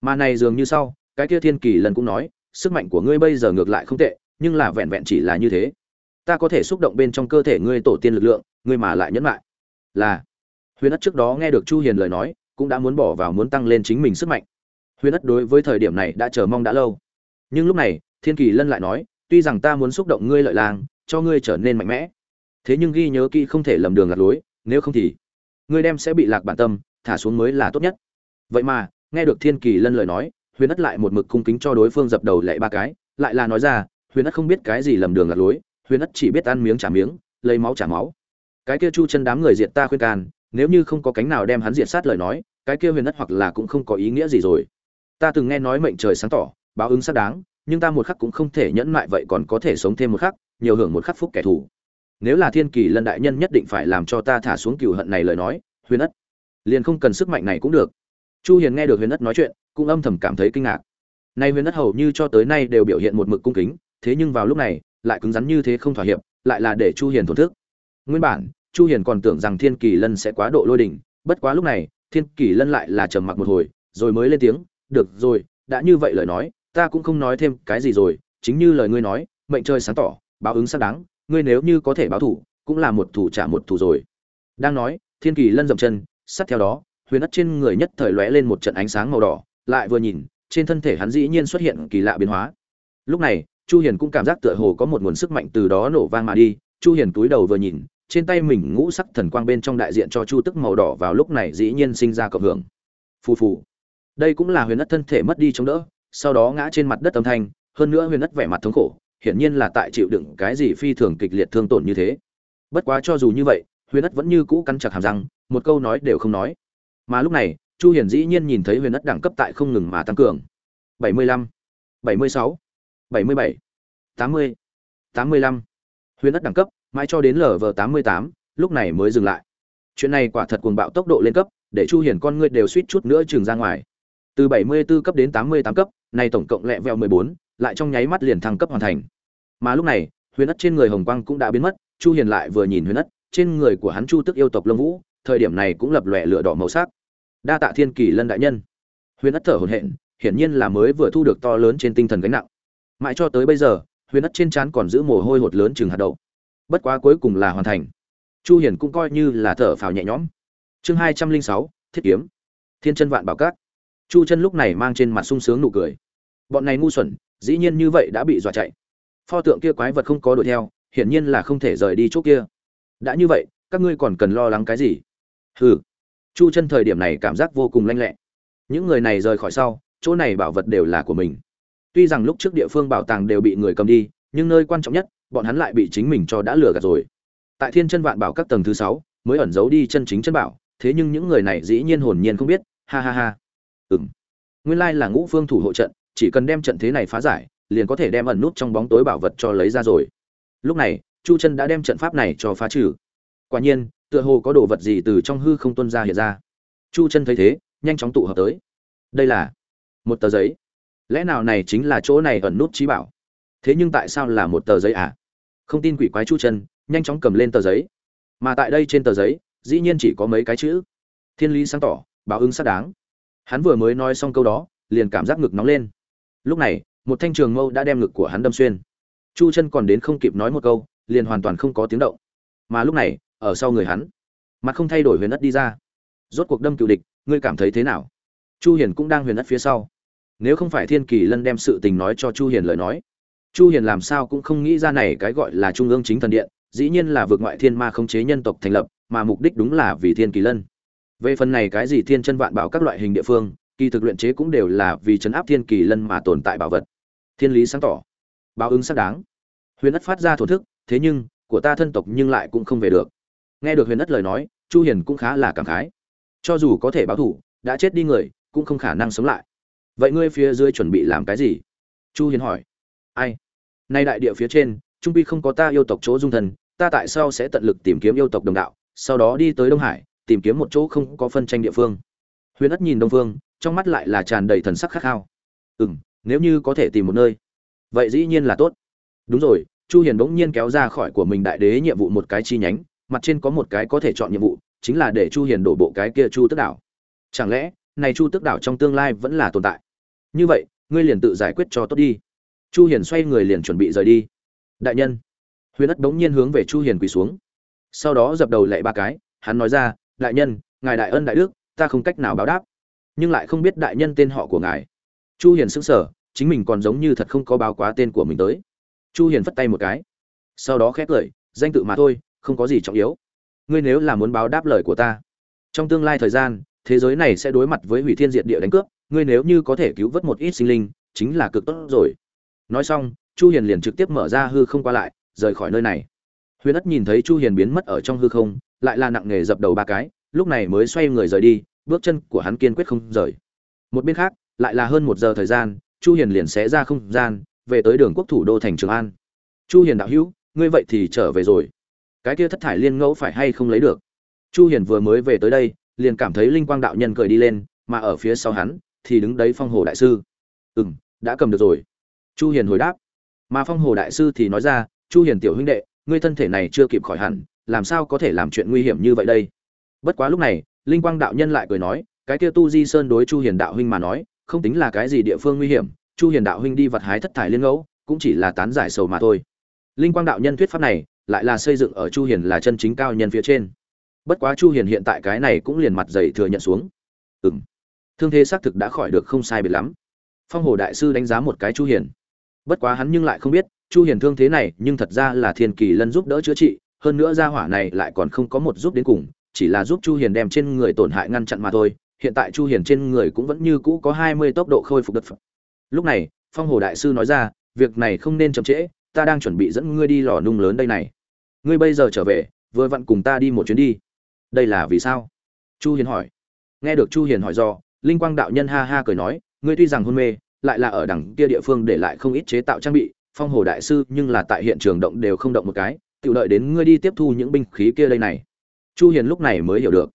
Mà này dường như sau, cái kia thiên kỳ lần cũng nói, sức mạnh của ngươi bây giờ ngược lại không tệ, nhưng là vẹn vẹn chỉ là như thế. Ta có thể xúc động bên trong cơ thể ngươi tổ tiên lực lượng, ngươi mà lại nhẫn lại là huyền ất trước đó nghe được chu hiền lời nói, cũng đã muốn bỏ vào muốn tăng lên chính mình sức mạnh. Huyền ất đối với thời điểm này đã chờ mong đã lâu. Nhưng lúc này, thiên kỳ lân lại nói, tuy rằng ta muốn xúc động ngươi lợi lang cho ngươi trở nên mạnh mẽ. Thế nhưng ghi nhớ kỹ không thể lầm đường lạc lối, nếu không thì, ngươi đem sẽ bị lạc bản tâm, thả xuống mới là tốt nhất. Vậy mà, nghe được thiên kỳ lân lời nói, huyền ất lại một mực cung kính cho đối phương dập đầu lệ ba cái, lại là nói ra, huyền ất không biết cái gì lầm đường lạc lối, huyền ất chỉ biết ăn miếng trả miếng, lấy máu trả máu. Cái kia chu chân đám người diệt ta khuyên can nếu như không có cánh nào đem hắn diệt sát lời nói, cái kia huyền đất hoặc là cũng không có ý nghĩa gì rồi. Ta từng nghe nói mệnh trời sáng tỏ, báo ứng xác đáng, nhưng ta một khắc cũng không thể nhẫn mại vậy còn có thể sống thêm một khắc, nhiều hưởng một khắc phúc kẻ thù. Nếu là thiên kỳ lân đại nhân nhất định phải làm cho ta thả xuống cừu hận này lời nói, huyền ất, liền không cần sức mạnh này cũng được. Chu hiền nghe được huyền ất nói chuyện, cũng âm thầm cảm thấy kinh ngạc. Nay huyền ất hầu như cho tới nay đều biểu hiện một mực cung kính, thế nhưng vào lúc này, lại cứng rắn như thế không thỏa hiệp, lại là để chu hiền thổn thức. Nguyên bản chu hiền còn tưởng rằng thiên kỳ lân sẽ quá độ lôi đỉnh bất quá lúc này, thiên kỳ lân lại là trầm mặc một hồi, rồi mới lên tiếng, được rồi, đã như vậy lời nói, ta cũng không nói thêm cái gì rồi, chính như lời ngươi nói, mệnh trời sáng tỏ, báo ứng xác đáng, ngươi nếu như có thể báo thủ, cũng là một thủ trả một thủ rồi. Đang nói, thiên kỳ lân dậm chân, sát theo đó, huyền ất trên người nhất thời lóe lên một trận ánh sáng màu đỏ, lại vừa nhìn, trên thân thể hắn dĩ nhiên xuất hiện kỳ lạ biến hóa. Lúc này, chu hiền cũng cảm giác tựa hồ có một nguồn sức mạnh từ đó nổ vang mà đi, chu hiền túi đầu vừa nhìn trên tay mình ngũ sắc thần quang bên trong đại diện cho chu tức màu đỏ vào lúc này dĩ nhiên sinh ra cộng hưởng. Phù phù. Đây cũng là huyền ất thân thể mất đi chống đỡ sau đó ngã trên mặt đất âm thanh hơn nữa huyền ất vẻ mặt thống khổ hiển nhiên là tại chịu đựng cái gì phi thường kịch liệt thương tổn như thế. Bất quá cho dù như vậy huyền ất vẫn như cũ cắn chặt hàm răng một câu nói đều không nói. Mà lúc này chu hiển dĩ nhiên nhìn thấy huyền ất đẳng cấp tại không ngừng mà tăng cường. 75, 76, 77, 80, 85 huyền ất đẳng cấp mãi cho đến lv 88, lúc này mới dừng lại. Chuyện này quả thật cuồng bạo tốc độ lên cấp để chu hiền con ngươi đều suýt chút nữa trường ra ngoài. Từ 74 cấp đến 88 cấp này tổng cộng lẹ vẹo 14, lại trong nháy mắt liền thăng cấp hoàn thành. Mà lúc này huyền ất trên người hồng quang cũng đã biến mất chu hiền lại vừa nhìn huyền ất trên người của hắn chu tức yêu tộc lâm vũ thời điểm này cũng lập lòe lửa đỏ màu sắc. Đa tạ thiên kỳ lân đại nhân. Huyền ất thở hổn hển hiển nhiên là mới vừa thu được to lớn trên tinh thần gánh nặng. Mãi cho tới bây giờ huyền ất trên trán còn giữ mồ hôi hột lớn chừng hạt đậu. Bất quá cuối cùng là hoàn thành. Chu hiền cũng coi như là thở phào nhẹ nhõm. Chương 206, thiết kiếm. Thiên chân vạn bảo cát. Chu chân lúc này mang trên mặt sung sướng nụ cười. Bọn này ngu xuẩn dĩ nhiên như vậy đã bị dọa chạy. Pho tượng kia quái vật không có đuổi theo hiển nhiên là không thể rời đi chỗ kia. Đã như vậy các ngươi còn cần lo lắng cái gì? Hừ. Chu chân thời điểm này cảm giác vô cùng lanh lẹ. Những người này rời khỏi sau chỗ này bảo vật đều là của mình tuy rằng lúc trước địa phương bảo tàng đều bị người cầm đi, nhưng nơi quan trọng nhất, bọn hắn lại bị chính mình cho đã lừa gạt rồi. Tại thiên chân vạn bảo các tầng thứ sáu, mới ẩn giấu đi chân chính chân bảo, thế nhưng những người này dĩ nhiên hồn nhiên không biết, ha ha ha. Ừng nguyên lai là ngũ phương thủ hộ trận, chỉ cần đem trận thế này phá giải, liền có thể đem ẩn nút trong bóng tối bảo vật cho lấy ra rồi. Lúc này, chu chân đã đem trận pháp này cho phá trừ. Quả nhiên, tựa hồ có đồ vật gì từ trong hư không tuân ra hiện ra. Chu chân thấy thế, nhanh chóng tụ hợp tới. Đây là một tờ giấy lẽ nào này chính là chỗ này ẩn nút trí bảo? Thế nhưng tại sao là một tờ giấy à? Không tin quỷ quái chu chân nhanh chóng cầm lên tờ giấy. Mà tại đây trên tờ giấy, dĩ nhiên chỉ có mấy cái chữ. Thiên lý sáng tỏ, báo ứng xác đáng. Hắn vừa mới nói xong câu đó, liền cảm giác ngực nóng lên. Lúc này, một thanh trường mâu đã đem ngực của hắn đâm xuyên. Chu chân còn đến không kịp nói một câu, liền hoàn toàn không có tiếng động. Mà lúc này, ở sau người hắn, mặt không thay đổi huyền ất đi ra. Rốt cuộc đâm cựu địch, ngươi cảm thấy thế nào? Chu hiền cũng đang huyền ất phía sau nếu không phải thiên kỳ lân đem sự tình nói cho chu hiền lời nói, chu hiền làm sao cũng không nghĩ ra này cái gọi là trung ương chính thần điện, dĩ nhiên là vượt ngoại thiên ma không chế nhân tộc thành lập, mà mục đích đúng là vì thiên kỳ lân. Về phần này cái gì thiên chân vạn bảo các loại hình địa phương, kỳ thực luyện chế cũng đều là vì chấn áp thiên kỳ lân mà tồn tại bảo vật. Thiên lý sáng tỏ, báo ứng xác đáng. Huyền ất phát ra thổ thức, thế nhưng, của ta thân tộc nhưng lại cũng không về được. Nghe được huyền ất lời nói, chu hiền cũng khá là cảm khái. Cho dù có thể báo thủ, đã chết đi người, cũng không khả năng sống lại vậy ngươi phía dưới chuẩn bị làm cái gì? Chu hiền hỏi. Ai? Nay đại địa phía trên trung bi không có ta yêu tộc chỗ dung thần ta tại sao sẽ tận lực tìm kiếm yêu tộc đồng đạo sau đó đi tới đông hải tìm kiếm một chỗ không có phân tranh địa phương. Huyền ất nhìn đông phương trong mắt lại là tràn đầy thần sắc khát khao. Ừ, nếu như có thể tìm một nơi vậy dĩ nhiên là tốt. Đúng rồi chu hiền bỗng nhiên kéo ra khỏi của mình đại đế nhiệm vụ một cái chi nhánh mặt trên có một cái có thể chọn nhiệm vụ chính là để chu hiền đổ bộ cái kia chu tức đảo. Chẳng lẽ này chu Tước đảo trong tương lai vẫn là tồn tại. Như vậy, ngươi liền tự giải quyết cho tốt đi. Chu hiền xoay người liền chuẩn bị rời đi. Đại nhân. Huyền ất bỗng nhiên hướng về chu hiền quỳ xuống. Sau đó dập đầu lạy ba cái, hắn nói ra, đại nhân, ngài đại ân đại đức, ta không cách nào báo đáp, nhưng lại không biết đại nhân tên họ của ngài. Chu hiền sững sờ, chính mình còn giống như thật không có báo quá tên của mình tới. Chu hiền phất tay một cái. Sau đó khép cười, danh tự mà thôi, không có gì trọng yếu. Ngươi nếu là muốn báo đáp lời của ta, trong tương lai thời gian thế giới này sẽ đối mặt với hủy thiên diệt địa đánh cướp, ngươi nếu như có thể cứu vớt một ít sinh linh, chính là cực tốt rồi. Nói xong, chu hiền liền trực tiếp mở ra hư không qua lại, rời khỏi nơi này. Huyền ất nhìn thấy chu hiền biến mất ở trong hư không, lại là nặng nghề dập đầu ba cái, lúc này mới xoay người rời đi, bước chân của hắn kiên quyết không rời. Một bên khác, lại là hơn một giờ thời gian, chu hiền liền sẽ ra không gian, về tới đường quốc thủ đô thành trường an. Chu hiền đạo hữu, ngươi vậy thì trở về rồi. Cái kia thất thải liên ngẫu phải hay không lấy được? Chu hiền vừa mới về tới đây liền cảm thấy linh quang đạo nhân cười đi lên, mà ở phía sau hắn thì đứng đấy phong hồ đại sư. Ừm, đã cầm được rồi. Chu hiền hồi đáp. Mà phong hồ đại sư thì nói ra, chu hiền tiểu huynh đệ, ngươi thân thể này chưa kịp khỏi hẳn, làm sao có thể làm chuyện nguy hiểm như vậy đây? Bất quá lúc này, linh quang đạo nhân lại cười nói, cái kia tu di sơn đối chu hiền đạo huynh mà nói, không tính là cái gì địa phương nguy hiểm, chu hiền đạo huynh đi vật hái thất thải liên ngẫu, cũng chỉ là tán giải sầu mà thôi. Linh quang đạo nhân thuyết pháp này, lại là xây dựng ở chu hiền là chân chính cao nhân phía trên bất quá chu hiền hiện tại cái này cũng liền mặt dày thừa nhận xuống. Ừm. Thương thế xác thực đã khỏi được không sai biệt lắm. Phong hồ đại sư đánh giá một cái chu hiền. Bất quá hắn nhưng lại không biết, chu hiền thương thế này nhưng thật ra là thiên kỳ lân giúp đỡ chữa trị, hơn nữa gia hỏa này lại còn không có một giúp đến cùng, chỉ là giúp chu hiền đem trên người tổn hại ngăn chặn mà thôi, hiện tại chu hiền trên người cũng vẫn như cũ có 20 tốc độ khôi phục đất lúc này, phong hồ đại sư nói ra, việc này không nên chậm trễ, ta đang chuẩn bị dẫn ngươi đi lò nung lớn đây này. Ngươi bây giờ trở về, vừa vặn cùng ta đi một chuyến đi đây là vì sao? Chu hiền hỏi. Nghe được chu hiền hỏi do, linh quang đạo nhân ha ha cười nói, ngươi tuy rằng hôn mê, lại là ở đằng kia địa phương để lại không ít chế tạo trang bị, phong hồ đại sư nhưng là tại hiện trường động đều không động một cái tự đợi đến ngươi đi tiếp thu những binh khí kia đây này. Chu hiền lúc này mới hiểu được.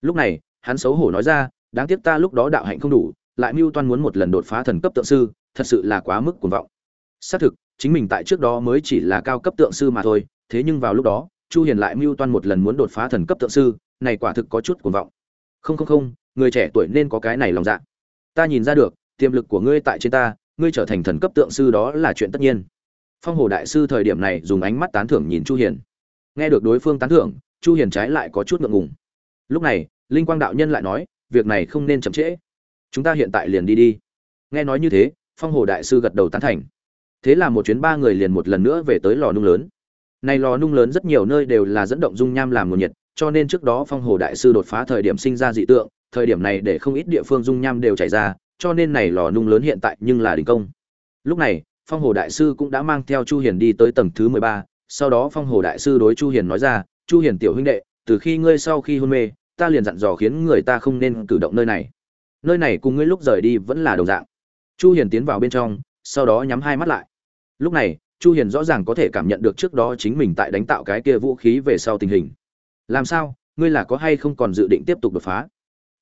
Lúc này, hắn xấu hổ nói ra, đáng tiếc ta lúc đó đạo hạnh không đủ, lại mưu toan muốn một lần đột phá thần cấp tượng sư, thật sự là quá mức cuồng vọng. Xác thực, chính mình tại trước đó mới chỉ là cao cấp tượng sư mà thôi, thế nhưng vào lúc đó chu hiền lại mưu toan một lần muốn đột phá thần cấp tượng sư, này quả thực có chút cuồng vọng. Không không không, người trẻ tuổi nên có cái này lòng dạ. Ta nhìn ra được, tiềm lực của ngươi tại trên ta, ngươi trở thành thần cấp tượng sư đó là chuyện tất nhiên. Phong hồ đại sư thời điểm này dùng ánh mắt tán thưởng nhìn chu hiền. Nghe được đối phương tán thưởng, chu hiền trái lại có chút ngượng ngùng. Lúc này, linh quang đạo nhân lại nói, việc này không nên chậm trễ. Chúng ta hiện tại liền đi đi. Nghe nói như thế, phong hồ đại sư gật đầu tán thành. Thế là một chuyến ba người liền một lần nữa về tới lò nung lớn này lò nung lớn rất nhiều nơi đều là dẫn động dung nham làm nguồn nhiệt cho nên trước đó phong hồ đại sư đột phá thời điểm sinh ra dị tượng thời điểm này để không ít địa phương dung nham đều chảy ra cho nên này lò nung lớn hiện tại nhưng là đỉnh công. Lúc này phong hồ đại sư cũng đã mang theo chu hiền đi tới tầng thứ 13, sau đó phong hồ đại sư đối chu hiền nói ra chu hiền tiểu huynh đệ từ khi ngươi sau khi hôn mê ta liền dặn dò khiến người ta không nên cử động nơi này. Nơi này cùng ngươi lúc rời đi vẫn là đồng dạng. Chu hiền tiến vào bên trong sau đó nhắm hai mắt lại. Lúc này chu hiền rõ ràng có thể cảm nhận được trước đó chính mình tại đánh tạo cái kia vũ khí về sau tình hình. Làm sao? Ngươi là có hay không còn dự định tiếp tục đột phá?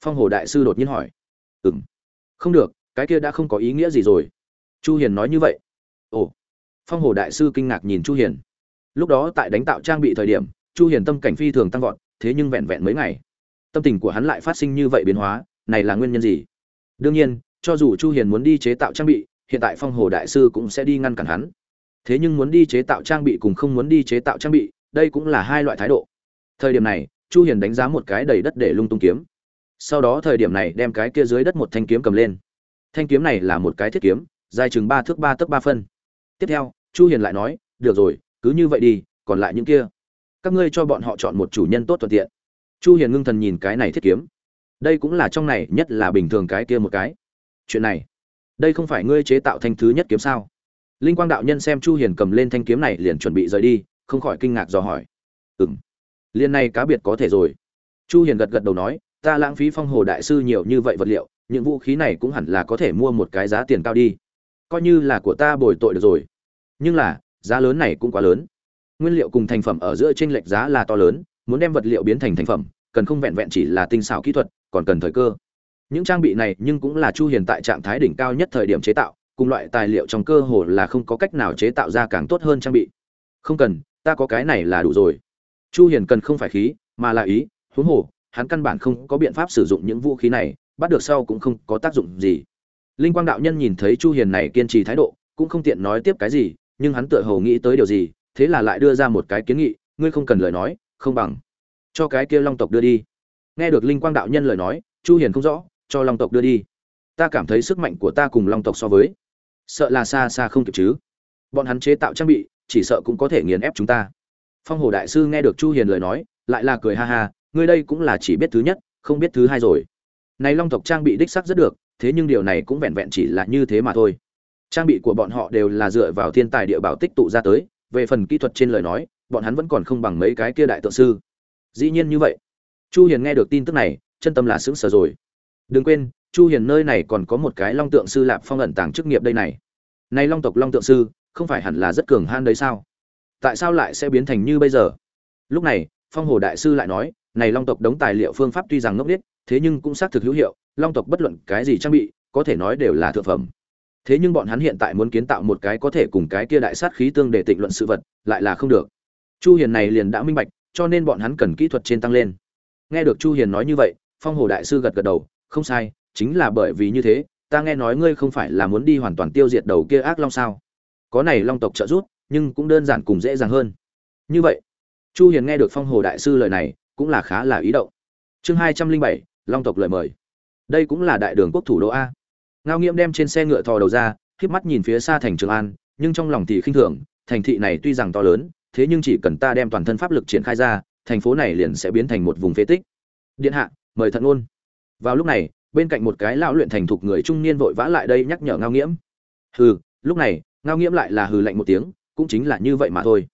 Phong hồ đại sư đột nhiên hỏi. Ừm. Không được, cái kia đã không có ý nghĩa gì rồi. Chu hiền nói như vậy. Ồ. Phong hồ đại sư kinh ngạc nhìn chu hiền. Lúc đó tại đánh tạo trang bị thời điểm, chu hiền tâm cảnh phi thường tăng vọt, thế nhưng vẹn vẹn mấy ngày, tâm tình của hắn lại phát sinh như vậy biến hóa, này là nguyên nhân gì? Đương nhiên, cho dù chu hiền muốn đi chế tạo trang bị, hiện tại phong hồ đại sư cũng sẽ đi ngăn cản hắn thế nhưng muốn đi chế tạo trang bị cùng không muốn đi chế tạo trang bị, đây cũng là hai loại thái độ. Thời điểm này, chu hiền đánh giá một cái đầy đất để lung tung kiếm. Sau đó thời điểm này đem cái kia dưới đất một thanh kiếm cầm lên. Thanh kiếm này là một cái thiết kiếm, dài chừng ba thước ba tấc ba phân. Tiếp theo, chu hiền lại nói, được rồi, cứ như vậy đi, còn lại những kia. Các ngươi cho bọn họ chọn một chủ nhân tốt thuận tiện. Chu hiền ngưng thần nhìn cái này thiết kiếm. Đây cũng là trong này nhất là bình thường cái kia một cái. Chuyện này, đây không phải ngươi chế tạo thanh thứ nhất kiếm sao? Linh quang đạo nhân xem chu hiền cầm lên thanh kiếm này liền chuẩn bị rời đi, không khỏi kinh ngạc dò hỏi. Ừm liên này cá biệt có thể rồi. Chu hiền gật gật đầu nói, ta lãng phí phong hồ đại sư nhiều như vậy vật liệu, những vũ khí này cũng hẳn là có thể mua một cái giá tiền cao đi. Coi như là của ta bồi tội được rồi. Nhưng là, giá lớn này cũng quá lớn. Nguyên liệu cùng thành phẩm ở giữa trên lệch giá là to lớn, muốn đem vật liệu biến thành thành phẩm, cần không vẹn vẹn chỉ là tinh xảo kỹ thuật, còn cần thời cơ. Những trang bị này nhưng cũng là chu hiền tại trạng thái đỉnh cao nhất thời điểm chế tạo cùng loại tài liệu trong cơ hồ là không có cách nào chế tạo ra càng tốt hơn trang bị. Không cần, ta có cái này là đủ rồi. Chu hiền cần không phải khí, mà là ý, huống hồ, hắn căn bản không có biện pháp sử dụng những vũ khí này, bắt được sau cũng không có tác dụng gì. Linh quang đạo nhân nhìn thấy chu hiền này kiên trì thái độ, cũng không tiện nói tiếp cái gì, nhưng hắn tựa hồ nghĩ tới điều gì, thế là lại đưa ra một cái kiến nghị, ngươi không cần lời nói, không bằng. Cho cái kia long tộc đưa đi. Nghe được linh quang đạo nhân lời nói, chu hiền không rõ, cho long tộc đưa đi. Ta cảm thấy sức mạnh của ta cùng long tộc so với sợ là xa xa không kịp chứ. Bọn hắn chế tạo trang bị, chỉ sợ cũng có thể nghiền ép chúng ta. Phong hồ đại sư nghe được chu hiền lời nói, lại là cười ha ha, ngươi đây cũng là chỉ biết thứ nhất, không biết thứ hai rồi. Này long tộc trang bị đích sắc rất được, thế nhưng điều này cũng vẹn vẹn chỉ là như thế mà thôi. Trang bị của bọn họ đều là dựa vào thiên tài địa bảo tích tụ ra tới, về phần kỹ thuật trên lời nói, bọn hắn vẫn còn không bằng mấy cái kia đại tượng sư. Dĩ nhiên như vậy. Chu hiền nghe được tin tức này, chân tâm là sững sờ rồi. Đừng quên chu hiền nơi này còn có một cái long tượng sư lạp phong ẩn tàng chức nghiệp đây này. Này long tộc long tượng sư, không phải hẳn là rất cường han đấy sao? Tại sao lại sẽ biến thành như bây giờ? Lúc này, phong hồ đại sư lại nói, này long tộc đống tài liệu phương pháp tuy rằng ngốc nghếch, thế nhưng cũng xác thực hữu hiệu, long tộc bất luận cái gì trang bị, có thể nói đều là thượng phẩm. Thế nhưng bọn hắn hiện tại muốn kiến tạo một cái có thể cùng cái kia đại sát khí tương để tịnh luận sự vật, lại là không được. Chu hiền này liền đã minh bạch, cho nên bọn hắn cần kỹ thuật trên tăng lên. Nghe được chu hiền nói như vậy, phong hồ đại sư gật gật đầu, không sai chính là bởi vì như thế ta nghe nói ngươi không phải là muốn đi hoàn toàn tiêu diệt đầu kia ác long sao? Có này long tộc trợ giúp nhưng cũng đơn giản cùng dễ dàng hơn. Như vậy chu hiền nghe được phong hồ đại sư lời này cũng là khá là ý động. Chương 207, long tộc lời mời. Đây cũng là đại đường quốc thủ đô a. Ngao nghiễm đem trên xe ngựa thò đầu ra khiếp mắt nhìn phía xa thành trường an nhưng trong lòng thì khinh thường thành thị này tuy rằng to lớn thế nhưng chỉ cần ta đem toàn thân pháp lực triển khai ra thành phố này liền sẽ biến thành một vùng phế tích. Điện hạ mời thận ôn vào lúc này bên cạnh một cái lão luyện thành thục người trung niên vội vã lại đây nhắc nhở ngao nghiễm. Hừ, lúc này, ngao nghiễm lại là hừ lạnh một tiếng, cũng chính là như vậy mà thôi.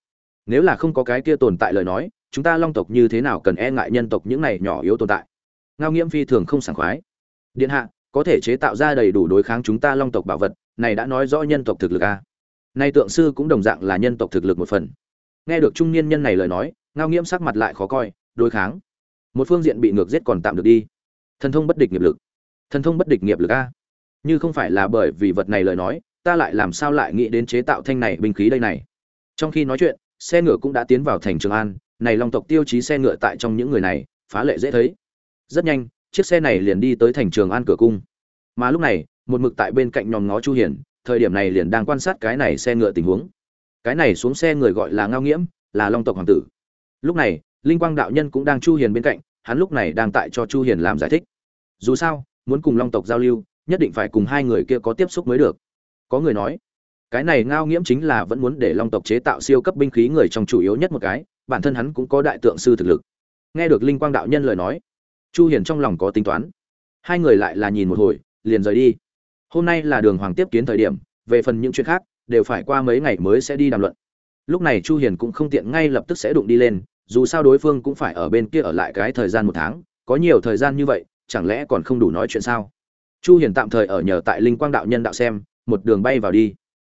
Nếu là không có cái kia tồn tại lời nói, chúng ta long tộc như thế nào cần e ngại nhân tộc những này nhỏ yếu tồn tại? Ngao nghiễm phi thường không sảng khoái. Điện hạ, có thể chế tạo ra đầy đủ đối kháng chúng ta long tộc bảo vật, này đã nói rõ nhân tộc thực lực a nay tượng sư cũng đồng dạng là nhân tộc thực lực một phần. Nghe được trung niên nhân này lời nói, ngao nghiễm sắc mặt lại khó coi, đối kháng. Một phương diện bị ngược giết còn tạm được đi thần thông bất địch nghiệp lực. Thần thông bất địch nghiệp lực a. Như không phải là bởi vì vật này lời nói, ta lại làm sao lại nghĩ đến chế tạo thanh này binh khí đây này. Trong khi nói chuyện, xe ngựa cũng đã tiến vào thành trường an, này long tộc tiêu chí xe ngựa tại trong những người này, phá lệ dễ thấy. Rất nhanh, chiếc xe này liền đi tới thành trường an cửa cung. Mà lúc này, một mực tại bên cạnh nhòm ngó chu hiển thời điểm này liền đang quan sát cái này xe ngựa tình huống. Cái này xuống xe người gọi là ngao nghiễm, là long tộc hoàng tử. Lúc này, linh quang đạo nhân cũng đang chu hiền bên cạnh hắn lúc này đang tại cho chu hiền làm giải thích. Dù sao, muốn cùng long tộc giao lưu, nhất định phải cùng hai người kia có tiếp xúc mới được. Có người nói, cái này ngao nghiễm chính là vẫn muốn để long tộc chế tạo siêu cấp binh khí người trong chủ yếu nhất một cái, bản thân hắn cũng có đại tượng sư thực lực. Nghe được linh quang đạo nhân lời nói, chu hiền trong lòng có tính toán. Hai người lại là nhìn một hồi, liền rời đi. Hôm nay là đường hoàng tiếp kiến thời điểm, về phần những chuyện khác, đều phải qua mấy ngày mới sẽ đi đàm luận. Lúc này chu hiền cũng không tiện ngay lập tức sẽ đụng đi lên dù sao đối phương cũng phải ở bên kia ở lại cái thời gian một tháng, có nhiều thời gian như vậy, chẳng lẽ còn không đủ nói chuyện sao? Chu hiền tạm thời ở nhờ tại linh quang đạo nhân đạo xem, một đường bay vào đi.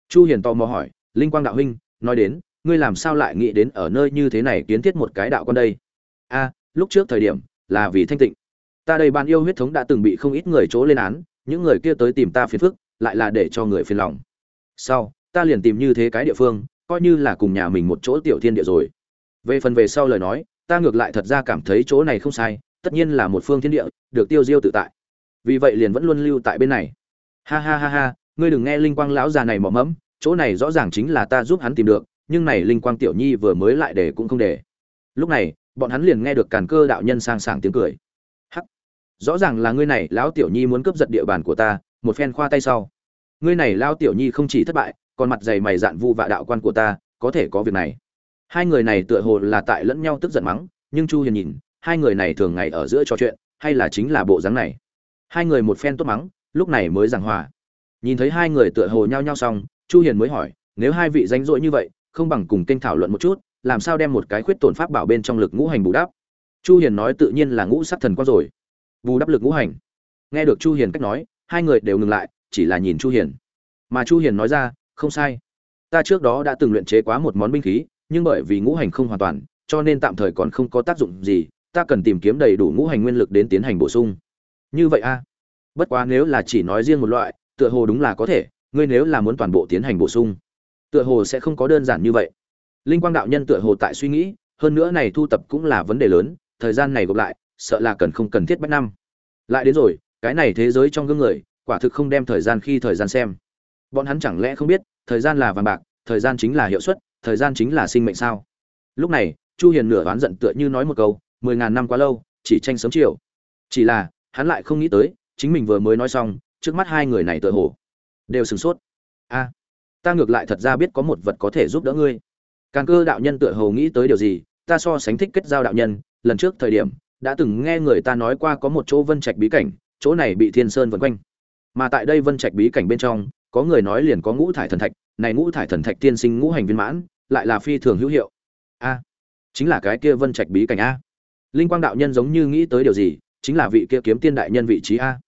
Chu hiền tò mò hỏi, linh quang đạo huynh, nói đến, ngươi làm sao lại nghĩ đến ở nơi như thế này kiến thiết một cái đạo con đây? A, lúc trước thời điểm, là vì thanh tịnh. Ta đây ban yêu huyết thống đã từng bị không ít người chỗ lên án, những người kia tới tìm ta phiền phức, lại là để cho người phiền lòng. Sau, ta liền tìm như thế cái địa phương, coi như là cùng nhà mình một chỗ tiểu thiên địa rồi về phần về sau lời nói, ta ngược lại thật ra cảm thấy chỗ này không sai, tất nhiên là một phương thiên địa, được tiêu diêu tự tại. Vì vậy liền vẫn luôn lưu tại bên này. Ha ha ha ha, ngươi đừng nghe linh quang lão già này mỏ mẫm, chỗ này rõ ràng chính là ta giúp hắn tìm được, nhưng này linh quang tiểu nhi vừa mới lại để cũng không để. Lúc này, bọn hắn liền nghe được càn cơ đạo nhân sang sảng tiếng cười. Hắc, rõ ràng là ngươi này, lão tiểu nhi muốn cướp giật địa bàn của ta, một phen khoa tay sau. Ngươi này, lão tiểu nhi không chỉ thất bại, còn mặt dày mày dạn vu vạ đạo quan của ta, có thể có việc này hai người này tựa hồ là tại lẫn nhau tức giận mắng, nhưng chu hiền nhìn, hai người này thường ngày ở giữa trò chuyện, hay là chính là bộ dáng này. Hai người một phen tốt mắng, lúc này mới giảng hòa. Nhìn thấy hai người tựa hồ nhau nhau xong, chu hiền mới hỏi, nếu hai vị danh dội như vậy, không bằng cùng kênh thảo luận một chút, làm sao đem một cái khuyết tổn pháp bảo bên trong lực ngũ hành bù đắp? Chu hiền nói tự nhiên là ngũ sắc thần quan rồi. Bù đắp lực ngũ hành. Nghe được chu hiền cách nói, hai người đều ngừng lại, chỉ là nhìn chu hiền. Mà chu hiền nói ra, không sai. Ta trước đó đã từng luyện chế quá một món binh khí nhưng bởi vì ngũ hành không hoàn toàn, cho nên tạm thời còn không có tác dụng gì, ta cần tìm kiếm đầy đủ ngũ hành nguyên lực đến tiến hành bổ sung. Như vậy a? Bất quá nếu là chỉ nói riêng một loại, tựa hồ đúng là có thể, ngươi nếu là muốn toàn bộ tiến hành bổ sung, tựa hồ sẽ không có đơn giản như vậy. Linh quang đạo nhân tựa hồ tại suy nghĩ, hơn nữa này thu tập cũng là vấn đề lớn, thời gian này gộp lại, sợ là cần không cần thiết bách năm. Lại đến rồi, cái này thế giới trong gương người, quả thực không đem thời gian khi thời gian xem. Bọn hắn chẳng lẽ không biết, thời gian là vàng bạc, thời gian chính là hiệu suất thời gian chính là sinh mệnh sao? Lúc này, chu hiền nửa đoán giận tựa như nói một câu, mười ngàn năm quá lâu, chỉ tranh sớm chiều. Chỉ là, hắn lại không nghĩ tới, chính mình vừa mới nói xong, trước mắt hai người này tựa hồ đều sửng sốt. A, ta ngược lại thật ra biết có một vật có thể giúp đỡ ngươi. Càn cơ đạo nhân tựa hồ nghĩ tới điều gì, ta so sánh thích kết giao đạo nhân, lần trước thời điểm, đã từng nghe người ta nói qua có một chỗ vân trạch bí cảnh, chỗ này bị thiên sơn vần quanh. Mà tại đây vân trạch bí cảnh bên trong, có người nói liền có ngũ thải thần thạch, này ngũ thải thần thạch tiên sinh ngũ hành viên mãn lại là phi thường hữu hiệu. A, chính là cái kia vân trạch bí cảnh a. Linh quang đạo nhân giống như nghĩ tới điều gì, chính là vị kia kiếm tiên đại nhân vị trí a.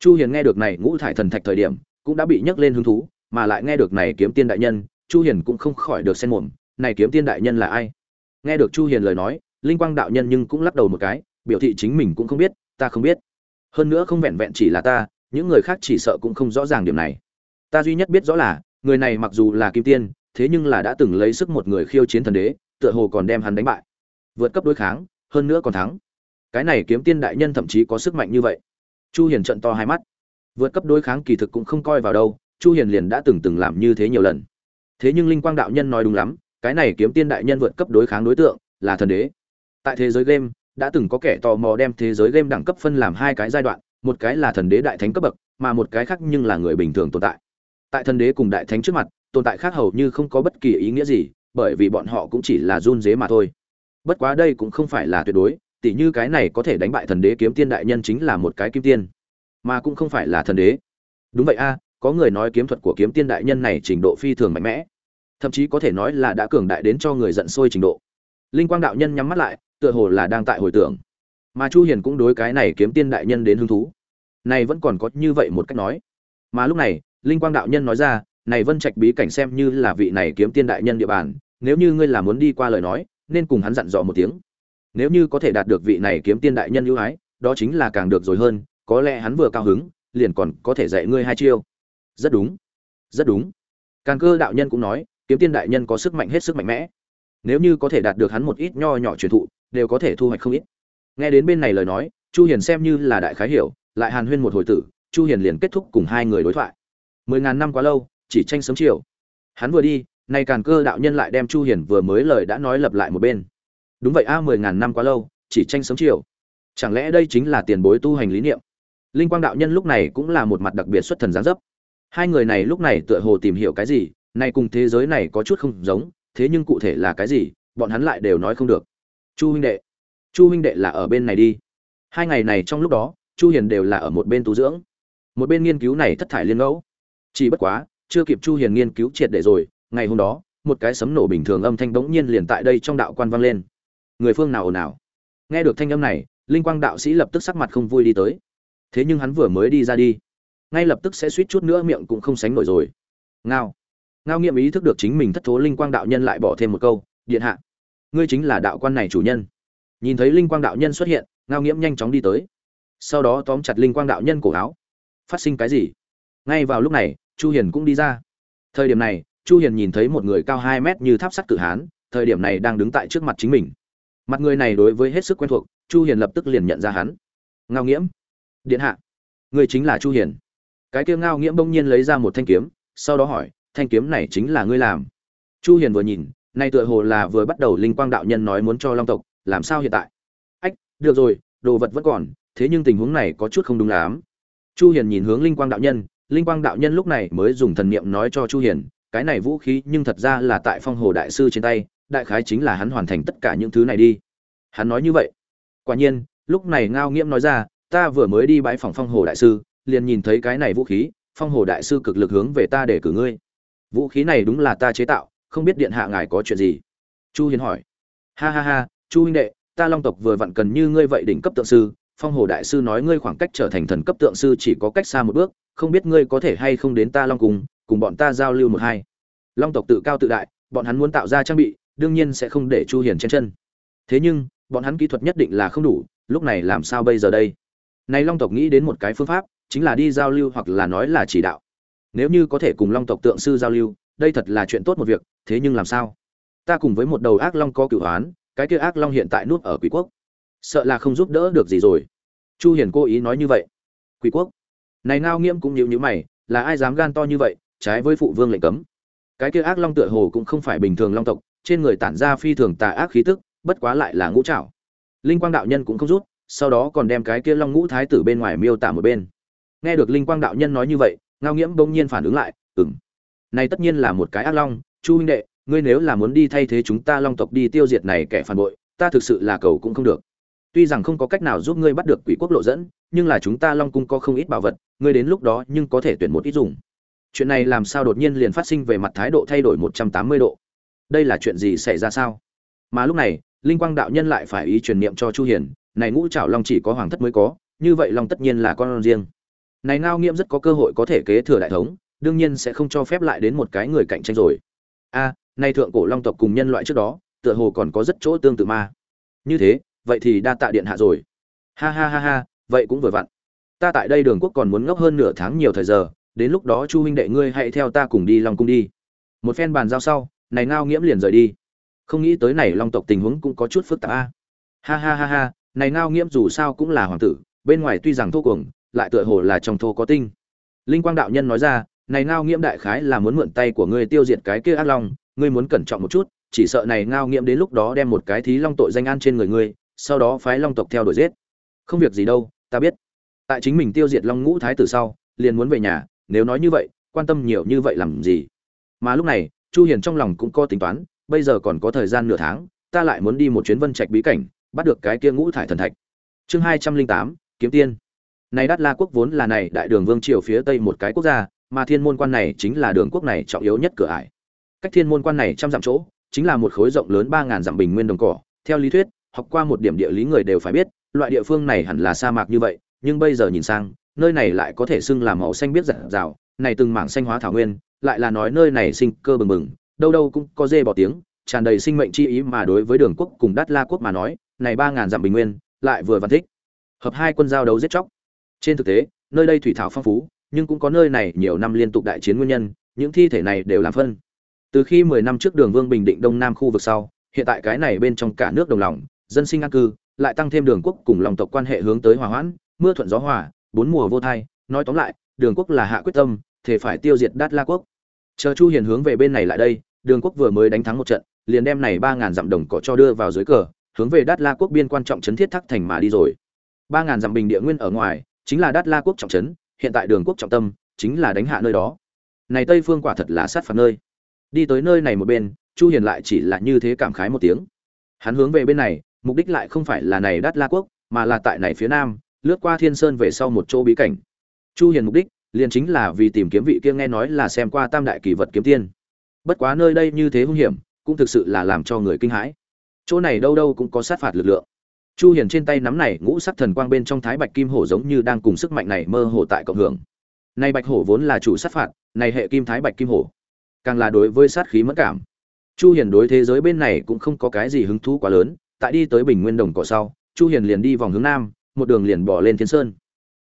Chu hiền nghe được này ngũ thải thần thạch thời điểm, cũng đã bị nhấc lên hứng thú, mà lại nghe được này kiếm tiên đại nhân, chu hiền cũng không khỏi được xen mồm, này kiếm tiên đại nhân là ai? Nghe được chu hiền lời nói, linh quang đạo nhân nhưng cũng lắc đầu một cái, biểu thị chính mình cũng không biết, ta không biết. Hơn nữa không vẹn vẹn chỉ là ta, những người khác chỉ sợ cũng không rõ ràng điểm này. Ta duy nhất biết rõ là, người này mặc dù là kim tiên thế nhưng là đã từng lấy sức một người khiêu chiến thần đế, tựa hồ còn đem hắn đánh bại. Vượt cấp đối kháng, hơn nữa còn thắng. Cái này kiếm tiên đại nhân thậm chí có sức mạnh như vậy. Chu hiền trận to hai mắt. Vượt cấp đối kháng kỳ thực cũng không coi vào đâu, chu hiền liền đã từng từng làm như thế nhiều lần. Thế nhưng linh quang đạo nhân nói đúng lắm, cái này kiếm tiên đại nhân vượt cấp đối kháng đối tượng là thần đế. Tại thế giới game, đã từng có kẻ tò mò đem thế giới game đẳng cấp phân làm hai cái giai đoạn, một cái là thần đế đại thánh cấp bậc, mà một cái khác nhưng là người bình thường tồn tại. Tại thần đế cùng đại thánh trước mặt tồn tại khác hầu như không có bất kỳ ý nghĩa gì, bởi vì bọn họ cũng chỉ là run dế mà thôi. Bất quá đây cũng không phải là tuyệt đối, tỉ như cái này có thể đánh bại thần đế kiếm tiên đại nhân chính là một cái kim tiên, mà cũng không phải là thần đế. Đúng vậy a, có người nói kiếm thuật của kiếm tiên đại nhân này trình độ phi thường mạnh mẽ, thậm chí có thể nói là đã cường đại đến cho người giận sôi trình độ. Linh quang đạo nhân nhắm mắt lại, tựa hồ là đang tại hồi tưởng. Mà chu hiền cũng đối cái này kiếm tiên đại nhân đến hứng thú. Này vẫn còn có như vậy một cách nói. Mà lúc này, linh quang đạo nhân nói ra này vân trạch bí cảnh xem như là vị này kiếm tiên đại nhân địa bàn, nếu như ngươi là muốn đi qua lời nói, nên cùng hắn dặn dò một tiếng. Nếu như có thể đạt được vị này kiếm tiên đại nhân ưu ái, đó chính là càng được rồi hơn, có lẽ hắn vừa cao hứng, liền còn có thể dạy ngươi hai chiêu. Rất đúng rất đúng. Càng cơ đạo nhân cũng nói, kiếm tiên đại nhân có sức mạnh hết sức mạnh mẽ. Nếu như có thể đạt được hắn một ít nho nhỏ truyền thụ, đều có thể thu hoạch không ít. Nghe đến bên này lời nói, chu hiền xem như là đại khái hiểu, lại hàn huyên một hồi tử, chu hiền liền kết thúc cùng hai người đối thoại. Mười ngàn năm quá lâu chỉ tranh sớm chiều. Hắn vừa đi, nay càn cơ đạo nhân lại đem chu hiền vừa mới lời đã nói lập lại một bên. Đúng vậy a, mười ngàn năm quá lâu, chỉ tranh sớm chiều. Chẳng lẽ đây chính là tiền bối tu hành lý niệm? Linh quang đạo nhân lúc này cũng là một mặt đặc biệt xuất thần giáng dấp. Hai người này lúc này tựa hồ tìm hiểu cái gì, nay cùng thế giới này có chút không giống, thế nhưng cụ thể là cái gì, bọn hắn lại đều nói không được. Chu huynh đệ, chu huynh đệ là ở bên này đi. Hai ngày này trong lúc đó, chu hiền đều là ở một bên tu dưỡng. Một bên nghiên cứu này thất thải liên ngẫu. Chỉ bất quá chưa kịp chu hiền nghiên cứu triệt để rồi, ngày hôm đó, một cái sấm nổ bình thường âm thanh bỗng nhiên liền tại đây trong đạo quan vang lên. Người phương nào ồn nào nghe được thanh âm này, linh quang đạo sĩ lập tức sắc mặt không vui đi tới. Thế nhưng hắn vừa mới đi ra đi, ngay lập tức sẽ suýt chút nữa miệng cũng không sánh nổi rồi. Ngao. Ngao nghiệm ý thức được chính mình thất thố, linh quang đạo nhân lại bỏ thêm một câu, điện hạ, ngươi chính là đạo quan này chủ nhân. Nhìn thấy linh quang đạo nhân xuất hiện, ngao nghiễm nhanh chóng đi tới. Sau đó tóm chặt linh quang đạo nhân cổ áo. Phát sinh cái gì? Ngay vào lúc này chu hiền cũng đi ra. Thời điểm này, chu hiền nhìn thấy một người cao 2 mét như tháp sắt cử hán, thời điểm này đang đứng tại trước mặt chính mình. Mặt người này đối với hết sức quen thuộc, chu hiền lập tức liền nhận ra hắn. Ngao nghiễm. Điện hạ. Người chính là chu hiền. Cái kia ngao nghiễm bỗng nhiên lấy ra một thanh kiếm, sau đó hỏi, thanh kiếm này chính là ngươi làm? Chu hiền vừa nhìn, nay tựa hồ là vừa bắt đầu linh quang đạo nhân nói muốn cho long tộc, làm sao hiện tại? Ách, được rồi, đồ vật vẫn còn, thế nhưng tình huống này có chút không đúng lắm. Chu hiền nhìn hướng linh quang đạo nhân linh quang đạo nhân lúc này mới dùng thần niệm nói cho chu hiền, cái này vũ khí nhưng thật ra là tại phong hồ đại sư trên tay, đại khái chính là hắn hoàn thành tất cả những thứ này đi. Hắn nói như vậy. Quả nhiên, lúc này ngao nghiễm nói ra, ta vừa mới đi bãi phòng phong hồ đại sư, liền nhìn thấy cái này vũ khí, phong hồ đại sư cực lực hướng về ta để cử ngươi. Vũ khí này đúng là ta chế tạo, không biết điện hạ ngài có chuyện gì? Chu hiền hỏi. Ha ha ha, chu huynh đệ, ta long tộc vừa vặn cần như ngươi vậy đỉnh cấp tượng sư phong hồ đại sư nói ngươi khoảng cách trở thành thần cấp tượng sư chỉ có cách xa một bước, không biết ngươi có thể hay không đến ta long cùng cùng bọn ta giao lưu một hai. Long tộc tự cao tự đại, bọn hắn muốn tạo ra trang bị, đương nhiên sẽ không để chu hiền trên chân. Thế nhưng, bọn hắn kỹ thuật nhất định là không đủ, lúc này làm sao bây giờ đây? Này long tộc nghĩ đến một cái phương pháp, chính là đi giao lưu hoặc là nói là chỉ đạo. Nếu như có thể cùng long tộc tượng sư giao lưu, đây thật là chuyện tốt một việc, thế nhưng làm sao? Ta cùng với một đầu ác long có cửu hoán cái kia ác long hiện tại nuốt ở quỷ quốc sợ là không giúp đỡ được gì rồi. Chu hiền cố ý nói như vậy. Quỷ quốc. Này ngao nghiêm cũng nhíu nhíu mày, là ai dám gan to như vậy, trái với phụ vương lệnh cấm? Cái kia ác long tựa hồ cũng không phải bình thường long tộc, trên người tản ra phi thường tà ác khí tức, bất quá lại là ngũ trảo. Linh quang đạo nhân cũng không rút, sau đó còn đem cái kia long ngũ thái tử bên ngoài miêu tả một bên. Nghe được linh quang đạo nhân nói như vậy, ngao nghiễm bỗng nhiên phản ứng lại, ừm. Này tất nhiên là một cái ác long, chu huynh đệ, ngươi nếu là muốn đi thay thế chúng ta long tộc đi tiêu diệt này kẻ phản bội, ta thực sự là cầu cũng không được tuy rằng không có cách nào giúp ngươi bắt được quỷ quốc lộ dẫn, nhưng là chúng ta long cung có không ít bảo vật, ngươi đến lúc đó nhưng có thể tuyển một ít dùng. Chuyện này làm sao đột nhiên liền phát sinh về mặt thái độ thay đổi một trăm tám mươi độ? Đây là chuyện gì xảy ra sao? Mà lúc này, linh quang đạo nhân lại phải ý truyền niệm cho chu hiền, này ngũ trảo long chỉ có hoàng thất mới có, như vậy long tất nhiên là con riêng. Này ngao nghiễm rất có cơ hội có thể kế thừa đại thống, đương nhiên sẽ không cho phép lại đến một cái người cạnh tranh rồi. A nay thượng cổ long tộc cùng nhân loại trước đó, tựa hồ còn có rất chỗ tương tự ma. Như thế vậy thì đa tạ điện hạ rồi. Ha ha ha ha, vậy cũng vừa vặn. Ta tại đây đường quốc còn muốn ngốc hơn nửa tháng nhiều thời giờ, đến lúc đó chu huynh đệ ngươi hãy theo ta cùng đi long cung đi. Một phen bàn giao sau, này ngao nghiễm liền rời đi. Không nghĩ tới này long tộc tình huống cũng có chút phức tạp a. Ha ha ha ha, này ngao nghiễm dù sao cũng là hoàng tử, bên ngoài tuy rằng thô cuồng, lại tựa hồ là trong thô có tinh. Linh quang đạo nhân nói ra, này ngao nghiễm đại khái là muốn mượn tay của ngươi tiêu diệt cái kia ác long, ngươi muốn cẩn trọng một chút, chỉ sợ này ngao nghiễm đến lúc đó đem một cái thí long tội danh an trên người ngươi sau đó phái long tộc theo đuổi giết. Không việc gì đâu ta biết. Tại chính mình tiêu diệt long ngũ thái tử sau liền muốn về nhà nếu nói như vậy quan tâm nhiều như vậy làm gì? Mà lúc này chu hiền trong lòng cũng có tính toán bây giờ còn có thời gian nửa tháng ta lại muốn đi một chuyến vân trạch bí cảnh bắt được cái kia ngũ thải thần thạch. Chương 208, kiếm tiên. Này đát la quốc vốn là này đại đường vương triều phía tây một cái quốc gia mà thiên môn quan này chính là đường quốc này trọng yếu nhất cửa ải. Cách thiên môn quan này trăm dặm chỗ chính là một khối rộng lớn ba ngàn dặm bình nguyên đồng cỏ. Theo lý thuyết học qua một điểm địa lý người đều phải biết, loại địa phương này hẳn là sa mạc như vậy, nhưng bây giờ nhìn sang, nơi này lại có thể xưng là màu xanh biết rạng rào này từng mảng xanh hóa thảo nguyên, lại là nói nơi này sinh cơ bừng bừng, đâu đâu cũng có dê bỏ tiếng, tràn đầy sinh mệnh chi ý mà đối với đường quốc cùng Đát la quốc mà nói, này ba ngàn dặm bình nguyên, lại vừa văn thích. Hợp hai quân giao đấu giết chóc. Trên thực tế, nơi đây thủy thảo phong phú, nhưng cũng có nơi này nhiều năm liên tục đại chiến nguyên nhân, những thi thể này đều làm phân. Từ khi mười năm trước đường vương bình định đông nam khu vực sau, hiện tại cái này bên trong cả nước đồng lòng dân sinh an cư, lại tăng thêm đường quốc cùng lòng tộc quan hệ hướng tới hòa hoãn, mưa thuận gió hòa, bốn mùa vô thai. Nói tóm lại, đường quốc là hạ quyết tâm thể phải tiêu diệt đát la quốc. Chờ chu hiền hướng về bên này lại đây, đường quốc vừa mới đánh thắng một trận, liền đem này ba ngàn dặm đồng cỏ cho đưa vào dưới cờ, hướng về đát la quốc biên quan trọng trấn thiết thác thành mà đi rồi. Ba ngàn dặm bình địa nguyên ở ngoài, chính là đát la quốc trọng trấn, hiện tại đường quốc trọng tâm, chính là đánh hạ nơi đó. Này tây phương quả thật là sát phạt nơi. Đi tới nơi này một bên, chu hiền lại chỉ là như thế cảm khái một tiếng. Hắn hướng về bên này mục đích lại không phải là này đát la quốc, mà là tại này phía nam, lướt qua thiên sơn về sau một chỗ bí cảnh. Chu hiền mục đích, liền chính là vì tìm kiếm vị kia nghe nói là xem qua tam đại kỳ vật kiếm tiên. Bất quá nơi đây như thế hung hiểm, cũng thực sự là làm cho người kinh hãi. Chỗ này đâu đâu cũng có sát phạt lực lượng. Chu hiền trên tay nắm này ngũ sắc thần quang bên trong thái bạch kim hổ giống như đang cùng sức mạnh này mơ hồ tại cộng hưởng. Này bạch hổ vốn là chủ sát phạt, này hệ kim thái bạch kim hổ, càng là đối với sát khí mất cảm. Chu hiền đối thế giới bên này cũng không có cái gì hứng thú quá lớn tại đi tới bình nguyên đồng cỏ sau, chu hiền liền đi vòng hướng nam, một đường liền bỏ lên thiên sơn.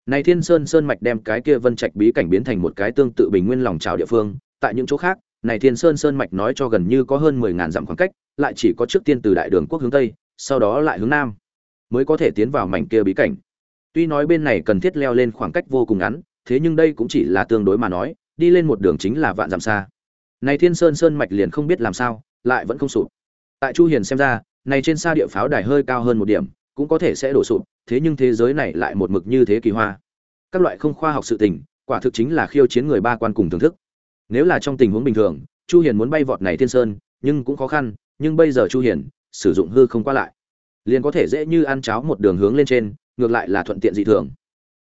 Này thiên sơn sơn mạch đem cái kia vân trạch bí cảnh biến thành một cái tương tự bình nguyên lòng trào địa phương, tại những chỗ khác, này thiên sơn sơn mạch nói cho gần như có hơn mười ngàn dặm khoảng cách, lại chỉ có trước tiên từ đại đường quốc hướng tây, sau đó lại hướng nam, mới có thể tiến vào mảnh kia bí cảnh. Tuy nói bên này cần thiết leo lên khoảng cách vô cùng ngắn, thế nhưng đây cũng chỉ là tương đối mà nói, đi lên một đường chính là vạn dặm xa. Này thiên sơn sơn mạch liền không biết làm sao, lại vẫn không sụp. Tại chu hiền xem ra này trên xa địa pháo đài hơi cao hơn một điểm, cũng có thể sẽ đổ sụp, thế nhưng thế giới này lại một mực như thế kỳ hoa. Các loại không khoa học sự tình, quả thực chính là khiêu chiến người ba quan cùng thưởng thức. Nếu là trong tình huống bình thường, chu hiền muốn bay vọt này thiên sơn, nhưng cũng khó khăn, nhưng bây giờ chu hiền, sử dụng hư không qua lại. Liền có thể dễ như ăn cháo một đường hướng lên trên, ngược lại là thuận tiện dị thường.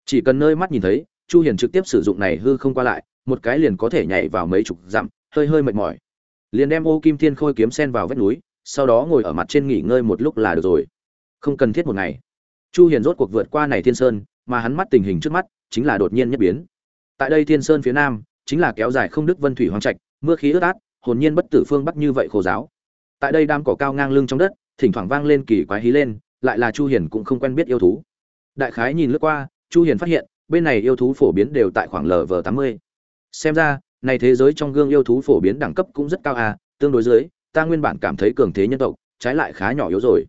Chỉ cần nơi mắt nhìn thấy, chu hiền trực tiếp sử dụng này hư không qua lại, một cái liền có thể nhảy vào mấy chục dặm, hơi hơi mệt mỏi. Liền đem ô kim thiên khôi kiếm sen vào vách núi sau đó ngồi ở mặt trên nghỉ ngơi một lúc là được rồi. Không cần thiết một ngày. Chu hiền rốt cuộc vượt qua này thiên sơn, mà hắn mắt tình hình trước mắt chính là đột nhiên nhất biến. Tại đây thiên sơn phía nam, chính là kéo dài không đức vân thủy hoang trạch, mưa khí ướt át, hồn nhiên bất tử phương bắc như vậy khổ giáo. Tại đây đam cỏ cao ngang lưng trong đất, thỉnh thoảng vang lên kỳ quái hí lên, lại là chu hiền cũng không quen biết yêu thú. Đại khái nhìn lướt qua, chu hiền phát hiện, bên này yêu thú phổ biến đều tại khoảng lv 80. xem ra, này thế giới trong gương yêu thú phổ biến đẳng cấp cũng rất cao à tương đối dưới ta nguyên bản cảm thấy cường thế nhân tộc, trái lại khá nhỏ yếu rồi.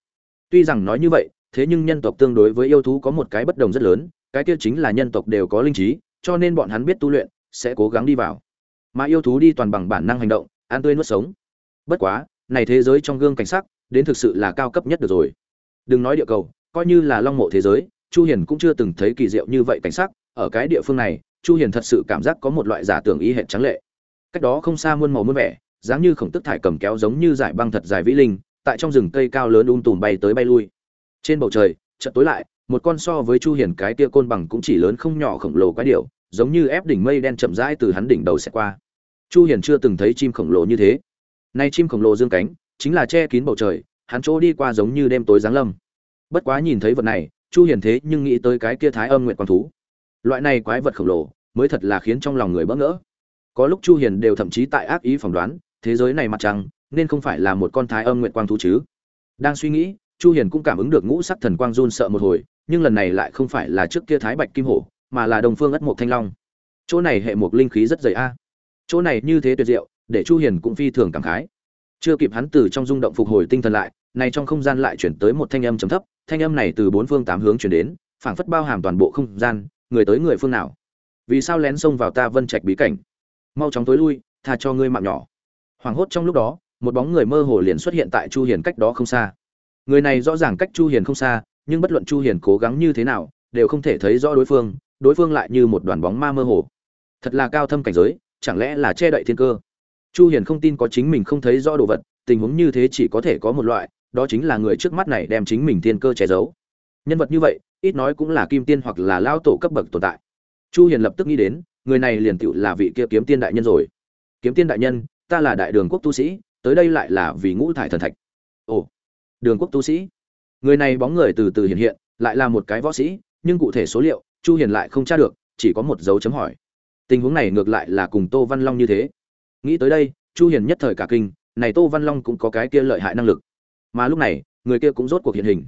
Tuy rằng nói như vậy, thế nhưng nhân tộc tương đối với yêu thú có một cái bất đồng rất lớn, cái kia chính là nhân tộc đều có linh trí, cho nên bọn hắn biết tu luyện, sẽ cố gắng đi vào. Mà yêu thú đi toàn bằng bản năng hành động, ăn tươi nuốt sống. Bất quá, này thế giới trong gương cảnh sắc, đến thực sự là cao cấp nhất được rồi. Đừng nói địa cầu, coi như là long mộ thế giới, chu hiền cũng chưa từng thấy kỳ diệu như vậy cảnh sắc. Ở cái địa phương này, chu hiền thật sự cảm giác có một loại giả tưởng y hệt trắng lệ. Cách đó không xa muôn màu muôn vẻ dáng như khổng tức thải cầm kéo giống như giải băng thật dài vĩ linh, tại trong rừng cây cao lớn um tùm bay tới bay lui. Trên bầu trời, chợt tối lại, một con so với chu hiền cái tia côn bằng cũng chỉ lớn không nhỏ khổng lồ quái điểu, giống như ép đỉnh mây đen chậm rãi từ hắn đỉnh đầu sẽ qua. Chu hiền chưa từng thấy chim khổng lồ như thế. Nay chim khổng lồ dương cánh, chính là che kín bầu trời, hắn chỗ đi qua giống như đêm tối giáng lâm. Bất quá nhìn thấy vật này, chu hiền thế nhưng nghĩ tới cái kia thái âm nguyện quang thú. Loại này quái vật khổng lồ, mới thật là khiến trong lòng người bỡ ngỡ. Có lúc chu hiền đều thậm chí tại ác ý phỏng đoán thế giới này mặt trăng, nên không phải là một con thái âm nguyện quang thú chứ. Đang suy nghĩ, chu hiền cũng cảm ứng được ngũ sắc thần quang run sợ một hồi, nhưng lần này lại không phải là trước kia thái bạch kim hổ, mà là đồng phương ất mộc thanh long. Chỗ này hệ một linh khí rất dày a. Chỗ này như thế tuyệt diệu, để chu hiền cũng phi thường cảm khái. Chưa kịp hắn từ trong rung động phục hồi tinh thần lại này trong không gian lại chuyển tới một thanh âm trầm thấp, thanh âm này từ bốn phương tám hướng chuyển đến, phảng phất bao hàm toàn bộ không gian, người tới người phương nào. Vì sao lén xông vào ta vân trạch bí cảnh? Mau chóng tối lui, tha cho ngươi mạng nhỏ hoảng hốt trong lúc đó, một bóng người mơ hồ liền xuất hiện tại chu hiền cách đó không xa. Người này rõ ràng cách chu hiền không xa, nhưng bất luận chu hiền cố gắng như thế nào, đều không thể thấy rõ đối phương đối phương lại như một đoàn bóng ma mơ hồ. Thật là cao thâm cảnh giới, chẳng lẽ là che đậy thiên cơ? Chu hiền không tin có chính mình không thấy rõ đồ vật, tình huống như thế chỉ có thể có một loại, đó chính là người trước mắt này đem chính mình thiên cơ che giấu. Nhân vật như vậy, ít nói cũng là kim tiên hoặc là lao tổ cấp bậc tồn tại. Chu hiền lập tức nghĩ đến, người này liền tựu là vị kia kiếm tiên đại nhân rồi. Kiếm tiên đại nhân ta là đại đường quốc tu sĩ, tới đây lại là vì ngũ thải thần thạch. Ồ, đường quốc tu sĩ. Người này bóng người từ từ hiện hiện, lại là một cái võ sĩ, nhưng cụ thể số liệu, chu hiền lại không tra được, chỉ có một dấu chấm hỏi. Tình huống này ngược lại là cùng tô văn long như thế. Nghĩ tới đây, chu hiền nhất thời cả kinh, này tô văn long cũng có cái kia lợi hại năng lực. Mà lúc này, người kia cũng rốt cuộc hiện hình.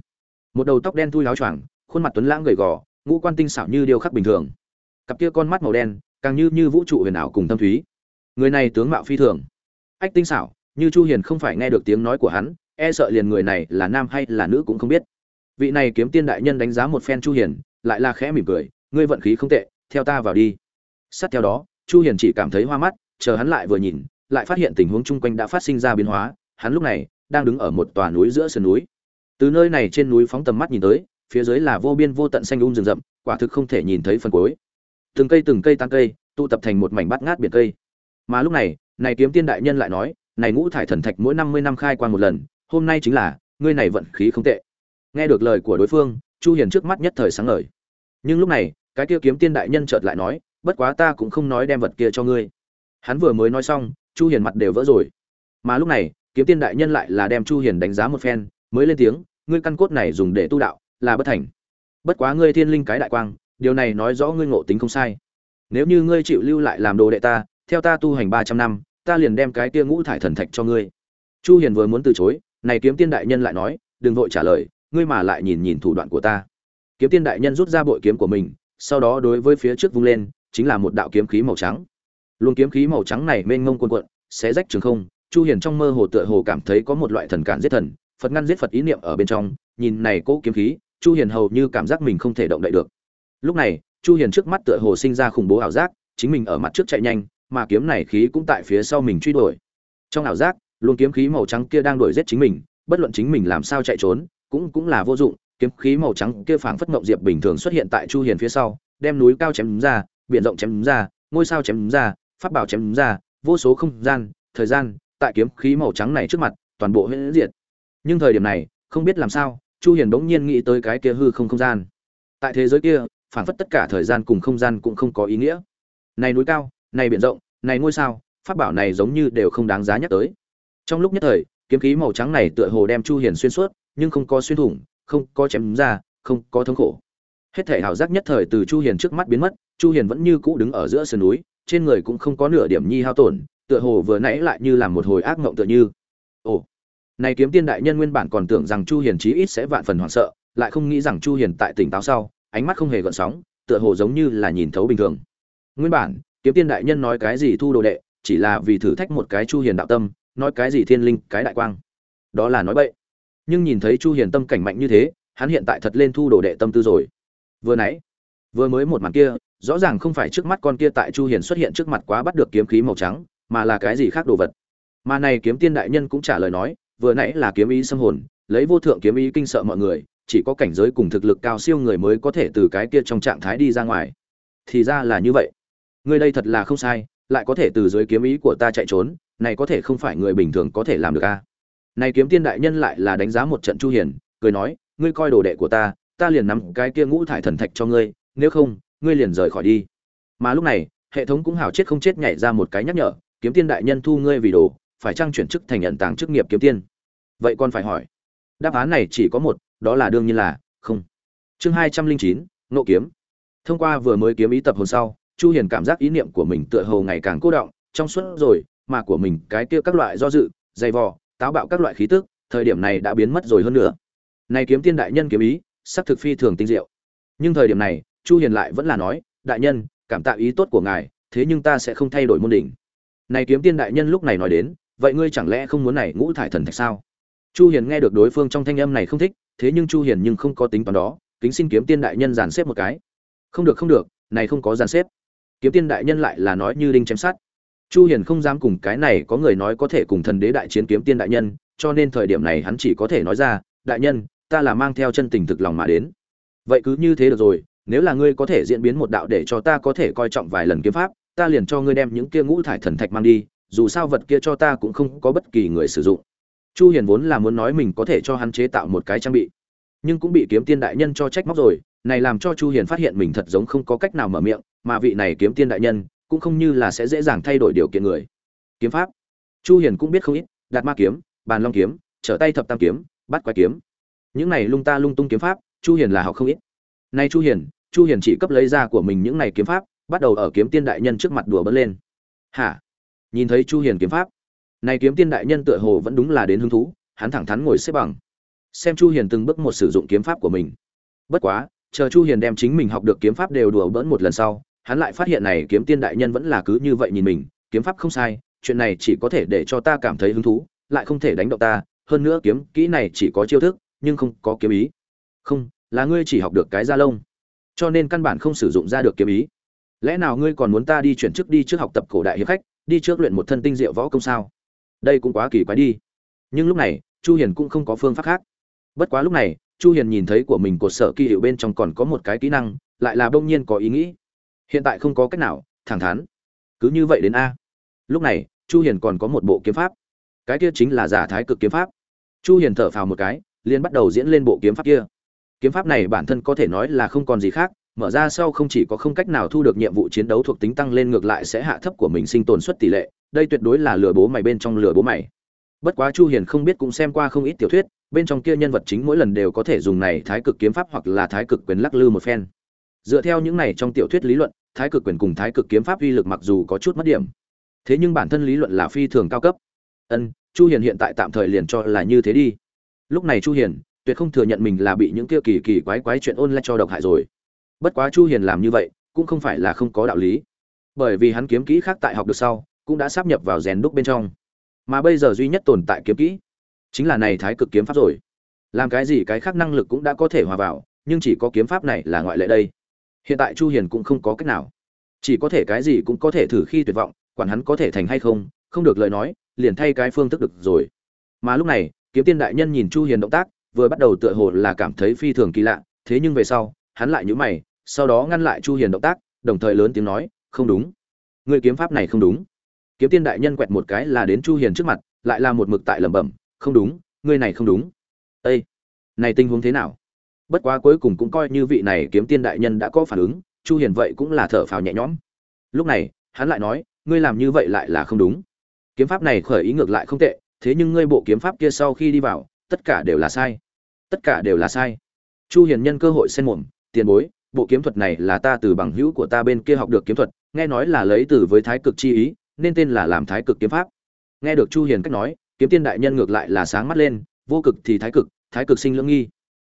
Một đầu tóc đen thui láo choàng, khuôn mặt tuấn lãng gầy gò, ngũ quan tinh xảo như điêu khắc bình thường. Cặp kia con mắt màu đen, càng như như vũ trụ huyền ảo cùng tâm thúy. Người này tướng mạo phi thường ách tinh xảo, như chu hiền không phải nghe được tiếng nói của hắn e sợ liền người này là nam hay là nữ cũng không biết. Vị này kiếm tiên đại nhân đánh giá một phen chu hiền, lại là khẽ mỉm cười, ngươi vận khí không tệ, theo ta vào đi. Sát theo đó, chu hiền chỉ cảm thấy hoa mắt, chờ hắn lại vừa nhìn, lại phát hiện tình huống chung quanh đã phát sinh ra biến hóa, hắn lúc này đang đứng ở một tòa núi giữa sườn núi. Từ nơi này trên núi phóng tầm mắt nhìn tới, phía dưới là vô biên vô tận xanh um rừng rậm, quả thực không thể nhìn thấy phần cuối. Từng cây từng cây tăng cây, tụ tập thành một mảnh bát ngát biển cây. Mà lúc này này kiếm tiên đại nhân lại nói, này ngũ thải thần thạch mỗi năm mươi năm khai quan một lần, hôm nay chính là, ngươi này vận khí không tệ. Nghe được lời của đối phương, chu hiền trước mắt nhất thời sáng ngời. Nhưng lúc này, cái kia kiếm tiên đại nhân chợt lại nói, bất quá ta cũng không nói đem vật kia cho ngươi. Hắn vừa mới nói xong, chu hiền mặt đều vỡ rồi. Mà lúc này, kiếm tiên đại nhân lại là đem chu hiền đánh giá một phen, mới lên tiếng, ngươi căn cốt này dùng để tu đạo, là bất thành. Bất quá ngươi thiên linh cái đại quang, điều này nói rõ ngươi ngộ tính không sai. Nếu như ngươi chịu lưu lại làm đồ đệ ta, theo ta tu hành 300 năm ta liền đem cái kia ngũ thải thần thạch cho ngươi. Chu hiền vừa muốn từ chối, này kiếm tiên đại nhân lại nói, đừng vội trả lời, ngươi mà lại nhìn nhìn thủ đoạn của ta. Kiếm tiên đại nhân rút ra bội kiếm của mình, sau đó đối với phía trước vung lên, chính là một đạo kiếm khí màu trắng. Luồng kiếm khí màu trắng này mênh mông cuồn cuộn, xé rách trường không, chu hiền trong mơ hồ tựa hồ cảm thấy có một loại thần cản giết thần, phật ngăn giết phật ý niệm ở bên trong, nhìn này cố kiếm khí, chu hiền hầu như cảm giác mình không thể động đậy được. Lúc này, chu hiền trước mắt tựa hồ sinh ra khủng bố ảo giác, chính mình ở mặt trước chạy nhanh mà kiếm này khí cũng tại phía sau mình truy đuổi. Trong ảo giác, luồng kiếm khí màu trắng kia đang đuổi giết chính mình, bất luận chính mình làm sao chạy trốn, cũng cũng là vô dụng. Kiếm khí màu trắng kia phảng phất ngọc diệp bình thường xuất hiện tại chu hiền phía sau, đem núi cao chém ra, biển rộng chém ra, ngôi sao chém ra, pháp bảo chém ra, vô số không gian, thời gian, tại kiếm khí màu trắng này trước mặt, toàn bộ hiện diệt. Nhưng thời điểm này, không biết làm sao, chu hiền đống nhiên nghĩ tới cái kia hư không không gian. Tại thế giới kia, phảng phất tất cả thời gian cùng không gian cũng không có ý nghĩa. Này núi cao này biển rộng, này ngôi sao, pháp bảo này giống như đều không đáng giá nhắc tới. Trong lúc nhất thời, kiếm khí màu trắng này tựa hồ đem chu hiền xuyên suốt, nhưng không có xuyên thủng, không có chém ra, không có thống khổ. Hết thể hảo giác nhất thời từ chu hiền trước mắt biến mất, chu hiền vẫn như cũ đứng ở giữa sườn núi, trên người cũng không có nửa điểm nhi hao tổn, tựa hồ vừa nãy lại như là một hồi ác mộng tựa như. Ồ, này kiếm tiên đại nhân nguyên bản còn tưởng rằng chu hiền chí ít sẽ vạn phần hoảng sợ, lại không nghĩ rằng chu hiền tại tỉnh táo sau, ánh mắt không hề gợn sóng, tựa hồ giống như là nhìn thấu bình thường. Nguyên bản kiếm tiên đại nhân nói cái gì thu đồ đệ, chỉ là vì thử thách một cái chu hiền đạo tâm, nói cái gì thiên linh, cái đại quang. Đó là nói bậy. Nhưng nhìn thấy chu hiền tâm cảnh mạnh như thế, hắn hiện tại thật lên thu đồ đệ tâm tư rồi. Vừa nãy, vừa mới một màn kia, rõ ràng không phải trước mắt con kia tại chu hiền xuất hiện trước mặt quá bắt được kiếm khí màu trắng, mà là cái gì khác đồ vật. Mà này kiếm tiên đại nhân cũng trả lời nói, vừa nãy là kiếm ý xâm hồn, lấy vô thượng kiếm ý kinh sợ mọi người, chỉ có cảnh giới cùng thực lực cao siêu người mới có thể từ cái kia trong trạng thái đi ra ngoài. Thì ra là như vậy người đây thật là không sai, lại có thể từ dưới kiếm ý của ta chạy trốn, này có thể không phải người bình thường có thể làm được a này kiếm tiên đại nhân lại là đánh giá một trận chu hiền, cười nói, ngươi coi đồ đệ của ta ta liền nắm cái kia ngũ thải thần thạch cho ngươi, nếu không, ngươi liền rời khỏi đi. Mà lúc này, hệ thống cũng hảo chết không chết nhảy ra một cái nhắc nhở, kiếm tiên đại nhân thu ngươi vì đồ, phải trang chuyển chức thành nhận tàng chức nghiệp kiếm tiên. Vậy còn phải hỏi. Đáp án này chỉ có một, đó là đương nhiên là không. Chương hai trăm linh chín nộ kiếm. Thông qua vừa mới kiếm ý tập hồn sau chu hiền cảm giác ý niệm của mình tựa hồ ngày càng cô động, trong suốt rồi, mà của mình, cái kia các loại do dự, dày vò, táo bạo các loại khí tức, thời điểm này đã biến mất rồi hơn nữa. Này kiếm tiên đại nhân kiếm ý sắc thực phi thường tinh diệu. Nhưng thời điểm này, chu hiền lại vẫn là nói, đại nhân, cảm tạ ý tốt của ngài, thế nhưng ta sẽ không thay đổi môn đỉnh. Này kiếm tiên đại nhân lúc này nói đến, vậy ngươi chẳng lẽ không muốn này ngũ thải thần thạch sao? Chu hiền nghe được đối phương trong thanh âm này không thích, thế nhưng chu hiền nhưng không có tính toán đó, kính xin kiếm tiên đại nhân dàn xếp một cái. Không được không được, này không có dàn xếp kiếm tiên đại nhân lại là nói như đinh chém sát chu hiền không dám cùng cái này có người nói có thể cùng thần đế đại chiến kiếm tiên đại nhân, cho nên thời điểm này hắn chỉ có thể nói ra, đại nhân, ta là mang theo chân tình thực lòng mà đến. Vậy cứ như thế được rồi, nếu là ngươi có thể diễn biến một đạo để cho ta có thể coi trọng vài lần kiếm pháp, ta liền cho ngươi đem những kia ngũ thải thần thạch mang đi, dù sao vật kia cho ta cũng không có bất kỳ người sử dụng. Chu hiền vốn là muốn nói mình có thể cho hắn chế tạo một cái trang bị, nhưng cũng bị kiếm tiên đại nhân cho trách móc rồi, này làm cho chu hiền phát hiện mình thật giống không có cách nào mở miệng mà vị này kiếm tiên đại nhân cũng không như là sẽ dễ dàng thay đổi điều kiện người. Kiếm pháp. Chu hiền cũng biết không ít, đạt ma kiếm, bàn long kiếm, trở tay thập tam kiếm, bắt quái kiếm. Những này lung ta lung tung kiếm pháp, chu hiền là học không ít. Nay chu hiền chu hiền chỉ cấp lấy ra của mình những này kiếm pháp, bắt đầu ở kiếm tiên đại nhân trước mặt đùa bỡn lên. Hả? Nhìn thấy chu hiền kiếm pháp, này kiếm tiên đại nhân tựa hồ vẫn đúng là đến hứng thú, hắn thẳng thắn ngồi xếp bằng. Xem chu hiền từng bước một sử dụng kiếm pháp của mình. Bất quá, chờ chu hiền đem chính mình học được kiếm pháp đều đùa bỡn một lần sau hắn lại phát hiện này kiếm tiên đại nhân vẫn là cứ như vậy nhìn mình, kiếm pháp không sai, chuyện này chỉ có thể để cho ta cảm thấy hứng thú, lại không thể đánh động ta, hơn nữa kiếm kỹ này chỉ có chiêu thức, nhưng không có kiếm ý. Không, là ngươi chỉ học được cái da lông, cho nên căn bản không sử dụng ra được kiếm ý. Lẽ nào ngươi còn muốn ta đi chuyển chức đi trước học tập cổ đại hiệp khách, đi trước luyện một thân tinh diệu võ công sao? Đây cũng quá kỳ quái đi. Nhưng lúc này, chu hiền cũng không có phương pháp khác. Bất quá lúc này, chu hiền nhìn thấy của mình cột sở kỳ hiệu bên trong còn có một cái kỹ năng, lại là bỗng nhiên có ý nghĩ hiện tại không có cách nào, thẳng thắn. Cứ như vậy đến a. Lúc này, chu hiền còn có một bộ kiếm pháp. Cái kia chính là giả thái cực kiếm pháp. Chu hiền thở phào một cái, liền bắt đầu diễn lên bộ kiếm pháp kia. Kiếm pháp này bản thân có thể nói là không còn gì khác, mở ra sau không chỉ có không cách nào thu được nhiệm vụ chiến đấu thuộc tính tăng lên ngược lại sẽ hạ thấp của mình sinh tồn suất tỷ lệ, đây tuyệt đối là lừa bố mày bên trong lừa bố mày. Bất quá chu hiền không biết cũng xem qua không ít tiểu thuyết, bên trong kia nhân vật chính mỗi lần đều có thể dùng này thái cực kiếm pháp hoặc là thái cực quyền lắc lư một phen. Dựa theo những này trong tiểu thuyết lý luận thái cực quyền cùng thái cực kiếm pháp uy lực mặc dù có chút mất điểm, thế nhưng bản thân lý luận là phi thường cao cấp. Ân, chu hiền hiện tại tạm thời liền cho là như thế đi. Lúc này chu hiền, tuyệt không thừa nhận mình là bị những kia kỳ kỳ quái quái chuyện ôn lại cho độc hại rồi. Bất quá chu hiền làm như vậy, cũng không phải là không có đạo lý. Bởi vì hắn kiếm kỹ khác tại học được sau, cũng đã sắp nhập vào rèn đúc bên trong. Mà bây giờ duy nhất tồn tại kiếm kỹ, chính là này thái cực kiếm pháp rồi. Làm cái gì cái khác năng lực cũng đã có thể hòa vào, nhưng chỉ có kiếm pháp này là ngoại lệ đây hiện tại chu hiền cũng không có cách nào. Chỉ có thể cái gì cũng có thể thử khi tuyệt vọng, quản hắn có thể thành hay không không được lời nói, liền thay cái phương thức được rồi. Mà lúc này, kiếm tiên đại nhân nhìn chu hiền động tác, vừa bắt đầu tựa hồ là cảm thấy phi thường kỳ lạ, thế nhưng về sau, hắn lại nhíu mày, sau đó ngăn lại chu hiền động tác, đồng thời lớn tiếng nói, không đúng. Người kiếm pháp này không đúng. Kiếm tiên đại nhân quẹt một cái là đến chu hiền trước mặt, lại là một mực tại lẩm bẩm, không đúng người này không đúng. Đây này tình huống thế nào? Bất quá cuối cùng cũng coi như vị này kiếm tiên đại nhân đã có phản ứng, chu hiền vậy cũng là thở phào nhẹ nhõm. Lúc này, hắn lại nói, ngươi làm như vậy lại là không đúng. Kiếm pháp này khởi ý ngược lại không tệ, thế nhưng ngươi bộ kiếm pháp kia sau khi đi vào, tất cả đều là sai. Tất cả đều là sai. Chu hiền nhân cơ hội xen mồm, tiền bối, bộ kiếm thuật này là ta từ bằng hữu của ta bên kia học được kiếm thuật, nghe nói là lấy từ với thái cực chi ý, nên tên là làm thái cực kiếm pháp. Nghe được chu hiền cách nói, kiếm tiên đại nhân ngược lại là sáng mắt lên, vô cực thì thái cực thái cực sinh lưỡng nghi.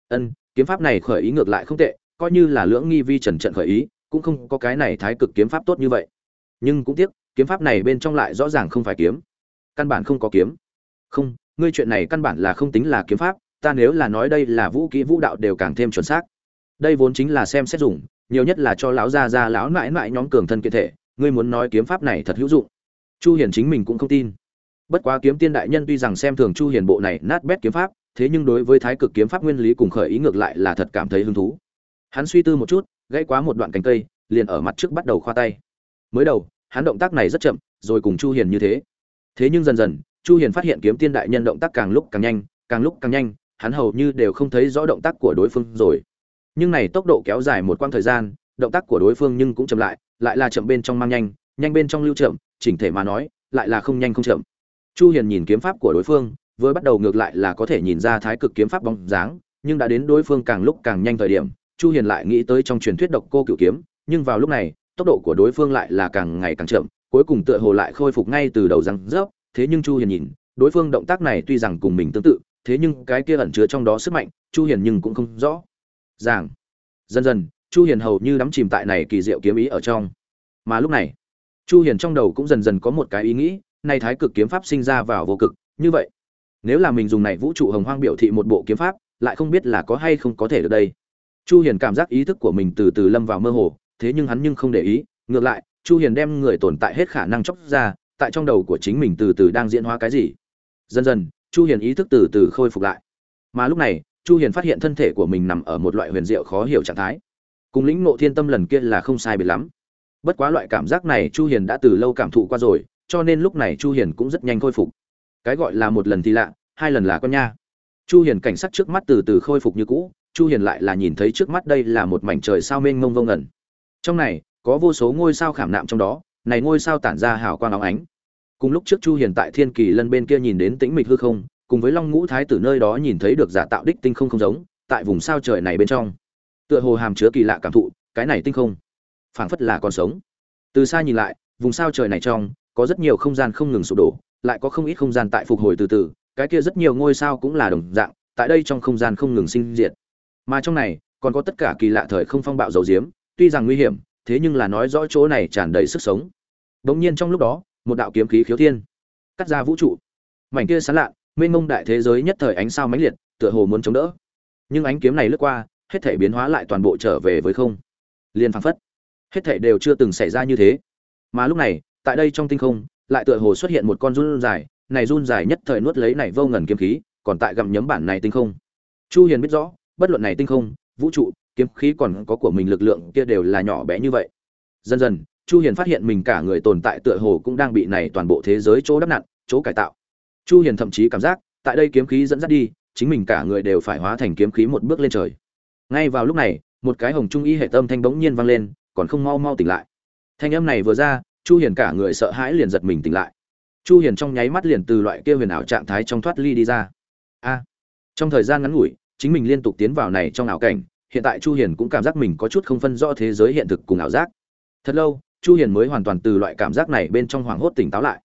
Ân kiếm pháp này khởi ý ngược lại không tệ, coi như là lưỡng nghi vi trần trận khởi ý, cũng không có cái này thái cực kiếm pháp tốt như vậy. Nhưng cũng tiếc, kiếm pháp này bên trong lại rõ ràng không phải kiếm. Căn bản không có kiếm. Không, ngươi chuyện này căn bản là không tính là kiếm pháp, ta nếu là nói đây là vũ kỹ vũ đạo đều càng thêm chuẩn xác. Đây vốn chính là xem xét dùng, nhiều nhất là cho lão gia gia lão mãi mãi nhóm cường thân kiện thể, ngươi muốn nói kiếm pháp này thật hữu dụng. Chu hiền chính mình cũng không tin. Bất quá kiếm tiên đại nhân tuy rằng xem thường chu hiền bộ này nát bét kiếm pháp thế nhưng đối với thái cực kiếm pháp nguyên lý cùng khởi ý ngược lại là thật cảm thấy hứng thú. Hắn suy tư một chút, gãy quá một đoạn cánh cây, liền ở mặt trước bắt đầu khoa tay. Mới đầu, hắn động tác này rất chậm, rồi cùng chu hiền như thế. Thế nhưng dần dần, chu hiền phát hiện kiếm tiên đại nhân động tác càng lúc càng nhanh, càng lúc càng nhanh, hắn hầu như đều không thấy rõ động tác của đối phương rồi. Nhưng này tốc độ kéo dài một quãng thời gian, động tác của đối phương nhưng cũng chậm lại lại là chậm bên trong mang nhanh nhanh bên trong lưu chậm, chỉnh thể mà nói, lại là không nhanh không chậm. Chu hiền nhìn kiếm pháp của đối phương vừa bắt đầu ngược lại là có thể nhìn ra thái cực kiếm pháp bóng dáng, nhưng đã đến đối phương càng lúc càng nhanh thời điểm, chu hiền lại nghĩ tới trong truyền thuyết độc cô cửu kiếm, nhưng vào lúc này, tốc độ của đối phương lại là càng ngày càng chậm, cuối cùng tựa hồ lại khôi phục ngay từ đầu răng rớp, thế nhưng chu hiền nhìn, đối phương động tác này tuy rằng cùng mình tương tự, thế nhưng cái kia ẩn chứa trong đó sức mạnh, chu hiền nhưng cũng không rõ. Ràng. Dần dần, chu hiền hầu như đắm chìm tại này kỳ diệu kiếm ý ở trong. Mà lúc này, chu hiền trong đầu cũng dần dần có một cái ý nghĩ này thái cực kiếm pháp sinh ra vào vô cực, như vậy nếu là mình dùng này vũ trụ hồng hoang biểu thị một bộ kiếm pháp, lại không biết là có hay không có thể được đây. Chu hiền cảm giác ý thức của mình từ từ lâm vào mơ hồ, thế nhưng hắn nhưng không để ý. Ngược lại, chu hiền đem người tồn tại hết khả năng chóc ra, tại trong đầu của chính mình từ từ đang diễn hóa cái gì. Dần dần, chu hiền ý thức từ từ khôi phục lại. Mà lúc này, chu hiền phát hiện thân thể của mình nằm ở một loại huyền diệu khó hiểu trạng thái. Cùng lĩnh ngộ thiên tâm lần kia là không sai biệt lắm. Bất quá loại cảm giác này chu hiền đã từ lâu cảm thụ qua rồi, cho nên lúc này chu hiền cũng rất nhanh khôi phục cái gọi là một lần thì lạ, hai lần là con nha. Chu hiền cảnh sát trước mắt từ từ khôi phục như cũ, chu hiền lại là nhìn thấy trước mắt đây là một mảnh trời sao mênh mông vông ngẩn trong này, có vô số ngôi sao khảm nạm trong đó, này ngôi sao tản ra hào quang óng ánh. Cùng lúc trước chu hiền tại thiên kỳ lân bên kia nhìn đến tĩnh mịch hư không, cùng với long ngũ thái tử nơi đó nhìn thấy được giả tạo đích tinh không không giống, tại vùng sao trời này bên trong. Tựa hồ hàm chứa kỳ lạ cảm thụ, cái này tinh không, phảng phất là còn sống. Từ xa nhìn lại, vùng sao trời này trong, có rất nhiều không gian không ngừng sụp đổ lại có không ít không gian tại phục hồi từ từ, cái kia rất nhiều ngôi sao cũng là đồng dạng, tại đây trong không gian không ngừng sinh diệt. Mà trong này, còn có tất cả kỳ lạ thời không phong bạo dầu diếm, tuy rằng nguy hiểm, thế nhưng là nói rõ chỗ này tràn đầy sức sống. Bỗng nhiên trong lúc đó, một đạo kiếm khí khiếu thiên, cắt ra vũ trụ. Mảnh kia sán lạ mênh mông đại thế giới nhất thời ánh sao mãnh liệt, tựa hồ muốn chống đỡ. Nhưng ánh kiếm này lướt qua, hết thể biến hóa lại toàn bộ trở về với không. Liền phăng phất, hết thể đều chưa từng xảy ra như thế. Mà lúc này, tại đây trong tinh không lại tựa hồ xuất hiện một con run dài, này run dài nhất thời nuốt lấy này vô ngần kiếm khí, còn tại gặm nhấm bản này tinh không. Chu hiền biết rõ, bất luận này tinh không, vũ trụ, kiếm khí còn có của mình lực lượng kia đều là nhỏ bé như vậy. Dần dần, chu hiền phát hiện mình cả người tồn tại tựa hồ cũng đang bị này toàn bộ thế giới chỗ đắp nặn, chỗ cải tạo. Chu hiền thậm chí cảm giác, tại đây kiếm khí dẫn dắt đi, chính mình cả người đều phải hóa thành kiếm khí một bước lên trời. Ngay vào lúc này, một cái hồng trung y hệ tâm thanh bỗng nhiên vang lên, còn không mau mau tỉnh lại. Thanh âm này vừa ra chu hiền cả người sợ hãi liền giật mình tỉnh lại. Chu hiền trong nháy mắt liền từ loại kia huyền ảo trạng thái trong thoát ly đi ra. A! Trong thời gian ngắn ngủi, chính mình liên tục tiến vào này trong ảo cảnh, hiện tại chu hiền cũng cảm giác mình có chút không phân rõ thế giới hiện thực cùng ảo giác. Thật lâu, chu hiền mới hoàn toàn từ loại cảm giác này bên trong hoảng hốt tỉnh táo lại.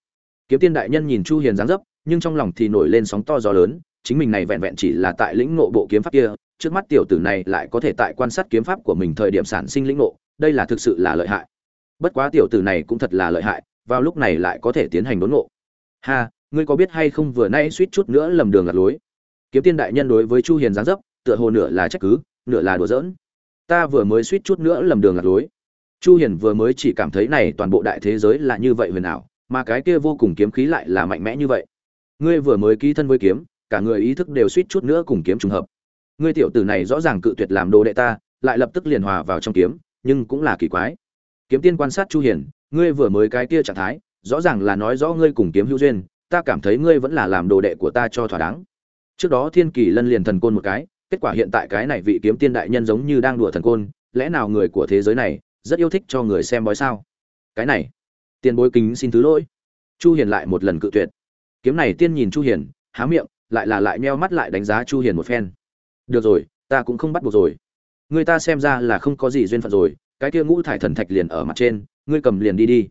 Kiếm tiên đại nhân nhìn chu hiền dáng dấp, nhưng trong lòng thì nổi lên sóng to gió lớn, chính mình này vẹn vẹn chỉ là tại lĩnh ngộ bộ kiếm pháp kia, trước mắt tiểu tử này lại có thể tại quan sát kiếm pháp của mình thời điểm sản sinh lĩnh ngộ, đây là thực sự là lợi hại bất quá tiểu tử này cũng thật là lợi hại, vào lúc này lại có thể tiến hành đốn ngộ. Ha, ngươi có biết hay không vừa nay suýt chút nữa lầm đường lạc lối? Kiếm tiên đại nhân đối với chu hiền giáng dấp, tựa hồ nửa là trách cứ, nửa là đùa giỡn. Ta vừa mới suýt chút nữa lầm đường lạc lối. Chu hiền vừa mới chỉ cảm thấy này toàn bộ đại thế giới là như vậy huyền ảo, mà cái kia vô cùng kiếm khí lại là mạnh mẽ như vậy. Ngươi vừa mới ký thân với kiếm, cả người ý thức đều suýt chút nữa cùng kiếm trùng hợp. Ngươi tiểu tử này rõ ràng cự tuyệt làm đồ đệ ta, lại lập tức liền hòa vào trong kiếm, nhưng cũng là kỳ quái kiếm tiên quan sát chu hiền, ngươi vừa mới cái kia trạng thái, rõ ràng là nói rõ ngươi cùng kiếm hữu duyên, ta cảm thấy ngươi vẫn là làm đồ đệ của ta cho thỏa đáng. Trước đó thiên kỳ lân liền thần côn một cái, kết quả hiện tại cái này vị kiếm tiên đại nhân giống như đang đùa thần côn, lẽ nào người của thế giới này rất yêu thích cho người xem bói sao? Cái này, tiền bối kính xin thứ lỗi. Chu hiền lại một lần cự tuyệt. Kiếm này tiên nhìn chu hiền, há miệng, lại là lại meo mắt lại đánh giá chu hiền một phen. Được rồi, ta cũng không bắt buộc rồi. Người ta xem ra là không có gì duyên phận rồi cái kia ngũ thải thần thạch liền ở mặt trên, ngươi cầm liền đi đi.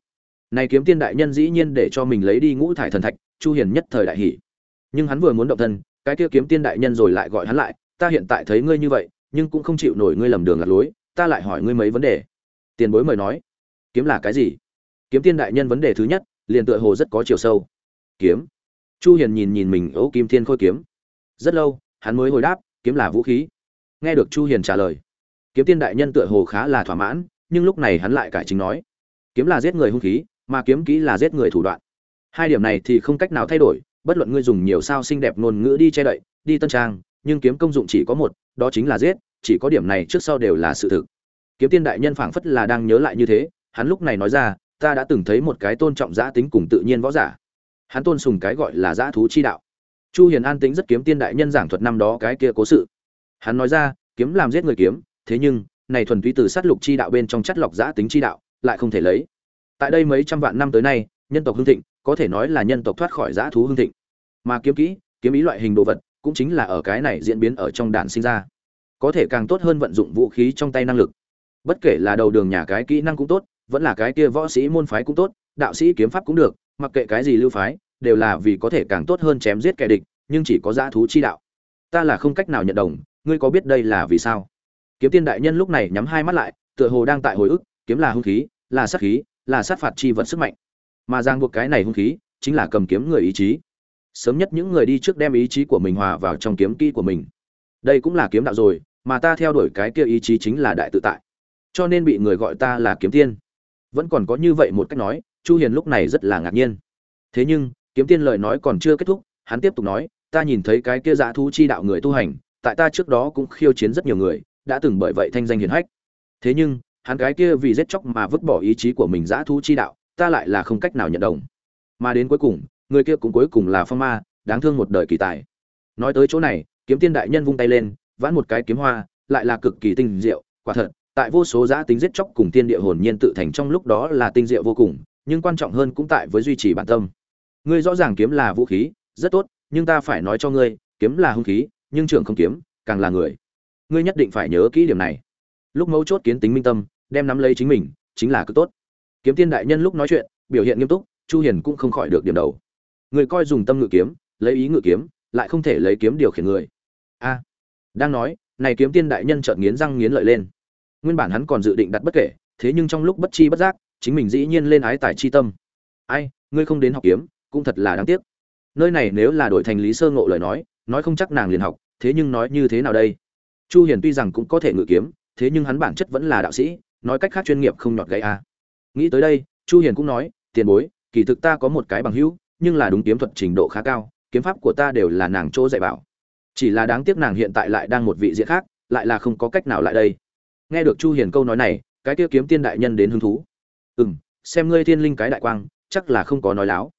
Này kiếm tiên đại nhân dĩ nhiên để cho mình lấy đi ngũ thải thần thạch, chu hiền nhất thời đại hỉ. Nhưng hắn vừa muốn động thân, cái kia kiếm tiên đại nhân rồi lại gọi hắn lại, ta hiện tại thấy ngươi như vậy, nhưng cũng không chịu nổi ngươi lầm đường lạc lối, ta lại hỏi ngươi mấy vấn đề. Tiền bối mời nói, kiếm là cái gì? Kiếm tiên đại nhân vấn đề thứ nhất, liền tựa hồ rất có chiều sâu. Kiếm? Chu hiền nhìn nhìn mình, ấu kim thiên khôi kiếm. Rất lâu, hắn mới hồi đáp, kiếm là vũ khí. Nghe được chu hiền trả lời kiếm tiên đại nhân tựa hồ khá là thỏa mãn, nhưng lúc này hắn lại cải chính nói, kiếm là giết người hung khí, mà kiếm kỹ là giết người thủ đoạn. Hai điểm này thì không cách nào thay đổi, bất luận ngươi dùng nhiều sao xinh đẹp ngôn ngữ đi che đậy, đi tân trang, nhưng kiếm công dụng chỉ có một, đó chính là giết, chỉ có điểm này trước sau đều là sự thực. Kiếm tiên đại nhân phảng phất là đang nhớ lại như thế, hắn lúc này nói ra, ta đã từng thấy một cái tôn trọng giã tính cùng tự nhiên võ giả. Hắn tôn sùng cái gọi là giã thú chi đạo. Chu hiền an tính rất kiếm tiên đại nhân giảng thuật năm đó cái kia cố sự. Hắn nói ra, kiếm làm giết người kiếm thế nhưng, này thuần túy từ sát lục chi đạo bên trong chất lọc giã tính chi đạo, lại không thể lấy. Tại đây mấy trăm vạn năm tới nay, nhân tộc hưng thịnh, có thể nói là nhân tộc thoát khỏi giã thú hưng thịnh. Mà kiếm kỹ, kiếm ý loại hình đồ vật, cũng chính là ở cái này diễn biến ở trong đàn sinh ra. Có thể càng tốt hơn vận dụng vũ khí trong tay năng lực. Bất kể là đầu đường nhà cái kỹ năng cũng tốt, vẫn là cái kia võ sĩ môn phái cũng tốt, đạo sĩ kiếm pháp cũng được, mặc kệ cái gì lưu phái, đều là vì có thể càng tốt hơn chém giết kẻ địch, nhưng chỉ có giã thú chi đạo. Ta là không cách nào nhận đồng, ngươi có biết đây là vì sao? Kiếm tiên đại nhân lúc này nhắm hai mắt lại, tựa hồ đang tại hồi ức, kiếm là hung khí, là sát khí, là sát phạt chi vật sức mạnh. Mà giang buộc cái này hung khí, chính là cầm kiếm người ý chí. Sớm nhất những người đi trước đem ý chí của mình hòa vào trong kiếm kỹ của mình. Đây cũng là kiếm đạo rồi, mà ta theo đuổi cái kia ý chí chính là đại tự tại. Cho nên bị người gọi ta là kiếm tiên. Vẫn còn có như vậy một cách nói, chu hiền lúc này rất là ngạc nhiên. Thế nhưng, kiếm tiên lời nói còn chưa kết thúc, hắn tiếp tục nói, ta nhìn thấy cái kia dã thú chi đạo người tu hành, tại ta trước đó cũng khiêu chiến rất nhiều người đã từng bởi vậy thanh danh hiển hách. Thế nhưng, hắn cái kia vì giết chóc mà vứt bỏ ý chí của mình dã thú chi đạo, ta lại là không cách nào nhận đồng. Mà đến cuối cùng, người kia cũng cuối cùng là phong ma, đáng thương một đời kỳ tài. Nói tới chỗ này, kiếm tiên đại nhân vung tay lên, vãn một cái kiếm hoa, lại là cực kỳ tinh diệu, quả thật, tại vô số giã tính giết chóc cùng tiên địa hồn nhiên tự thành trong lúc đó là tinh diệu vô cùng, nhưng quan trọng hơn cũng tại với duy trì bản tâm. Ngươi rõ ràng kiếm là vũ khí, rất tốt, nhưng ta phải nói cho ngươi, kiếm là hung khí, nhưng trưởng không kiếm, càng là người ngươi nhất định phải nhớ kỹ điểm này. Lúc mấu chốt kiến tính minh tâm, đem nắm lấy chính mình, chính là cứ tốt. Kiếm tiên đại nhân lúc nói chuyện, biểu hiện nghiêm túc, chu hiền cũng không khỏi được điểm đầu. Người coi dùng tâm ngự kiếm, lấy ý ngự kiếm, lại không thể lấy kiếm điều khiển người. A. Đang nói, này kiếm tiên đại nhân chợt nghiến răng nghiến lợi lên. Nguyên bản hắn còn dự định đặt bất kể, thế nhưng trong lúc bất chi bất giác, chính mình dĩ nhiên lên ái tài chi tâm. Ai, ngươi không đến học kiếm, cũng thật là đáng tiếc. Nơi này nếu là đổi thành lý sơ ngộ lời nói nói không chắc nàng liền học, thế nhưng nói như thế nào đây? Chu hiền tuy rằng cũng có thể ngự kiếm, thế nhưng hắn bản chất vẫn là đạo sĩ, nói cách khác chuyên nghiệp không nhọt gãy a. Nghĩ tới đây, chu hiền cũng nói, tiền bối, kỳ thực ta có một cái bằng hữu, nhưng là đúng kiếm thuật trình độ khá cao, kiếm pháp của ta đều là nàng chỗ dạy bảo. Chỉ là đáng tiếc nàng hiện tại lại đang một vị diện khác, lại là không có cách nào lại đây. Nghe được chu hiền câu nói này, cái kia kiếm tiên đại nhân đến hứng thú. Ừm, xem ngươi thiên linh cái đại quang, chắc là không có nói láo.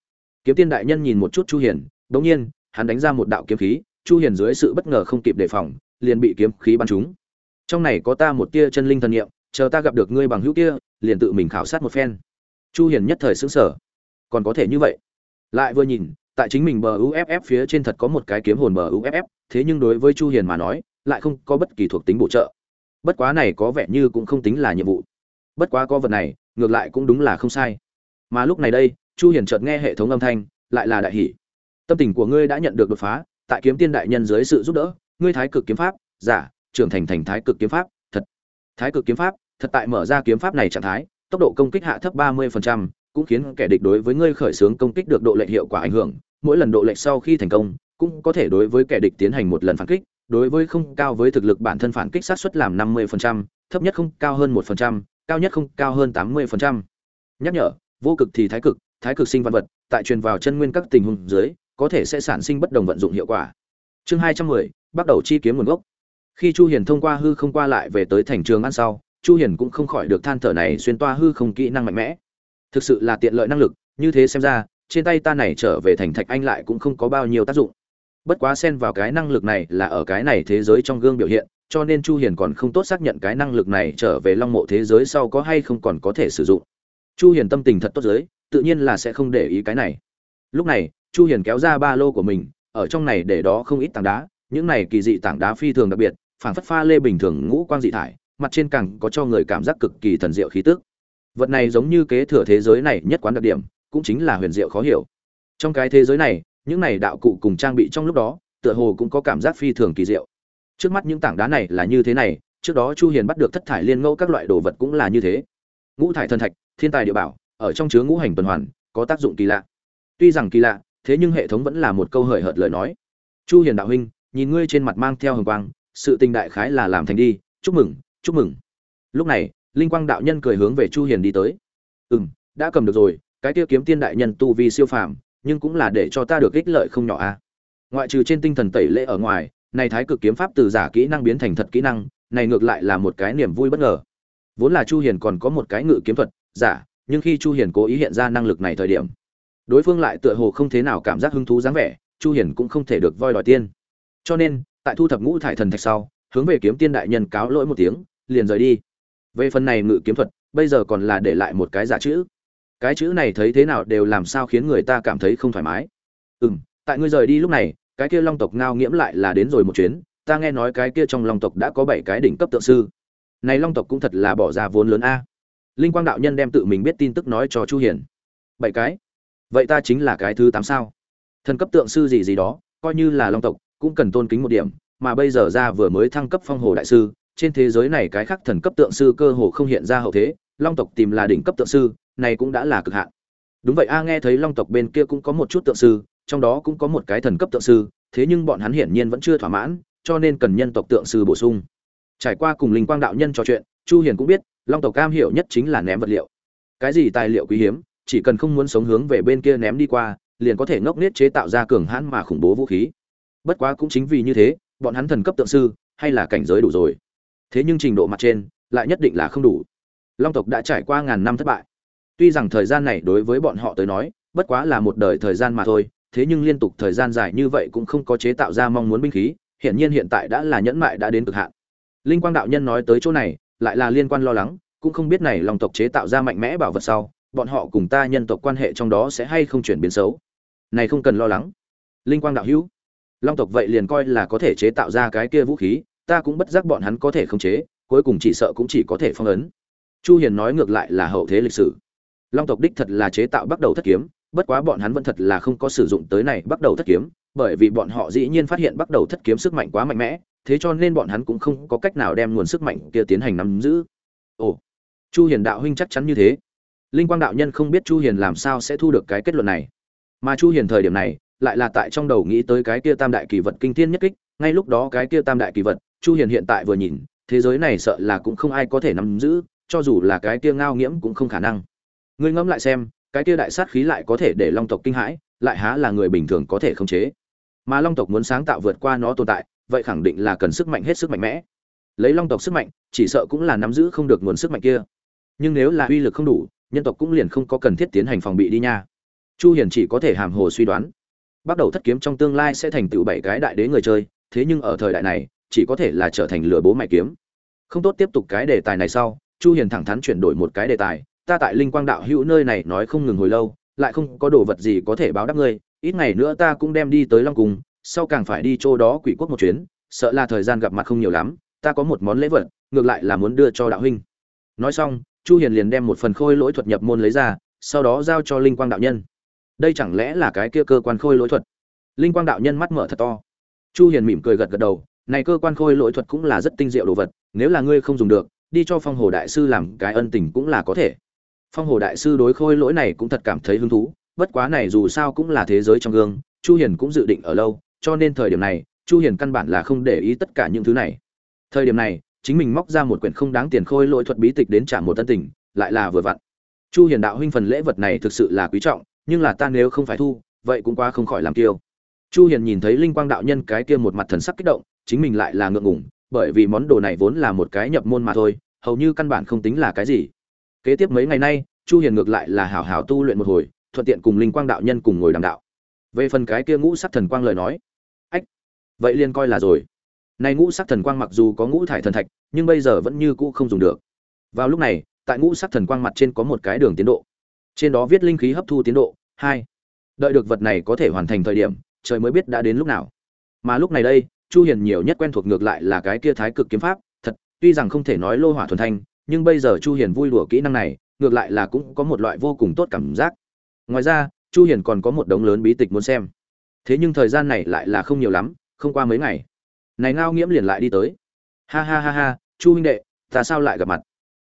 Kiếm tiên đại nhân nhìn một chút chu hiền đống nhiên, hắn đánh ra một đạo kiếm khí, chu hiền dưới sự bất ngờ không kịp đề phòng liền bị kiếm khí bắn trúng. Trong này có ta một tia chân linh thần niệm, chờ ta gặp được ngươi bằng hữu kia, liền tự mình khảo sát một phen. Chu hiền nhất thời sững sờ. Còn có thể như vậy? Lại vừa nhìn, tại chính mình bờ uff phía trên thật có một cái kiếm hồn bờ uff thế nhưng đối với chu hiền mà nói, lại không có bất kỳ thuộc tính bổ trợ. Bất quá này có vẻ như cũng không tính là nhiệm vụ. Bất quá có vật này, ngược lại cũng đúng là không sai. Mà lúc này đây, chu hiền chợt nghe hệ thống âm thanh, lại là đại hỉ. tâm tình của ngươi đã nhận được đột phá, tại kiếm tiên đại nhân dưới sự giúp đỡ ngươi thái cực kiếm pháp giả trưởng thành thành thái cực kiếm pháp thật thái cực kiếm pháp thật tại mở ra kiếm pháp này trạng thái tốc độ công kích hạ thấp 30%, cũng khiến kẻ địch đối với ngươi khởi xướng công kích được độ lệnh hiệu quả ảnh hưởng mỗi lần độ lệnh sau khi thành công cũng có thể đối với kẻ địch tiến hành một lần phản kích đối với không cao với thực lực bản thân phản kích sát suất làm 50%, thấp nhất không cao hơn 1%, cao nhất không cao hơn 80%. Nhắc nhở, vô cực thì thái cực, thái cực sinh văn vật, tại truyền vào chân nguyên các tình huống dưới, có thể sẽ sản sinh bất đồng vận dụng hiệu quả. Chương 210, bắt đầu chi kiếm nguồn gốc. Khi Chu Hiền thông qua hư không qua lại về tới thành trường ăn sau, Chu Hiền cũng không khỏi được than thở này xuyên toa hư không kỹ năng mạnh mẽ. Thực sự là tiện lợi năng lực, như thế xem ra, trên tay ta này trở về thành Thạch Anh lại cũng không có bao nhiêu tác dụng bất quá xen vào cái năng lực này là ở cái này thế giới trong gương biểu hiện cho nên chu hiền còn không tốt xác nhận cái năng lực này trở về long mộ thế giới sau có hay không còn có thể sử dụng chu hiền tâm tình thật tốt giới tự nhiên là sẽ không để ý cái này lúc này chu hiền kéo ra ba lô của mình ở trong này để đó không ít tảng đá những này kỳ dị tảng đá phi thường đặc biệt phản phất pha lê bình thường ngũ quang dị thải, mặt trên càng có cho người cảm giác cực kỳ thần diệu khí tức. Vật này giống như kế thừa thế giới này nhất quán đặc điểm, cũng chính là huyền diệu khó hiểu. Trong cái thế giới này, những này đạo cụ cùng trang bị trong lúc đó, tựa hồ cũng có cảm giác phi thường kỳ diệu. Trước mắt những tảng đá này là như thế này, trước đó chu hiền bắt được thất thải liên ngẫu các loại đồ vật cũng là như thế. Ngũ thải thần thạch, thiên tài địa bảo, ở trong chứa ngũ hành tuần hoàn, có tác dụng kỳ lạ. Tuy rằng kỳ lạ, thế nhưng hệ thống vẫn là một câu hời hợt lời nói. Chu hiền đạo huynh nhìn ngươi trên mặt mang theo hồng quang sự tình đại khái là làm thành đi chúc mừng chúc mừng lúc này linh quang đạo nhân cười hướng về chu hiền đi tới ừm đã cầm được rồi cái kia kiếm tiên đại nhân tu vi siêu phàm nhưng cũng là để cho ta được ích lợi không nhỏ a. À. Ngoại trừ trên tinh thần tẩy lễ ở ngoài, này thái cực kiếm pháp từ giả kỹ năng biến thành thật kỹ năng, này ngược lại là một cái niềm vui bất ngờ. Vốn là Chu Hiền còn có một cái ngự kiếm thuật, giả, nhưng khi Chu Hiền cố ý hiện ra năng lực này thời điểm, đối phương lại tựa hồ không thế nào cảm giác hứng thú dáng vẻ, Chu Hiền cũng không thể được voi đòi tiên. Cho nên, tại thu thập ngũ thải thần thạch sau, hướng về kiếm tiên đại nhân cáo lỗi một tiếng, liền rời đi. Về phần này ngự kiếm thuật, bây giờ còn là để lại một cái giả chữ. Cái chữ này thấy thế nào đều làm sao khiến người ta cảm thấy không thoải mái. Ừ m tại ngươi rời đi lúc này cái kia long tộc ngao nghiễm lại là đến rồi một chuyến ta nghe nói cái kia trong long tộc đã có bảy cái đỉnh cấp tượng sư. Này long tộc cũng thật là bỏ ra vốn lớn a. Linh quang đạo nhân đem tự mình biết tin tức nói cho chu hiền. Bảy cái? Vậy ta chính là cái thứ tám sao? Thần cấp tượng sư gì gì đó coi như là long tộc cũng cần tôn kính một điểm, mà bây giờ ra vừa mới thăng cấp phong hồ đại sư, trên thế giới này cái khác thần cấp tượng sư cơ hồ không hiện ra hậu thế, long tộc tìm là đỉnh cấp tượng sư, này cũng đã là cực hạn. Đúng vậy, a, nghe thấy long tộc bên kia cũng có một chút tượng sư, trong đó cũng có một cái thần cấp tượng sư, thế nhưng bọn hắn hiển nhiên vẫn chưa thỏa mãn, cho nên cần nhân tộc tượng sư bổ sung. Trải qua cùng linh quang đạo nhân trò chuyện, chu hiền cũng biết, long tộc cam hiểu nhất chính là ném vật liệu. Cái gì tài liệu quý hiếm, chỉ cần không muốn sống hướng về bên kia ném đi qua, liền có thể ngốc nết chế tạo ra cường hãn mà khủng bố vũ khí bất quá cũng chính vì như thế bọn hắn thần cấp tượng sư hay là cảnh giới đủ rồi thế nhưng trình độ mặt trên lại nhất định là không đủ long tộc đã trải qua ngàn năm thất bại Tuy rằng thời gian này đối với bọn họ tới nói, bất quá là một đời thời gian mà thôi, thế nhưng liên tục thời gian dài như vậy cũng không có chế tạo ra mong muốn binh khí, hiển nhiên hiện tại đã là nhẫn mại đã đến cực hạn. Linh Quang đạo nhân nói tới chỗ này, lại là liên quan lo lắng, cũng không biết này lòng tộc chế tạo ra mạnh mẽ bảo vật sau, bọn họ cùng ta nhân tộc quan hệ trong đó sẽ hay không chuyển biến xấu. Này không cần lo lắng. Linh Quang đạo hữu, Long tộc vậy liền coi là có thể chế tạo ra cái kia vũ khí, ta cũng bất giác bọn hắn có thể khống chế, cuối cùng chỉ sợ cũng chỉ có thể phong ấn. Chu Hiền nói ngược lại là hậu thế lịch sử. Long tộc đích thật là chế tạo bắt đầu thất kiếm bất quá bọn hắn vẫn thật là không có sử dụng tới này bắt đầu thất kiếm bởi vì bọn họ dĩ nhiên phát hiện bắt đầu thất kiếm sức mạnh quá mạnh mẽ thế cho nên bọn hắn cũng không có cách nào đem nguồn sức mạnh kia tiến hành nắm giữ. Ồ chu hiền đạo huynh chắc chắn như thế. Linh quang đạo nhân không biết chu hiền làm sao sẽ thu được cái kết luận này. Mà chu hiền thời điểm này lại là tại trong đầu nghĩ tới cái kia tam đại kỳ vật kinh thiên nhất kích, ngay lúc đó cái kia tam đại kỳ vật, chu hiền hiện tại vừa nhìn, thế giới này sợ là cũng không ai có thể nắm giữ, cho dù là cái kia ngao nghiễm cũng không khả năng. Ngươi ngẫm lại xem, cái kia đại sát khí lại có thể để long tộc kinh hãi, lại há là người bình thường có thể khống chế. Mà long tộc muốn sáng tạo vượt qua nó tồn tại, vậy khẳng định là cần sức mạnh hết sức mạnh mẽ. Lấy long tộc sức mạnh, chỉ sợ cũng là nắm giữ không được nguồn sức mạnh kia. Nhưng nếu là uy lực không đủ, nhân tộc cũng liền không có cần thiết tiến hành phòng bị đi nha. Chu hiền chỉ có thể hàm hồ suy đoán bắt đầu thất kiếm trong tương lai sẽ thành tựu bảy cái đại đế người chơi, thế nhưng ở thời đại này, chỉ có thể là trở thành lửa bố mẹ kiếm. Không tốt tiếp tục cái đề tài này sau, chu hiền thẳng thắn chuyển đổi một cái đề tài, ta tại linh quang đạo hữu nơi này nói không ngừng hồi lâu, lại không có đồ vật gì có thể báo đáp ngươi, ít ngày nữa ta cũng đem đi tới long cung, sau càng phải đi chỗ đó quỷ quốc một chuyến, sợ là thời gian gặp mặt không nhiều lắm, ta có một món lễ vật, ngược lại là muốn đưa cho đạo huynh. Nói xong, chu hiền liền đem một phần khôi lỗi thuật nhập môn lấy ra, sau đó giao cho linh quang đạo nhân đây chẳng lẽ là cái kia cơ quan khôi lỗi thuật? Linh quang đạo nhân mắt mở thật to. Chu hiền mỉm cười gật gật đầu, này cơ quan khôi lỗi thuật cũng là rất tinh diệu đồ vật, nếu là ngươi không dùng được, đi cho phong hồ đại sư làm cái ân tình cũng là có thể. Phong hồ đại sư đối khôi lỗi này cũng thật cảm thấy hứng thú, bất quá này dù sao cũng là thế giới trong gương, chu hiền cũng dự định ở lâu, cho nên thời điểm này, chu hiền căn bản là không để ý tất cả những thứ này. Thời điểm này, chính mình móc ra một quyển không đáng tiền khôi lỗi thuật bí tịch đến trả một tân tình, lại là vừa vặn. Chu hiền đạo huynh phần lễ vật này thực sự là quý trọng nhưng là ta nếu không phải thu, vậy cũng quá không khỏi làm kiêu. Chu hiền nhìn thấy linh quang đạo nhân cái kia một mặt thần sắc kích động, chính mình lại là ngượng ngùng, bởi vì món đồ này vốn là một cái nhập môn mà thôi, hầu như căn bản không tính là cái gì. Kế tiếp mấy ngày nay, chu hiền ngược lại là hảo hảo tu luyện một hồi, thuận tiện cùng linh quang đạo nhân cùng ngồi đàm đạo. Về phần cái kia ngũ sắc thần quang lời nói, ách, vậy liền coi là rồi. Này ngũ sắc thần quang mặc dù có ngũ thải thần thạch, nhưng bây giờ vẫn như cũ không dùng được. Vào lúc này, tại ngũ sắc thần quang mặt trên có một cái đường tiến độ trên đó viết linh khí hấp thu tiến độ, hai. Đợi được vật này có thể hoàn thành thời điểm, trời mới biết đã đến lúc nào. Mà lúc này đây, chu hiền nhiều nhất quen thuộc ngược lại là cái kia thái cực kiếm pháp, thật, tuy rằng không thể nói lô hỏa thuần thanh, nhưng bây giờ chu hiền vui đùa kỹ năng này, ngược lại là cũng có một loại vô cùng tốt cảm giác. Ngoài ra, chu hiền còn có một đống lớn bí tịch muốn xem. Thế nhưng thời gian này lại là không nhiều lắm, không qua mấy ngày. Này ngao nghiễm liền lại đi tới. Ha ha ha ha, chu huynh đệ, ta sao lại gặp mặt?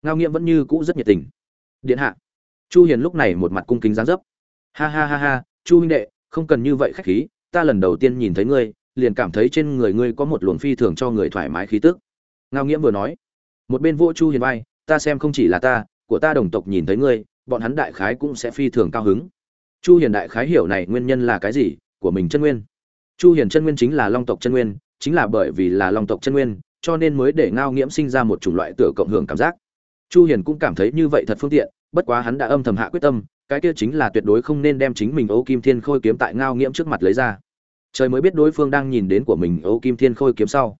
Ngao nghiễm vẫn như cũ rất nhiệt tình. Điện hạ chu hiền lúc này một mặt cung kính dáng dấp. Ha ha ha ha, chu huynh đệ, không cần như vậy khách khí, ta lần đầu tiên nhìn thấy ngươi, liền cảm thấy trên người ngươi có một luồng phi thường cho người thoải mái khí tức. Ngao nghiễm vừa nói, một bên vỗ chu hiền vai, ta xem không chỉ là ta, của ta đồng tộc nhìn thấy ngươi, bọn hắn đại khái cũng sẽ phi thường cao hứng. Chu hiền đại khái hiểu này nguyên nhân là cái gì, của mình chân nguyên. Chu hiền chân nguyên chính là long tộc chân nguyên, chính là bởi vì là long tộc chân nguyên, cho nên mới để ngao nghiễm sinh ra một chủng loại tựa cộng hưởng cảm giác. Chu hiền cũng cảm thấy như vậy thật phương tiện bất quá hắn đã âm thầm hạ quyết tâm cái kia chính là tuyệt đối không nên đem chính mình Âu Kim Thiên Khôi kiếm tại ngao nghiễm trước mặt lấy ra. Trời mới biết đối phương đang nhìn đến của mình Âu Kim Thiên Khôi kiếm sau,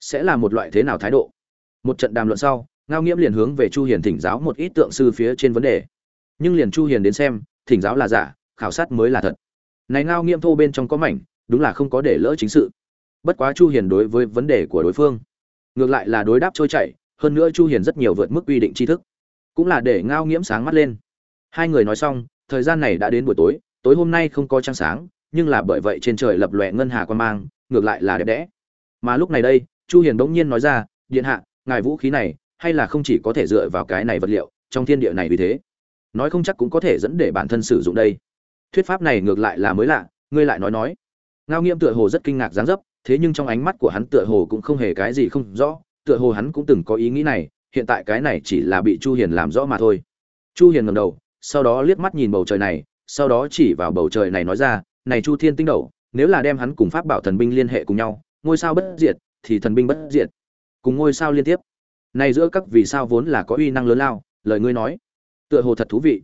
sẽ là một loại thế nào thái độ. Một trận đàm luận sau, ngao nghiễm liền hướng về Chu Hiền thỉnh giáo một ít tượng sư phía trên vấn đề. Nhưng liền Chu Hiền đến xem, thỉnh giáo là giả, khảo sát mới là thật. Này ngao nghiễm thô bên trong có mảnh, đúng là không có để lỡ chính sự. Bất quá Chu Hiền đối với vấn đề của đối phương, ngược lại là đối đáp trôi chảy, hơn nữa Chu Hiền rất nhiều vượt mức quy định tri thức, cũng là để ngao nghiễm sáng mắt lên. Hai người nói xong, thời gian này đã đến buổi tối tối hôm nay không có trăng sáng, nhưng là bởi vậy trên trời lập lòe ngân hà quan mang, ngược lại là đẹp đẽ. Mà lúc này đây, chu hiền bỗng nhiên nói ra, điện hạ, ngài vũ khí này, hay là không chỉ có thể dựa vào cái này vật liệu, trong thiên địa này vì thế. Nói không chắc cũng có thể dẫn để bản thân sử dụng đây. Thuyết pháp này ngược lại là mới lạ, ngươi lại nói nói. Ngao nghiễm tựa hồ rất kinh ngạc dáng dấp, thế nhưng trong ánh mắt của hắn tựa hồ cũng không hề cái gì không rõ, tựa hồ hắn cũng từng có ý nghĩ này hiện tại cái này chỉ là bị chu hiền làm rõ mà thôi. Chu hiền ngẩng đầu, sau đó liếc mắt nhìn bầu trời này, sau đó chỉ vào bầu trời này nói ra, này chu thiên tinh đầu, nếu là đem hắn cùng pháp bảo thần binh liên hệ cùng nhau, ngôi sao bất diệt thì thần binh bất diệt, cùng ngôi sao liên tiếp. Này giữa các vì sao vốn là có uy năng lớn lao, lời ngươi nói, tựa hồ thật thú vị.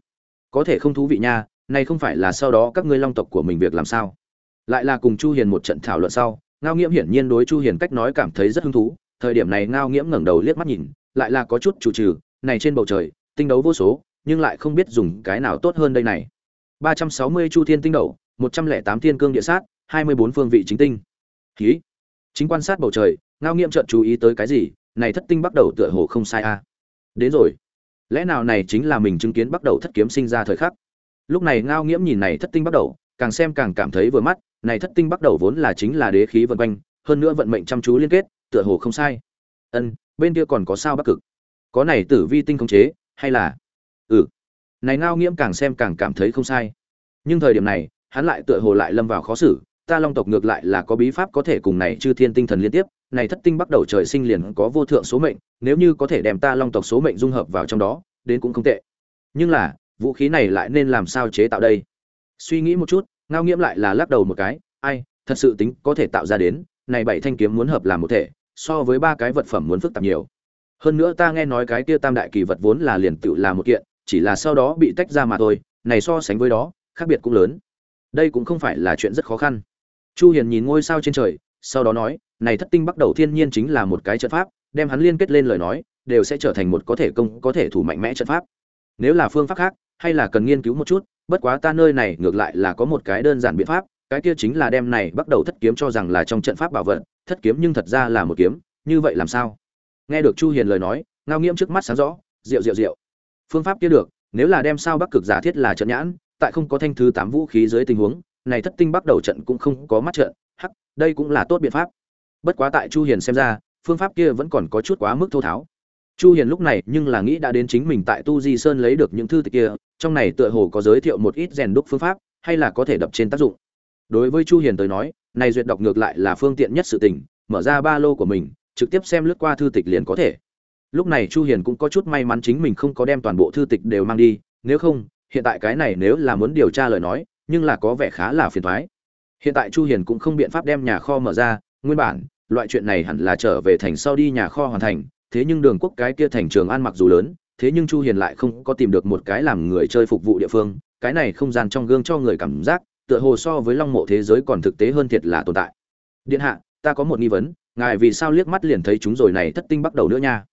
Có thể không thú vị nha, này không phải là sau đó các ngươi long tộc của mình việc làm sao? Lại là cùng chu hiền một trận thảo luận sau, ngao nghiễm hiển nhiên đối chu hiền cách nói cảm thấy rất hứng thú, thời điểm này ngao nghiễm ngẩng đầu liếc mắt nhìn lại là có chút chủ trừ này trên bầu trời tinh đấu vô số nhưng lại không biết dùng cái nào tốt hơn đây này. 360 chu thiên tinh đậu, 108 thiên cương địa sát, 24 phương vị chính tinh. Khí. Chính quan sát bầu trời, ngao nghiệm chợt chú ý tới cái gì, này thất tinh bắt đầu tựa hồ không sai a. À. Đến rồi. Lẽ nào này chính là mình chứng kiến bắt đầu thất kiếm sinh ra thời khắc. Lúc này ngao nghiễm nhìn này thất tinh bắt đầu, càng xem càng cảm thấy vừa mắt, này thất tinh bắt đầu vốn là chính là đế khí vận quanh, hơn nữa vận mệnh chăm chú liên kết, tựa hồ không sai. Ân, bên kia còn có sao bắc cực? Có này tử vi tinh khống chế, hay là? Ừ. Này ngao nghiễm càng xem càng cảm thấy không sai. Nhưng thời điểm này hắn lại tựa hồ lại lâm vào khó xử ta long tộc ngược lại là có bí pháp có thể cùng này chư thiên tinh thần liên tiếp này thất tinh bắt đầu trời sinh liền có vô thượng số mệnh nếu như có thể đem ta long tộc số mệnh dung hợp vào trong đó đến cũng không tệ. Nhưng là vũ khí này lại nên làm sao chế tạo đây? Suy nghĩ một chút ngao nghiễm lại là lắc đầu một cái ai thật sự tính có thể tạo ra đến này bảy thanh kiếm muốn hợp làm một thể so với ba cái vật phẩm muốn phức tạp nhiều. Hơn nữa ta nghe nói cái kia tam đại kỳ vật vốn là liền tự là một kiện, chỉ là sau đó bị tách ra mà thôi, này so sánh với đó, khác biệt cũng lớn. Đây cũng không phải là chuyện rất khó khăn. Chu hiền nhìn ngôi sao trên trời, sau đó nói, này thất tinh bắt đầu thiên nhiên chính là một cái trận pháp, đem hắn liên kết lên lời nói, đều sẽ trở thành một có thể công, có thể thủ mạnh mẽ trận pháp. Nếu là phương pháp khác, hay là cần nghiên cứu một chút, bất quá ta nơi này ngược lại là có một cái đơn giản biện pháp, cái kia chính là đem này bắt đầu thất kiếm cho rằng là trong trận pháp bảo vật thất kiếm nhưng thật ra là một kiếm, như vậy làm sao? Nghe được chu hiền lời nói, ngao nghiễm trước mắt sáng rõ, rượu rượu rượu. Phương pháp kia được, nếu là đem sao bắc cực giả thiết là trận nhãn, tại không có thanh thứ tám vũ khí dưới tình huống, này thất tinh bắt đầu trận cũng không có mắt trận, hắc, đây cũng là tốt biện pháp. Bất quá tại chu hiền xem ra, phương pháp kia vẫn còn có chút quá mức thô tháo. Chu hiền lúc này nhưng là nghĩ đã đến chính mình tại tu di sơn lấy được những thư tịch kia, trong này tựa hồ có giới thiệu một ít rèn đúc phương pháp, hay là có thể đập trên tác dụng. Đối với chu hiền tới nói này duyệt đọc ngược lại là phương tiện nhất sự tình, mở ra ba lô của mình, trực tiếp xem lướt qua thư tịch liền có thể. Lúc này chu hiền cũng có chút may mắn chính mình không có đem toàn bộ thư tịch đều mang đi, nếu không, hiện tại cái này nếu là muốn điều tra lời nói, nhưng là có vẻ khá là phiền toái. Hiện tại chu hiền cũng không biện pháp đem nhà kho mở ra, nguyên bản, loại chuyện này hẳn là trở về thành sau đi nhà kho hoàn thành, thế nhưng đường quốc cái kia thành trường an mặc dù lớn, thế nhưng chu hiền lại không có tìm được một cái làm người chơi phục vụ địa phương, cái này không gian trong gương cho người cảm giác tựa hồ so với long mộ thế giới còn thực tế hơn thiệt là tồn tại. Điện hạ, ta có một nghi vấn, ngài vì sao liếc mắt liền thấy chúng rồi này thất tinh bắt đầu nữa nha?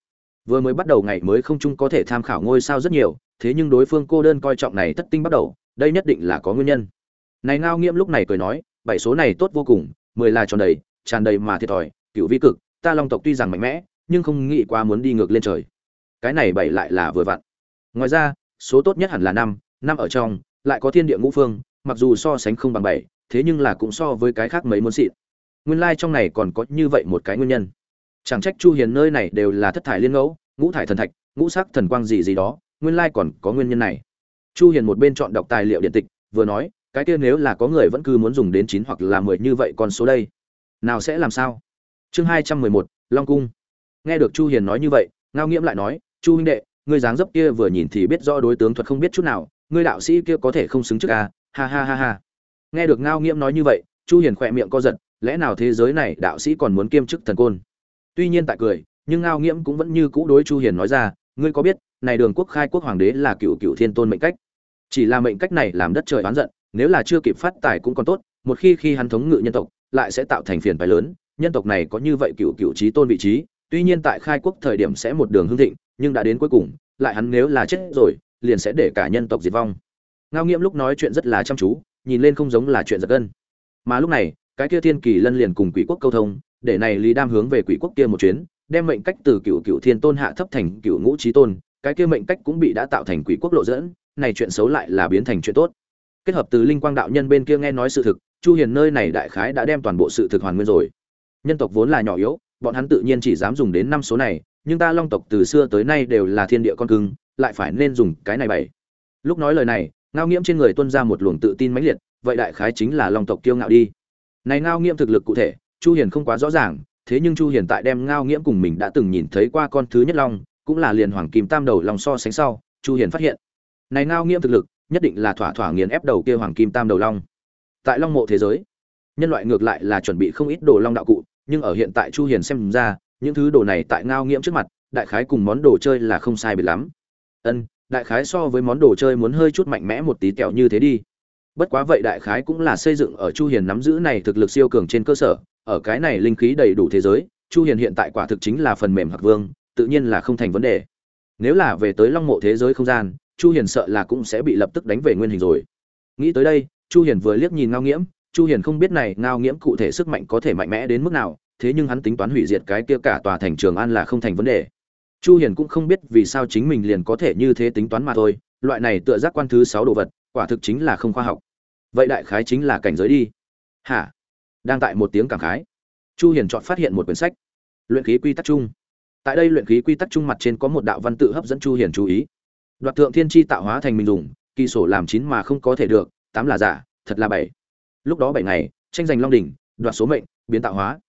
Vừa mới bắt đầu ngày mới không chung có thể tham khảo ngôi sao rất nhiều, thế nhưng đối phương cô đơn coi trọng này thất tinh bắt đầu, đây nhất định là có nguyên nhân. Này ngao nghiễm lúc này cười nói, bảy số này tốt vô cùng, mười là tròn đầy, tràn đầy mà thiệt thòi cựu vi cực, ta long tộc tuy rằng mạnh mẽ, nhưng không nghĩ qua muốn đi ngược lên trời. Cái này bảy lại là vừa vặn. Ngoài ra, số tốt nhất hẳn là năm năm ở trong, lại có thiên địa ngũ phương mặc dù so sánh không bằng bảy thế nhưng là cũng so với cái khác mấy muốn xịn. Nguyên lai trong này còn có như vậy một cái nguyên nhân. Chẳng trách chu hiền nơi này đều là thất thải liên ngẫu ngũ thải thần thạch ngũ sắc thần quang gì gì đó nguyên lai còn có nguyên nhân này. Chu hiền một bên chọn đọc tài liệu điện tịch vừa nói cái kia nếu là có người vẫn cứ muốn dùng đến chín hoặc là 10 như vậy con số đây nào sẽ làm sao? Chương 211, long cung. Nghe được chu hiền nói như vậy ngao nghiễm lại nói chu huynh đệ ngươi dáng dấp kia vừa nhìn thì biết rõ đối tướng thuật không biết chút nào ngươi đạo sĩ kia có thể không xứng trước a ha ha ha ha. Nghe được ngao nghiễm nói như vậy, chu hiền khỏe miệng co giật, lẽ nào thế giới này đạo sĩ còn muốn kiêm chức thần côn? Tuy nhiên tại cười, nhưng ngao nghiễm cũng vẫn như cũ đối chu hiền nói ra, ngươi có biết, này đường quốc khai quốc hoàng đế là cựu cựu thiên tôn mệnh cách? Chỉ là mệnh cách này làm đất trời oán giận, nếu là chưa kịp phát tài cũng còn tốt, một khi khi hắn thống ngự nhân tộc, lại sẽ tạo thành phiền phải lớn, nhân tộc này có như vậy cựu cựu trí tôn vị trí, tuy nhiên tại khai quốc thời điểm sẽ một đường hưng thịnh, nhưng đã đến cuối cùng, lại hắn nếu là chết rồi, liền sẽ để cả nhân tộc diệt vong ngao nghiễm lúc nói chuyện rất là chăm chú, nhìn lên không giống là chuyện giật gân. Mà lúc này, cái kia thiên kỳ lân liền cùng quỷ quốc câu thông, để này lý đam hướng về quỷ quốc kia một chuyến, đem mệnh cách từ cựu cựu thiên tôn hạ thấp thành cựu ngũ trí tôn, cái kia mệnh cách cũng bị đã tạo thành quỷ quốc lộ dẫn, này chuyện xấu lại là biến thành chuyện tốt. Kết hợp từ linh quang đạo nhân bên kia nghe nói sự thực, chu hiền nơi này đại khái đã đem toàn bộ sự thực hoàn nguyên rồi. Nhân tộc vốn là nhỏ yếu, bọn hắn tự nhiên chỉ dám dùng đến năm số này, nhưng ta long tộc từ xưa tới nay đều là thiên địa con cưng, lại phải nên dùng cái này bảy. Lúc nói lời này ngao nghiễm trên người tuân ra một luồng tự tin mãnh liệt, vậy đại khái chính là long tộc kiêu ngạo đi. Này ngao nghiễm thực lực cụ thể, chu hiền không quá rõ ràng, thế nhưng chu hiền tại đem ngao nghiễm cùng mình đã từng nhìn thấy qua con thứ nhất long, cũng là liền hoàng kim tam đầu long so sánh sau, chu hiền phát hiện, này ngao nghiễm thực lực, nhất định là thỏa thỏa nghiền ép đầu kia hoàng kim tam đầu long. Tại long mộ thế giới, nhân loại ngược lại là chuẩn bị không ít đồ long đạo cụ, nhưng ở hiện tại chu hiền xem ra, những thứ đồ này tại ngao nghiễm trước mặt, đại khái cùng món đồ chơi là không sai biệt lắm. Ân đại khái so với món đồ chơi muốn hơi chút mạnh mẽ một tí kẹo như thế đi. Bất quá vậy đại khái cũng là xây dựng ở chu hiền nắm giữ này thực lực siêu cường trên cơ sở, ở cái này linh khí đầy đủ thế giới, chu hiền hiện tại quả thực chính là phần mềm hạc vương, tự nhiên là không thành vấn đề. Nếu là về tới long mộ thế giới không gian, chu hiền sợ là cũng sẽ bị lập tức đánh về nguyên hình rồi. Nghĩ tới đây, chu hiền vừa liếc nhìn ngao nghiễm, chu hiền không biết này ngao nghiễm cụ thể sức mạnh có thể mạnh mẽ đến mức nào, thế nhưng hắn tính toán hủy diệt cái kia cả tòa thành trường an là không thành vấn đề chu hiền cũng không biết vì sao chính mình liền có thể như thế tính toán mà thôi, loại này tựa giác quan thứ sáu đồ vật, quả thực chính là không khoa học. Vậy đại khái chính là cảnh giới đi. Hả? Đang tại một tiếng cảm khái. Chu hiền chọn phát hiện một quyển sách. Luyện khí quy tắc chung. Tại đây luyện khí quy tắc chung mặt trên có một đạo văn tự hấp dẫn chu hiền chú ý. Đoạt thượng thiên chi tạo hóa thành mình dùng, kỳ sổ làm chín mà không có thể được, tám là giả, thật là bảy. Lúc đó bảy ngày, tranh giành long đỉnh, đoạt số mệnh, biến tạo hóa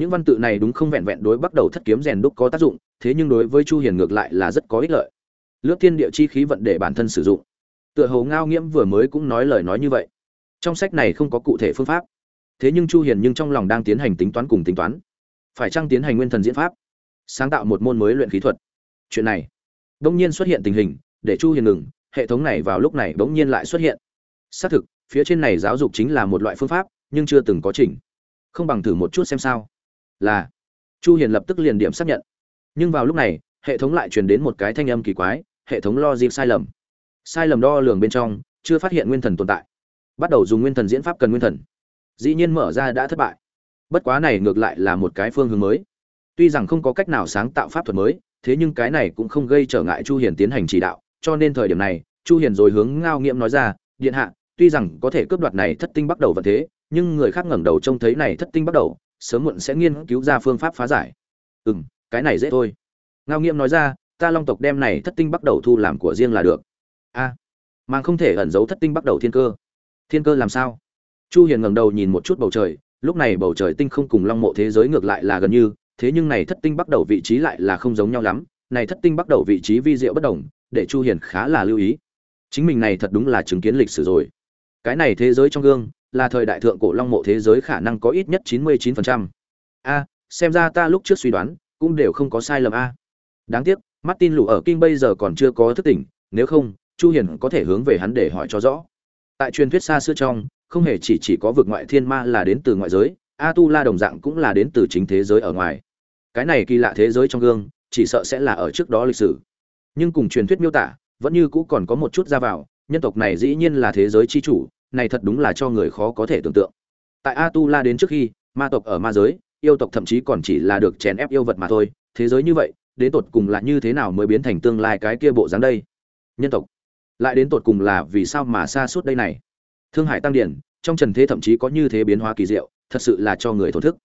những văn tự này đúng không vẹn vẹn đối bắt đầu thất kiếm rèn đúc có tác dụng, thế nhưng đối với chu hiền ngược lại là rất có ích lợi. Lướt thiên địa chi khí vận để bản thân sử dụng. Tựa hồ ngao nghiễm vừa mới cũng nói lời nói như vậy. Trong sách này không có cụ thể phương pháp. Thế nhưng chu hiền nhưng trong lòng đang tiến hành tính toán cùng tính toán. Phải chăng tiến hành nguyên thần diễn pháp? Sáng tạo một môn mới luyện khí thuật. Chuyện này đống nhiên xuất hiện tình hình, để chu hiền ngừng, hệ thống này vào lúc này đống nhiên lại xuất hiện. Xác thực, phía trên này giáo dục chính là một loại phương pháp, nhưng chưa từng có chỉnh không bằng thử một chút xem sao là, chu hiền lập tức liền điểm xác nhận. Nhưng vào lúc này, hệ thống lại truyền đến một cái thanh âm kỳ quái, hệ thống lo dịp sai lầm. Sai lầm đo lường bên trong, chưa phát hiện nguyên thần tồn tại. Bắt đầu dùng nguyên thần diễn pháp cần nguyên thần. Dĩ nhiên mở ra đã thất bại. Bất quá này ngược lại là một cái phương hướng mới. Tuy rằng không có cách nào sáng tạo pháp thuật mới, thế nhưng cái này cũng không gây trở ngại chu hiền tiến hành chỉ đạo, cho nên thời điểm này, chu hiền rồi hướng ngao nghiệm nói ra, điện hạ, tuy rằng có thể cướp đoạt này thất tinh bắt đầu vận thế, nhưng người khác ngẩng đầu trông thấy này thất tinh bắt đầu sớm muộn sẽ nghiên cứu ra phương pháp phá giải. Ừ m cái này dễ thôi. Ngao nghiễm nói ra ta long tộc đem này thất tinh bắt đầu thu làm của riêng là được. A à, mang không thể ẩn giấu thất tinh bắt đầu thiên cơ. Thiên cơ làm sao? Chu hiền ngẩng đầu nhìn một chút bầu trời lúc này bầu trời tinh không cùng long mộ thế giới ngược lại là gần như thế nhưng này thất tinh bắt đầu vị trí lại là không giống nhau lắm. Này thất tinh bắt đầu vị trí vi diệu bất đồng để chu hiền khá là lưu ý. Chính mình này thật đúng là chứng kiến lịch sử rồi. Cái này thế giới trong gương là thời đại thượng cổ long mộ thế giới khả năng có ít nhất 99%. a, xem ra ta lúc trước suy đoán, cũng đều không có sai lầm a. Đáng tiếc, martin lù ở kinh bây giờ còn chưa có thức tỉnh, nếu không, chu hiền có thể hướng về hắn để hỏi cho rõ. Tại truyền thuyết xa xưa trong, không hề chỉ chỉ có vực ngoại thiên ma là đến từ ngoại giới a tu la đồng dạng cũng là đến từ chính thế giới ở ngoài. Cái này kỳ lạ thế giới trong gương, chỉ sợ sẽ là ở trước đó lịch sử. Nhưng cùng truyền thuyết miêu tả, vẫn như cũ còn có một chút ra vào, nhân tộc này dĩ nhiên là thế giới chi chủ này thật đúng là cho người khó có thể tưởng tượng. Tại a tu la đến trước khi, ma tộc ở ma giới, yêu tộc thậm chí còn chỉ là được chèn ép yêu vật mà thôi. Thế giới như vậy, đến tột cùng là như thế nào mới biến thành tương lai cái kia bộ dáng đây? Nhân tộc. Lại đến tột cùng là vì sao mà xa suốt đây này? Thương hải tăng điển, trong trần thế thậm chí có như thế biến hóa kỳ diệu, thật sự là cho người thổn thức.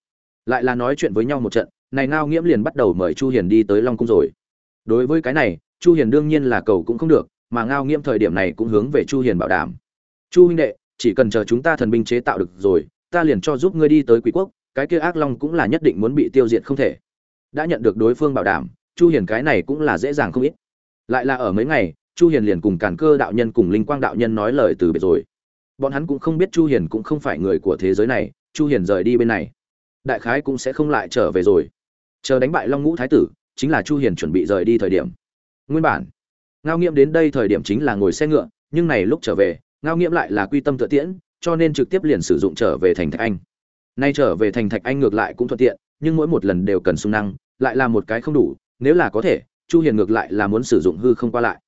Lại là nói chuyện với nhau một trận, này ngao nghiễm liền bắt đầu mời chu hiền đi tới long cung rồi. Đối với cái này, chu hiền đương nhiên là cầu cũng không được, mà ngao nghiễm thời điểm này cũng hướng về chu hiền bảo đảm chu huynh đệ, chỉ cần chờ chúng ta thần binh chế tạo được rồi, ta liền cho giúp ngươi đi tới quý quốc, cái kia ác long cũng là nhất định muốn bị tiêu diệt không thể. Đã nhận được đối phương bảo đảm, chu hiền cái này cũng là dễ dàng không ít. Lại là ở mấy ngày, chu hiền liền cùng càn cơ đạo nhân cùng linh quang đạo nhân nói lời từ biệt rồi. Bọn hắn cũng không biết chu hiền cũng không phải người của thế giới này, chu hiền rời đi bên này. Đại khái cũng sẽ không lại trở về rồi. Chờ đánh bại long ngũ thái tử, chính là chu hiền chuẩn bị rời đi thời điểm. Nguyên bản, ngao nghiệm đến đây thời điểm chính là ngồi xe ngựa, nhưng này lúc trở về ngao nghiệm lại là quy tâm tự tiễn, cho nên trực tiếp liền sử dụng trở về thành thạch anh. Nay trở về thành thạch anh ngược lại cũng thuận tiện, nhưng mỗi một lần đều cần sung năng, lại là một cái không đủ, nếu là có thể, chu hiền ngược lại là muốn sử dụng hư không qua lại.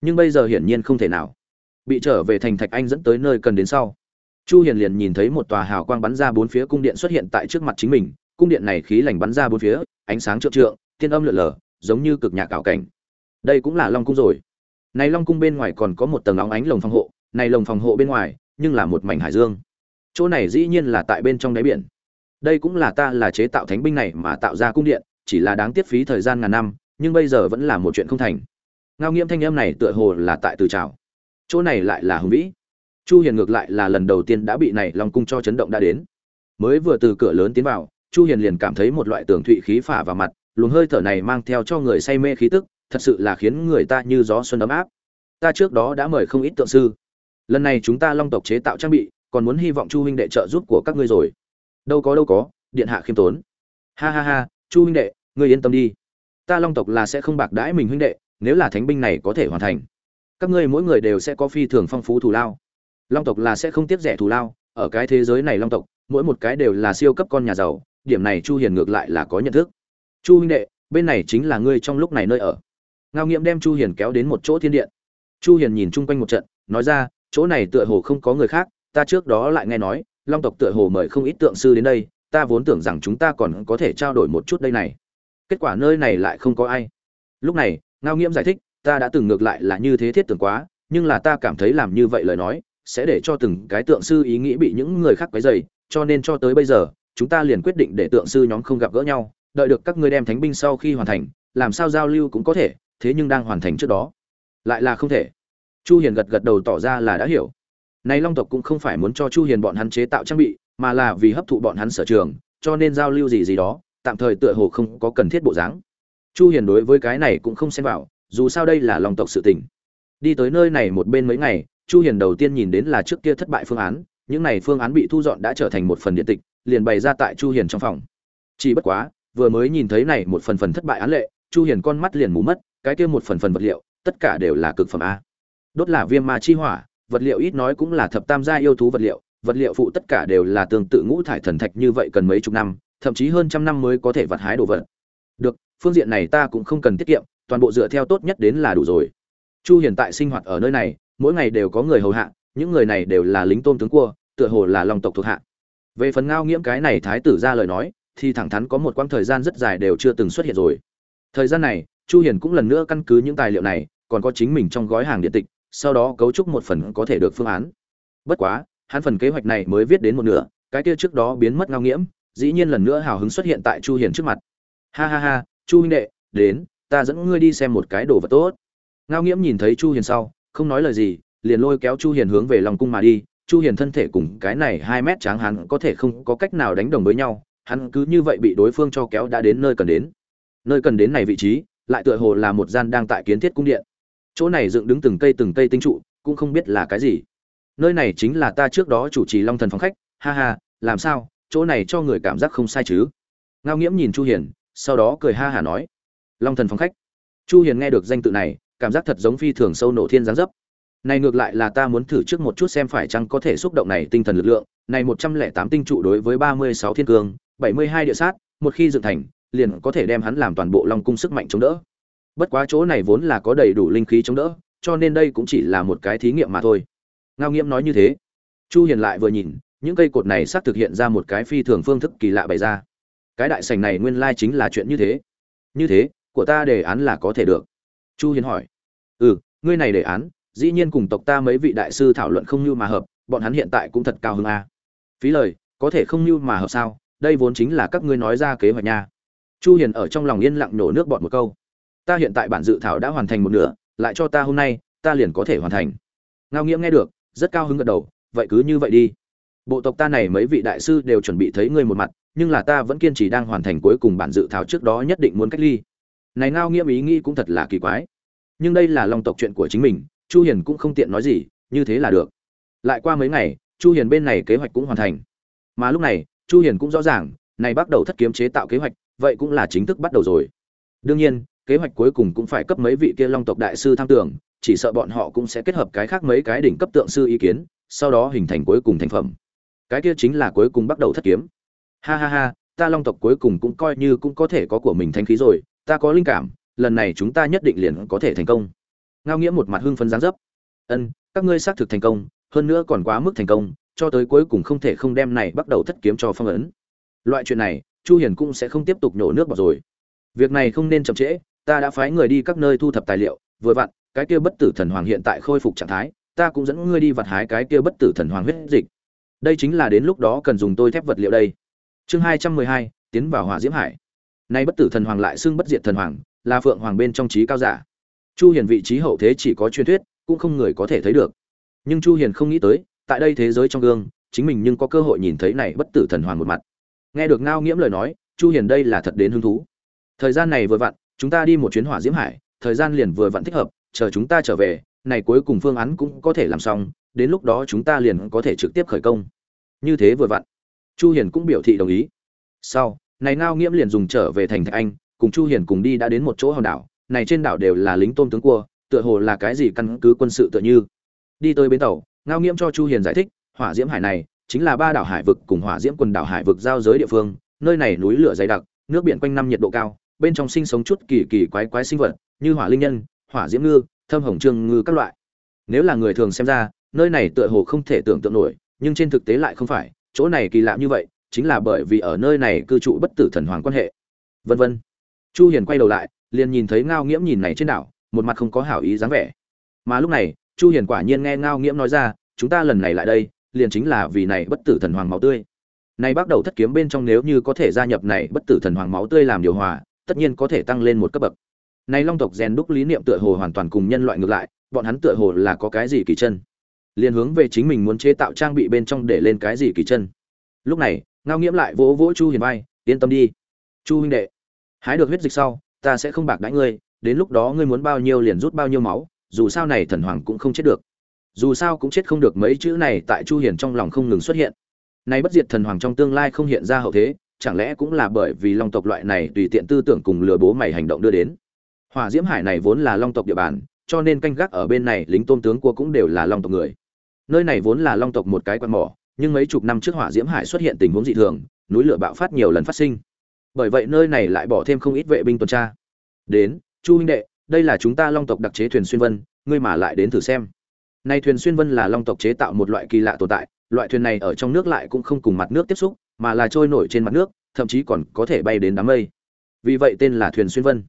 Nhưng bây giờ hiển nhiên không thể nào. Bị trở về thành thạch anh dẫn tới nơi cần đến sau, chu hiền liền nhìn thấy một tòa hào quang bắn ra bốn phía cung điện xuất hiện tại trước mặt chính mình, cung điện này khí lành bắn ra bốn phía, ánh sáng trượng trượng thiên âm lượn lờ, giống như cực nhạc ảo cảnh. Đây cũng là long cung rồi. Này long cung bên ngoài còn có một tầng óng ánh lồng phòng hộ này lồng phòng hộ bên ngoài, nhưng là một mảnh hải dương. Chỗ này dĩ nhiên là tại bên trong đáy biển. Đây cũng là ta là chế tạo thánh binh này mà tạo ra cung điện, chỉ là đáng tiếc phí thời gian ngàn năm, nhưng bây giờ vẫn là một chuyện không thành. Ngao nghiêm thanh âm này tựa hồ là tại từ trào. Chỗ này lại là hùng vĩ. Chu hiền ngược lại là lần đầu tiên đã bị này lòng cung cho chấn động đã đến. Mới vừa từ cửa lớn tiến vào, chu hiền liền cảm thấy một loại tường thụy khí phả vào mặt, luồng hơi thở này mang theo cho người say mê khí tức, thật sự là khiến người ta như gió xuân ấm áp. Ta trước đó đã mời không ít tượng sư lần này chúng ta long tộc chế tạo trang bị, còn muốn hy vọng chu huynh đệ trợ giúp của các ngươi rồi. Đâu có đâu có, điện hạ khiêm tốn. Ha ha ha, chu huynh đệ, ngươi yên tâm đi. Ta long tộc là sẽ không bạc đãi mình huynh đệ, nếu là thánh binh này có thể hoàn thành, các ngươi mỗi người đều sẽ có phi thường phong phú thù lao. Long tộc là sẽ không tiếp rẻ thù lao, ở cái thế giới này long tộc, mỗi một cái đều là siêu cấp con nhà giàu, điểm này chu hiền ngược lại là có nhận thức. Chu huynh đệ, bên này chính là ngươi trong lúc này nơi ở. Ngao nghiệm đem chu hiền kéo đến một chỗ thiên điện. Chu hiền nhìn chung quanh một trận, nói ra chỗ này tựa hồ không có người khác, ta trước đó lại nghe nói, long tộc tựa hồ mời không ít tượng sư đến đây, ta vốn tưởng rằng chúng ta còn có thể trao đổi một chút đây này. Kết quả nơi này lại không có ai. Lúc này, ngao nghiễm giải thích, ta đã từng ngược lại là như thế thiết tưởng quá, nhưng là ta cảm thấy làm như vậy lời nói, sẽ để cho từng cái tượng sư ý nghĩ bị những người khác quấy dày cho nên cho tới bây giờ, chúng ta liền quyết định để tượng sư nhóm không gặp gỡ nhau, đợi được các ngươi đem thánh binh sau khi hoàn thành, làm sao giao lưu cũng có thể, thế nhưng đang hoàn thành trước đó, lại là không thể chu hiền gật gật đầu tỏ ra là đã hiểu. Này long tộc cũng không phải muốn cho chu hiền bọn hắn chế tạo trang bị, mà là vì hấp thụ bọn hắn sở trường, cho nên giao lưu gì gì đó, tạm thời tựa hồ không có cần thiết bộ dáng. Chu hiền đối với cái này cũng không xen vào, dù sao đây là long tộc sự tình. Đi tới nơi này một bên mấy ngày, chu hiền đầu tiên nhìn đến là trước kia thất bại phương án, những này phương án bị thu dọn đã trở thành một phần điện tịch, liền bày ra tại chu hiền trong phòng. Chỉ bất quá, vừa mới nhìn thấy này một phần phần thất bại án lệ, chu hiền con mắt liền mù mất, cái kia một phần phần vật liệu, tất cả đều là cực phẩm a đốt là viêm ma chi hỏa, vật liệu ít nói cũng là thập tam gia yêu thú vật liệu vật liệu phụ tất cả đều là tương tự ngũ thải thần thạch như vậy cần mấy chục năm, thậm chí hơn trăm năm mới có thể vặt hái đồ vật. Được, phương diện này ta cũng không cần tiết kiệm, toàn bộ dựa theo tốt nhất đến là đủ rồi. Chu hiền tại sinh hoạt ở nơi này, mỗi ngày đều có người hầu hạ, những người này đều là lính tôm tướng cua, tựa hồ là lòng tộc thuộc hạ. Về phần ngao nghiễm cái này thái tử ra lời nói, thì thẳng thắn có một quãng thời gian rất dài đều chưa từng xuất hiện rồi. Thời gian này, chu hiền cũng lần nữa căn cứ những tài liệu này, còn có chính mình trong gói hàng điện tịch sau đó cấu trúc một phần có thể được phương án. Bất quá, hắn phần kế hoạch này mới viết đến một nửa, cái kia trước đó biến mất ngao nghiễm, dĩ nhiên lần nữa hào hứng xuất hiện tại chu hiền trước mặt. Ha ha ha, chu huynh đệ, đến, ta dẫn ngươi đi xem một cái đồ vật tốt. Ngao nghiễm nhìn thấy chu hiền sau, không nói lời gì, liền lôi kéo chu hiền hướng về lòng cung mà đi. Chu hiền thân thể cùng cái này 2 mét tráng hắn có thể không có cách nào đánh đồng với nhau, hắn cứ như vậy bị đối phương cho kéo đã đến nơi cần đến. Nơi cần đến này vị trí, lại tựa hồ là một gian đang tại kiến thiết cung điện chỗ này dựng đứng từng cây từng cây tinh trụ, cũng không biết là cái gì. Nơi này chính là ta trước đó chủ trì long thần phòng khách. Ha ha, làm sao? Chỗ này cho người cảm giác không sai chứ? Ngao nghiễm nhìn chu hiền, sau đó cười ha hà nói. Long thần phòng khách. Chu hiền nghe được danh tự này, cảm giác thật giống phi thường sâu nổ thiên giáng dấp. Này ngược lại là ta muốn thử trước một chút xem phải chăng có thể xúc động này tinh thần lực lượng. Này 108 tinh trụ đối với 36 thiên cương 72 địa sát, một khi dựng thành, liền có thể đem hắn làm toàn bộ long cung sức mạnh chống đỡ bất quá chỗ này vốn là có đầy đủ linh khí chống đỡ, cho nên đây cũng chỉ là một cái thí nghiệm mà thôi. Ngao nghiễm nói như thế. Chu hiền lại vừa nhìn, những cây cột này xác thực hiện ra một cái phi thường phương thức kỳ lạ bày ra. Cái đại sảnh này nguyên lai chính là chuyện như thế. Như thế, của ta đề án là có thể được. Chu hiền hỏi. Ừ ngươi này đề án, dĩ nhiên cùng tộc ta mấy vị đại sư thảo luận không như mà hợp, bọn hắn hiện tại cũng thật cao hứng a phí lời, có thể không như mà hợp sao? Đây vốn chính là các ngươi nói ra kế hoạch nha. Chu hiền ở trong lòng yên lặng nổ nước bọt một câu ta hiện tại bản dự thảo đã hoàn thành một nửa, lại cho ta hôm nay, ta liền có thể hoàn thành. Ngao nghiễm nghe được, rất cao hứng gật đầu, vậy cứ như vậy đi. Bộ tộc ta này mấy vị đại sư đều chuẩn bị thấy ngươi một mặt, nhưng là ta vẫn kiên trì đang hoàn thành cuối cùng bản dự thảo trước đó nhất định muốn cách ly. Này ngao nghiễm ý nghĩ cũng thật là kỳ quái. Nhưng đây là lòng tộc chuyện của chính mình, chu hiền cũng không tiện nói gì, như thế là được. Lại qua mấy ngày, chu hiền bên này kế hoạch cũng hoàn thành. Mà lúc này, chu hiền cũng rõ ràng, này bắt đầu thất kiếm chế tạo kế hoạch, vậy cũng là chính thức bắt đầu rồi. Đương nhiên kế hoạch cuối cùng cũng phải cấp mấy vị kia long tộc đại sư tham tưởng, chỉ sợ bọn họ cũng sẽ kết hợp cái khác mấy cái đỉnh cấp tượng sư ý kiến, sau đó hình thành cuối cùng thành phẩm. Cái kia chính là cuối cùng bắt đầu thất kiếm. Ha ha ha, ta long tộc cuối cùng cũng coi như cũng có thể có của mình thanh khí rồi, ta có linh cảm, lần này chúng ta nhất định liền có thể thành công. Ngao nghĩa một mặt hưng phấn giáng dấp. Ân, các ngươi xác thực thành công, hơn nữa còn quá mức thành công, cho tới cuối cùng không thể không đem này bắt đầu thất kiếm cho phong ấn. Loại chuyện này, chu hiền cũng sẽ không tiếp tục nhổ nước vào rồi. Việc này không nên chậm trễ ta đã phái người đi các nơi thu thập tài liệu, vừa vặn, cái kia bất tử thần hoàng hiện tại khôi phục trạng thái, ta cũng dẫn ngươi đi vặt hái cái kia bất tử thần hoàng huyết dịch. Đây chính là đến lúc đó cần dùng tôi thép vật liệu đây. Chương hai trăm mười hai, tiến vào hỏa diễm hải. Nay bất tử thần hoàng lại xưng bất diệt thần hoàng, là phượng hoàng bên trong trí cao giả. Chu hiền vị trí hậu thế chỉ có truyền thuyết, cũng không người có thể thấy được. Nhưng chu hiền không nghĩ tới, tại đây thế giới trong gương, chính mình nhưng có cơ hội nhìn thấy này bất tử thần hoàng một mặt. Nghe được ngao nghiễm lời nói, chu hiền đây là thật đến hứng thú. Thời gian này vừa vặn chúng ta đi một chuyến hỏa diễm hải, thời gian liền vừa vặn thích hợp, chờ chúng ta trở về, này cuối cùng phương án cũng có thể làm xong, đến lúc đó chúng ta liền có thể trực tiếp khởi công. Như thế vừa vặn, chu hiền cũng biểu thị đồng ý. Sau, này ngao nghiễm liền dùng trở về thành thạch anh, cùng chu hiền cùng đi đã đến một chỗ hòn đảo, này trên đảo đều là lính tôm tướng cua, tựa hồ là cái gì căn cứ quân sự tựa như. Đi tới bến tàu, ngao nghiễm cho chu hiền giải thích, hỏa diễm hải này chính là ba đảo hải vực cùng hỏa diễm quần đảo hải vực giao giới địa phương, nơi này núi lửa dày đặc, nước biển quanh năm nhiệt độ cao bên trong sinh sống chút kỳ kỳ quái quái sinh vật, như hỏa linh nhân, hỏa diễm ngư, thâm hồng trương ngư các loại. Nếu là người thường xem ra, nơi này tựa hồ không thể tưởng tượng nổi, nhưng trên thực tế lại không phải, chỗ này kỳ lạ như vậy, chính là bởi vì ở nơi này cư trụ bất tử thần hoàng quan hệ. Vân vân. Chu hiền quay đầu lại, liền nhìn thấy ngao nghiễm nhìn này trên đảo, một mặt không có hảo ý dáng vẻ. Mà lúc này, chu hiền quả nhiên nghe ngao nghiễm nói ra, chúng ta lần này lại đây, liền chính là vì này bất tử thần hoàng máu tươi. Này bắt đầu thất kiếm bên trong nếu như có thể gia nhập này bất tử thần hoàng máu tươi làm điều hòa tất nhiên có thể tăng lên một cấp bậc. Này long tộc rèn đúc lý niệm tựa hồ hoàn toàn cùng nhân loại ngược lại, bọn hắn tựa hồ là có cái gì kỳ chân. Liền hướng về chính mình muốn chế tạo trang bị bên trong để lên cái gì kỳ chân. Lúc này, ngao nghiễm lại vỗ vỗ chu hiền vai, yên tâm đi, chu huynh đệ, hái được huyết dịch sau, ta sẽ không bạc đãi ngươi, đến lúc đó ngươi muốn bao nhiêu liền rút bao nhiêu máu, dù sao này thần hoàng cũng không chết được. Dù sao cũng chết không được mấy chữ này tại chu hiền trong lòng không ngừng xuất hiện. Nay bất diệt thần hoàng trong tương lai không hiện ra hậu thế chẳng lẽ cũng là bởi vì long tộc loại này tùy tiện tư tưởng cùng lừa bố mày hành động đưa đến? Hỏa diễm hải này vốn là long tộc địa bàn, cho nên canh gác ở bên này lính tôn tướng của cũng đều là long tộc người. Nơi này vốn là long tộc một cái quan mỏ, nhưng mấy chục năm trước hỏa diễm hải xuất hiện tình huống dị thường, núi lửa bạo phát nhiều lần phát sinh. Bởi vậy nơi này lại bỏ thêm không ít vệ binh tuần tra. Đến, chu huynh đệ, đây là chúng ta long tộc đặc chế thuyền xuyên vân, ngươi mà lại đến thử xem. Nay thuyền xuyên vân là long tộc chế tạo một loại kỳ lạ tồn tại, loại thuyền này ở trong nước lại cũng không cùng mặt nước tiếp xúc mà là trôi nổi trên mặt nước, thậm chí còn có thể bay đến đám mây. Vì vậy tên là thuyền xuyên vân.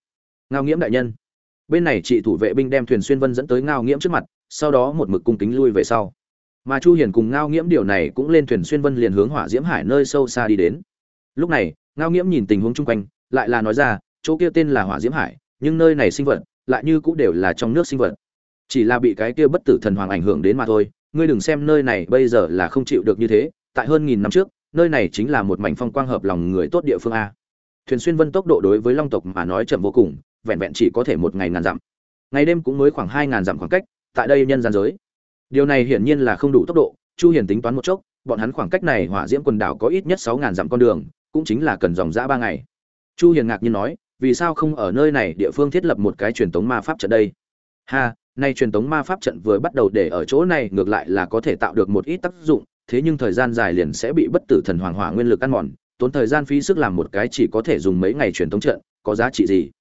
Ngao nghiễm đại nhân. Bên này chị thủ vệ binh đem thuyền xuyên vân dẫn tới ngao nghiễm trước mặt, sau đó một mực cung kính lui về sau. Mà chu hiền cùng ngao nghiễm điều này cũng lên thuyền xuyên vân liền hướng hỏa diễm hải nơi sâu xa đi đến. Lúc này, ngao nghiễm nhìn tình huống chung quanh, lại là nói ra, chỗ kia tên là hỏa diễm hải, nhưng nơi này sinh vật, lại như cũng đều là trong nước sinh vật. Chỉ là bị cái kia bất tử thần hoàng ảnh hưởng đến mà thôi, ngươi đừng xem nơi này bây giờ là không chịu được như thế, tại hơn nghìn năm trước nơi này chính là một mảnh phong quang hợp lòng người tốt địa phương a. Thuyền xuyên vân tốc độ đối với long tộc mà nói chậm vô cùng, vẹn vẹn chỉ có thể một ngày ngàn dặm. Ngày đêm cũng mới khoảng hai ngàn dặm khoảng cách, tại đây nhân gian giới. Điều này hiển nhiên là không đủ tốc độ, chu hiền tính toán một chốc, bọn hắn khoảng cách này hỏa diễm quần đảo có ít nhất sáu ngàn dặm con đường, cũng chính là cần dòng dã ba ngày. Chu hiền ngạc nhiên nói, vì sao không ở nơi này địa phương thiết lập một cái truyền tống ma pháp trận đây? Ha, nay truyền tống ma pháp trận vừa bắt đầu để ở chỗ này ngược lại là có thể tạo được một ít tác dụng thế nhưng thời gian dài liền sẽ bị bất tử thần hoàng hỏa nguyên lực ăn mòn, tốn thời gian phí sức làm một cái chỉ có thể dùng mấy ngày truyền thống trận, có giá trị gì?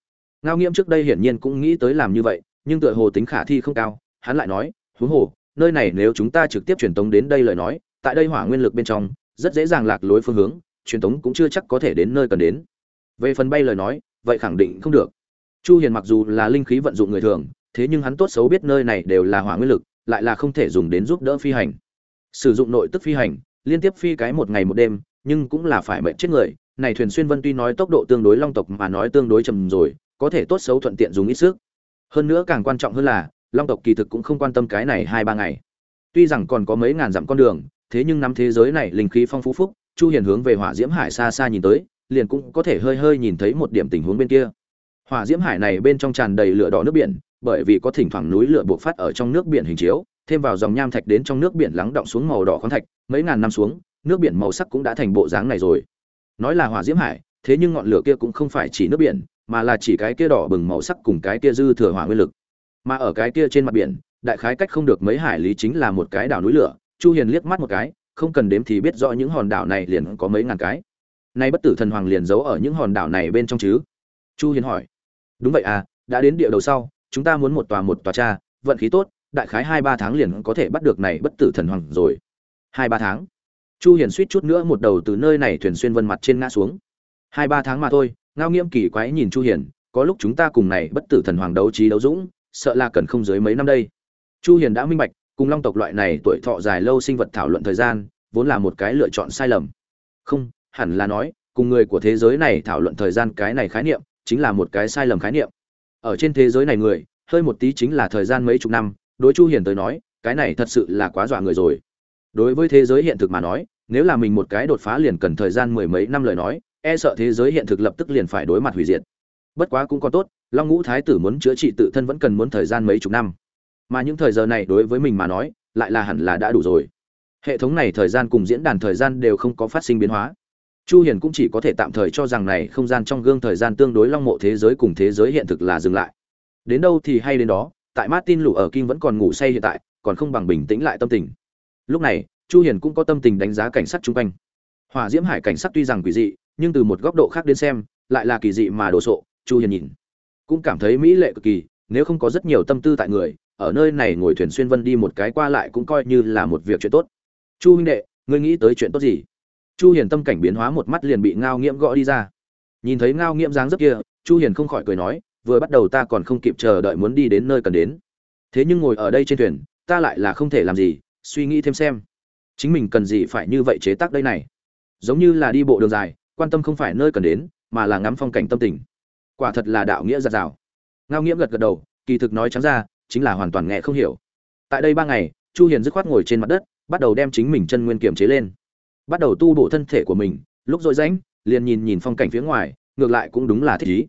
Ngao nghiễm trước đây hiển nhiên cũng nghĩ tới làm như vậy, nhưng tựa hồ tính khả thi không cao, hắn lại nói, huống hồ, nơi này nếu chúng ta trực tiếp truyền tống đến đây lời nói, tại đây hỏa nguyên lực bên trong, rất dễ dàng lạc lối phương hướng, truyền tống cũng chưa chắc có thể đến nơi cần đến. Về phần bay lời nói, vậy khẳng định không được. Chu hiền mặc dù là linh khí vận dụng người thường, thế nhưng hắn tốt xấu biết nơi này đều là hỏa nguyên lực, lại là không thể dùng đến giúp đỡ phi hành sử dụng nội tức phi hành, liên tiếp phi cái một ngày một đêm, nhưng cũng là phải mệnh chết người. Này thuyền xuyên vân tuy nói tốc độ tương đối long tộc mà nói tương đối chậm rồi, có thể tốt xấu thuận tiện dùng ít sức. Hơn nữa càng quan trọng hơn là, long tộc kỳ thực cũng không quan tâm cái này hai ba ngày. Tuy rằng còn có mấy ngàn dặm con đường, thế nhưng năm thế giới này linh khí phong phú phúc, chu hiền hướng về hỏa diễm hải xa xa nhìn tới, liền cũng có thể hơi hơi nhìn thấy một điểm tình huống bên kia. Hỏa diễm hải này bên trong tràn đầy lửa đỏ nước biển, bởi vì có thỉnh thoảng núi lửa buộc phát ở trong nước biển hình chiếu thêm vào dòng nham thạch đến trong nước biển lắng động xuống màu đỏ khoáng thạch, mấy ngàn năm xuống, nước biển màu sắc cũng đã thành bộ dáng này rồi. Nói là hỏa diễm hải, thế nhưng ngọn lửa kia cũng không phải chỉ nước biển, mà là chỉ cái kia đỏ bừng màu sắc cùng cái kia dư thừa hỏa nguyên lực. Mà ở cái kia trên mặt biển, đại khái cách không được mấy hải lý chính là một cái đảo núi lửa, chu hiền liếc mắt một cái, không cần đếm thì biết rõ những hòn đảo này liền có mấy ngàn cái. Nay bất tử thần hoàng liền giấu ở những hòn đảo này bên trong chứ? Chu hiền hỏi. Đúng vậy à đã đến địa đầu sau, chúng ta muốn một tòa một tòa cha, vận khí tốt đại khái hai ba tháng liền có thể bắt được này bất tử thần hoàng rồi. Hai ba tháng. Chu hiền suýt chút nữa một đầu từ nơi này thuyền xuyên vân mặt trên ngã xuống. Hai ba tháng mà thôi, ngao nghiêm kỳ quái nhìn chu hiền, có lúc chúng ta cùng này bất tử thần hoàng đấu trí đấu dũng, sợ là cần không dưới mấy năm đây. Chu hiền đã minh bạch, cùng long tộc loại này tuổi thọ dài lâu sinh vật thảo luận thời gian, vốn là một cái lựa chọn sai lầm. Không, hẳn là nói, cùng người của thế giới này thảo luận thời gian cái này khái niệm, chính là một cái sai lầm khái niệm. Ở trên thế giới này người, hơi một tí chính là thời gian mấy chục năm đối chu hiền tới nói, cái này thật sự là quá dọa người rồi. Đối với thế giới hiện thực mà nói, nếu là mình một cái đột phá liền cần thời gian mười mấy năm lời nói e sợ thế giới hiện thực lập tức liền phải đối mặt hủy diệt. Bất quá cũng còn tốt, long ngũ thái tử muốn chữa trị tự thân vẫn cần muốn thời gian mấy chục năm. Mà những thời giờ này đối với mình mà nói, lại là hẳn là đã đủ rồi. Hệ thống này thời gian cùng diễn đàn thời gian đều không có phát sinh biến hóa. Chu hiền cũng chỉ có thể tạm thời cho rằng này không gian trong gương thời gian tương đối long mộ thế giới cùng thế giới hiện thực là dừng lại. Đến đâu thì hay đến đó tại martin lũ ở kim vẫn còn ngủ say hiện tại, còn không bằng bình tĩnh lại tâm tình. Lúc này, chu hiền cũng có tâm tình đánh giá cảnh sát trung quanh. Hỏa diễm hải cảnh sát tuy rằng quỷ dị, nhưng từ một góc độ khác đến xem, lại là kỳ dị mà đồ sộ, chu hiền nhìn cũng cảm thấy mỹ lệ cực kỳ, nếu không có rất nhiều tâm tư tại người, ở nơi này ngồi thuyền xuyên vân đi một cái qua lại cũng coi như là một việc chuyện tốt. Chu huynh đệ, ngươi nghĩ tới chuyện tốt gì? Chu hiền tâm cảnh biến hóa một mắt liền bị ngao nghiễm gõ đi ra. Nhìn thấy ngao nghiễm dáng dấp kia, chu hiền không khỏi cười nói vừa bắt đầu ta còn không kịp chờ đợi muốn đi đến nơi cần đến. Thế nhưng ngồi ở đây trên thuyền, ta lại là không thể làm gì, suy nghĩ thêm xem. Chính mình cần gì phải như vậy chế tác đây này? Giống như là đi bộ đường dài, quan tâm không phải nơi cần đến, mà là ngắm phong cảnh tâm tình. Quả thật là đạo nghĩa giặt rào. Ngao nghĩa gật gật đầu, kỳ thực nói trắng ra, chính là hoàn toàn nghe không hiểu. Tại đây ba ngày, chu hiền dứt khoát ngồi trên mặt đất, bắt đầu đem chính mình chân nguyên kiềm chế lên. Bắt đầu tu bổ thân thể của mình, lúc rỗi rãnh, liền nhìn nhìn phong cảnh phía ngoài, ngược lại cũng đúng là thích ý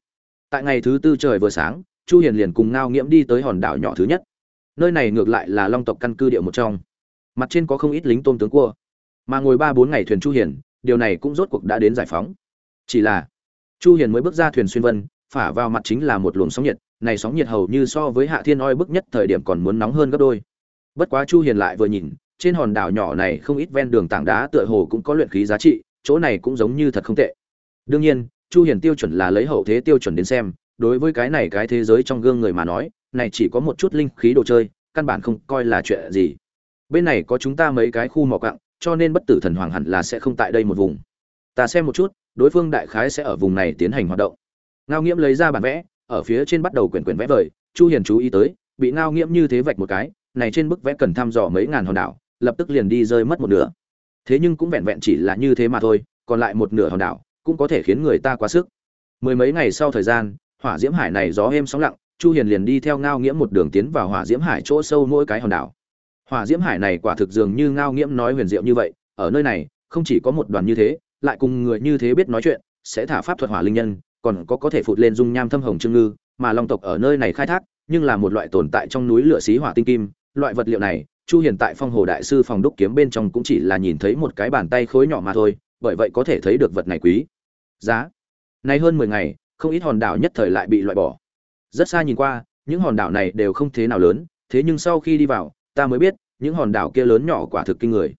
tại ngày thứ tư trời vừa sáng, chu hiền liền cùng ngao nghiễm đi tới hòn đảo nhỏ thứ nhất. Nơi này ngược lại là long tộc căn cư địa một trong. Mặt trên có không ít lính tôm tướng cua. Mà ngồi ba bốn ngày thuyền chu hiền, điều này cũng rốt cuộc đã đến giải phóng. Chỉ là, chu hiền mới bước ra thuyền xuyên vân, phả vào mặt chính là một luồng sóng nhiệt, này sóng nhiệt hầu như so với hạ thiên oi bức nhất thời điểm còn muốn nóng hơn gấp đôi. Bất quá chu hiền lại vừa nhìn, trên hòn đảo nhỏ này không ít ven đường tảng đá tựa hồ cũng có luyện khí giá trị, chỗ này cũng giống như thật không tệ. Đương nhiên chu hiền tiêu chuẩn là lấy hậu thế tiêu chuẩn đến xem, đối với cái này cái thế giới trong gương người mà nói, này chỉ có một chút linh khí đồ chơi, căn bản không coi là chuyện gì. Bên này có chúng ta mấy cái khu mỏ cặng cho nên bất tử thần hoàng hẳn là sẽ không tại đây một vùng. Ta xem một chút, đối phương đại khái sẽ ở vùng này tiến hành hoạt động. Ngao nghiễm lấy ra bản vẽ, ở phía trên bắt đầu quyển quyển vẽ vời, chu hiền chú ý tới, bị ngao nghiễm như thế vạch một cái, này trên bức vẽ cần thăm dò mấy ngàn hòn đảo, lập tức liền đi rơi mất một nửa. Thế nhưng cũng vẹn vẹn chỉ là như thế mà thôi, còn lại một nửa hòn đảo cũng có thể khiến người ta quá sức. Mười mấy ngày sau thời gian, hỏa diễm hải này gió êm sóng lặng, chu hiền liền đi theo ngao nghiễm một đường tiến vào hỏa diễm hải chỗ sâu mỗi cái hòn đảo. Hỏa diễm hải này quả thực dường như ngao nghiễm nói huyền diệu như vậy, ở nơi này, không chỉ có một đoàn như thế, lại cùng người như thế biết nói chuyện, sẽ thả pháp thuật hỏa linh nhân, còn có có thể phụt lên dung nham thâm hồng trương ngư, mà long tộc ở nơi này khai thác, nhưng là một loại tồn tại trong núi lửa xí hỏa tinh kim, loại vật liệu này, chu hiền tại phong hồ đại sư phòng đúc kiếm bên trong cũng chỉ là nhìn thấy một cái bàn tay khối nhỏ mà thôi, bởi vậy có thể thấy được vật này quý giá. Nay hơn 10 ngày, không ít hòn đảo nhất thời lại bị loại bỏ. Rất xa nhìn qua, những hòn đảo này đều không thế nào lớn, thế nhưng sau khi đi vào, ta mới biết, những hòn đảo kia lớn nhỏ quả thực kinh người.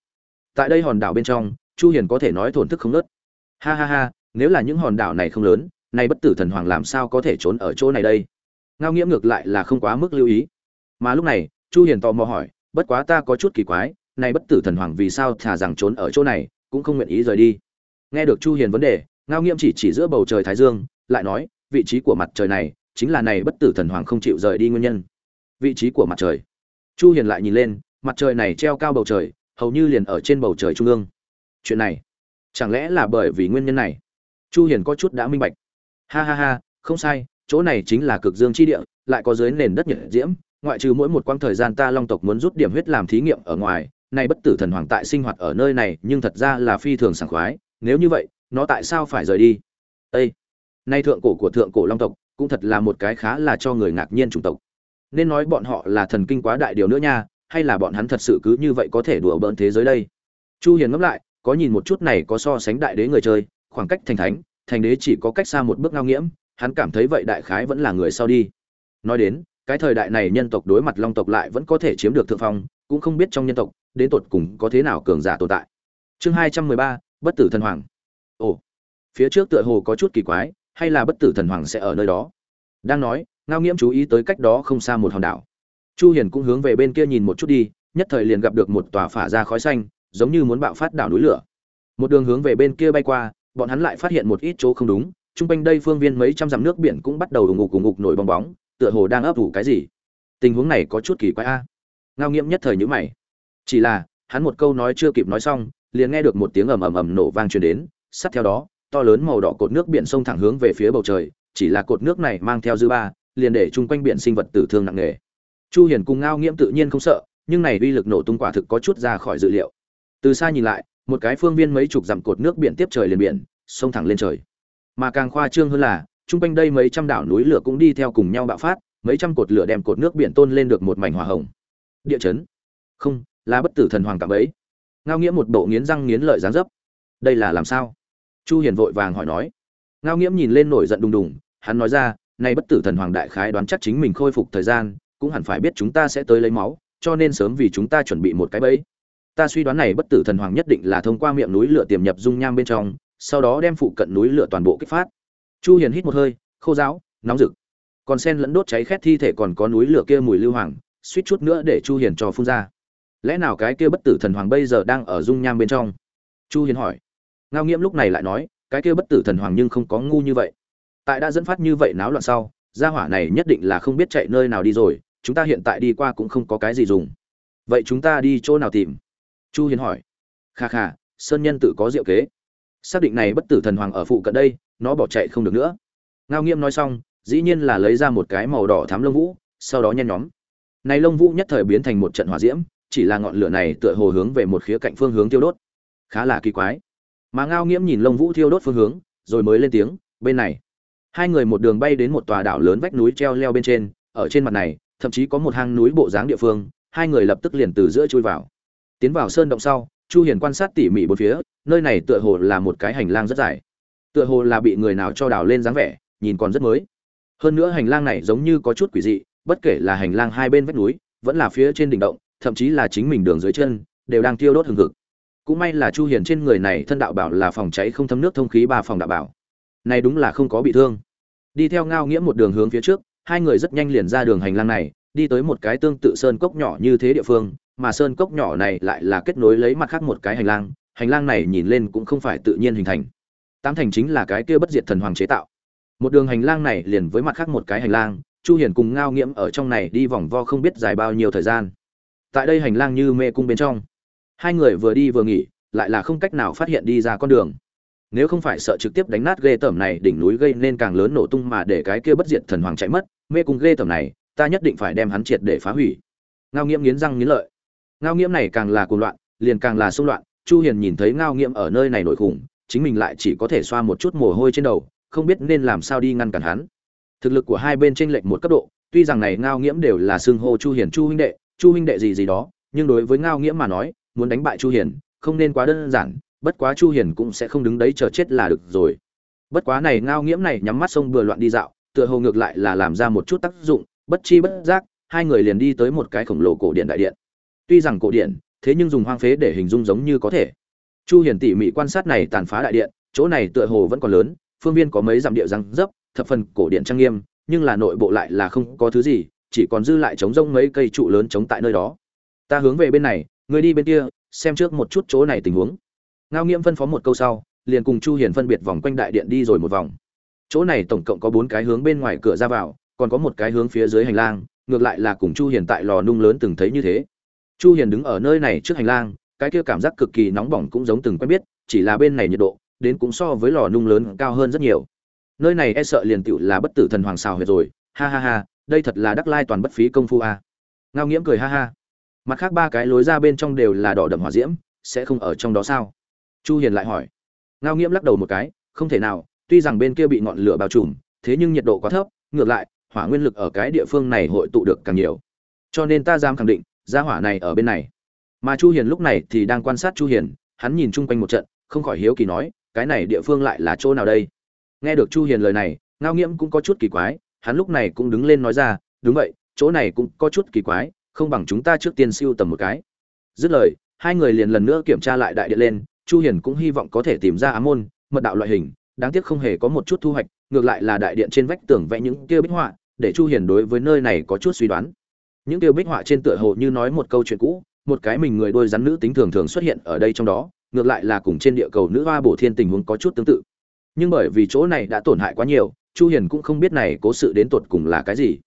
Tại đây hòn đảo bên trong, chu hiền có thể nói thổn thức không nớt ha ha ha, nếu là những hòn đảo này không lớn, nay bất tử thần hoàng làm sao có thể trốn ở chỗ này đây? Ngao nghiễm ngược lại là không quá mức lưu ý. Mà lúc này, chu hiền tò mò hỏi, bất quá ta có chút kỳ quái, nay bất tử thần hoàng vì sao thà rằng trốn ở chỗ này, cũng không nguyện ý rời đi? Nghe được chu hiền vấn đề ngao nghiễm chỉ chỉ giữa bầu trời thái dương, lại nói, vị trí của mặt trời này chính là này bất tử thần hoàng không chịu rời đi nguyên nhân. Vị trí của mặt trời. Chu hiền lại nhìn lên, mặt trời này treo cao bầu trời, hầu như liền ở trên bầu trời trung ương. Chuyện này, chẳng lẽ là bởi vì nguyên nhân này? Chu hiền có chút đã minh bạch. Ha ha ha, không sai, chỗ này chính là cực dương chi địa, lại có dưới nền đất nhiệt diễm, ngoại trừ mỗi một quãng thời gian ta long tộc muốn rút điểm huyết làm thí nghiệm ở ngoài nay bất tử thần hoàng tại sinh hoạt ở nơi này nhưng thật ra là phi thường sảng khoái, nếu như vậy nó tại sao phải rời đi? Ê! nay thượng cổ của thượng cổ long tộc cũng thật là một cái khá là cho người ngạc nhiên chủng tộc. Nên nói bọn họ là thần kinh quá đại điều nữa nha, hay là bọn hắn thật sự cứ như vậy có thể đùa bỡn thế giới đây? Chu hiền ngẫm lại, có nhìn một chút này có so sánh đại đế người chơi, khoảng cách thành thánh, thành đế chỉ có cách xa một bước ngao nghiễm, hắn cảm thấy vậy đại khái vẫn là người sau đi. Nói đến, cái thời đại này nhân tộc đối mặt long tộc lại vẫn có thể chiếm được thượng phong, cũng không biết trong nhân tộc, đến tột cùng có thế nào cường giả tồn tại. Chương hai trăm mười ba, bất tử thần hoàng phía trước tựa hồ có chút kỳ quái, hay là bất tử thần hoàng sẽ ở nơi đó? Đang nói, ngao nghiễm chú ý tới cách đó không xa một hòn đảo. Chu hiền cũng hướng về bên kia nhìn một chút đi, nhất thời liền gặp được một tòa phả ra khói xanh, giống như muốn bạo phát đảo núi lửa. Một đường hướng về bên kia bay qua, bọn hắn lại phát hiện một ít chỗ không đúng trung quanh đây phương viên mấy trăm dặm nước biển cũng bắt đầu ủng ngục ủng ngục nổi bong bóng, tựa hồ đang ấp ủ cái gì. Tình huống này có chút kỳ quái a. Ngao nghiễm nhất thời nhíu mày. Chỉ là, hắn một câu nói chưa kịp nói xong, liền nghe được một tiếng ầm ầm ầm nổ vang truyền đến, sát theo đó to lớn màu đỏ cột nước biển sông thẳng hướng về phía bầu trời, chỉ là cột nước này mang theo dư ba, liền để chung quanh biển sinh vật tử thương nặng nề. Chu hiền cùng ngao nghiễm tự nhiên không sợ, nhưng này uy lực nổ tung quả thực có chút ra khỏi dự liệu. Từ xa nhìn lại, một cái phương viên mấy chục dặm cột nước biển tiếp trời liền biển, sông thẳng lên trời. Mà càng khoa trương hơn là, chung quanh đây mấy trăm đảo núi lửa cũng đi theo cùng nhau bạo phát, mấy trăm cột lửa đem cột nước biển tôn lên được một mảnh hỏa hồng. Địa chấn. Không, là bất tử thần hoàng cảm ấy. Ngao nghiễm một bộ nghiến răng nghiến lợi dáng dấp. Đây là làm sao? Chu hiền vội vàng hỏi nói. Ngao nghiễm nhìn lên nổi giận đùng đùng, hắn nói ra nay bất tử thần hoàng đại khái đoán chắc chính mình khôi phục thời gian, cũng hẳn phải biết chúng ta sẽ tới lấy máu, cho nên sớm vì chúng ta chuẩn bị một cái bẫy. Ta suy đoán này bất tử thần hoàng nhất định là thông qua miệng núi lửa tiềm nhập dung nham bên trong, sau đó đem phụ cận núi lửa toàn bộ kích phát. Chu hiền hít một hơi, khô giáo, nóng rực. Còn sen lẫn đốt cháy khét thi thể còn có núi lửa kia mùi lưu hoàng, suýt chút nữa để chu hiền cho phun ra. Lẽ nào cái kia bất tử thần hoàng bây giờ đang ở dung nham bên trong? Chu hiền hỏi ngao nghiễm lúc này lại nói, cái kia bất tử thần hoàng nhưng không có ngu như vậy. Tại đã dẫn phát như vậy náo loạn sau, gia hỏa này nhất định là không biết chạy nơi nào đi rồi, chúng ta hiện tại đi qua cũng không có cái gì dùng. Vậy chúng ta đi chỗ nào tìm? Chu hiền hỏi. Kha kha, sơn nhân tự có diệu kế. Xác định này bất tử thần hoàng ở phụ cận đây, nó bỏ chạy không được nữa. Ngao nghiêm nói xong, dĩ nhiên là lấy ra một cái màu đỏ thám lông vũ, sau đó nhen nhóm. Này lông vũ nhất thời biến thành một trận hỏa diễm, chỉ là ngọn lửa này tựa hồ hướng về một khía cạnh phương hướng tiêu đốt. Khá là kỳ quái mà ngao nghiễm nhìn lông vũ thiêu đốt phương hướng, rồi mới lên tiếng, bên này. Hai người một đường bay đến một tòa đảo lớn vách núi treo leo bên trên, ở trên mặt này, thậm chí có một hang núi bộ dáng địa phương, hai người lập tức liền từ giữa chui vào. Tiến vào sơn động sau, chu hiền quan sát tỉ mỉ bốn phía, nơi này tựa hồ là một cái hành lang rất dài. Tựa hồ là bị người nào cho đào lên dáng vẻ, nhìn còn rất mới. Hơn nữa hành lang này giống như có chút quỷ dị, bất kể là hành lang hai bên vách núi, vẫn là phía trên đỉnh động, thậm chí là chính mình đường dưới chân, đều đang tiêu đốt hừng hực cũng may là chu hiền trên người này thân đạo bảo là phòng cháy không thấm nước thông khí ba phòng đạo bảo. Này đúng là không có bị thương. Đi theo ngao nghĩa một đường hướng phía trước, hai người rất nhanh liền ra đường hành lang này, đi tới một cái tương tự sơn cốc nhỏ như thế địa phương, mà sơn cốc nhỏ này lại là kết nối lấy mặt khác một cái hành lang. Hành lang này nhìn lên cũng không phải tự nhiên hình thành. Tám thành chính là cái kia bất diệt thần hoàng chế tạo. Một đường hành lang này liền với mặt khác một cái hành lang, chu hiền cùng ngao nghiễm ở trong này đi vòng vo không biết dài bao nhiêu thời gian. Tại đây hành lang như mê cung bên trong hai người vừa đi vừa nghỉ, lại là không cách nào phát hiện đi ra con đường. Nếu không phải sợ trực tiếp đánh nát ghê tởm này, đỉnh núi gây nên càng lớn nổ tung mà để cái kia bất diệt thần hoàng chạy mất, mê cùng ghê tởm này, ta nhất định phải đem hắn triệt để phá hủy. Ngao nghiễm nghiến răng nghiến lợi. Ngao nghiễm này càng là cuồng loạn, liền càng là xung loạn, chu hiền nhìn thấy ngao nghiễm ở nơi này nổi khủng, chính mình lại chỉ có thể xoa một chút mồ hôi trên đầu, không biết nên làm sao đi ngăn cản hắn. Thực lực của hai bên chênh lệch một cấp độ, tuy rằng này ngao nghiễm đều là xương hô chu hiền chu huynh đệ, chu huynh đệ gì gì đó, nhưng đối với ngao nghiễm mà nói muốn đánh bại chu hiền, không nên quá đơn giản, bất quá chu hiền cũng sẽ không đứng đấy chờ chết là được rồi. Bất quá này ngao nghiễm này nhắm mắt sông bừa loạn đi dạo, tựa hồ ngược lại là làm ra một chút tác dụng, bất chi bất giác, hai người liền đi tới một cái khổng lồ cổ điện đại điện. Tuy rằng cổ điện, thế nhưng dùng hoang phế để hình dung giống như có thể. Chu hiền tỉ mỉ quan sát này tàn phá đại điện, chỗ này tựa hồ vẫn còn lớn, phương viên có mấy dặm địa răng dấp, thập phần cổ điện trang nghiêm, nhưng là nội bộ lại là không có thứ gì, chỉ còn dư lại trống rông mấy cây trụ lớn chống tại nơi đó. Ta hướng về bên này người đi bên kia, xem trước một chút chỗ này tình huống. Ngao nghiễm phân phó một câu sau, liền cùng chu hiền phân biệt vòng quanh đại điện đi rồi một vòng. Chỗ này tổng cộng có bốn cái hướng bên ngoài cửa ra vào, còn có một cái hướng phía dưới hành lang, ngược lại là cùng chu hiền tại lò nung lớn từng thấy như thế. Chu hiền đứng ở nơi này trước hành lang, cái kia cảm giác cực kỳ nóng bỏng cũng giống từng quen biết, chỉ là bên này nhiệt độ, đến cũng so với lò nung lớn cao hơn rất nhiều. Nơi này e sợ liền tựu là bất tử thần hoàng xào huyệt rồi, ha ha ha, đây thật là đắc lai toàn bất phí công phu a. À. ngao nghiễm cười ha ha mặt khác ba cái lối ra bên trong đều là đỏ đậm hỏa diễm, sẽ không ở trong đó sao? Chu hiền lại hỏi. Ngao nghiễm lắc đầu một cái, không thể nào, tuy rằng bên kia bị ngọn lửa bao trùm, thế nhưng nhiệt độ quá thấp, ngược lại, hỏa nguyên lực ở cái địa phương này hội tụ được càng nhiều. Cho nên ta dám khẳng định, gia hỏa này ở bên này. Mà chu hiền lúc này thì đang quan sát chu hiền, hắn nhìn chung quanh một trận, không khỏi hiếu kỳ nói, cái này địa phương lại là chỗ nào đây? Nghe được chu hiền lời này, ngao nghiễm cũng có chút kỳ quái, hắn lúc này cũng đứng lên nói ra, đúng vậy, chỗ này cũng có chút kỳ quái không bằng chúng ta trước tiên siêu tầm một cái. Dứt lời, hai người liền lần nữa kiểm tra lại đại điện lên, chu hiền cũng hy vọng có thể tìm ra ám môn, mật đạo loại hình, đáng tiếc không hề có một chút thu hoạch, ngược lại là đại điện trên vách tường vẽ những kia bích họa, để chu hiền đối với nơi này có chút suy đoán. Những kia bích họa trên tựa hồ như nói một câu chuyện cũ, một cái mình người đôi rắn nữ tính thường thường xuất hiện ở đây trong đó, ngược lại là cùng trên địa cầu nữ hoa bổ thiên tình huống có chút tương tự. Nhưng bởi vì chỗ này đã tổn hại quá nhiều, chu hiền cũng không biết này cố sự đến tột cùng là cái gì.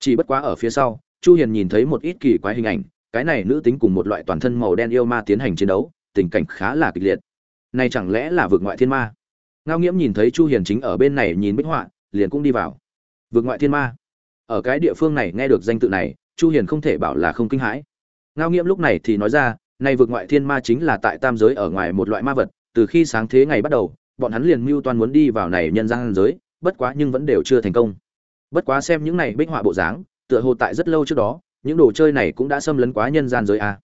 Chỉ bất quá ở phía sau chu hiền nhìn thấy một ít kỳ quái hình ảnh, cái này nữ tính cùng một loại toàn thân màu đen yêu ma tiến hành chiến đấu, tình cảnh khá là kịch liệt. Này chẳng lẽ là vượt ngoại thiên ma? Ngao nghiễm nhìn thấy chu hiền chính ở bên này nhìn bích họa, liền cũng đi vào. Vượt ngoại thiên ma? Ở cái địa phương này nghe được danh tự này, chu hiền không thể bảo là không kinh hãi. Ngao nghiễm lúc này thì nói ra, này vượt ngoại thiên ma chính là tại tam giới ở ngoài một loại ma vật, từ khi sáng thế ngày bắt đầu, bọn hắn liền mưu toan muốn đi vào này nhân gian giới, bất quá nhưng vẫn đều chưa thành công. Bất quá xem những này bích họa bộ dáng tựa hồ tại rất lâu trước đó, những đồ chơi này cũng đã xâm lấn quá nhân gian giới a. À.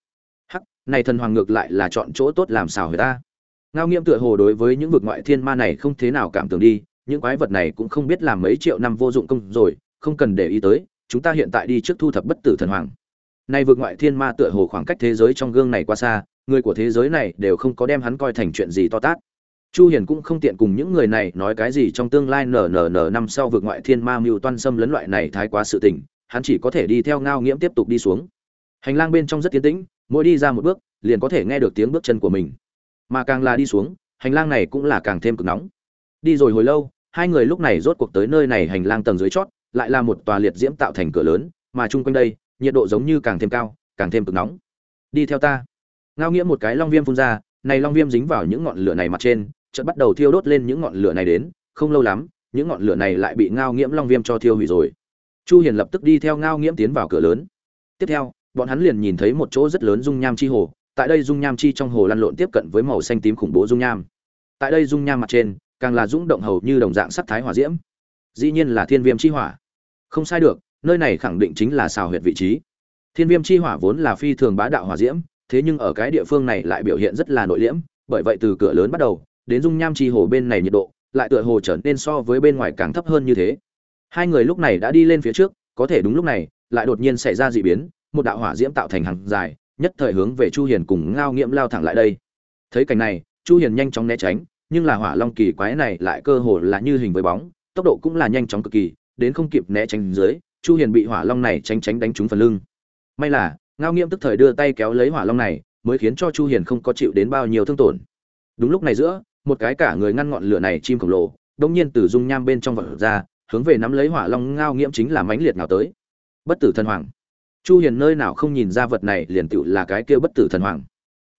hắc, này thần hoàng ngược lại là chọn chỗ tốt làm xào người ta. Ngao nghiêm tựa hồ đối với những vực ngoại thiên ma này không thế nào cảm tưởng đi, những quái vật này cũng không biết làm mấy triệu năm vô dụng công rồi, không cần để ý tới, chúng ta hiện tại đi trước thu thập bất tử thần hoàng. Nay vực ngoại thiên ma tựa hồ khoảng cách thế giới trong gương này quá xa, người của thế giới này đều không có đem hắn coi thành chuyện gì to tát. Chu hiền cũng không tiện cùng những người này nói cái gì trong tương lai nở nở nở năm sau vực ngoại thiên ma mưu toan xâm lấn loại này thái quá sự tình hắn chỉ có thể đi theo ngao nghiễm tiếp tục đi xuống. Hành lang bên trong rất tiến tĩnh, mỗi đi ra một bước, liền có thể nghe được tiếng bước chân của mình. Mà càng là đi xuống, hành lang này cũng là càng thêm cực nóng. Đi rồi hồi lâu, hai người lúc này rốt cuộc tới nơi này hành lang tầng dưới chót, lại là một tòa liệt diễm tạo thành cửa lớn, mà chung quanh đây, nhiệt độ giống như càng thêm cao, càng thêm cực nóng. Đi theo ta. Ngao nghĩa một cái long viêm phun ra, này long viêm dính vào những ngọn lửa này mặt trên, chợt bắt đầu thiêu đốt lên những ngọn lửa này đến, không lâu lắm, những ngọn lửa này lại bị ngao nghiễm long viêm cho thiêu hủy rồi chu hiền lập tức đi theo ngao nghiễm tiến vào cửa lớn. Tiếp theo, bọn hắn liền nhìn thấy một chỗ rất lớn dung nham chi hồ, tại đây dung nham chi trong hồ lăn lộn tiếp cận với màu xanh tím khủng bố dung nham. Tại đây dung nham mặt trên, càng là dũng động hầu như đồng dạng sắc thái hỏa diễm. Dĩ nhiên là thiên viêm chi hỏa. Không sai được, nơi này khẳng định chính là xào huyệt vị trí. Thiên viêm chi hỏa vốn là phi thường bá đạo hỏa diễm, thế nhưng ở cái địa phương này lại biểu hiện rất là nội liễm, bởi vậy từ cửa lớn bắt đầu, đến dung nham chi hồ bên này nhiệt độ, lại tựa hồ trở nên so với bên ngoài càng thấp hơn như thế hai người lúc này đã đi lên phía trước, có thể đúng lúc này, lại đột nhiên xảy ra dị biến, một đạo hỏa diễm tạo thành hàng dài, nhất thời hướng về chu hiền cùng ngao nghiễm lao thẳng lại đây. Thấy cảnh này, chu hiền nhanh chóng né tránh, nhưng là hỏa long kỳ quái này lại cơ hồ là như hình với bóng, tốc độ cũng là nhanh chóng cực kỳ, đến không kịp né tránh dưới, chu hiền bị hỏa long này tránh tránh đánh trúng phần lưng. May là, ngao nghiễm tức thời đưa tay kéo lấy hỏa long này, mới khiến cho chu hiền không có chịu đến bao nhiêu thương tổn. Đúng lúc này giữa, một cái cả người ngăn ngọn lửa này chim khổng lồ đông nhiên từ dung nham bên trong vật ra hướng về nắm lấy hỏa long ngao nghiễm chính là mãnh liệt nào tới. Bất tử thần hoàng. Chu hiền nơi nào không nhìn ra vật này liền tựu là cái kia bất tử thần hoàng.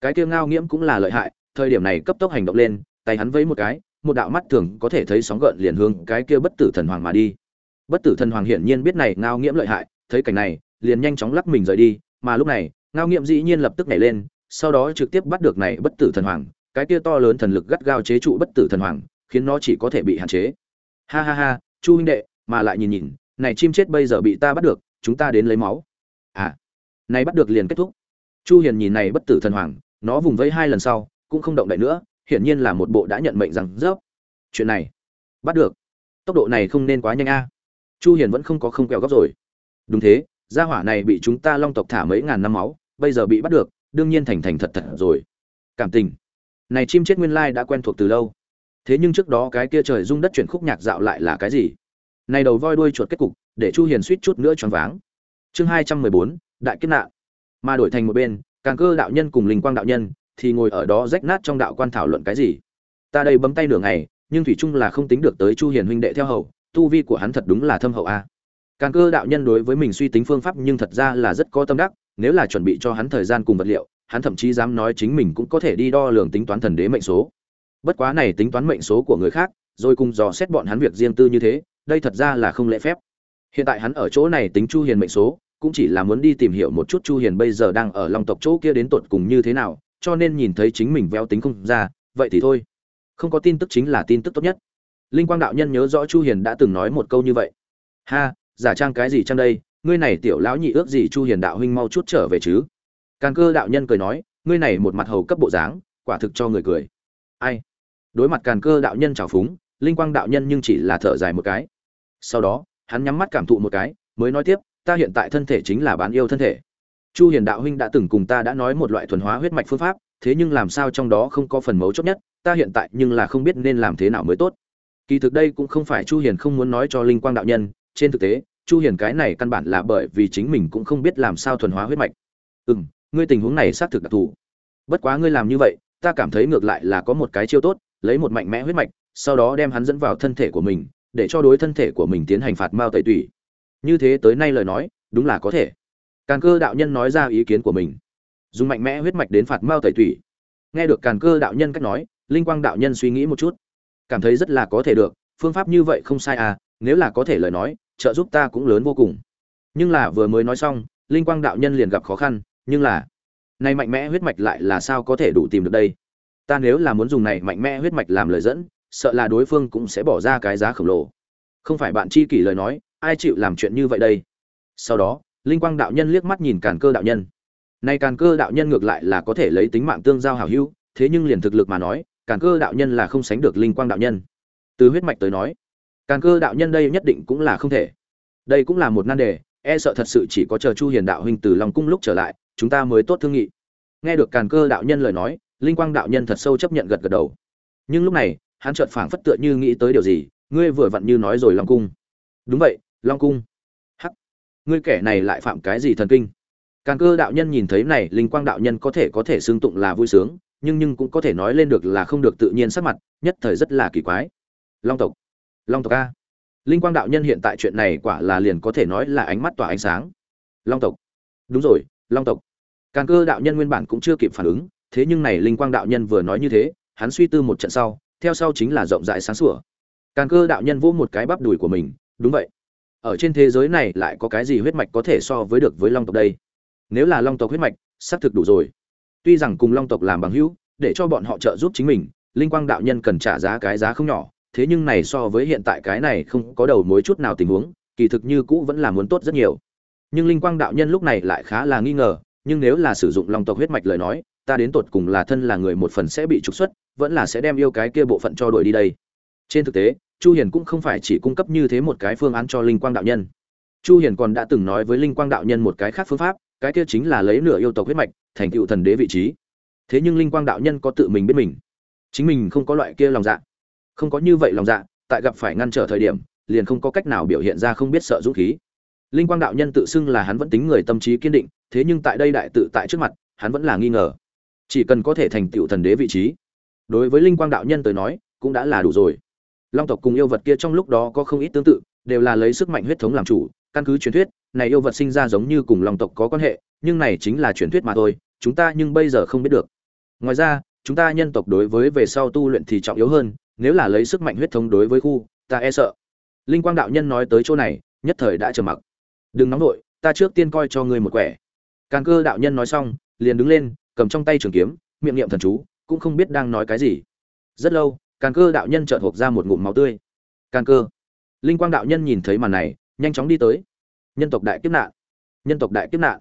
Cái kia ngao nghiễm cũng là lợi hại, thời điểm này cấp tốc hành động lên, tay hắn vẫy một cái, một đạo mắt thường có thể thấy sóng gợn liền hướng cái kia bất tử thần hoàng mà đi. Bất tử thần hoàng hiển nhiên biết này ngao nghiễm lợi hại, thấy cảnh này, liền nhanh chóng lắc mình rời đi, mà lúc này, ngao nghiễm dĩ nhiên lập tức nhảy lên, sau đó trực tiếp bắt được này bất tử thần hoàng, cái kia to lớn thần lực gắt gao chế trụ bất tử thần hoàng, khiến nó chỉ có thể bị hạn chế. Ha ha ha chu huynh đệ, mà lại nhìn nhìn, này chim chết bây giờ bị ta bắt được, chúng ta đến lấy máu. À này bắt được liền kết thúc. Chu hiền nhìn này bất tử thần hoàng, nó vùng vẫy hai lần sau, cũng không động đậy nữa, hiển nhiên là một bộ đã nhận mệnh rằng, rớp, chuyện này, bắt được. Tốc độ này không nên quá nhanh a. Chu hiền vẫn không có không quẹo góc rồi. Đúng thế, gia hỏa này bị chúng ta long tộc thả mấy ngàn năm máu, bây giờ bị bắt được, đương nhiên thành thành thật thật rồi. Cảm tình. Này chim chết nguyên lai đã quen thuộc từ lâu thế nhưng trước đó cái kia trời rung đất chuyển khúc nhạc dạo lại là cái gì? Này đầu voi đuôi chuột kết cục để chu hiền suýt chút nữa choáng váng. Chương 214, đại kết nạn. Mà đổi thành một bên càng cơ đạo nhân cùng linh quang đạo nhân thì ngồi ở đó rách nát trong đạo quan thảo luận cái gì? Ta đây bấm tay nửa ngày nhưng thủy chung là không tính được tới chu hiền huynh đệ theo hậu tu vi của hắn thật đúng là thâm hậu a. Càng cơ đạo nhân đối với mình suy tính phương pháp nhưng thật ra là rất có tâm đắc nếu là chuẩn bị cho hắn thời gian cùng vật liệu hắn thậm chí dám nói chính mình cũng có thể đi đo lường tính toán thần đế mệnh số bất quá này tính toán mệnh số của người khác, rồi cùng dò xét bọn hắn việc riêng tư như thế, đây thật ra là không lễ phép. Hiện tại hắn ở chỗ này tính chu hiền mệnh số, cũng chỉ là muốn đi tìm hiểu một chút chu hiền bây giờ đang ở long tộc chỗ kia đến tột cùng như thế nào, cho nên nhìn thấy chính mình véo tính không ra, vậy thì thôi. Không có tin tức chính là tin tức tốt nhất. Linh quang đạo nhân nhớ rõ chu hiền đã từng nói một câu như vậy. Ha, giả trang cái gì trang đây? Ngươi này tiểu lão nhị ước gì chu hiền đạo huynh mau chút trở về chứ? Càn cơ đạo nhân cười nói, ngươi này một mặt hầu cấp bộ dáng, quả thực cho người cười. Ai? Đối mặt càn cơ đạo nhân trào phúng linh quang đạo nhân nhưng chỉ là thở dài một cái. Sau đó hắn nhắm mắt cảm thụ một cái mới nói tiếp ta hiện tại thân thể chính là bán yêu thân thể. Chu hiền đạo huynh đã từng cùng ta đã nói một loại thuần hóa huyết mạch phương pháp thế nhưng làm sao trong đó không có phần mấu chốt nhất ta hiện tại nhưng là không biết nên làm thế nào mới tốt. Kỳ thực đây cũng không phải chu hiền không muốn nói cho linh quang đạo nhân trên thực tế chu hiền cái này căn bản là bởi vì chính mình cũng không biết làm sao thuần hóa huyết mạch. Ừ, ngươi tình huống này xác thực đặc thù. Bất quá ngươi làm như vậy ta cảm thấy ngược lại là có một cái chiêu tốt lấy một mạnh mẽ huyết mạch, sau đó đem hắn dẫn vào thân thể của mình, để cho đối thân thể của mình tiến hành phạt mao tẩy tủy. Như thế tới nay lời nói, đúng là có thể. Càn cơ đạo nhân nói ra ý kiến của mình. Dùng mạnh mẽ huyết mạch đến phạt mao tẩy tủy. Nghe được càn cơ đạo nhân cách nói, linh quang đạo nhân suy nghĩ một chút. Cảm thấy rất là có thể được, phương pháp như vậy không sai à nếu là có thể lời nói, trợ giúp ta cũng lớn vô cùng. Nhưng là vừa mới nói xong, linh quang đạo nhân liền gặp khó khăn, nhưng là, này mạnh mẽ huyết mạch lại là sao có thể đủ tìm được đây? Ta nếu là muốn dùng này mạnh mẽ huyết mạch làm lời dẫn, sợ là đối phương cũng sẽ bỏ ra cái giá khổng lồ. Không phải bạn chi kỷ lời nói, ai chịu làm chuyện như vậy đây? Sau đó, linh quang đạo nhân liếc mắt nhìn càn cơ đạo nhân. Nay càn cơ đạo nhân ngược lại là có thể lấy tính mạng tương giao hảo hữu, thế nhưng liền thực lực mà nói, càn cơ đạo nhân là không sánh được linh quang đạo nhân. Từ huyết mạch tới nói, càn cơ đạo nhân đây nhất định cũng là không thể. Đây cũng là một nan đề e sợ thật sự chỉ có chờ chu hiền đạo huynh từ lòng cung lúc trở lại, chúng ta mới tốt thương nghị. Nghe được càn cơ đạo nhân lời nói linh quang đạo nhân thật sâu chấp nhận gật gật đầu. Nhưng lúc này, hắn chợt phảng phất tựa như nghĩ tới điều gì, ngươi vừa vặn như nói rồi long cung. Đúng vậy, long cung. Hắc. Ngươi kẻ này lại phạm cái gì thần kinh? Càng cơ đạo nhân nhìn thấy này, linh quang đạo nhân có thể có thể xưng tụng là vui sướng, nhưng nhưng cũng có thể nói lên được là không được tự nhiên sắc mặt, nhất thời rất là kỳ quái. Long tộc. Long tộc a. Linh quang đạo nhân hiện tại chuyện này quả là liền có thể nói là ánh mắt tỏa ánh sáng. Long tộc. Đúng rồi, long tộc. Càng cơ đạo nhân nguyên bản cũng chưa kịp phản ứng thế nhưng này linh quang đạo nhân vừa nói như thế, hắn suy tư một trận sau, theo sau chính là rộng rãi sáng sủa. Càn cơ đạo nhân vỗ một cái bắp đùi của mình, đúng vậy. Ở trên thế giới này lại có cái gì huyết mạch có thể so với được với long tộc đây? Nếu là long tộc huyết mạch, xác thực đủ rồi. Tuy rằng cùng long tộc làm bằng hữu, để cho bọn họ trợ giúp chính mình, linh quang đạo nhân cần trả giá cái giá không nhỏ, thế nhưng này so với hiện tại cái này không có đầu mối chút nào tình huống, kỳ thực như cũ vẫn là muốn tốt rất nhiều. Nhưng linh quang đạo nhân lúc này lại khá là nghi ngờ, nhưng nếu là sử dụng long tộc huyết mạch lời nói ta đến tột cùng là thân là người một phần sẽ bị trục xuất, vẫn là sẽ đem yêu cái kia bộ phận cho đuổi đi đây. Trên thực tế, chu hiền cũng không phải chỉ cung cấp như thế một cái phương án cho linh quang đạo nhân. Chu hiền còn đã từng nói với linh quang đạo nhân một cái khác phương pháp, cái kia chính là lấy nửa yêu tộc huyết mạch, thành tựu thần đế vị trí. Thế nhưng linh quang đạo nhân có tự mình biết mình. Chính mình không có loại kia lòng dạ. Không có như vậy lòng dạ tại gặp phải ngăn trở thời điểm, liền không có cách nào biểu hiện ra không biết sợ dũng khí. Linh quang đạo nhân tự xưng là hắn vẫn tính người tâm trí kiên định, thế nhưng tại đây đại tự tại trước mặt, hắn vẫn là nghi ngờ chỉ cần có thể thành tựu thần đế vị trí. Đối với linh quang đạo nhân tới nói, cũng đã là đủ rồi. Long tộc cùng yêu vật kia trong lúc đó có không ít tương tự, đều là lấy sức mạnh huyết thống làm chủ, căn cứ truyền thuyết, này yêu vật sinh ra giống như cùng long tộc có quan hệ, nhưng này chính là truyền thuyết mà thôi, chúng ta nhưng bây giờ không biết được. Ngoài ra, chúng ta nhân tộc đối với về sau tu luyện thì trọng yếu hơn, nếu là lấy sức mạnh huyết thống đối với khu, ta e sợ. Linh quang đạo nhân nói tới chỗ này, nhất thời đã trầm mặc. Đừng nóng vội, ta trước tiên coi cho ngươi một quẻ. Càng cơ đạo nhân nói xong, liền đứng lên cầm trong tay trường kiếm, miệng niệm thần chú, cũng không biết đang nói cái gì. Rất lâu, càn cơ đạo nhân chợt hộp ra một ngụm máu tươi. Càn cơ. Linh quang đạo nhân nhìn thấy màn này, nhanh chóng đi tới. Nhân tộc đại kiếp nạn, nhân tộc đại kiếp nạn.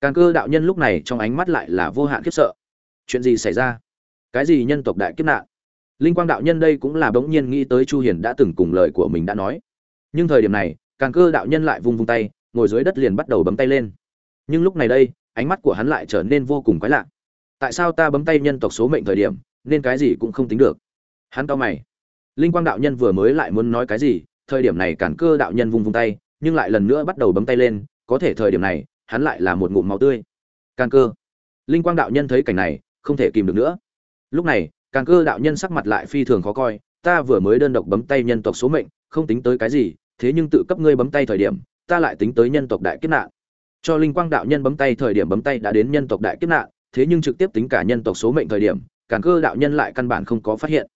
Càn cơ đạo nhân lúc này trong ánh mắt lại là vô hạn khiếp sợ. Chuyện gì xảy ra? Cái gì nhân tộc đại kiếp nạn? Linh quang đạo nhân đây cũng là bỗng nhiên nghĩ tới chu hiền đã từng cùng lời của mình đã nói. Nhưng thời điểm này càng cơ đạo nhân lại vung vung tay, ngồi dưới đất liền bắt đầu bấm tay lên. Nhưng lúc này đây, ánh mắt của hắn lại trở nên vô cùng quái lạ tại sao ta bấm tay nhân tộc số mệnh thời điểm, nên cái gì cũng không tính được? Hắn cao mày. Linh quang đạo nhân vừa mới lại muốn nói cái gì, thời điểm này cản cơ đạo nhân vung vung tay, nhưng lại lần nữa bắt đầu bấm tay lên, có thể thời điểm này, hắn lại là một ngụm máu tươi. Càn cơ. Linh quang đạo nhân thấy cảnh này, không thể kìm được nữa. Lúc này càn cơ đạo nhân sắc mặt lại phi thường khó coi, ta vừa mới đơn độc bấm tay nhân tộc số mệnh, không tính tới cái gì, thế nhưng tự cấp ngươi bấm tay thời điểm, ta lại tính tới nhân tộc đại kiếp nạn. Cho linh quang đạo nhân bấm tay thời điểm bấm tay đã đến nhân tộc đại kiếp nạn thế nhưng trực tiếp tính cả nhân tộc số mệnh thời điểm, càn cơ đạo nhân lại căn bản không có phát hiện.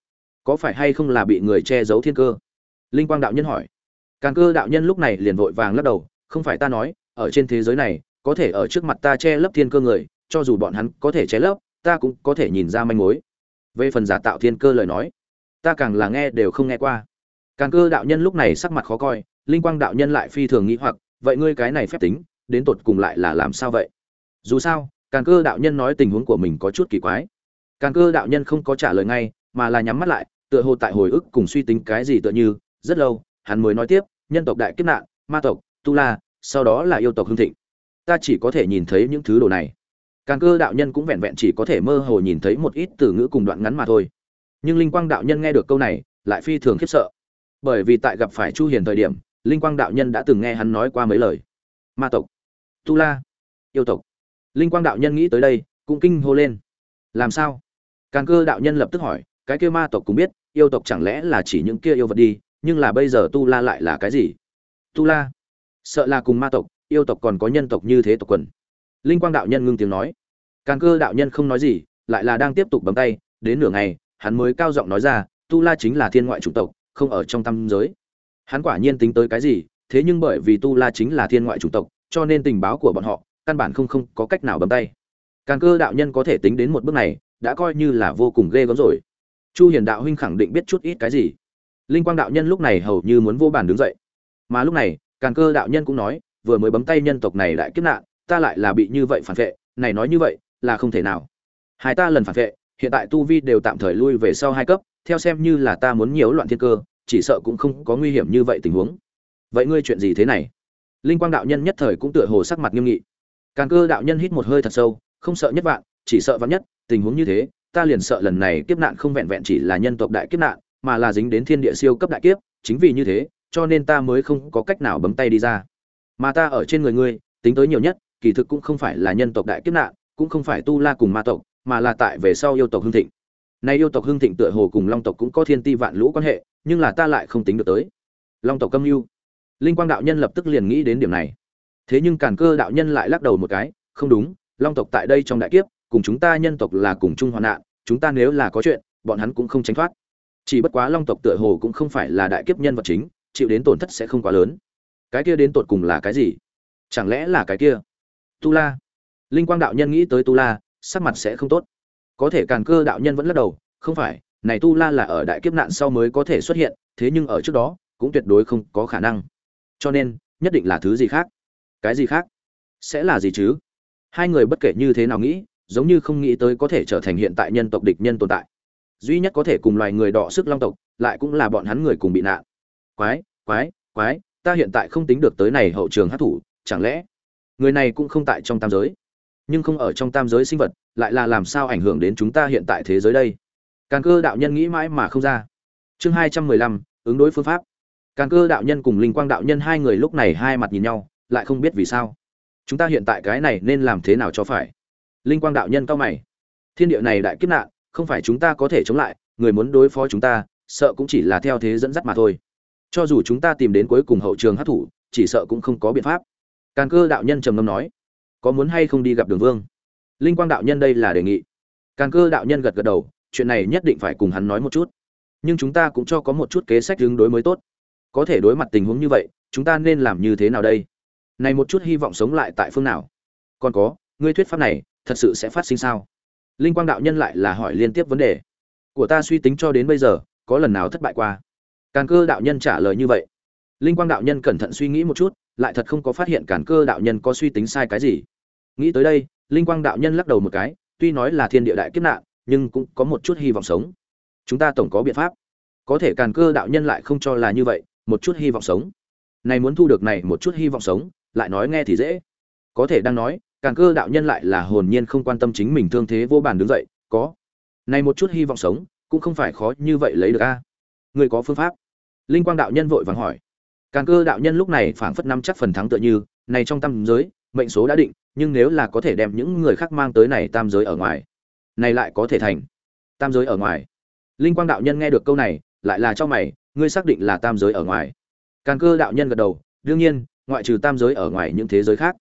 Có phải hay không là bị người che giấu thiên cơ? Linh quang đạo nhân hỏi. Càn cơ đạo nhân lúc này liền vội vàng lắc đầu, không phải ta nói, ở trên thế giới này, có thể ở trước mặt ta che lấp thiên cơ người, cho dù bọn hắn có thể che lấp, ta cũng có thể nhìn ra manh mối. Về phần giả tạo thiên cơ lời nói, ta càng là nghe đều không nghe qua. Càn cơ đạo nhân lúc này sắc mặt khó coi, linh quang đạo nhân lại phi thường nghĩ hoặc, vậy ngươi cái này phép tính, đến tột cùng lại là làm sao vậy? Dù sao càn cơ đạo nhân nói tình huống của mình có chút kỳ quái. Càn cơ đạo nhân không có trả lời ngay, mà là nhắm mắt lại, tựa hồ tại hồi ức cùng suy tính cái gì tựa như, rất lâu, hắn mới nói tiếp, nhân tộc đại kiếp nạn, ma tộc, tu la, sau đó là yêu tộc hưng thịnh. Ta chỉ có thể nhìn thấy những thứ đồ này. Càn cơ đạo nhân cũng vẹn vẹn chỉ có thể mơ hồ nhìn thấy một ít từ ngữ cùng đoạn ngắn mà thôi. Nhưng linh quang đạo nhân nghe được câu này, lại phi thường khiếp sợ. Bởi vì tại gặp phải chu hiền thời điểm, linh quang đạo nhân đã từng nghe hắn nói qua mấy lời. Ma tộc, tu la, yêu tộc linh quang đạo nhân nghĩ tới đây, cũng kinh hô lên. Làm sao? Càn cơ đạo nhân lập tức hỏi, cái kia ma tộc cũng biết, yêu tộc chẳng lẽ là chỉ những kia yêu vật đi, nhưng là bây giờ tu la lại là cái gì? Tu la? Sợ là cùng ma tộc, yêu tộc còn có nhân tộc như thế tộc quần. Linh quang đạo nhân ngưng tiếng nói. Càn cơ đạo nhân không nói gì, lại là đang tiếp tục bấm tay, đến nửa ngày, hắn mới cao giọng nói ra, tu la chính là thiên ngoại chủng tộc, không ở trong tam giới. Hắn quả nhiên tính tới cái gì, thế nhưng bởi vì tu la chính là thiên ngoại chủng tộc, cho nên tình báo của bọn họ căn bản không không có cách nào bấm tay. Càn cơ đạo nhân có thể tính đến một bước này, đã coi như là vô cùng ghê gớm rồi. Chu hiền đạo huynh khẳng định biết chút ít cái gì. Linh quang đạo nhân lúc này hầu như muốn vô bàn đứng dậy. Mà lúc này càn cơ đạo nhân cũng nói, vừa mới bấm tay nhân tộc này lại kiếp nạn, ta lại là bị như vậy phản vệ, này nói như vậy, là không thể nào. Hai ta lần phản vệ, hiện tại tu vi đều tạm thời lui về sau hai cấp, theo xem như là ta muốn nhiễu loạn thiên cơ, chỉ sợ cũng không có nguy hiểm như vậy tình huống. Vậy ngươi chuyện gì thế này? Linh quang đạo nhân nhất thời cũng tựa hồ sắc mặt nghiêm nghị càn cơ đạo nhân hít một hơi thật sâu, không sợ nhất vạn, chỉ sợ vạn nhất, tình huống như thế, ta liền sợ lần này kiếp nạn không vẹn vẹn chỉ là nhân tộc đại kiếp nạn, mà là dính đến thiên địa siêu cấp đại kiếp, chính vì như thế, cho nên ta mới không có cách nào bấm tay đi ra. Mà ta ở trên người ngươi, tính tới nhiều nhất, kỳ thực cũng không phải là nhân tộc đại kiếp nạn, cũng không phải tu la cùng ma tộc, mà là tại về sau yêu tộc hưng thịnh. Nay yêu tộc hưng thịnh tựa hồ cùng long tộc cũng có thiên ti vạn lũ quan hệ, nhưng là ta lại không tính được tới. Long tộc câm lưu. linh quang đạo nhân lập tức liền nghĩ đến điểm này thế nhưng càn cơ đạo nhân lại lắc đầu một cái, không đúng, long tộc tại đây trong đại kiếp, cùng chúng ta nhân tộc là cùng chung hoạn nạn, chúng ta nếu là có chuyện, bọn hắn cũng không tránh thoát. Chỉ bất quá long tộc tựa hồ cũng không phải là đại kiếp nhân vật chính, chịu đến tổn thất sẽ không quá lớn. Cái kia đến tột cùng là cái gì? Chẳng lẽ là cái kia? Tu la. Linh quang đạo nhân nghĩ tới tu la, sắc mặt sẽ không tốt. Có thể càn cơ đạo nhân vẫn lắc đầu, không phải, này tu la là ở đại kiếp nạn sau mới có thể xuất hiện, thế nhưng ở trước đó, cũng tuyệt đối không có khả năng. Cho nên, nhất định là thứ gì khác cái gì khác? Sẽ là gì chứ? Hai người bất kể như thế nào nghĩ, giống như không nghĩ tới có thể trở thành hiện tại nhân tộc địch nhân tồn tại. Duy nhất có thể cùng loài người đỏ sức long tộc, lại cũng là bọn hắn người cùng bị nạn. Quái quái quái, ta hiện tại không tính được tới này hậu trường hát thủ chẳng lẽ người này cũng không tại trong tam giới? Nhưng không ở trong tam giới sinh vật, lại là làm sao ảnh hưởng đến chúng ta hiện tại thế giới đây? Càn cơ đạo nhân nghĩ mãi mà không ra. Chương hai trăm mười lăm, ứng đối phương pháp. Càn cơ đạo nhân cùng linh quang đạo nhân hai người lúc này hai mặt nhìn nhau lại không biết vì sao. Chúng ta hiện tại cái này nên làm thế nào cho phải? Linh quang đạo nhân cao mày. Thiên địa này đại kiếp nạn, không phải chúng ta có thể chống lại, người muốn đối phó chúng ta, sợ cũng chỉ là theo thế dẫn dắt mà thôi. Cho dù chúng ta tìm đến cuối cùng hậu trường hát thủ chỉ sợ cũng không có biện pháp. Càn cơ đạo nhân trầm ngâm nói, có muốn hay không đi gặp đường vương? Linh quang đạo nhân đây là đề nghị. Càn cơ đạo nhân gật gật đầu, chuyện này nhất định phải cùng hắn nói một chút. Nhưng chúng ta cũng cho có một chút kế sách ứng đối mới tốt. Có thể đối mặt tình huống như vậy, chúng ta nên làm như thế nào đây? Này một chút hy vọng sống lại tại phương nào? Còn có, ngươi thuyết pháp này, thật sự sẽ phát sinh sao? Linh quang đạo nhân lại là hỏi liên tiếp vấn đề. Của ta suy tính cho đến bây giờ, có lần nào thất bại qua? Càn cơ đạo nhân trả lời như vậy. Linh quang đạo nhân cẩn thận suy nghĩ một chút, lại thật không có phát hiện càn cơ đạo nhân có suy tính sai cái gì. Nghĩ tới đây, linh quang đạo nhân lắc đầu một cái, tuy nói là thiên địa đại kiếp nạn, nhưng cũng có một chút hy vọng sống. Chúng ta tổng có biện pháp. Có thể càn cơ đạo nhân lại không cho là như vậy, một chút hy vọng sống. Này muốn thu được này một chút hy vọng sống lại nói nghe thì dễ. Có thể đang nói, càn cơ đạo nhân lại là hồn nhiên không quan tâm chính mình thương thế vô bàn đứng dậy, có. Này một chút hy vọng sống, cũng không phải khó như vậy lấy được a. Người có phương pháp? Linh quang đạo nhân vội vàng hỏi. Càn cơ đạo nhân lúc này phảng phất năm chắc phần thắng tựa như, này trong tam giới, mệnh số đã định, nhưng nếu là có thể đem những người khác mang tới này tam giới ở ngoài, này lại có thể thành. Tam giới ở ngoài. Linh quang đạo nhân nghe được câu này, lại là cho mày, ngươi xác định là tam giới ở ngoài. Càn cơ đạo nhân gật đầu, đương nhiên ngoại trừ tam giới ở ngoài những thế giới khác,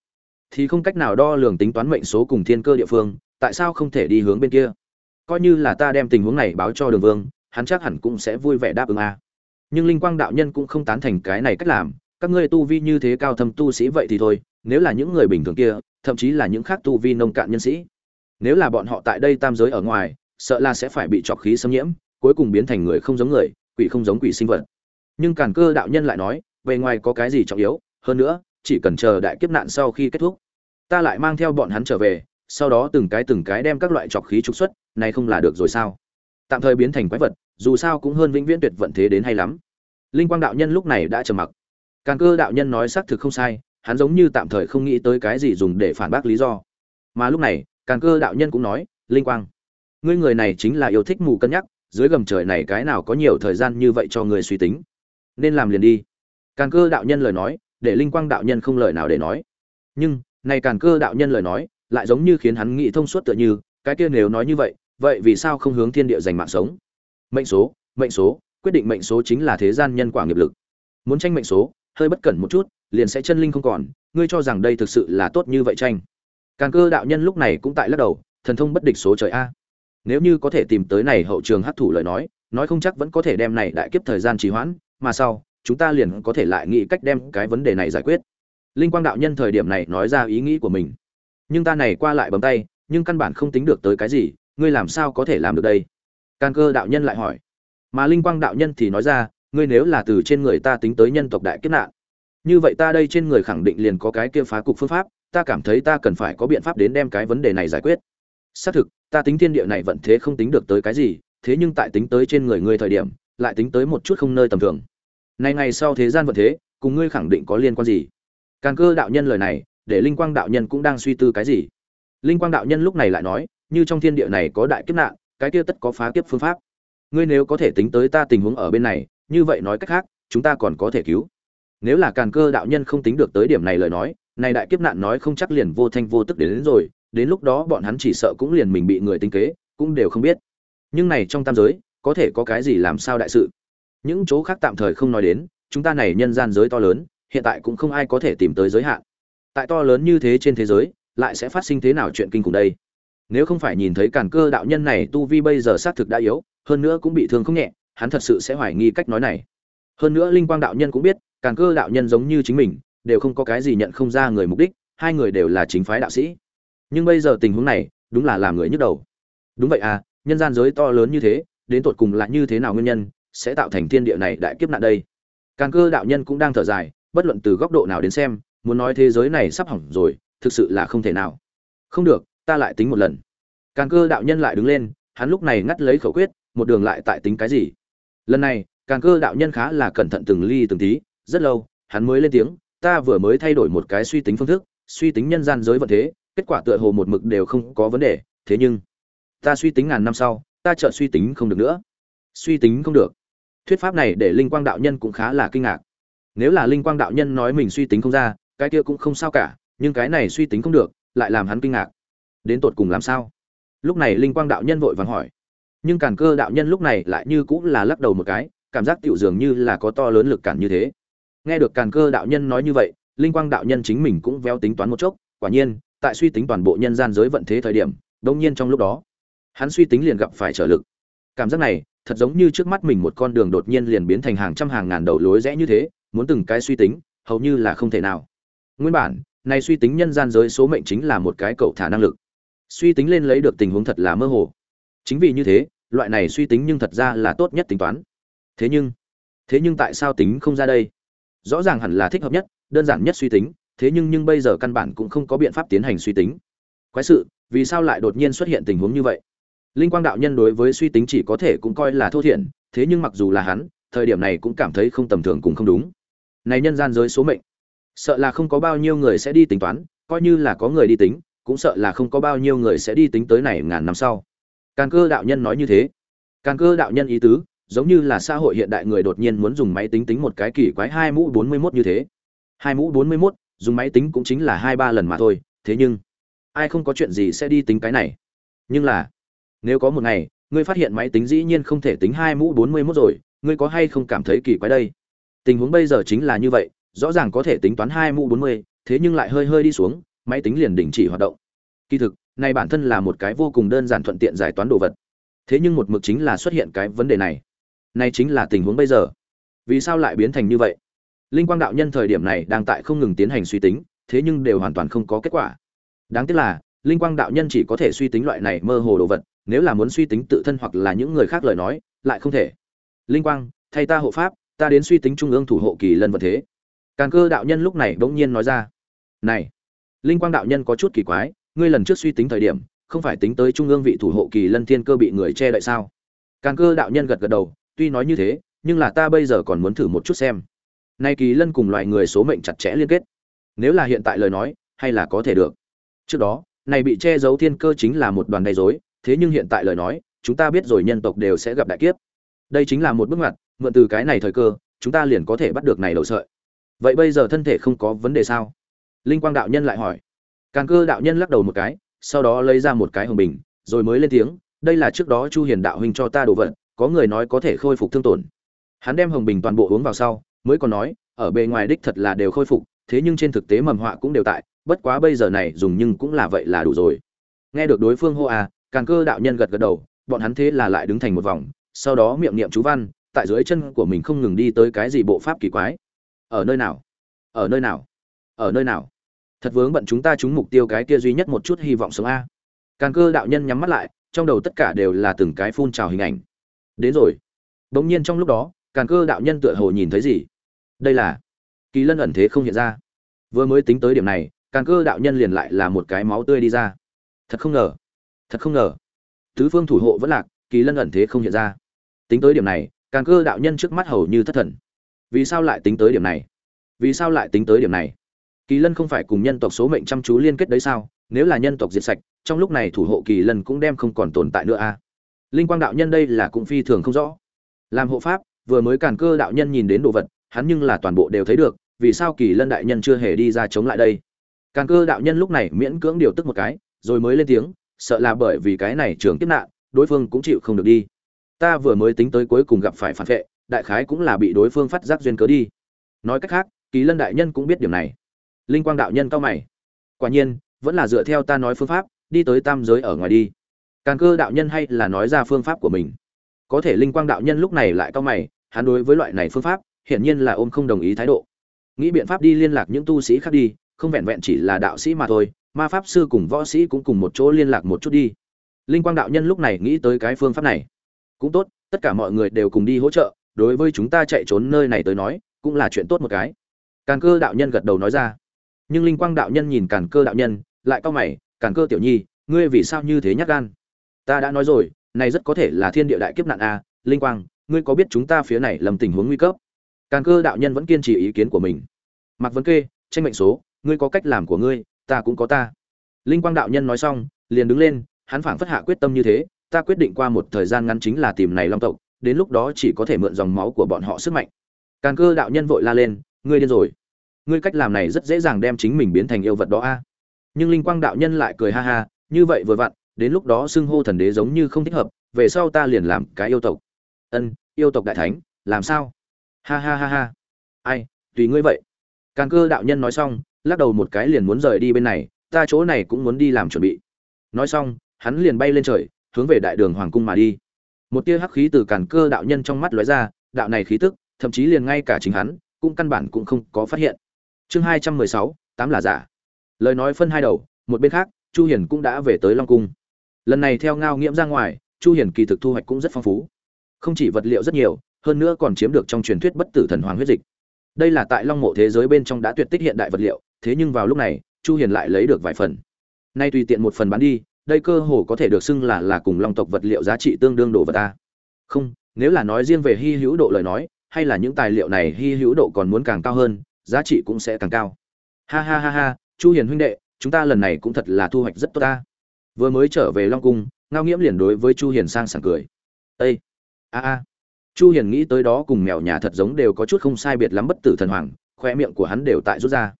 thì không cách nào đo lường tính toán mệnh số cùng thiên cơ địa phương, tại sao không thể đi hướng bên kia? Coi như là ta đem tình huống này báo cho đường vương, hắn chắc hẳn cũng sẽ vui vẻ đáp ứng a. Nhưng linh quang đạo nhân cũng không tán thành cái này cách làm, các ngươi tu vi như thế cao thâm tu sĩ vậy thì thôi, nếu là những người bình thường kia, thậm chí là những khác tu vi nông cạn nhân sĩ, nếu là bọn họ tại đây tam giới ở ngoài, sợ là sẽ phải bị trọc khí xâm nhiễm, cuối cùng biến thành người không giống người, quỷ không giống quỷ sinh vật. Nhưng càn cơ đạo nhân lại nói về ngoài có cái gì trọng yếu hơn nữa, chỉ cần chờ đại kiếp nạn sau khi kết thúc, ta lại mang theo bọn hắn trở về, sau đó từng cái từng cái đem các loại trọc khí trục xuất này không là được rồi sao? Tạm thời biến thành quái vật, dù sao cũng hơn vĩnh viễn tuyệt vận thế đến hay lắm. Linh quang đạo nhân lúc này đã trầm mặc. Càng cơ đạo nhân nói xác thực không sai, hắn giống như tạm thời không nghĩ tới cái gì dùng để phản bác lý do. Mà lúc này, càng cơ đạo nhân cũng nói, linh quang, ngươi người này chính là yêu thích mù cân nhắc, dưới gầm trời này cái nào có nhiều thời gian như vậy cho người suy tính? Nên làm liền đi. Càng cơ đạo nhân lời nói để linh quang đạo nhân không lời nào để nói. Nhưng, này càn cơ đạo nhân lời nói, lại giống như khiến hắn nghĩ thông suốt tựa như, cái kia nếu nói như vậy vậy vì sao không hướng thiên địa dành mạng sống? Mệnh số mệnh số, quyết định mệnh số chính là thế gian nhân quả nghiệp lực. Muốn tranh mệnh số, hơi bất cẩn một chút, liền sẽ chân linh không còn, ngươi cho rằng đây thực sự là tốt như vậy tranh. Càn cơ đạo nhân lúc này cũng tại lắc đầu, thần thông bất địch số trời a. Nếu như có thể tìm tới này hậu trường hấp thụ lời nói nói không chắc vẫn có thể đem này đại kiếp thời gian trì hoãn, mà sau chúng ta liền có thể lại nghĩ cách đem cái vấn đề này giải quyết. Linh quang đạo nhân thời điểm này nói ra ý nghĩ của mình. Nhưng ta này qua lại bấm tay, nhưng căn bản không tính được tới cái gì, ngươi làm sao có thể làm được đây? Can cơ đạo nhân lại hỏi. Mà linh quang đạo nhân thì nói ra, ngươi nếu là từ trên người ta tính tới nhân tộc đại kiếp nạn, như vậy ta đây trên người khẳng định liền có cái kia phá cục phương pháp, ta cảm thấy ta cần phải có biện pháp đến đem cái vấn đề này giải quyết. Xác thực, ta tính thiên địa này vận thế không tính được tới cái gì, thế nhưng tại tính tới trên người ngươi thời điểm, lại tính tới một chút không nơi tầm thường này ngày sau thế gian vận thế cùng ngươi khẳng định có liên quan gì? Càn cơ đạo nhân lời này để linh quang đạo nhân cũng đang suy tư cái gì? Linh quang đạo nhân lúc này lại nói như trong thiên địa này có đại kiếp nạn cái kia tất có phá kiếp phương pháp. Ngươi nếu có thể tính tới ta tình huống ở bên này như vậy nói cách khác chúng ta còn có thể cứu. Nếu là càn cơ đạo nhân không tính được tới điểm này lời nói này đại kiếp nạn nói không chắc liền vô thanh vô tức đến, đến rồi đến lúc đó bọn hắn chỉ sợ cũng liền mình bị người tính kế cũng đều không biết. Nhưng này trong tam giới có thể có cái gì làm sao đại sự? Những chỗ khác tạm thời không nói đến, chúng ta này nhân gian giới to lớn, hiện tại cũng không ai có thể tìm tới giới hạn. Tại to lớn như thế trên thế giới, lại sẽ phát sinh thế nào chuyện kinh khủng đây? Nếu không phải nhìn thấy càn cơ đạo nhân này tu vi bây giờ xác thực đã yếu, hơn nữa cũng bị thương không nhẹ, hắn thật sự sẽ hoài nghi cách nói này. Hơn nữa linh quang đạo nhân cũng biết, càn cơ đạo nhân giống như chính mình, đều không có cái gì nhận không ra người mục đích, hai người đều là chính phái đạo sĩ. Nhưng bây giờ tình huống này, đúng là làm người nhức đầu. Đúng vậy à nhân gian giới to lớn như thế, đến tột cùng là như thế nào nguyên nhân sẽ tạo thành thiên địa này đại kiếp nạn đây. Càn cơ đạo nhân cũng đang thở dài, bất luận từ góc độ nào đến xem, muốn nói thế giới này sắp hỏng rồi, thực sự là không thể nào. Không được, ta lại tính một lần. Càn cơ đạo nhân lại đứng lên, hắn lúc này ngắt lấy khẩu quyết, một đường lại tại tính cái gì? Lần này, càn cơ đạo nhân khá là cẩn thận từng ly từng tí, rất lâu, hắn mới lên tiếng, ta vừa mới thay đổi một cái suy tính phương thức, suy tính nhân gian giới vận thế, kết quả tựa hồ một mực đều không có vấn đề, thế nhưng, ta suy tính ngàn năm sau, ta chợt suy tính không được nữa. Suy tính không được thuyết pháp này để linh quang đạo nhân cũng khá là kinh ngạc. Nếu là linh quang đạo nhân nói mình suy tính không ra, cái kia cũng không sao cả, nhưng cái này suy tính không được, lại làm hắn kinh ngạc. Đến tột cùng làm sao? Lúc này linh quang đạo nhân vội vàng hỏi. Nhưng càn cơ đạo nhân lúc này lại như cũng là lắc đầu một cái, cảm giác tiểu dường như là có to lớn lực cản như thế. Nghe được càn cơ đạo nhân nói như vậy, linh quang đạo nhân chính mình cũng véo tính toán một chốc, quả nhiên, tại suy tính toàn bộ nhân gian giới vận thế thời điểm đông nhiên trong lúc đó, hắn suy tính liền gặp phải trở lực. Cảm giác này thật giống như trước mắt mình một con đường đột nhiên liền biến thành hàng trăm hàng ngàn đầu lối rẽ như thế, muốn từng cái suy tính, hầu như là không thể nào. Nguyên bản, này suy tính nhân gian giới số mệnh chính là một cái cậu thả năng lực. Suy tính lên lấy được tình huống thật là mơ hồ. Chính vì như thế, loại này suy tính nhưng thật ra là tốt nhất tính toán. Thế nhưng thế nhưng tại sao tính không ra đây? Rõ ràng hẳn là thích hợp nhất, đơn giản nhất suy tính, thế nhưng nhưng bây giờ căn bản cũng không có biện pháp tiến hành suy tính. Quái sự, vì sao lại đột nhiên xuất hiện tình huống như vậy? Linh quang đạo nhân đối với suy tính chỉ có thể cũng coi là thô thiển, thế nhưng mặc dù là hắn, thời điểm này cũng cảm thấy không tầm thường cũng không đúng. Này nhân gian giới số mệnh, sợ là không có bao nhiêu người sẽ đi tính toán, coi như là có người đi tính, cũng sợ là không có bao nhiêu người sẽ đi tính tới này ngàn năm sau. Càn cơ đạo nhân nói như thế. Càn cơ đạo nhân ý tứ, giống như là xã hội hiện đại người đột nhiên muốn dùng máy tính tính một cái kỳ quái hai mũ bốn mươi mốt như thế. Hai mũ bốn mươi mốt, dùng máy tính cũng chính là hai ba lần mà thôi, thế nhưng, ai không có chuyện gì sẽ đi tính cái này? Nhưng là nếu có một ngày, ngươi phát hiện máy tính dĩ nhiên không thể tính hai mũ bốn mươi mốt rồi, ngươi có hay không cảm thấy kỳ quái đây? Tình huống bây giờ chính là như vậy, rõ ràng có thể tính toán hai mũ bốn mươi, thế nhưng lại hơi hơi đi xuống, máy tính liền đình chỉ hoạt động. Kỳ thực, này bản thân là một cái vô cùng đơn giản thuận tiện giải toán đồ vật. Thế nhưng một mực chính là xuất hiện cái vấn đề này. Này chính là tình huống bây giờ. Vì sao lại biến thành như vậy? Linh quang đạo nhân thời điểm này đang tại không ngừng tiến hành suy tính, thế nhưng đều hoàn toàn không có kết quả. Đáng tiếc là, linh quang đạo nhân chỉ có thể suy tính loại này mơ hồ đồ vật nếu là muốn suy tính tự thân hoặc là những người khác lời nói, lại không thể. Linh quang, thay ta hộ pháp, ta đến suy tính trung ương thủ hộ kỳ lân vật thế. Càn cơ đạo nhân lúc này bỗng nhiên nói ra. Này, linh quang đạo nhân có chút kỳ quái, ngươi lần trước suy tính thời điểm, không phải tính tới trung ương vị thủ hộ kỳ lân thiên cơ bị người che đậy sao? Càn cơ đạo nhân gật gật đầu, tuy nói như thế, nhưng là ta bây giờ còn muốn thử một chút xem. Nay kỳ lân cùng loài người số mệnh chặt chẽ liên kết. Nếu là hiện tại lời nói, hay là có thể được. Trước đó, này bị che giấu thiên cơ chính là một đoàn đầy dối thế nhưng hiện tại lời nói, chúng ta biết rồi nhân tộc đều sẽ gặp đại kiếp. Đây chính là một bước ngoặt, mượn từ cái này thời cơ, chúng ta liền có thể bắt được này đầu sợi. Vậy bây giờ thân thể không có vấn đề sao? Linh quang đạo nhân lại hỏi. Càng cơ đạo nhân lắc đầu một cái, sau đó lấy ra một cái hồng bình, rồi mới lên tiếng, đây là trước đó chu hiền đạo huynh cho ta đồ vật, có người nói có thể khôi phục thương tổn. Hắn đem hồng bình toàn bộ uống vào sau, mới còn nói, ở bề ngoài đích thật là đều khôi phục, thế nhưng trên thực tế mầm họa cũng đều tại, bất quá bây giờ này dùng nhưng cũng là vậy là đủ rồi. Nghe được đối phương hô à càng cơ đạo nhân gật gật đầu, bọn hắn thế là lại đứng thành một vòng, sau đó miệng niệm chú văn, tại dưới chân của mình không ngừng đi tới cái gì bộ pháp kỳ quái. Ở nơi nào? Ở nơi nào? Ở nơi nào? Thật vướng bận chúng ta trúng mục tiêu cái kia duy nhất một chút hy vọng sống a. Càng cơ đạo nhân nhắm mắt lại, trong đầu tất cả đều là từng cái phun trào hình ảnh. Đến rồi. Bỗng nhiên trong lúc đó càng cơ đạo nhân tựa hồ nhìn thấy gì? Đây là kỳ lân ẩn thế không hiện ra. Vừa mới tính tới điểm này càng cơ đạo nhân liền lại là một cái máu tươi đi ra. Thật không ngờ thật không ngờ. Tứ phương thủ hộ vẫn lạc, kỳ lân ẩn thế không hiện ra. Tính tới điểm này, càng cơ đạo nhân trước mắt hầu như thất thần. Vì sao lại tính tới điểm này? Vì sao lại tính tới điểm này? Kỳ lân không phải cùng nhân tộc số mệnh chăm chú liên kết đấy sao? Nếu là nhân tộc diệt sạch, trong lúc này thủ hộ kỳ lân cũng đem không còn tồn tại nữa a à? linh quang đạo nhân đây là cũng phi thường không rõ. Làm hộ pháp, vừa mới càn cơ đạo nhân nhìn đến đồ vật, hắn nhưng là toàn bộ đều thấy được, vì sao kỳ lân đại nhân chưa hề đi ra chống lại đây? Càn cơ đạo nhân lúc này miễn cưỡng điều tức một cái, rồi mới lên tiếng sợ là bởi vì cái này trường kiếp nạn, đối phương cũng chịu không được đi. Ta vừa mới tính tới cuối cùng gặp phải phản vệ, đại khái cũng là bị đối phương phát giác duyên cớ đi. Nói cách khác, kỳ lân đại nhân cũng biết điểm này. Linh quang đạo nhân cao mày. Quả nhiên, vẫn là dựa theo ta nói phương pháp, đi tới tam giới ở ngoài đi. Càn cơ đạo nhân hay là nói ra phương pháp của mình. Có thể linh quang đạo nhân lúc này lại cao mày, hắn đối với loại này phương pháp, hiển nhiên là ôm không đồng ý thái độ. Nghĩ biện pháp đi liên lạc những tu sĩ khác đi, không vẹn vẹn chỉ là đạo sĩ mà thôi ma pháp sư cùng võ sĩ cũng cùng một chỗ liên lạc một chút đi. Linh quang đạo nhân lúc này nghĩ tới cái phương pháp này. Cũng tốt, tất cả mọi người đều cùng đi hỗ trợ, đối với chúng ta chạy trốn nơi này tới nói, cũng là chuyện tốt một cái. Càn cơ đạo nhân gật đầu nói ra. Nhưng linh quang đạo nhân nhìn càn cơ đạo nhân, lại cau mày, càn cơ tiểu nhi, ngươi vì sao như thế nhát gan? Ta đã nói rồi, này rất có thể là thiên địa đại kiếp nạn a, linh quang, ngươi có biết chúng ta phía này lầm tình huống nguy cấp? Càn cơ đạo nhân vẫn kiên trì ý kiến của mình. Mặc vấn kê, tranh mệnh số, ngươi có cách làm của ngươi ta cũng có ta. Linh quang đạo nhân nói xong, liền đứng lên, hắn phảng phất hạ quyết tâm như thế, ta quyết định qua một thời gian ngắn chính là tìm này long tộc, đến lúc đó chỉ có thể mượn dòng máu của bọn họ sức mạnh. Càn cơ đạo nhân vội la lên, ngươi điên rồi. Ngươi cách làm này rất dễ dàng đem chính mình biến thành yêu vật đó a. Nhưng linh quang đạo nhân lại cười ha ha, như vậy vừa vặn, đến lúc đó xưng hô thần đế giống như không thích hợp, về sau ta liền làm cái yêu tộc. Ân, yêu tộc đại thánh, làm sao? Ha ha ha ha. Ai, tùy ngươi vậy. Càn cơ đạo nhân nói xong lắc đầu một cái liền muốn rời đi bên này, ta chỗ này cũng muốn đi làm chuẩn bị. Nói xong, hắn liền bay lên trời, hướng về đại đường hoàng cung mà đi. Một tia hắc khí từ càn cơ đạo nhân trong mắt lóe ra, đạo này khí tức, thậm chí liền ngay cả chính hắn, cũng căn bản cũng không có phát hiện. Chương hai trăm mười sáu, tám là giả. Lời nói phân hai đầu, một bên khác, chu hiền cũng đã về tới long cung. Lần này theo ngao nghiễm ra ngoài, chu hiền kỳ thực thu hoạch cũng rất phong phú. Không chỉ vật liệu rất nhiều, hơn nữa còn chiếm được trong truyền thuyết bất tử thần hoàng huyết dịch. Đây là tại long mộ thế giới bên trong đã tuyệt tích hiện đại vật liệu thế nhưng vào lúc này, chu hiền lại lấy được vài phần. Nay tùy tiện một phần bán đi, đây cơ hồ có thể được xưng là là cùng long tộc vật liệu giá trị tương đương đồ vật ta. Không, nếu là nói riêng về hy hữu độ lời nói, hay là những tài liệu này hy hữu độ còn muốn càng cao hơn, giá trị cũng sẽ càng cao. Ha ha ha ha, chu hiền huynh đệ, chúng ta lần này cũng thật là thu hoạch rất tốt ta. Vừa mới trở về long cung, ngao nghiễm liền đối với chu hiền sang sảng cười. Ê! a a. Chu hiền nghĩ tới đó cùng mèo nhà thật giống đều có chút không sai biệt lắm bất tử thần hoàng, khoe miệng của hắn đều tại rút ra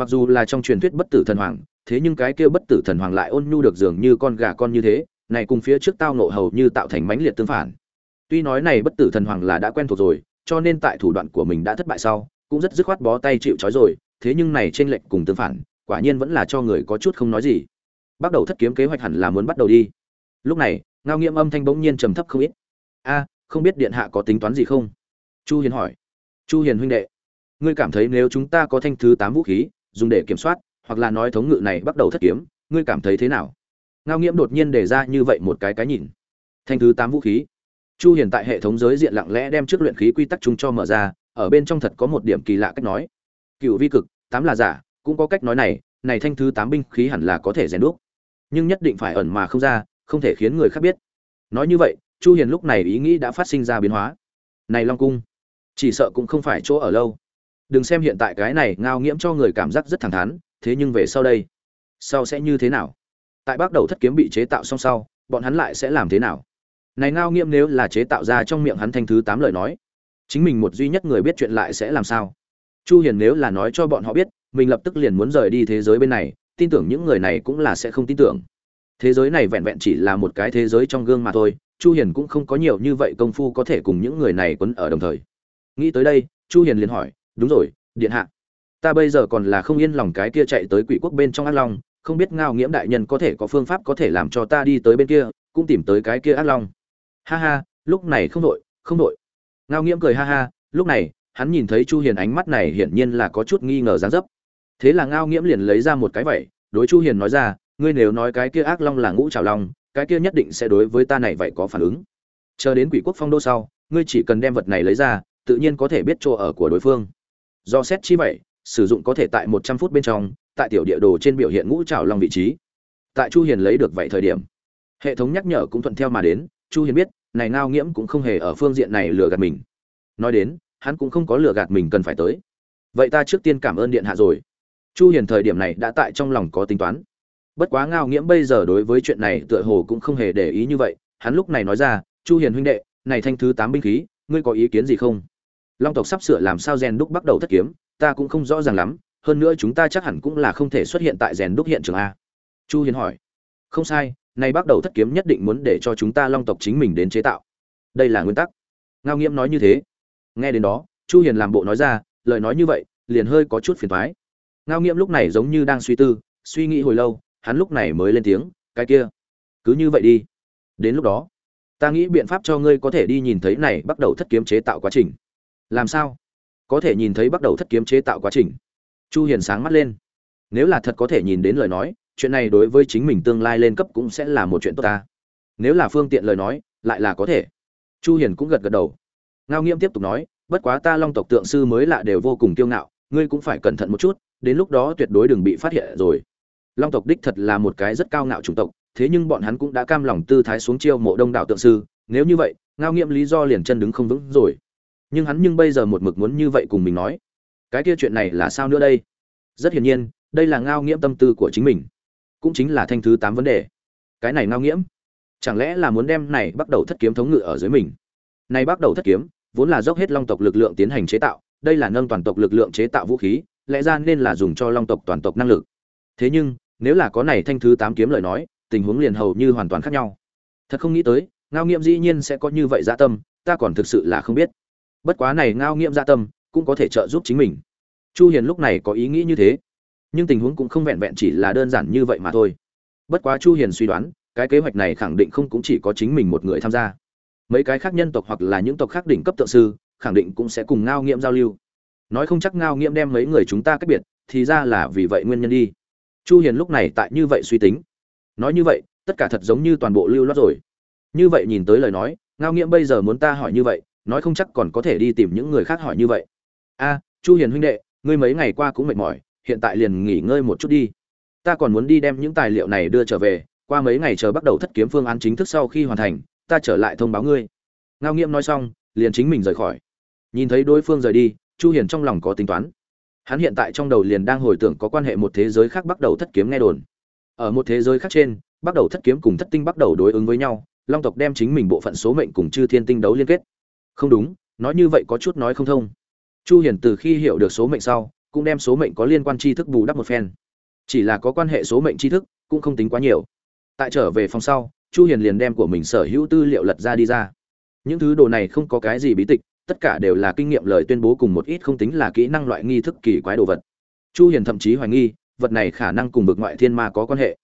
mặc dù là trong truyền thuyết bất tử thần hoàng, thế nhưng cái kia bất tử thần hoàng lại ôn nhu được dường như con gà con như thế, này cùng phía trước tao nộ hầu như tạo thành mãnh liệt tương phản. Tuy nói này bất tử thần hoàng là đã quen thuộc rồi, cho nên tại thủ đoạn của mình đã thất bại sau, cũng rất dứt khoát bó tay chịu trói rồi, thế nhưng này trên lệnh cùng tương phản, quả nhiên vẫn là cho người có chút không nói gì. Bắt đầu thất kiếm kế hoạch hẳn là muốn bắt đầu đi. Lúc này, ngao nghiêm âm thanh bỗng nhiên trầm thấp không ít. A, không biết điện hạ có tính toán gì không? Chu hiền hỏi. Chu hiền huynh đệ, ngươi cảm thấy nếu chúng ta có thanh thứ tám vũ khí dùng để kiểm soát, hoặc là nói thống ngự này bắt đầu thất kiếm, ngươi cảm thấy thế nào? Ngao nghiễm đột nhiên đề ra như vậy một cái cái nhìn. Thanh thứ tám vũ khí. Chu hiền tại hệ thống giới diện lặng lẽ đem trước luyện khí quy tắc chung cho mở ra, ở bên trong thật có một điểm kỳ lạ cách nói. Cựu vi cực, tám là giả, cũng có cách nói này này thanh thứ tám binh khí hẳn là có thể rèn đúc. Nhưng nhất định phải ẩn mà không ra, không thể khiến người khác biết. Nói như vậy, chu hiền lúc này ý nghĩ đã phát sinh ra biến hóa. Này long cung, chỉ sợ cũng không phải chỗ ở lâu đừng xem hiện tại cái này ngao nghiễm cho người cảm giác rất thẳng thắn, thế nhưng về sau đây, sau sẽ như thế nào? Tại bắt đầu thất kiếm bị chế tạo xong sau, bọn hắn lại sẽ làm thế nào? Này ngao nghiễm nếu là chế tạo ra trong miệng hắn thanh thứ tám lời nói, chính mình một duy nhất người biết chuyện lại sẽ làm sao? Chu hiền nếu là nói cho bọn họ biết, mình lập tức liền muốn rời đi thế giới bên này, tin tưởng những người này cũng là sẽ không tin tưởng. Thế giới này vẹn vẹn chỉ là một cái thế giới trong gương mà thôi, chu hiền cũng không có nhiều như vậy công phu có thể cùng những người này quấn ở đồng thời. Nghĩ tới đây, chu hiền liền hỏi đúng rồi, điện hạ. Ta bây giờ còn là không yên lòng cái kia chạy tới quỷ quốc bên trong ác long, không biết ngao nghiễm đại nhân có thể có phương pháp có thể làm cho ta đi tới bên kia, cũng tìm tới cái kia ác long. Ha ha, lúc này không đội không đội. Ngao nghiễm cười ha ha, lúc này, hắn nhìn thấy chu hiền ánh mắt này hiển nhiên là có chút nghi ngờ dáng dấp. Thế là ngao nghiễm liền lấy ra một cái vảy, đối chu hiền nói ra, ngươi nếu nói cái kia ác long là ngũ trảo long, cái kia nhất định sẽ đối với ta này vậy có phản ứng. Chờ đến quỷ quốc phong đô sau, ngươi chỉ cần đem vật này lấy ra, tự nhiên có thể biết chỗ ở của đối phương do xét chi vậy, sử dụng có thể tại 100 phút bên trong, tại tiểu địa đồ trên biểu hiện ngũ trảo long vị trí. Tại chu hiền lấy được vậy thời điểm, hệ thống nhắc nhở cũng thuận theo mà đến, chu hiền biết, này ngao nghiễm cũng không hề ở phương diện này lừa gạt mình. Nói đến, hắn cũng không có lừa gạt mình cần phải tới. Vậy ta trước tiên cảm ơn điện hạ rồi. Chu hiền thời điểm này đã tại trong lòng có tính toán. Bất quá ngao nghiễm bây giờ đối với chuyện này tựa hồ cũng không hề để ý như vậy, hắn lúc này nói ra, chu hiền huynh đệ, này thanh thứ tám binh khí, ngươi có ý kiến gì không? Long tộc sắp sửa làm sao rèn đúc bắt đầu thất kiếm, ta cũng không rõ ràng lắm, hơn nữa chúng ta chắc hẳn cũng là không thể xuất hiện tại rèn đúc hiện trường a. Chu hiền hỏi. Không sai, nay bắt đầu thất kiếm nhất định muốn để cho chúng ta long tộc chính mình đến chế tạo. Đây là nguyên tắc. Ngao nghiễm nói như thế. Nghe đến đó, chu hiền làm bộ nói ra, lời nói như vậy, liền hơi có chút phiền toái. Ngao nghiễm lúc này giống như đang suy tư, suy nghĩ hồi lâu, hắn lúc này mới lên tiếng, cái kia, cứ như vậy đi. Đến lúc đó, ta nghĩ biện pháp cho ngươi có thể đi nhìn thấy này bắt đầu thất kiếm chế tạo quá trình làm sao? Có thể nhìn thấy bắt đầu thất kiếm chế tạo quá trình. Chu hiền sáng mắt lên. Nếu là thật có thể nhìn đến lời nói, chuyện này đối với chính mình tương lai lên cấp cũng sẽ là một chuyện tốt ta. Nếu là phương tiện lời nói, lại là có thể. Chu hiền cũng gật gật đầu. Ngao nghiêm tiếp tục nói, bất quá ta long tộc tượng sư mới lạ đều vô cùng kiêu ngạo, ngươi cũng phải cẩn thận một chút, đến lúc đó tuyệt đối đừng bị phát hiện rồi. Long tộc đích thật là một cái rất cao ngạo chủng tộc, thế nhưng bọn hắn cũng đã cam lòng tư thái xuống chiêu mộ đông đảo tượng sư. Nếu như vậy, ngao nghiệm lý do liền chân đứng không vững rồi nhưng hắn nhưng bây giờ một mực muốn như vậy cùng mình nói. Cái kia chuyện này là sao nữa đây? Rất hiển nhiên, đây là ngao nghiễm tâm tư của chính mình. Cũng chính là thanh thứ tám vấn đề. Cái này ngao nghiễm, chẳng lẽ là muốn đem này bắt đầu thất kiếm thống ngự ở dưới mình? Này bắt đầu thất kiếm, vốn là dốc hết long tộc lực lượng tiến hành chế tạo, đây là nâng toàn tộc lực lượng chế tạo vũ khí, lẽ ra nên là dùng cho long tộc toàn tộc năng lực. Thế nhưng, nếu là có này thanh thứ tám kiếm lời nói, tình huống liền hầu như hoàn toàn khác nhau. Thật không nghĩ tới, ngao nghiễm dĩ nhiên sẽ có như vậy dạ tâm, ta còn thực sự là không biết bất quá này ngao nghiệm dạ tâm, cũng có thể trợ giúp chính mình. Chu hiền lúc này có ý nghĩ như thế, nhưng tình huống cũng không vẹn vẹn chỉ là đơn giản như vậy mà thôi. Bất quá chu hiền suy đoán, cái kế hoạch này khẳng định không cũng chỉ có chính mình một người tham gia. Mấy cái khác nhân tộc hoặc là những tộc khác đỉnh cấp tượng sư, khẳng định cũng sẽ cùng ngao nghiễm giao lưu. Nói không chắc ngao nghiễm đem mấy người chúng ta cách biệt, thì ra là vì vậy nguyên nhân đi. Chu hiền lúc này tại như vậy suy tính. Nói như vậy, tất cả thật giống như toàn bộ lưu loát rồi. Như vậy nhìn tới lời nói, ngao nghiễm bây giờ muốn ta hỏi như vậy nói không chắc còn có thể đi tìm những người khác hỏi như vậy. A, chu hiền huynh đệ, ngươi mấy ngày qua cũng mệt mỏi, hiện tại liền nghỉ ngơi một chút đi. Ta còn muốn đi đem những tài liệu này đưa trở về, qua mấy ngày chờ bắt đầu thất kiếm phương án chính thức sau khi hoàn thành, ta trở lại thông báo ngươi. Ngao nghiễm nói xong, liền chính mình rời khỏi. Nhìn thấy đối phương rời đi, chu hiền trong lòng có tính toán. Hắn hiện tại trong đầu liền đang hồi tưởng có quan hệ một thế giới khác bắt đầu thất kiếm nghe đồn. Ở một thế giới khác trên, bắt đầu thất kiếm cùng thất tinh bắt đầu đối ứng với nhau, long tộc đem chính mình bộ phận số mệnh cùng chư thiên tinh đấu liên kết không đúng, nói như vậy có chút nói không thông. Chu hiền từ khi hiểu được số mệnh sau, cũng đem số mệnh có liên quan tri thức bù đắp một phen. Chỉ là có quan hệ số mệnh tri thức, cũng không tính quá nhiều. Tại trở về phòng sau, chu hiền liền đem của mình sở hữu tư liệu lật ra đi ra. Những thứ đồ này không có cái gì bí tịch, tất cả đều là kinh nghiệm lời tuyên bố cùng một ít không tính là kỹ năng loại nghi thức kỳ quái đồ vật. Chu hiền thậm chí hoài nghi, vật này khả năng cùng bực ngoại thiên ma có quan hệ.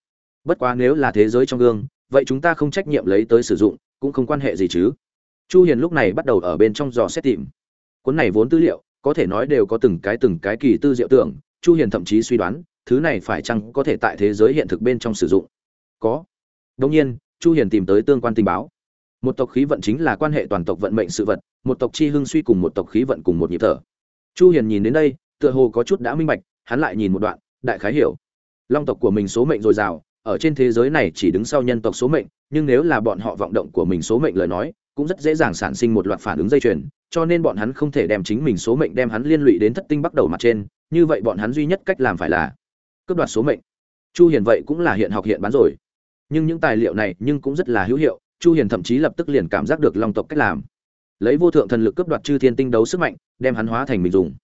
Bất quá nếu là thế giới trong gương, vậy chúng ta không trách nhiệm lấy tới sử dụng, cũng không quan hệ gì chứ chu hiền lúc này bắt đầu ở bên trong dò xét tìm. Cuốn này vốn tư liệu, có thể nói đều có từng cái từng cái kỳ tư diệu tưởng, chu hiền thậm chí suy đoán, thứ này phải chăng có thể tại thế giới hiện thực bên trong sử dụng. Có. Đương nhiên, chu hiền tìm tới tương quan tình báo. Một tộc khí vận chính là quan hệ toàn tộc vận mệnh sự vật, một tộc chi hưng suy cùng một tộc khí vận cùng một nhịp thở. Chu hiền nhìn đến đây, tựa hồ có chút đã minh bạch, hắn lại nhìn một đoạn, đại khái hiểu. Long tộc của mình số mệnh dồi dào, ở trên thế giới này chỉ đứng sau nhân tộc số mệnh, nhưng nếu là bọn họ vọng động của mình số mệnh lời nói cũng rất dễ dàng sản sinh một loạt phản ứng dây chuyền, cho nên bọn hắn không thể đem chính mình số mệnh đem hắn liên lụy đến thất tinh bắt đầu mặt trên, như vậy bọn hắn duy nhất cách làm phải là cướp đoạt số mệnh. Chu hiền vậy cũng là hiện học hiện bán rồi. Nhưng những tài liệu này nhưng cũng rất là hữu hiệu, chu hiền thậm chí lập tức liền cảm giác được long tộc cách làm. Lấy vô thượng thần lực cướp đoạt chư thiên tinh đấu sức mạnh, đem hắn hóa thành mình dùng.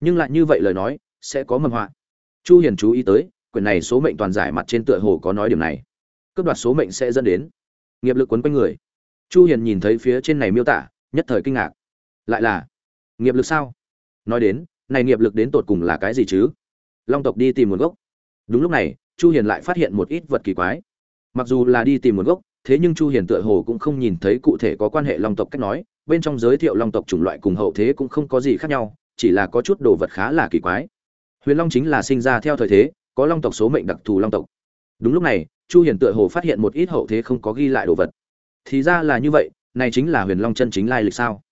Nhưng lại như vậy lời nói, sẽ có mầm họa. Chu hiền chú ý tới, quyển này số mệnh toàn giải mặt trên tựa hồ có nói điểm này. Cướp đoạt số mệnh sẽ dẫn đến nghiệp lực quấn quanh người chu hiền nhìn thấy phía trên này miêu tả, nhất thời kinh ngạc. Lại là, nghiệp lực sao? Nói đến, này nghiệp lực đến tột cùng là cái gì chứ? Long tộc đi tìm nguồn gốc. Đúng lúc này, chu hiền lại phát hiện một ít vật kỳ quái. Mặc dù là đi tìm nguồn gốc, thế nhưng chu hiền tựa hồ cũng không nhìn thấy cụ thể có quan hệ long tộc cách nói, bên trong giới thiệu long tộc chủng loại cùng hậu thế cũng không có gì khác nhau, chỉ là có chút đồ vật khá là kỳ quái. Huyền long chính là sinh ra theo thời thế, có long tộc số mệnh đặc thù long tộc. Đúng lúc này, chu hiền tựa hồ phát hiện một ít hậu thế không có ghi lại đồ vật thì ra là như vậy, này chính là huyền long chân chính lai lịch sao?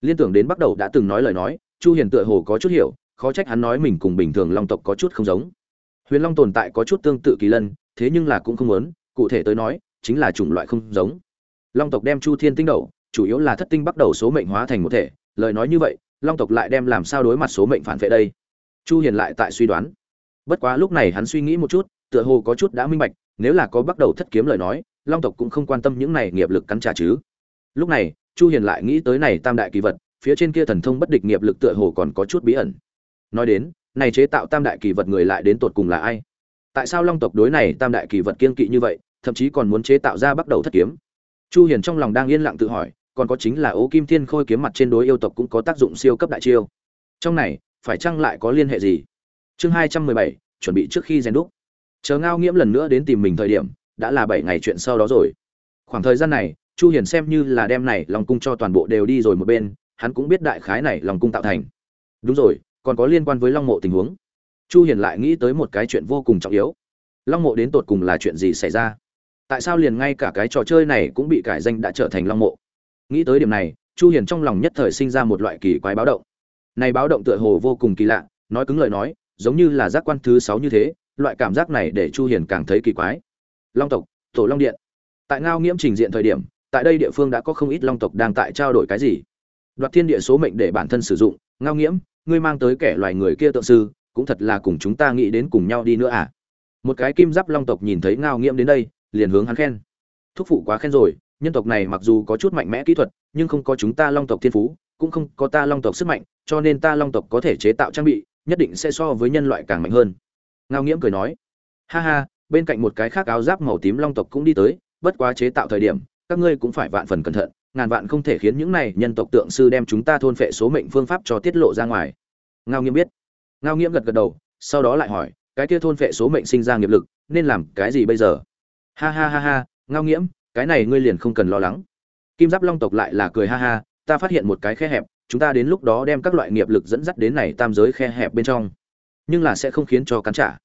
Liên tưởng đến bắt đầu đã từng nói lời nói, chu hiền tựa hồ có chút hiểu, khó trách hắn nói mình cùng bình thường long tộc có chút không giống. Huyền long tồn tại có chút tương tự kỳ lân, thế nhưng là cũng không muốn, cụ thể tới nói, chính là chủng loại không giống. Long tộc đem chu thiên tinh đầu, chủ yếu là thất tinh bắt đầu số mệnh hóa thành một thể, lời nói như vậy, long tộc lại đem làm sao đối mặt số mệnh phản vệ đây? Chu hiền lại tại suy đoán. Bất quá lúc này hắn suy nghĩ một chút, tựa hồ có chút đã minh bạch, nếu là có bắt đầu thất kiếm lời nói long tộc cũng không quan tâm những này nghiệp lực cắn trả chứ. Lúc này chu hiền lại nghĩ tới này tam đại kỳ vật phía trên kia thần thông bất địch nghiệp lực tựa hồ còn có chút bí ẩn. Nói đến này chế tạo tam đại kỳ vật người lại đến tột cùng là ai? Tại sao long tộc đối này tam đại kỳ vật kiên kỵ như vậy thậm chí còn muốn chế tạo ra bắt đầu thất kiếm? Chu hiền trong lòng đang yên lặng tự hỏi còn có chính là ố kim thiên khôi kiếm mặt trên đối yêu tộc cũng có tác dụng siêu cấp đại chiêu. Trong này phải chăng lại có liên hệ gì? Chương 217, chuẩn bị trước khi rèn đúc. Chờ ngao nghiễm lần nữa đến tìm mình thời điểm đã là 7 ngày chuyện sau đó rồi. Khoảng thời gian này, chu hiền xem như là đem này lòng cung cho toàn bộ đều đi rồi một bên, hắn cũng biết đại khái này lòng cung tạo thành. Đúng rồi, còn có liên quan với long mộ tình huống. Chu hiền lại nghĩ tới một cái chuyện vô cùng trọng yếu. Long mộ đến tột cùng là chuyện gì xảy ra? Tại sao liền ngay cả cái trò chơi này cũng bị cải danh đã trở thành long mộ? Nghĩ tới điểm này, chu hiền trong lòng nhất thời sinh ra một loại kỳ quái báo động. Này báo động tựa hồ vô cùng kỳ lạ, nói cứng lời nói, giống như là giác quan thứ sáu như thế, loại cảm giác này để chu hiền càng thấy kỳ quái long tộc tổ long điện. Tại ngao nghiễm trình diện thời điểm, tại đây địa phương đã có không ít long tộc đang tại trao đổi cái gì. Đoạt thiên địa số mệnh để bản thân sử dụng, ngao nghiễm, ngươi mang tới kẻ loài người kia tượng sư, cũng thật là cùng chúng ta nghĩ đến cùng nhau đi nữa à? Một cái kim giáp long tộc nhìn thấy ngao nghiễm đến đây, liền hướng hắn khen. Thúc phụ quá khen rồi, nhân tộc này mặc dù có chút mạnh mẽ kỹ thuật, nhưng không có chúng ta long tộc thiên phú, cũng không có ta long tộc sức mạnh, cho nên ta long tộc có thể chế tạo trang bị, nhất định sẽ so với nhân loại càng mạnh hơn. Ngao nghiễm cười nói, ha ha bên cạnh một cái khác áo giáp màu tím long tộc cũng đi tới, bất quá chế tạo thời điểm, các ngươi cũng phải vạn phần cẩn thận, ngàn vạn không thể khiến những này nhân tộc tượng sư đem chúng ta thôn phệ số mệnh phương pháp cho tiết lộ ra ngoài. Ngao nghiêm biết. Ngao nghiêm gật gật đầu, sau đó lại hỏi, cái kia thôn phệ số mệnh sinh ra nghiệp lực, nên làm cái gì bây giờ? Ha ha ha ha, ngao nghiễm, cái này ngươi liền không cần lo lắng. Kim giáp long tộc lại là cười ha ha, ta phát hiện một cái khe hẹp, chúng ta đến lúc đó đem các loại nghiệp lực dẫn dắt đến này tam giới khe hẹp bên trong. Nhưng là sẽ không khiến cho cắn trả.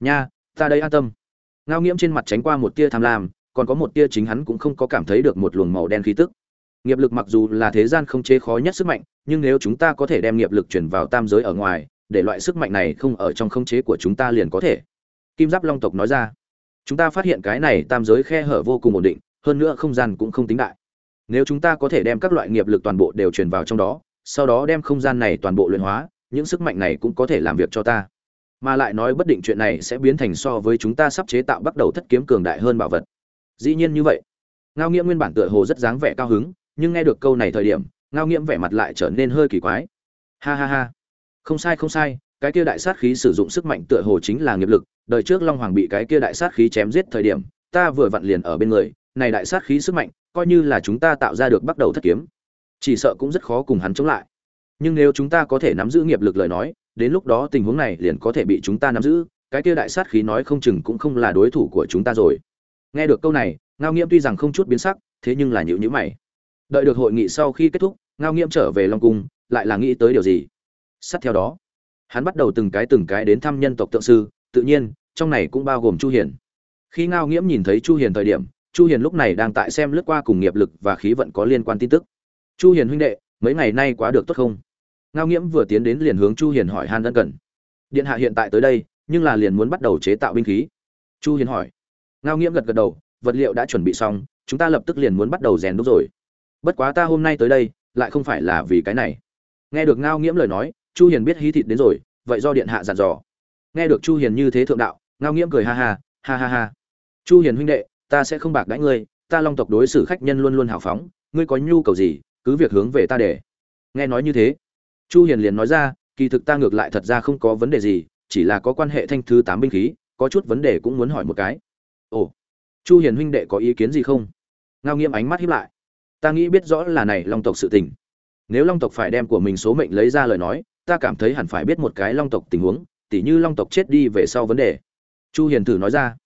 Nha, ta đây an tâm ngao nghiễm trên mặt tránh qua một tia tham lam, còn có một tia chính hắn cũng không có cảm thấy được một luồng màu đen khí tức. Nghiệp lực mặc dù là thế gian không chế khó nhất sức mạnh, nhưng nếu chúng ta có thể đem nghiệp lực chuyển vào tam giới ở ngoài, để loại sức mạnh này không ở trong không chế của chúng ta liền có thể. Kim giáp long tộc nói ra, chúng ta phát hiện cái này tam giới khe hở vô cùng ổn định, hơn nữa không gian cũng không tính đại. Nếu chúng ta có thể đem các loại nghiệp lực toàn bộ đều truyền vào trong đó, sau đó đem không gian này toàn bộ luyện hóa, những sức mạnh này cũng có thể làm việc cho ta mà lại nói bất định chuyện này sẽ biến thành so với chúng ta sắp chế tạo bắt đầu thất kiếm cường đại hơn bảo vật. Dĩ nhiên như vậy. Ngao nghĩa nguyên bản tựa hồ rất dáng vẻ cao hứng, nhưng nghe được câu này thời điểm, ngao nghiễm vẻ mặt lại trở nên hơi kỳ quái. Ha ha ha. Không sai không sai, cái kia đại sát khí sử dụng sức mạnh tựa hồ chính là nghiệp lực, đời trước long hoàng bị cái kia đại sát khí chém giết thời điểm, ta vừa vặn liền ở bên người, này đại sát khí sức mạnh, coi như là chúng ta tạo ra được bắt đầu thất kiếm, chỉ sợ cũng rất khó cùng hắn chống lại. Nhưng nếu chúng ta có thể nắm giữ nghiệp lực lời nói đến lúc đó tình huống này liền có thể bị chúng ta nắm giữ, cái kia đại sát khí nói không chừng cũng không là đối thủ của chúng ta rồi. Nghe được câu này, ngao nghiễm tuy rằng không chút biến sắc, thế nhưng là nhịu nhữ mày. Đợi được hội nghị sau khi kết thúc, ngao nghiễm trở về long cung, lại là nghĩ tới điều gì? Sát theo đó, hắn bắt đầu từng cái từng cái đến thăm nhân tộc tượng sư, tự nhiên, trong này cũng bao gồm chu hiền. Khi ngao nghiễm nhìn thấy chu hiền thời điểm, chu hiền lúc này đang tại xem lướt qua cùng nghiệp lực và khí vận có liên quan tin tức. Chu hiền huynh đệ, mấy ngày nay quá được tốt không? Ngao nghiễm vừa tiến đến liền hướng chu hiền hỏi han ân cần. Điện hạ hiện tại tới đây, nhưng là liền muốn bắt đầu chế tạo binh khí. Chu hiền hỏi. Ngao nghiễm gật gật đầu, vật liệu đã chuẩn bị xong, chúng ta lập tức liền muốn bắt đầu rèn đúc rồi. Bất quá ta hôm nay tới đây, lại không phải là vì cái này. Nghe được ngao nghiễm lời nói, chu hiền biết hí thịt đến rồi, vậy do điện hạ dặn dò. Nghe được chu hiền như thế thượng đạo, ngao nghiễm cười ha ha ha ha ha. Chu hiền huynh đệ, ta sẽ không bạc đãi ngươi, ta long tộc đối xử khách nhân luôn luôn hào phóng, ngươi có nhu cầu gì, cứ việc hướng về ta để. Nghe nói như thế chu hiền liền nói ra, kỳ thực ta ngược lại thật ra không có vấn đề gì, chỉ là có quan hệ thanh thứ tám binh khí, có chút vấn đề cũng muốn hỏi một cái. Ồ, chu hiền huynh đệ có ý kiến gì không? Ngao nghiêm ánh mắt híp lại. Ta nghĩ biết rõ là này long tộc sự tình. Nếu long tộc phải đem của mình số mệnh lấy ra lời nói, ta cảm thấy hẳn phải biết một cái long tộc tình huống, tỉ như long tộc chết đi về sau vấn đề. Chu hiền thử nói ra.